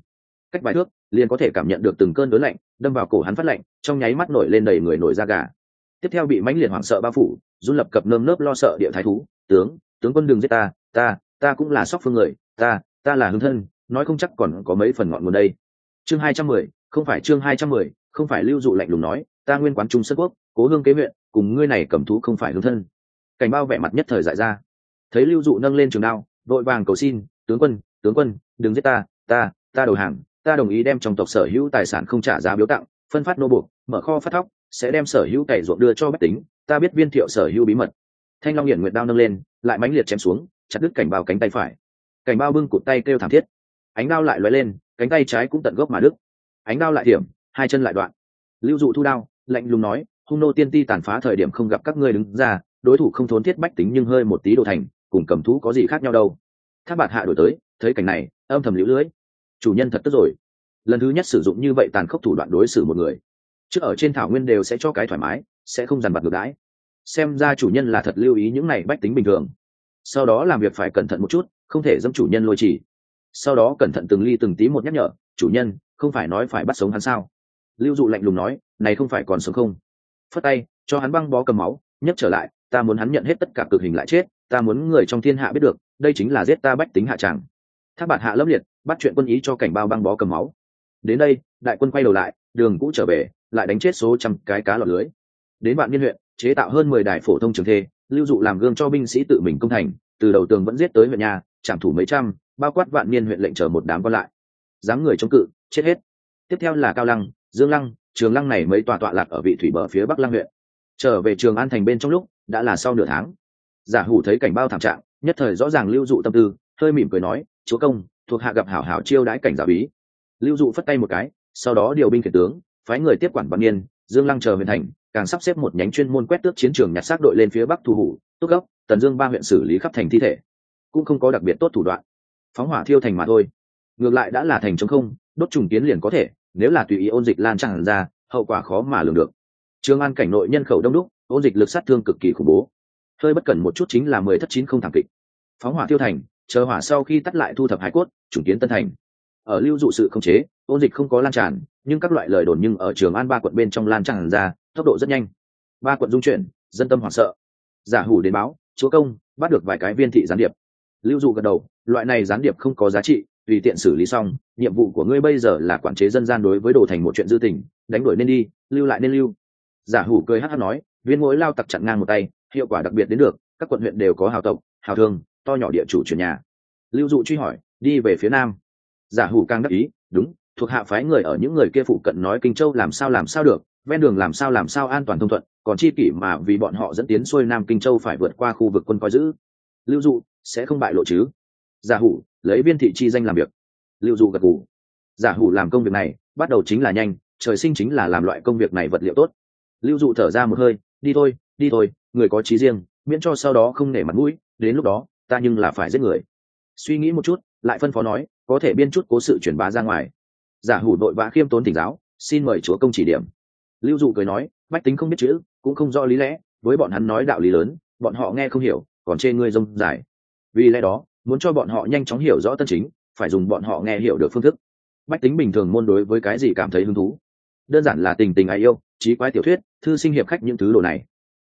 S1: Cách vài thước, liền có thể cảm nhận được từng cơn đớn lạnh đâm vào cổ hắn phát lạnh, trong nháy mắt nổi lên đầy người nổi da gà. Tiếp theo bị mãnh liệt hoảng sợ bao phủ, run lập cập nơm nớp lo sợ địa thái thú, tướng tướng quân đừng giết ta ta ta cũng là sóc phương người, ta ta là hương thân, nói không chắc còn có mấy phần ngọn nguồn đây. Chương hai trăm mười, không phải chương hai trăm mười, không phải lưu dụ lạnh lùng nói, ta nguyên quán trung sân quốc, cố hương kế huyện cùng ngươi này cầm thú không phải hương thân. Cảnh bao vẻ mặt nhất thời dại ra thấy lưu dụ nâng lên trường đao, vội vàng cầu xin, tướng quân tướng quân, đừng giết ta ta ta đầu hàng, ta đồng ý đem trong tộc sở hữu tài sản không trả giá biếu tặng, phân phát nô buộc, mở kho phát thóc, sẽ đem sở hữu cày ruộng đưa cho bách tính, ta biết viên thiệu sở hữu bí mật. Thanh long hiển nguyệt đao nâng lên, lại mãnh liệt chém xuống, chặt đứt cảnh bao cánh tay phải. Cảnh bao bưng cụt tay kêu thảm thiết. Ánh đao lại lóe lên, cánh tay trái cũng tận gốc mà đứt. Ánh đao lại điểm hai chân lại đoạn. Lưu dụ thu đao, lạnh lùng nói, hung nô tiên ti tàn phá thời điểm không gặp các ngươi đứng ra, đối thủ không thốn thiết bách tính nhưng hơi một tí đồ thành cùng cầm thú có gì khác nhau đâu. Tháp bạt hạ đổi tới, thấy cảnh này, âm thầm liễu lưới. Chủ nhân thật tức rồi. Lần thứ nhất sử dụng như vậy tàn khốc thủ đoạn đối xử một người. Chứ ở trên thảo nguyên đều sẽ cho cái thoải mái, sẽ không dằn vặt ngược đãi. Xem ra chủ nhân là thật lưu ý những này bách tính bình thường. Sau đó làm việc phải cẩn thận một chút, không thể dâm chủ nhân lôi chỉ. Sau đó cẩn thận từng ly từng tí một nhắc nhở, chủ nhân, không phải nói phải bắt sống hắn sao? Lưu dụ lạnh lùng nói, này không phải còn sống không? Phất tay, cho hắn băng bó cầm máu, nhấc trở lại, ta muốn hắn nhận hết tất cả cực hình lại chết ta muốn người trong thiên hạ biết được, đây chính là giết ta bách tính hạ tràng thác bạt hạ lâm liệt, bắt chuyện quân ý cho cảnh bao băng bó cầm máu. Đến đây, đại quân quay đầu lại, đường cũ trở về, lại đánh chết số trăm cái cá lọt lưới. Đến bạn niên huyện, chế tạo hơn mười đài phổ thông trường thê, lưu dụ làm gương cho binh sĩ tự mình công thành, từ đầu tường vẫn giết tới huyện nhà, trảm thủ mấy trăm, bao quát vạn niên huyện lệnh chờ một đám còn lại. Dám người chống cự, chết hết. Tiếp theo là cao lăng, dương lăng, trường lăng này mấy tòa tọa lạc ở vị thủy bờ phía bắc lăng huyện. Trở về trường an thành bên trong lúc, đã là sau nửa tháng giả hủ thấy cảnh bao thảm trạng, nhất thời rõ ràng lưu dụ tâm tư, hơi mỉm cười nói, chúa công, thuộc hạ gặp hảo hảo chiêu đãi cảnh giả bí. Lưu dụ phất tay một cái, sau đó điều binh khiển tướng, phái người tiếp quản văn niên, dương lăng chờ huyện thành, càng sắp xếp một nhánh chuyên môn quét tước chiến trường nhặt xác đội lên phía bắc thu hủ túc gốc, tần dương ba huyện xử lý khắp thành thi thể. Cũng không có đặc biệt tốt thủ đoạn. Phóng hỏa thiêu thành mà thôi. Ngược lại đã là thành chống không, đốt trùng tiến liền có thể, nếu là tùy ý ôn dịch lan tràn ra, hậu quả khó mà lường được. Trường an cảnh nội nhân khẩu đông đúc, ôn dịch lực sát thương cực kỳ khủng bố hơi bất cẩn một chút chính là mười thất chín không thảm kịch. Phóng hỏa tiêu thành, chờ hỏa sau khi tắt lại thu thập hải cốt, chủng kiến tân thành. Ở lưu dụ sự không chế, ôn dịch không có lan tràn, nhưng các loại lời đồn nhưng ở trường an ba quận bên trong lan tràn ra, tốc độ rất nhanh. Ba quận dung chuyển, dân tâm hoảng sợ. Giả hủ đến báo, chúa công, bắt được vài cái viên thị gián điệp. Lưu dụ gật đầu, loại này gián điệp không có giá trị, tùy tiện xử lý xong, nhiệm vụ của ngươi bây giờ là quản chế dân gian đối với đồ thành một chuyện dư tình, đánh đuổi nên đi, lưu lại nên lưu. Giả hủ cười hát hát nói, viên mỗi lao tặc chặn ngang một tay hiệu quả đặc biệt đến được, các quận huyện đều có hào tộc, hào thương, to nhỏ địa chủ chuyển nhà. Lưu dụ truy hỏi, đi về phía nam. Giả hủ càng đắc ý, đúng, thuộc hạ phái người ở những người kia phụ cận nói kinh châu làm sao làm sao được, ven đường làm sao làm sao an toàn thông thuận, còn chi kỷ mà vì bọn họ dẫn tiến xuôi nam kinh châu phải vượt qua khu vực quân coi giữ. Lưu dụ, sẽ không bại lộ chứ? Giả hủ, lấy viên thị chi danh làm việc. Lưu dụ gật gù. Giả hủ làm công việc này, bắt đầu chính là nhanh, trời sinh chính là làm loại công việc này vật liệu tốt. Lưu dụ thở ra một hơi, đi thôi đi thôi, người có trí riêng, miễn cho sau đó không nể mặt mũi, đến lúc đó, ta nhưng là phải giết người. Suy nghĩ một chút, lại phân phó nói, có thể biên chút cố sự truyền bá ra ngoài. Giả hủ đội vã khiêm tốn tỉnh giáo, xin mời chúa công chỉ điểm. Lưu dụ cười nói, bách tính không biết chữ, cũng không rõ lý lẽ, với bọn hắn nói đạo lý lớn, bọn họ nghe không hiểu, còn chê ngươi rông dài. Vì lẽ đó, muốn cho bọn họ nhanh chóng hiểu rõ tân chính, phải dùng bọn họ nghe hiểu được phương thức. Bách tính bình thường môn đối với cái gì cảm thấy hứng thú? Đơn giản là tình tình ai yêu, trí quái tiểu thuyết, thư sinh hiệp khách những thứ đồ này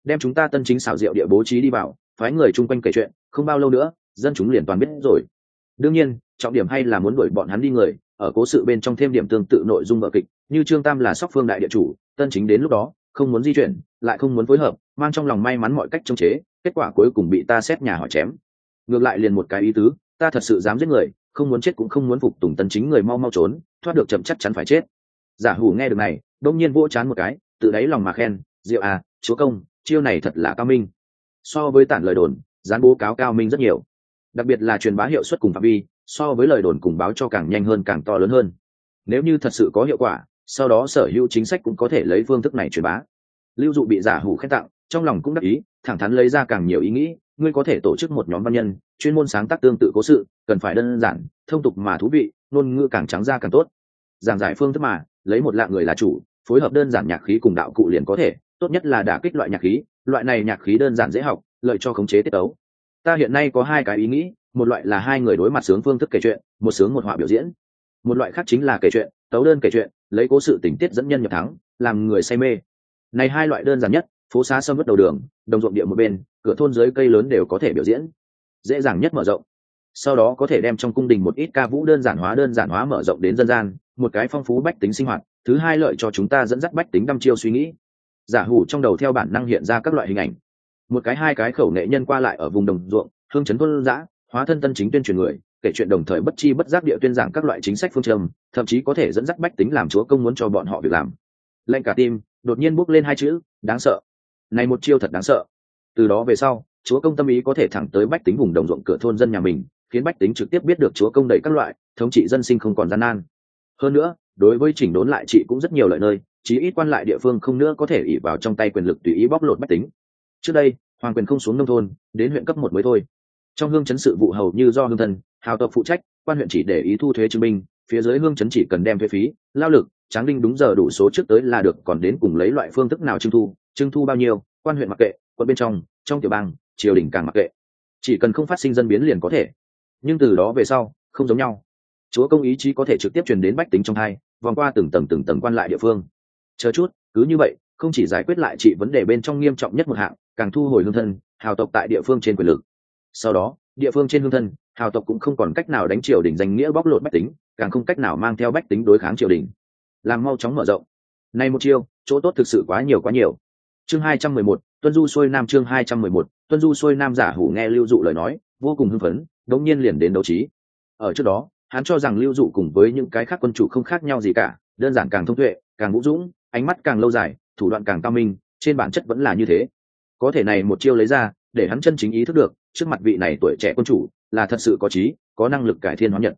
S1: đem chúng ta tân chính xảo diệu địa bố trí đi vào, phái người chung quanh kể chuyện, không bao lâu nữa, dân chúng liền toàn biết rồi. Đương nhiên, trọng điểm hay là muốn đuổi bọn hắn đi người, ở cố sự bên trong thêm điểm tương tự nội dung vợ kịch, như trương tam là sóc phương đại địa chủ, tân chính đến lúc đó, không muốn di chuyển, lại không muốn phối hợp, mang trong lòng may mắn mọi cách chống chế, kết quả cuối cùng bị ta xét nhà họ chém. Ngược lại liền một cái ý tứ, ta thật sự dám giết người, không muốn chết cũng không muốn phục tùng tân chính người mau mau trốn, thoát được chậm chắc chắn phải chết. Giả hủ nghe được này, đông nhiên vỗ chán một cái, tự đáy lòng mà khen, diệu à chúa công chiêu này thật là cao minh. So với tản lời đồn, gián bố cáo cao minh rất nhiều. Đặc biệt là truyền bá hiệu suất cùng phạm vi, so với lời đồn cùng báo cho càng nhanh hơn càng to lớn hơn. Nếu như thật sự có hiệu quả, sau đó sở hữu chính sách cũng có thể lấy phương thức này truyền bá. Lưu dụ bị giả hủ khen tặng, trong lòng cũng đắc ý, thẳng thắn lấy ra càng nhiều ý nghĩ, ngươi có thể tổ chức một nhóm văn nhân, chuyên môn sáng tác tương tự cố sự, cần phải đơn giản, thông tục mà thú vị, ngôn ngữ càng trắng ra càng tốt. Giảng giải phương thức mà, lấy một lạng người là chủ, phối hợp đơn giản nhạc khí cùng đạo cụ liền có thể tốt nhất là đả kích loại nhạc khí, loại này nhạc khí đơn giản dễ học, lợi cho khống chế tiết tấu. Ta hiện nay có hai cái ý nghĩ, một loại là hai người đối mặt sướng phương thức kể chuyện, một sướng một họa biểu diễn. Một loại khác chính là kể chuyện, tấu đơn kể chuyện, lấy cố sự tình tiết dẫn nhân nhập thắng, làm người say mê. Này hai loại đơn giản nhất, phố xá sâm vất đầu đường, đồng ruộng địa một bên, cửa thôn dưới cây lớn đều có thể biểu diễn. Dễ dàng nhất mở rộng. Sau đó có thể đem trong cung đình một ít ca vũ đơn giản hóa, đơn giản hóa mở rộng đến dân gian, một cái phong phú bách tính sinh hoạt, thứ hai lợi cho chúng ta dẫn dắt bách tính đăm chiêu suy nghĩ giả hủ trong đầu theo bản năng hiện ra các loại hình ảnh. Một cái hai cái khẩu nghệ nhân qua lại ở vùng đồng ruộng, hương chấn thôn giã hóa thân tân chính tuyên truyền người, kể chuyện đồng thời bất chi bất giác địa tuyên giảng các loại chính sách phương châm, thậm chí có thể dẫn dắt bách tính làm chúa công muốn cho bọn họ việc làm. Lệnh cả tim, đột nhiên bốc lên hai chữ, đáng sợ. Này một chiêu thật đáng sợ. Từ đó về sau, chúa công tâm ý có thể thẳng tới bách tính vùng đồng ruộng cửa thôn dân nhà mình, khiến bách tính trực tiếp biết được chúa công đẩy các loại, thống trị dân sinh không còn gian nan. Hơn nữa, đối với chỉnh đốn lại trị cũng rất nhiều lợi nơi chí ít quan lại địa phương không nữa có thể ỉ vào trong tay quyền lực tùy ý bóc lột bách tính. Trước đây, hoàng quyền không xuống nông thôn, đến huyện cấp một mới thôi. Trong hương chấn sự vụ hầu như do hương thân, hào tộc phụ trách, quan huyện chỉ để ý thu thuế chứng minh, phía dưới hương chấn chỉ cần đem thuế phí, lao lực, tráng đinh đúng giờ đủ số trước tới là được, còn đến cùng lấy loại phương thức nào trưng thu trưng thu bao nhiêu, quan huyện mặc kệ, quận bên trong trong tiểu bang, triều đình càng mặc kệ. Chỉ cần không phát sinh dân biến liền có thể. Nhưng từ đó về sau, không giống nhau. Chúa công ý chí có thể trực tiếp truyền đến bách tính trong hai, vòng qua từng tầng từng tầng quan lại địa phương chờ chút, cứ như vậy, không chỉ giải quyết lại trị vấn đề bên trong nghiêm trọng nhất một hạng, càng thu hồi hương thân, hào tộc tại địa phương trên quyền lực. Sau đó, địa phương trên hương thân, hào tộc cũng không còn cách nào đánh triều đình danh nghĩa bóc lột bách tính, càng không cách nào mang theo bách tính đối kháng triều đình. Làm mau chóng mở rộng. Nay một chiêu, chỗ tốt thực sự quá nhiều quá nhiều. Chương hai trăm mười một, tuân du xuôi nam chương hai trăm mười một, tuân du xuôi nam giả hủ nghe lưu dụ lời nói, vô cùng hưng phấn, đống nhiên liền đến đấu trí. Ở trước đó, hắn cho rằng lưu dụ cùng với những cái khác quân chủ không khác nhau gì cả, đơn giản càng thông tuệ, càng vũ dũng ánh mắt càng lâu dài, thủ đoạn càng cao minh, trên bản chất vẫn là như thế. Có thể này một chiêu lấy ra, để hắn chân chính ý thức được, trước mặt vị này tuổi trẻ quân chủ, là thật sự có trí, có năng lực cải thiên hóa nhật.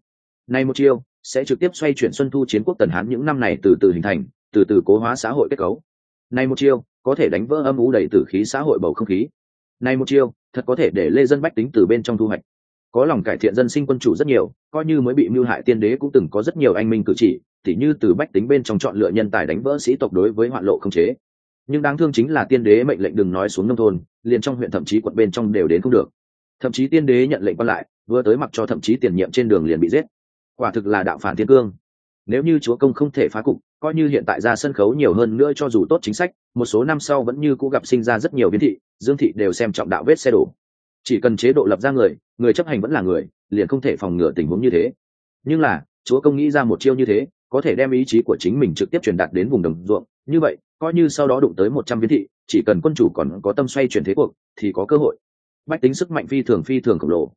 S1: Này một chiêu, sẽ trực tiếp xoay chuyển xuân thu chiến quốc tần hán những năm này từ từ hình thành, từ từ cố hóa xã hội kết cấu. Này một chiêu, có thể đánh vỡ âm ú đầy tử khí xã hội bầu không khí. Này một chiêu, thật có thể để lê dân bách tính từ bên trong thu hoạch có lòng cải thiện dân sinh quân chủ rất nhiều, coi như mới bị mưu hại tiên đế cũng từng có rất nhiều anh minh cử chỉ, tỉ như từ bách tính bên trong chọn lựa nhân tài đánh vỡ sĩ tộc đối với hoạn lộ không chế. Nhưng đáng thương chính là tiên đế mệnh lệnh đừng nói xuống nông thôn, liền trong huyện thậm chí quận bên trong đều đến không được. Thậm chí tiên đế nhận lệnh quan lại, vừa tới mặc cho thậm chí tiền nhiệm trên đường liền bị giết. Quả thực là đạo phản thiên cương. Nếu như chúa công không thể phá cục, coi như hiện tại ra sân khấu nhiều hơn nữa cho dù tốt chính sách, một số năm sau vẫn như cũ gặp sinh ra rất nhiều biến thị, dương thị đều xem trọng đạo vết xe đổ chỉ cần chế độ lập ra người người chấp hành vẫn là người, liền không thể phòng ngừa tình huống như thế. Nhưng là, chúa công nghĩ ra một chiêu như thế, có thể đem ý chí của chính mình trực tiếp truyền đạt đến vùng đồng ruộng. Như vậy, coi như sau đó đụng tới một trăm biến thị, chỉ cần quân chủ còn có tâm xoay chuyển thế cuộc, thì có cơ hội. Bách tính sức mạnh phi thường phi thường khổng lồ.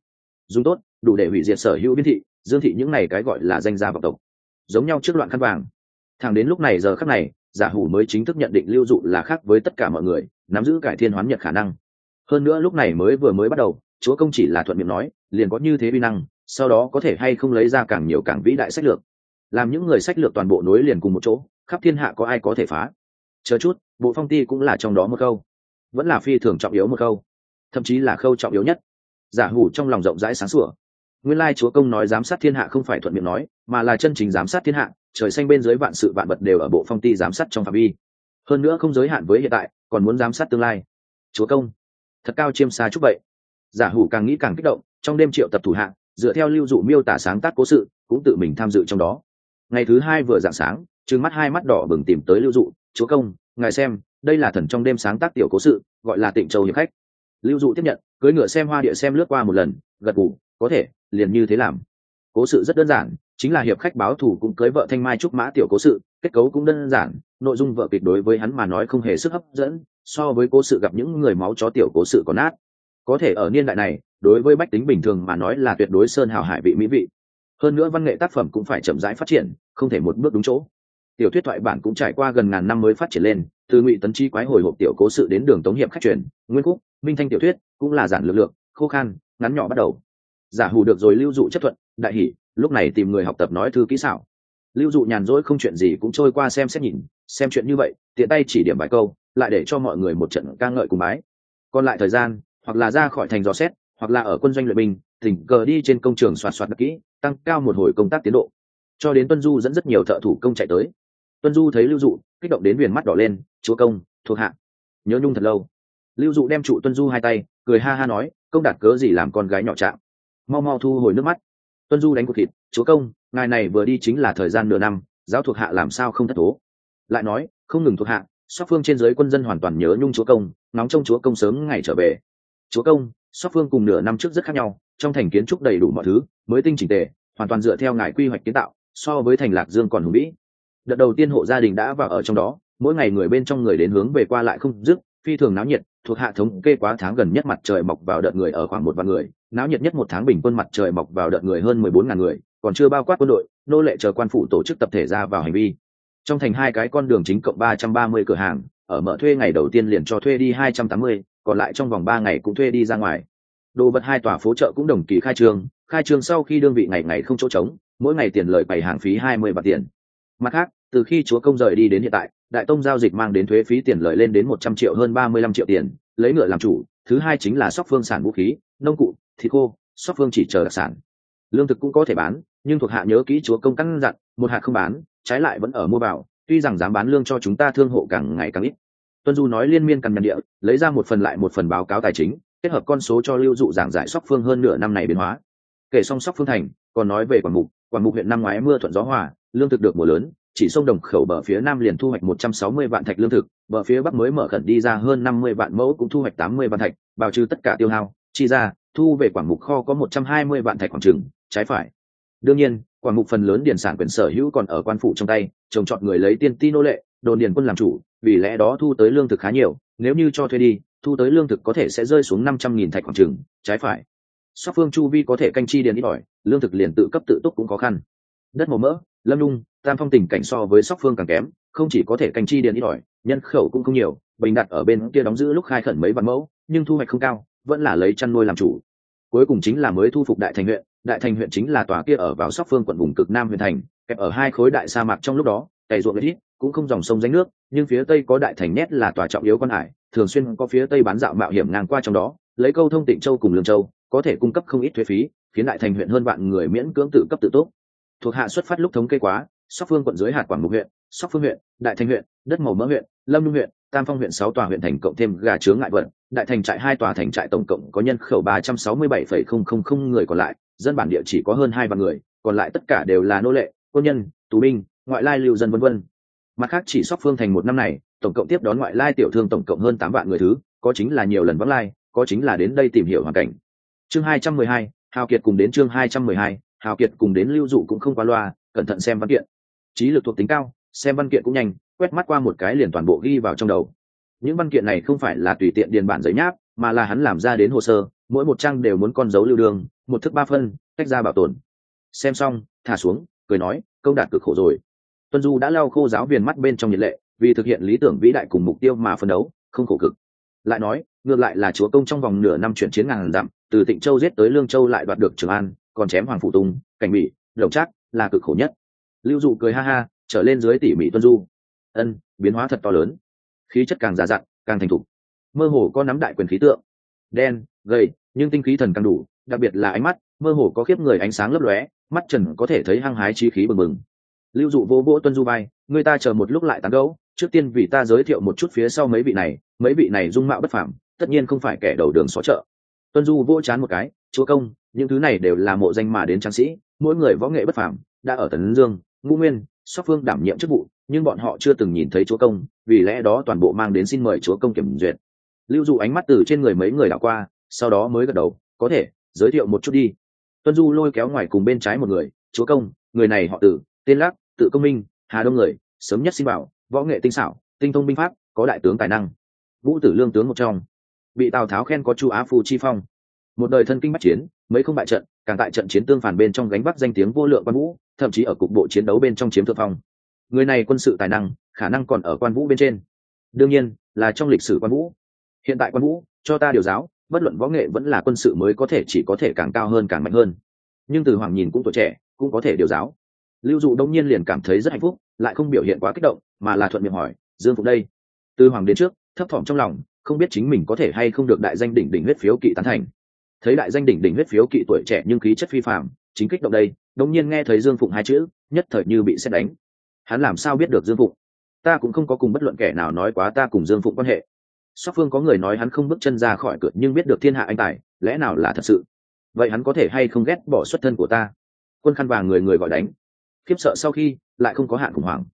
S1: Dùng tốt, đủ để hủy diệt sở hữu biến thị, dương thị những này cái gọi là danh gia vọng tộc. Giống nhau trước loạn khăn vàng. Thẳng đến lúc này giờ khắc này, giả hủ mới chính thức nhận định lưu dụ là khác với tất cả mọi người, nắm giữ cải thiên hoán nhật khả năng hơn nữa lúc này mới vừa mới bắt đầu, chúa công chỉ là thuận miệng nói, liền có như thế vi năng, sau đó có thể hay không lấy ra càng nhiều càng vĩ đại sách lược. Làm những người sách lược toàn bộ nối liền cùng một chỗ, khắp thiên hạ có ai có thể phá? Chờ chút, bộ phong ti cũng là trong đó một câu vẫn là phi thường trọng yếu một câu thậm chí là khâu trọng yếu nhất. Giả hủ trong lòng rộng rãi sáng sủa. Nguyên lai chúa công nói giám sát thiên hạ không phải thuận miệng nói, mà là chân chính giám sát thiên hạ, trời xanh bên dưới vạn sự vạn vật đều ở bộ phong ti giám sát trong phạm vi. Hơn nữa không giới hạn với hiện tại, còn muốn giám sát tương lai. Chúa công thật cao chiêm xa chúc vậy. Giả hủ càng nghĩ càng kích động trong đêm triệu tập thủ hạng, dựa theo lưu dụ miêu tả sáng tác cố sự cũng tự mình tham dự trong đó. Ngày thứ hai vừa dạng sáng trừng mắt hai mắt đỏ bừng tìm tới lưu dụ chúa công ngài xem đây là thần trong đêm sáng tác tiểu cố sự gọi là tịnh châu hiệp khách. Lưu dụ tiếp nhận cưới ngựa xem hoa địa xem lướt qua một lần gật ngủ có thể liền như thế làm. Cố sự rất đơn giản chính là hiệp khách báo thù cũng cưới vợ thanh mai trúc mã tiểu cố sự kết cấu cũng đơn giản, nội dung vợ kịch đối với hắn mà nói không hề sức hấp dẫn, so với cố sự gặp những người máu chó tiểu cố sự còn nát. Có thể ở niên đại này, đối với bách tính bình thường mà nói là tuyệt đối sơn hào hải vị mỹ vị. Hơn nữa văn nghệ tác phẩm cũng phải chậm rãi phát triển, không thể một bước đúng chỗ. Tiểu thuyết thoại bản cũng trải qua gần ngàn năm mới phát triển lên, từ ngụy tấn chi quái hồi hộp tiểu cố sự đến đường tống hiệp khách truyền, nguyên khúc, minh thanh tiểu thuyết, cũng là giản lực lượng, khô khan, ngắn nhỏ bắt đầu. Giả hù được rồi lưu dụ chấp thuận, đại hỷ lúc này tìm người học tập nói thư kỹ xảo lưu dụ nhàn rỗi không chuyện gì cũng trôi qua xem xét nhìn xem chuyện như vậy tiện tay chỉ điểm vài câu lại để cho mọi người một trận ca ngợi cùng bái. Còn lại thời gian hoặc là ra khỏi thành dò xét hoặc là ở quân doanh luyện binh tình cờ đi trên công trường soạt soạt đặc kỹ tăng cao một hồi công tác tiến độ. Cho đến tuân du dẫn rất nhiều thợ thủ công chạy tới. Tuân du thấy lưu dụ kích động đến viền mắt đỏ lên chúa công thuộc hạ. Nhớ nhung thật lâu. Lưu dụ đem trụ tuân du hai tay cười ha ha nói công đạt cớ gì làm con gái nhỏ chạm, mau mau thu hồi nước mắt. Tuân du đánh cuộc thịt chúa công ngài này vừa đi chính là thời gian nửa năm, giáo thuộc hạ làm sao không thất thố? Lại nói, không ngừng thuộc hạ, sóc phương trên giới quân dân hoàn toàn nhớ nhung chúa công nóng trong chúa công sớm ngày trở về. Chúa công, sóc phương cùng nửa năm trước rất khác nhau, trong thành kiến trúc đầy đủ mọi thứ, mới tinh chỉnh tề, hoàn toàn dựa theo ngài quy hoạch kiến tạo, so với thành lạc dương còn hùng vĩ. Đợt đầu tiên hộ gia đình đã vào ở trong đó, mỗi ngày người bên trong người đến hướng về qua lại không dứt, phi thường náo nhiệt, thuộc hạ thống kê quá tháng gần nhất mặt trời mọc vào đợt người ở khoảng một vạn người, náo nhiệt nhất một tháng bình quân mặt trời mọc vào đợt người hơn mười bốn ngàn người còn chưa bao quát quân đội, nô lệ chờ quan phủ tổ chức tập thể ra vào hành vi. Trong thành hai cái con đường chính cộng ba trăm ba mươi cửa hàng, ở mở thuê ngày đầu tiên liền cho thuê đi hai trăm tám mươi, còn lại trong vòng ba ngày cũng thuê đi ra ngoài. Đồ vật hai tòa phố chợ cũng đồng kỳ khai trương khai trương sau khi đơn vị ngày ngày không chỗ trống, mỗi ngày tiền lợi bày hàng phí hai mươi bạc tiền. Mặt khác, từ khi chúa công rời đi đến hiện tại, đại tông giao dịch mang đến thuế phí tiền lợi lên đến một trăm triệu hơn ba mươi lăm triệu tiền, lấy ngựa làm chủ, thứ hai chính là sóc phương sản vũ khí, nông cụ, thịt khô, sóc phương chỉ chờ đặc sản. Lương thực cũng có thể bán nhưng thuộc hạ nhớ kỹ chúa công căn dặn, một hạt không bán, trái lại vẫn ở mua vào, tuy rằng dám bán lương cho chúng ta thương hộ càng ngày càng ít. Tuân du nói liên miên cằn nhằn địa, lấy ra một phần lại một phần báo cáo tài chính, kết hợp con số cho lưu dụ giảng giải sóc phương hơn nửa năm này biến hóa. Kể xong sóc phương thành, còn nói về quảng mục quảng mục huyện năm ngoái mưa thuận gió hòa, lương thực được mùa lớn, chỉ sông đồng khẩu bờ phía nam liền thu hoạch một trăm sáu mươi vạn thạch lương thực, bờ phía bắc mới mở khẩn đi ra hơn năm mươi vạn mẫu cũng thu hoạch tám mươi vạn thạch bào trừ tất cả tiêu hao, chi ra, thu về quảng mục kho có một trăm hai mươi vạn thạch khoảng trừng trái phải đương nhiên quảng mục phần lớn điển sản quyền sở hữu còn ở quan phủ trong tay, trồng chọn người lấy tiên ti nô lệ, đồn điền quân làm chủ, vì lẽ đó thu tới lương thực khá nhiều, nếu như cho thuê đi, thu tới lương thực có thể sẽ rơi xuống năm trăm nghìn thạch khoảng trừng, trái phải. Sóc phương chu vi có thể canh chi điền ít ỏi, lương thực liền tự cấp tự túc cũng khó khăn. Đất màu mỡ, lâm lung tam phong tình cảnh so với sóc phương càng kém, không chỉ có thể canh chi điền ít ỏi, nhân khẩu cũng không nhiều, bình đặt ở bên kia đóng giữ lúc khai khẩn mấy vạn mẫu, nhưng thu hoạch không cao, vẫn là lấy chăn nuôi làm chủ. Cuối cùng chính là mới thu phục đại thành huyện đại thành huyện chính là tòa kia ở vào sóc phương quận vùng cực nam huyện thành, kẹp ở hai khối đại sa mạc trong lúc đó, cày ruộng ít, cũng không dòng sông danh nước, nhưng phía tây có đại thành nét là tòa trọng yếu quan hải, thường xuyên có phía tây bán dạo mạo hiểm ngang qua trong đó, lấy câu thông tịnh châu cùng lương châu, có thể cung cấp không ít thuế phí, khiến đại thành huyện hơn vạn người miễn cưỡng tự cấp tự tốt. Thuộc hạ xuất phát lúc thống kê quá, sóc phương quận dưới hạt quảng mục huyện, sóc phương huyện, đại thành huyện, đất màu mỡ huyện, lâm nhung huyện, tam phong huyện sáu tòa huyện thành cộng thêm gà chướng ngại vận đại thành trại hai tòa thành trại tổng cộng có nhân khẩu ba trăm sáu mươi bảy phẩy không không không người còn lại dân bản địa chỉ có hơn hai vạn người, còn lại tất cả đều là nô lệ, quân nhân, tù binh, ngoại lai lưu dân vân vân. Mặt khác chỉ sóc phương thành một năm này, tổng cộng tiếp đón ngoại lai tiểu thương tổng cộng hơn tám vạn người thứ, có chính là nhiều lần vắng lai, có chính là đến đây tìm hiểu hoàn cảnh. Chương hai trăm mười hai, hào kiệt cùng đến chương hai trăm mười hai, hào kiệt cùng đến lưu dụ cũng không qua loa, cẩn thận xem văn kiện. Trí lực thuộc tính cao, xem văn kiện cũng nhanh, quét mắt qua một cái liền toàn bộ ghi vào trong đầu. Những văn kiện này không phải là tùy tiện điền bản giấy nháp, mà là hắn làm ra đến hồ sơ, mỗi một trang đều muốn con dấu lưu đường một thức ba phân, tách ra bảo tồn. Xem xong, thả xuống, cười nói, công đạt cực khổ rồi. Tuân du đã lau khô giáo viên mắt bên trong nhiệt lệ, vì thực hiện lý tưởng vĩ đại cùng mục tiêu mà phân đấu, không khổ cực. Lại nói, ngược lại là chúa công trong vòng nửa năm chuyển chiến ngàn dặm, từ tịnh châu giết tới lương châu lại đoạt được trường an, còn chém hoàng phụ tùng, cảnh bị đồng trác, là cực khổ nhất. Lưu dụ cười ha ha, trở lên dưới tỉ mỉ tuân du. Ân, biến hóa thật to lớn. Khí chất càng già dặn, càng thành thục. Mơ hồ có nắm đại quyền khí tượng. Đen, gầy, nhưng tinh khí thần càng đủ đặc biệt là ánh mắt, mơ hồ có khiếp người ánh sáng lấp lóe, mắt trần có thể thấy hăng hái chi khí bừng bừng. Lưu dụ vô vỗ tuân du bay người ta chờ một lúc lại tán gấu trước tiên vì ta giới thiệu một chút phía sau mấy vị này, mấy vị này dung mạo bất phẳng tất nhiên không phải kẻ đầu đường xó chợ. Tuân du vỗ chán một cái, chúa công, những thứ này đều là mộ danh mà đến tráng sĩ, mỗi người võ nghệ bất phẳng đã ở tấn dương, ngũ nguyên, sóc phương đảm nhiệm chức vụ, nhưng bọn họ chưa từng nhìn thấy chúa công, vì lẽ đó toàn bộ mang đến xin mời chúa công kiểm duyệt. Lưu dụ ánh mắt từ trên người mấy người đảo qua, sau đó mới gật đầu, có thể giới thiệu một chút đi. Tuân du lôi kéo ngoài cùng bên trái một người, chúa công, người này họ tử, tên lắc tự công minh, hà đông người, sớm nhất xin bảo, võ nghệ tinh xảo, tinh thông binh pháp, có đại tướng tài năng. Vũ tử lương tướng một trong. Bị tào tháo khen có chu á phù chi phong. Một đời thân kinh bắt chiến, mấy không bại trận, càng tại trận chiến tương phản bên trong gánh bắc danh tiếng vô lượng quan vũ, thậm chí ở cục bộ chiến đấu bên trong chiếm thượng phong. Người này quân sự tài năng, khả năng còn ở quan vũ bên trên. Đương nhiên, là trong lịch sử quan vũ. Hiện tại quan vũ, cho ta điều giáo bất luận võ nghệ vẫn là quân sự mới có thể chỉ có thể càng cao hơn càng mạnh hơn. Nhưng từ hoàng nhìn cũng tuổi trẻ, cũng có thể điều giáo. Lưu dụ đông nhiên liền cảm thấy rất hạnh phúc, lại không biểu hiện quá kích động, mà là thuận miệng hỏi, dương phục đây? Từ hoàng đến trước, thấp thỏm trong lòng, không biết chính mình có thể hay không được đại danh đỉnh đỉnh huyết phiếu kỵ tán thành. Thấy đại danh đỉnh đỉnh huyết phiếu kỵ tuổi trẻ nhưng khí chất phi phạm chính kích động đây, đông nhiên nghe thấy dương phụng hai chữ, nhất thời như bị xét đánh. Hắn làm sao biết được dương phụng? Ta cũng không có cùng bất luận kẻ nào nói quá ta cùng dương phụng quan hệ sóc phương có người nói hắn không bước chân ra khỏi cửa nhưng biết được thiên hạ anh tài, lẽ nào là thật sự? Vậy hắn có thể hay không ghét bỏ xuất thân của ta? Quân khăn vàng người người gọi đánh. Khiếp sợ sau khi, lại không có hạn khủng hoảng.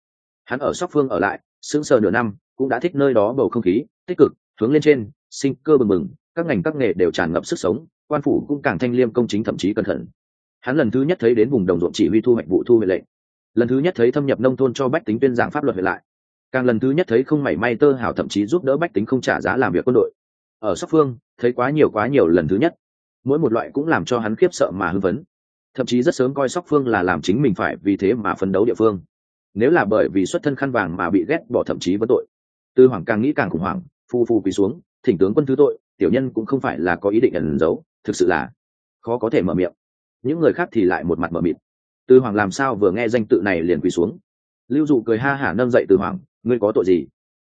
S1: Hắn ở sóc phương ở lại, sững sờ nửa năm, cũng đã thích nơi đó bầu không khí, tích cực, hướng lên trên, sinh cơ bừng bừng, các ngành các nghề đều tràn ngập sức sống, quan phủ cũng càng thanh liêm công chính thậm chí cẩn thận. Hắn lần thứ nhất thấy đến vùng đồng ruộng chỉ huy thu hoạch vụ thu huệ lệnh. Lần thứ nhất thấy thâm nhập nông thôn cho bách tính tuyên giảng pháp luật về lại càng lần thứ nhất thấy không mảy may tơ hảo thậm chí giúp đỡ bách tính không trả giá làm việc quân đội. Ở sóc phương, thấy quá nhiều quá nhiều lần thứ nhất. Mỗi một loại cũng làm cho hắn khiếp sợ mà hưng phấn. Thậm chí rất sớm coi sóc phương là làm chính mình phải vì thế mà phấn đấu địa phương. Nếu là bởi vì xuất thân khăn vàng mà bị ghét bỏ thậm chí vẫn tội. Tư hoàng càng nghĩ càng khủng hoảng, phu phu quỳ xuống, thỉnh tướng quân thứ tội, tiểu nhân cũng không phải là có ý định ẩn giấu, thực sự là khó có thể mở miệng. Những người khác thì lại một mặt mở mịt. Tư hoàng làm sao vừa nghe danh tự này liền quỳ xuống. Lưu dụ cười ha hả nâng dậy tư hoàng ngươi có tội gì?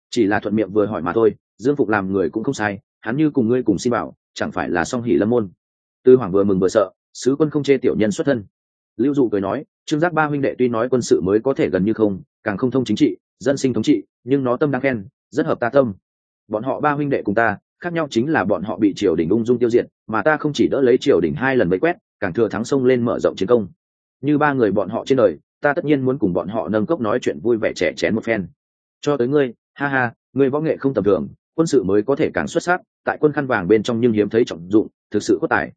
S1: Chỉ là thuận miệng vừa hỏi mà thôi, dương phục làm người cũng không sai, hắn như cùng ngươi cùng xin bảo, chẳng phải là song hỉ lâm môn. Tư hoàng vừa mừng vừa sợ, sứ quân không chê tiểu nhân xuất thân. Lưu dụ cười nói, trương giác ba huynh đệ tuy nói quân sự mới có thể gần như không, càng không thông chính trị, dân sinh thống trị, nhưng nó tâm đáng khen, rất hợp ta tâm. Bọn họ ba huynh đệ cùng ta, khác nhau chính là bọn họ bị triều đình ung dung tiêu diệt, mà ta không chỉ đỡ lấy triều đình hai lần mấy quét, càng thừa thắng sông lên mở rộng chiến công. Như ba người bọn họ trên đời, ta tất nhiên muốn cùng bọn họ nâng cốc nói chuyện vui vẻ trẻ chén một phen cho tới ngươi, ha ha, ngươi võ nghệ không tầm thường, quân sự mới có thể càng xuất sắc, tại quân khăn vàng bên trong nhưng hiếm thấy trọng dụng, thực sự có tài.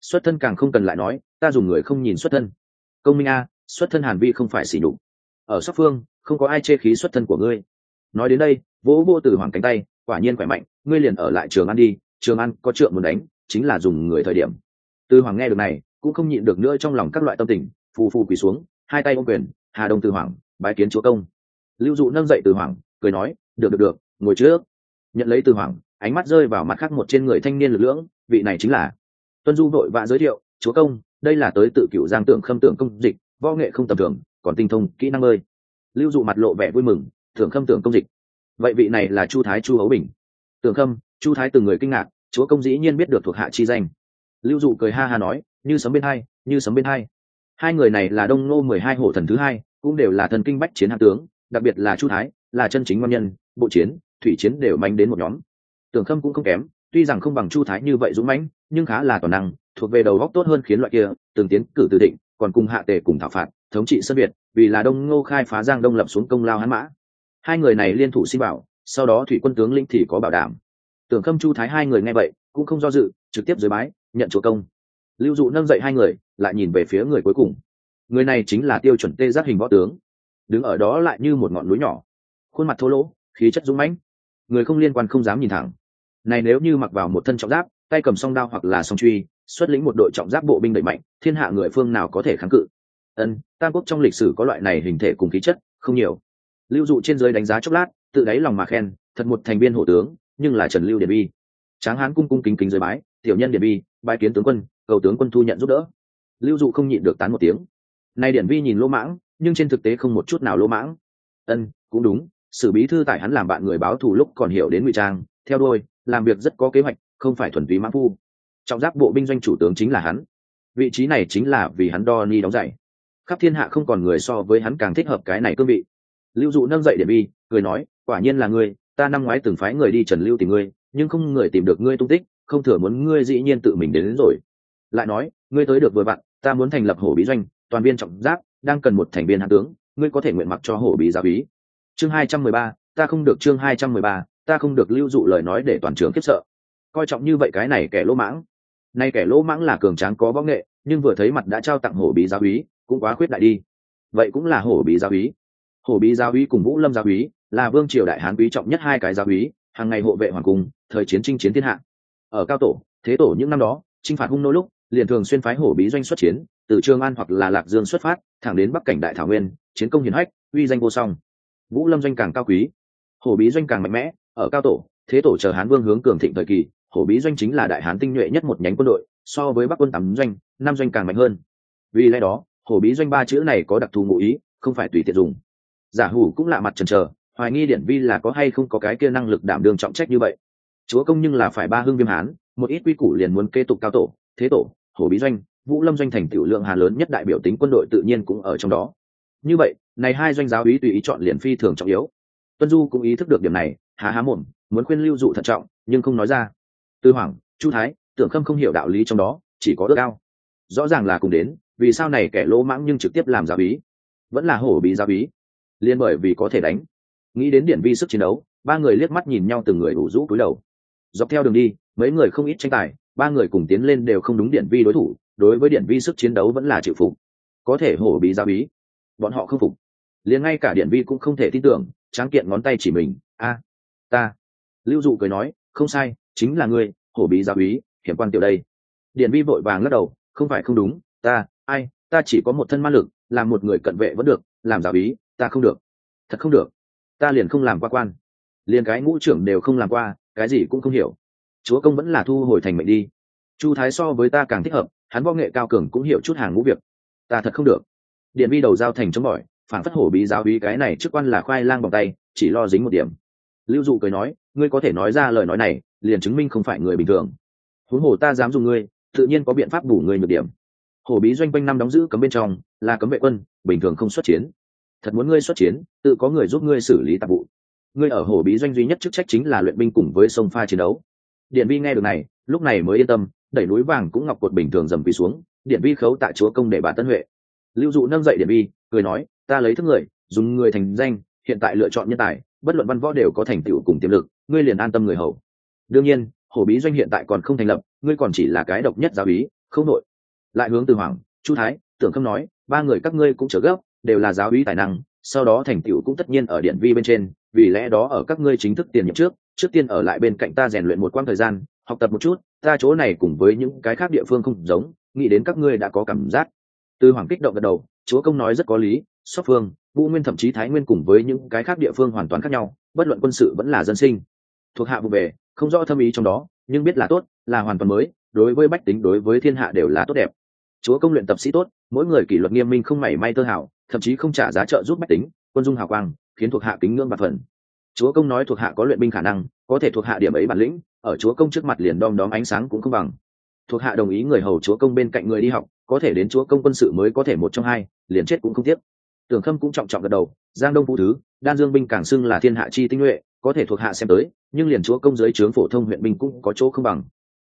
S1: Xuất thân càng không cần lại nói, ta dùng người không nhìn xuất thân. Công minh a, xuất thân hàn vi không phải xỉ đục ở sóc phương, không có ai chê khí xuất thân của ngươi. Nói đến đây, vỗ vô từ hoàng cánh tay, quả nhiên khỏe mạnh, ngươi liền ở lại trường ăn đi, trường ăn có trượng muốn đánh, chính là dùng người thời điểm. Tư hoàng nghe được này, cũng không nhịn được nữa trong lòng các loại tâm tình, phù phù quỳ xuống, hai tay ôm quyền, hà đông tư hoàng, bái kiến chúa công lưu dụ nâng dậy từ hoàng cười nói, được được được, ngồi trước. Nhận lấy từ hoàng ánh mắt rơi vào mặt khác một trên người thanh niên lực lưỡng, vị này chính là tuân du vội vã giới thiệu, chúa công, đây là tới tự cựu giang tưởng khâm tưởng công dịch, võ nghệ không tầm thường, còn tinh thông kỹ năng ơi. Lưu dụ mặt lộ vẻ vui mừng tưởng khâm tưởng công dịch. Vậy vị này là chu thái chu hấu bình. Tưởng khâm, chu thái từng người kinh ngạc, chúa công dĩ nhiên biết được thuộc hạ chi danh. Lưu dụ cười ha ha nói, như sấm bên hai, như sấm bên hai. Hai người này là đông ngô mười hai hổ thần thứ hai, cũng đều là thần kinh bách chiến hạ tướng đặc biệt là chu thái, là chân chính ngon nhân, bộ chiến, thủy chiến đều manh đến một nhóm. Tưởng khâm cũng không kém, tuy rằng không bằng chu thái như vậy dũng mãnh, nhưng khá là toàn năng, thuộc về đầu góc tốt hơn khiến loại kia, từng tiến cử từ định, còn cùng hạ tề cùng thảo phạt, thống trị sân việt, vì là đông ngô khai phá giang đông lập xuống công lao hán mã. Hai người này liên thủ xin bảo, sau đó thủy quân tướng lĩnh thì có bảo đảm. Tưởng khâm, chu thái hai người nghe vậy, cũng không do dự, trực tiếp dưới bái, nhận chúa công. Lưu dụ nâng dậy hai người, lại nhìn về phía người cuối cùng. Người này chính là tiêu chuẩn tê giác hình võ tướng đứng ở đó lại như một ngọn núi nhỏ. Khuôn mặt thô lỗ, khí chất dũng mãnh. Người không liên quan không dám nhìn thẳng. Này nếu như mặc vào một thân trọng giáp, tay cầm song đao hoặc là song truy, xuất lĩnh một đội trọng giáp bộ binh đẩy mạnh, thiên hạ người phương nào có thể kháng cự? Ân, tam quốc trong lịch sử có loại này hình thể cùng khí chất, không nhiều. Lưu dụ trên giới đánh giá chốc lát, tự đáy lòng mà khen, thật một thành viên hổ tướng, nhưng là trần lưu điện bi. Tráng hán cung cung kính kính dưới bái, tiểu nhân điện bi, bái kiến tướng quân, cầu tướng quân thu nhận giúp đỡ. Lưu dụ không nhịn được tán một tiếng. Nay điện vi nhìn lỗ mãng nhưng trên thực tế không một chút nào lỗ mãng. Ân cũng đúng sử bí thư tại hắn làm bạn người báo thù lúc còn hiểu đến ngụy trang theo đôi làm việc rất có kế hoạch không phải thuần túy mãn phu. Trọng giáp bộ binh doanh chủ tướng chính là hắn. Vị trí này chính là vì hắn đo ni đóng dạy khắp thiên hạ không còn người so với hắn càng thích hợp cái này cương vị. Lưu dụ nâng dậy để bi cười nói quả nhiên là ngươi ta năm ngoái từng phái người đi trần lưu tìm ngươi nhưng không người tìm được ngươi tung tích không thừa muốn ngươi dĩ nhiên tự mình đến, đến rồi. Lại nói ngươi tới được vừa vặn ta muốn thành lập hổ bí doanh toàn viên trọng giáp đang cần một thành viên hạ tướng, ngươi có thể nguyện mặc cho hổ bí giáo bí chương hai trăm mười ba, ta không được chương hai trăm mười ba, ta không được lưu dụ lời nói để toàn trường khiếp sợ. Coi trọng như vậy cái này kẻ lỗ mãng. Nay kẻ lỗ mãng là cường tráng có võ nghệ, nhưng vừa thấy mặt đã trao tặng hổ bí giáo úy cũng quá khuyết đại đi. Vậy cũng là hổ bí giáo úy hổ bí giáo úy cùng vũ lâm giáo úy là vương triều đại hán quý trọng nhất hai cái giáo úy hàng ngày hộ vệ hoàng cung, thời chiến chinh chiến thiên hạ. Ở cao tổ, thế tổ những năm đó, chinh phạt hung nô lúc, liền thường xuyên phái hổ bí doanh xuất chiến từ trường an hoặc là lạc dương xuất phát, thẳng đến bắc cảnh đại thảo nguyên, chiến công hiển hách, uy danh vô song. Vũ lâm doanh càng cao quý hổ bí doanh càng mạnh mẽ, ở cao tổ, thế tổ chờ hán vương hướng cường thịnh thời kỳ hổ bí doanh chính là đại hán tinh nhuệ nhất một nhánh quân đội, so với bắc quân tám doanh, năm doanh càng mạnh hơn. Vì lẽ đó hổ bí doanh ba chữ này có đặc thù ngụ ý, không phải tùy tiện dùng. Giả hủ cũng lạ mặt trần trờ hoài nghi điển vi là có hay không có cái kia năng lực đảm đương trọng trách như vậy. Chúa công nhưng là phải ba hương viêm hán, một ít quy củ liền muốn kế tục cao tổ, thế tổ hổ bí doanh vũ lâm doanh thành tiểu lượng hà lớn nhất đại biểu tính quân đội tự nhiên cũng ở trong đó. Như vậy, này hai doanh giáo ý tùy ý chọn liền phi thường trọng yếu. Tuân du cũng ý thức được điểm này, há há mồm, muốn khuyên lưu dụ thận trọng, nhưng không nói ra. Tư hoàng chu thái, tưởng khâm không hiểu đạo lý trong đó, chỉ có ước ao. Rõ ràng là cùng đến, vì sao này kẻ lỗ mãng nhưng trực tiếp làm giáo ý vẫn là hổ bị giáo ý liên bởi vì có thể đánh. Nghĩ đến điển vi sức chiến đấu, ba người liếc mắt nhìn nhau từng người ủ rũ cúi đầu. Dọc theo đường đi, mấy người không ít tranh tài, ba người cùng tiến lên đều không đúng điển vi đối thủ đối với điển vi sức chiến đấu vẫn là chịu phục. Có thể hổ bí giáo bí, bọn họ không phục. Liền ngay cả điển vi cũng không thể tin tưởng tráng kiện ngón tay chỉ mình. A ta. Lưu dụ cười nói không sai chính là ngươi hổ bí giáo bí, hiểm quan tiểu đây. Điện vi vội vàng lắc đầu không phải không đúng ta ai ta chỉ có một thân ma lực làm một người cận vệ vẫn được làm giáo bí, ta không được. Thật không được. Ta liền không làm qua quan. Liền cái ngũ trưởng đều không làm qua cái gì cũng không hiểu. Chúa công vẫn là thu hồi thành mệnh đi. Chu thái so với ta càng thích hợp hắn võ nghệ cao cường cũng hiểu chút hàng ngũ việc. Ta thật không được. Điện vi đầu giao thành chống bỏi, phản phất hổ bí giáo bí cái này trước quan là khoai lang bằng tay, chỉ lo dính một điểm. Lưu dụ cười nói, ngươi có thể nói ra lời nói này, liền chứng minh không phải người bình thường. Huống hồ ta dám dùng ngươi, tự nhiên có biện pháp bù ngươi nhược điểm. Hổ bí doanh quanh năm đóng giữ cấm bên trong, là cấm vệ quân, bình thường không xuất chiến. Thật muốn ngươi xuất chiến, tự có người giúp ngươi xử lý tạp vụ. Ngươi ở hổ bí doanh duy nhất chức trách chính là luyện binh cùng với sông pha chiến đấu. Điện vi nghe được này, lúc này mới yên tâm đẩy núi vàng cũng ngọc cột bình thường dầm quỳ xuống, điện vi khấu tại chúa công để bà tân huệ. Lưu dụ nâng dậy điện vi, cười nói, ta lấy thức người, dùng người thành danh, hiện tại lựa chọn nhân tài, bất luận văn võ đều có thành tựu cùng tiềm lực, ngươi liền an tâm người hầu. Đương nhiên, hổ bí doanh hiện tại còn không thành lập, ngươi còn chỉ là cái độc nhất giáo bí, không nội lại hướng từ hoàng, chu thái, tưởng khâm nói, ba người các ngươi cũng trở gấp đều là giáo bí tài năng, sau đó thành tựu cũng tất nhiên ở điện vi bên trên, vì lẽ đó ở các ngươi chính thức tiền nhiệm trước trước tiên ở lại bên cạnh ta rèn luyện một quãng thời gian, học tập một chút ta chỗ này cùng với những cái khác địa phương không giống, nghĩ đến các ngươi đã có cảm giác. Từ hoàng kích động gật đầu, chúa công nói rất có lý, sóc phương vũ nguyên thậm chí thái nguyên cùng với những cái khác địa phương hoàn toàn khác nhau, bất luận quân sự vẫn là dân sinh. Thuộc hạ vụ về, không rõ thâm ý trong đó, nhưng biết là tốt, là hoàn toàn mới, đối với bách tính, đối với thiên hạ đều là tốt đẹp. Chúa công luyện tập sĩ tốt, mỗi người kỷ luật nghiêm minh không mảy may tơ hảo thậm chí không trả giá trợ giúp bách tính, quân dung hào quang, khiến thuộc hạ kính ngưỡng bạc phần. Chúa công nói thuộc hạ có luyện binh khả năng, có thể thuộc hạ điểm ấy bản lĩnh ở chúa công trước mặt liền đom đóm ánh sáng cũng không bằng. Thuộc hạ đồng ý người hầu chúa công bên cạnh người đi học, có thể đến chúa công quân sự mới có thể một trong hai, liền chết cũng không tiếc. Tưởng khâm cũng trọng trọng gật đầu, giang đông vũ thứ, đan dương binh càng xưng là thiên hạ chi tinh nhuệ, có thể thuộc hạ xem tới, nhưng liền chúa công dưới trướng phổ thông huyện binh cũng có chỗ không bằng.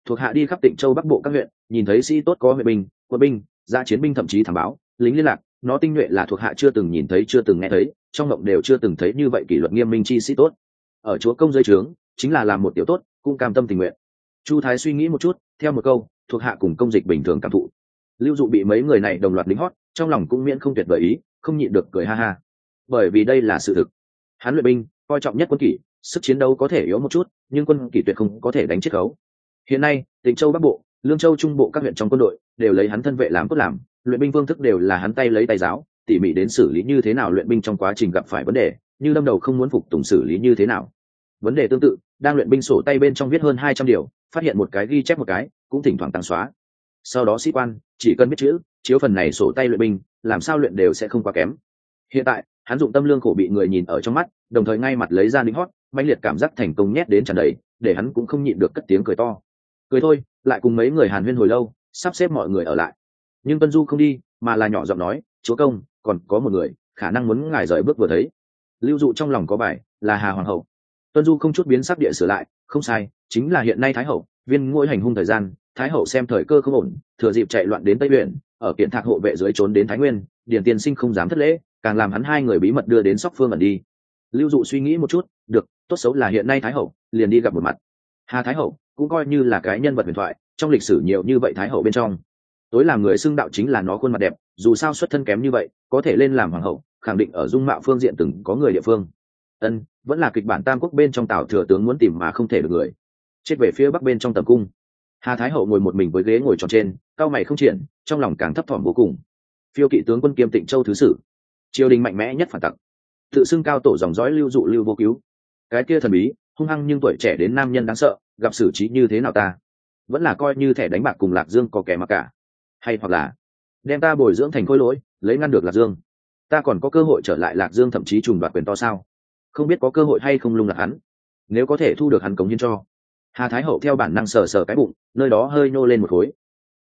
S1: Thuộc hạ đi khắp tỉnh châu bắc bộ các huyện, nhìn thấy sĩ tốt có huyện binh, quân binh, gia chiến binh thậm chí thảm báo lính liên lạc, nó tinh nhuệ là thuộc hạ chưa từng nhìn thấy, chưa từng nghe thấy, trong mộng đều chưa từng thấy như vậy kỷ luật nghiêm minh chi sĩ tốt. Ở chúa công dưới trướng, chính là làm một tiểu tốt cũng cam tâm tình nguyện. Chu thái suy nghĩ một chút, theo một câu, thuộc hạ cùng công dịch bình thường cảm thụ. Lưu dụ bị mấy người này đồng loạt lính hót, trong lòng cũng miễn không tuyệt vời ý, không nhịn được cười ha ha. Bởi vì đây là sự thực. Hắn luyện binh, coi trọng nhất quân kỷ, sức chiến đấu có thể yếu một chút, nhưng quân kỷ tuyệt không có thể đánh chiết khấu hiện nay tỉnh châu bắc bộ, lương châu trung bộ các huyện trong quân đội đều lấy hắn thân vệ làm cốt làm, luyện binh phương thức đều là hắn tay lấy tay giáo, tỉ mỉ đến xử lý như thế nào luyện binh trong quá trình gặp phải vấn đề, như lâm đầu không muốn phục tùng xử lý như thế nào vấn đề tương tự, đang luyện binh sổ tay bên trong viết hơn hai trăm điều, phát hiện một cái ghi chép một cái, cũng thỉnh thoảng tăng xóa. Sau đó sĩ quan, chỉ cần biết chữ, chiếu phần này sổ tay luyện binh, làm sao luyện đều sẽ không quá kém. Hiện tại, hắn dụng tâm lương khổ bị người nhìn ở trong mắt, đồng thời ngay mặt lấy ra lính hót, mãnh liệt cảm giác thành công nhét đến tràn đầy, để hắn cũng không nhịn được cất tiếng cười to. Cười thôi, lại cùng mấy người hàn huyên hồi lâu, sắp xếp mọi người ở lại. Nhưng tuân du không đi, mà là nhỏ giọng nói, chúa công, còn có một người, khả năng muốn ngài rời bước vừa thấy. Lưu dụ trong lòng có bài, là hà hoàng hậu tuân du không chút biến sắc địa sửa lại, không sai, chính là hiện nay thái hậu, viên ngôi hành hung thời gian, thái hậu xem thời cơ không ổn, thừa dịp chạy loạn đến tây huyện ở kiện thạc hộ vệ dưới trốn đến thái nguyên, điền tiên sinh không dám thất lễ, càng làm hắn hai người bí mật đưa đến sóc phương ẩn đi. Lưu dụ suy nghĩ một chút, được, tốt xấu là hiện nay thái hậu, liền đi gặp một mặt. Hà thái hậu cũng coi như là cái nhân vật huyền thoại, trong lịch sử nhiều như vậy thái hậu bên trong. Tối làm người xưng đạo chính là nó khuôn mặt đẹp, dù sao xuất thân kém như vậy, có thể lên làm hoàng hậu, khẳng định ở dung mạo phương diện từng có người địa phương ân, vẫn là kịch bản tam quốc bên trong tào thừa tướng muốn tìm mà không thể được người. Chết về phía bắc bên trong tầm cung. Hà thái hậu ngồi một mình với ghế ngồi tròn trên, cao mày không triển, trong lòng càng thấp thỏm vô cùng. Phiêu kỵ tướng quân kiêm tịnh châu thứ sử. Triều đình mạnh mẽ nhất phản tặc. Tự xưng cao tổ dòng dõi lưu dụ lưu vô cứu. Cái kia thần bí, hung hăng nhưng tuổi trẻ đến nam nhân đáng sợ, gặp xử trí như thế nào ta? Vẫn là coi như thẻ đánh bạc cùng lạc dương có kẻ mặc cả. Hay hoặc là, đem ta bồi dưỡng thành khôi lỗi, lấy ngăn được lạc dương. Ta còn có cơ hội trở lại lạc dương thậm chí trùng đoạt quyền to sao? Không biết có cơ hội hay không lung lạc hắn. Nếu có thể thu được hắn cống hiến cho. Hà thái hậu theo bản năng sờ sờ cái bụng, nơi đó hơi nô lên một khối.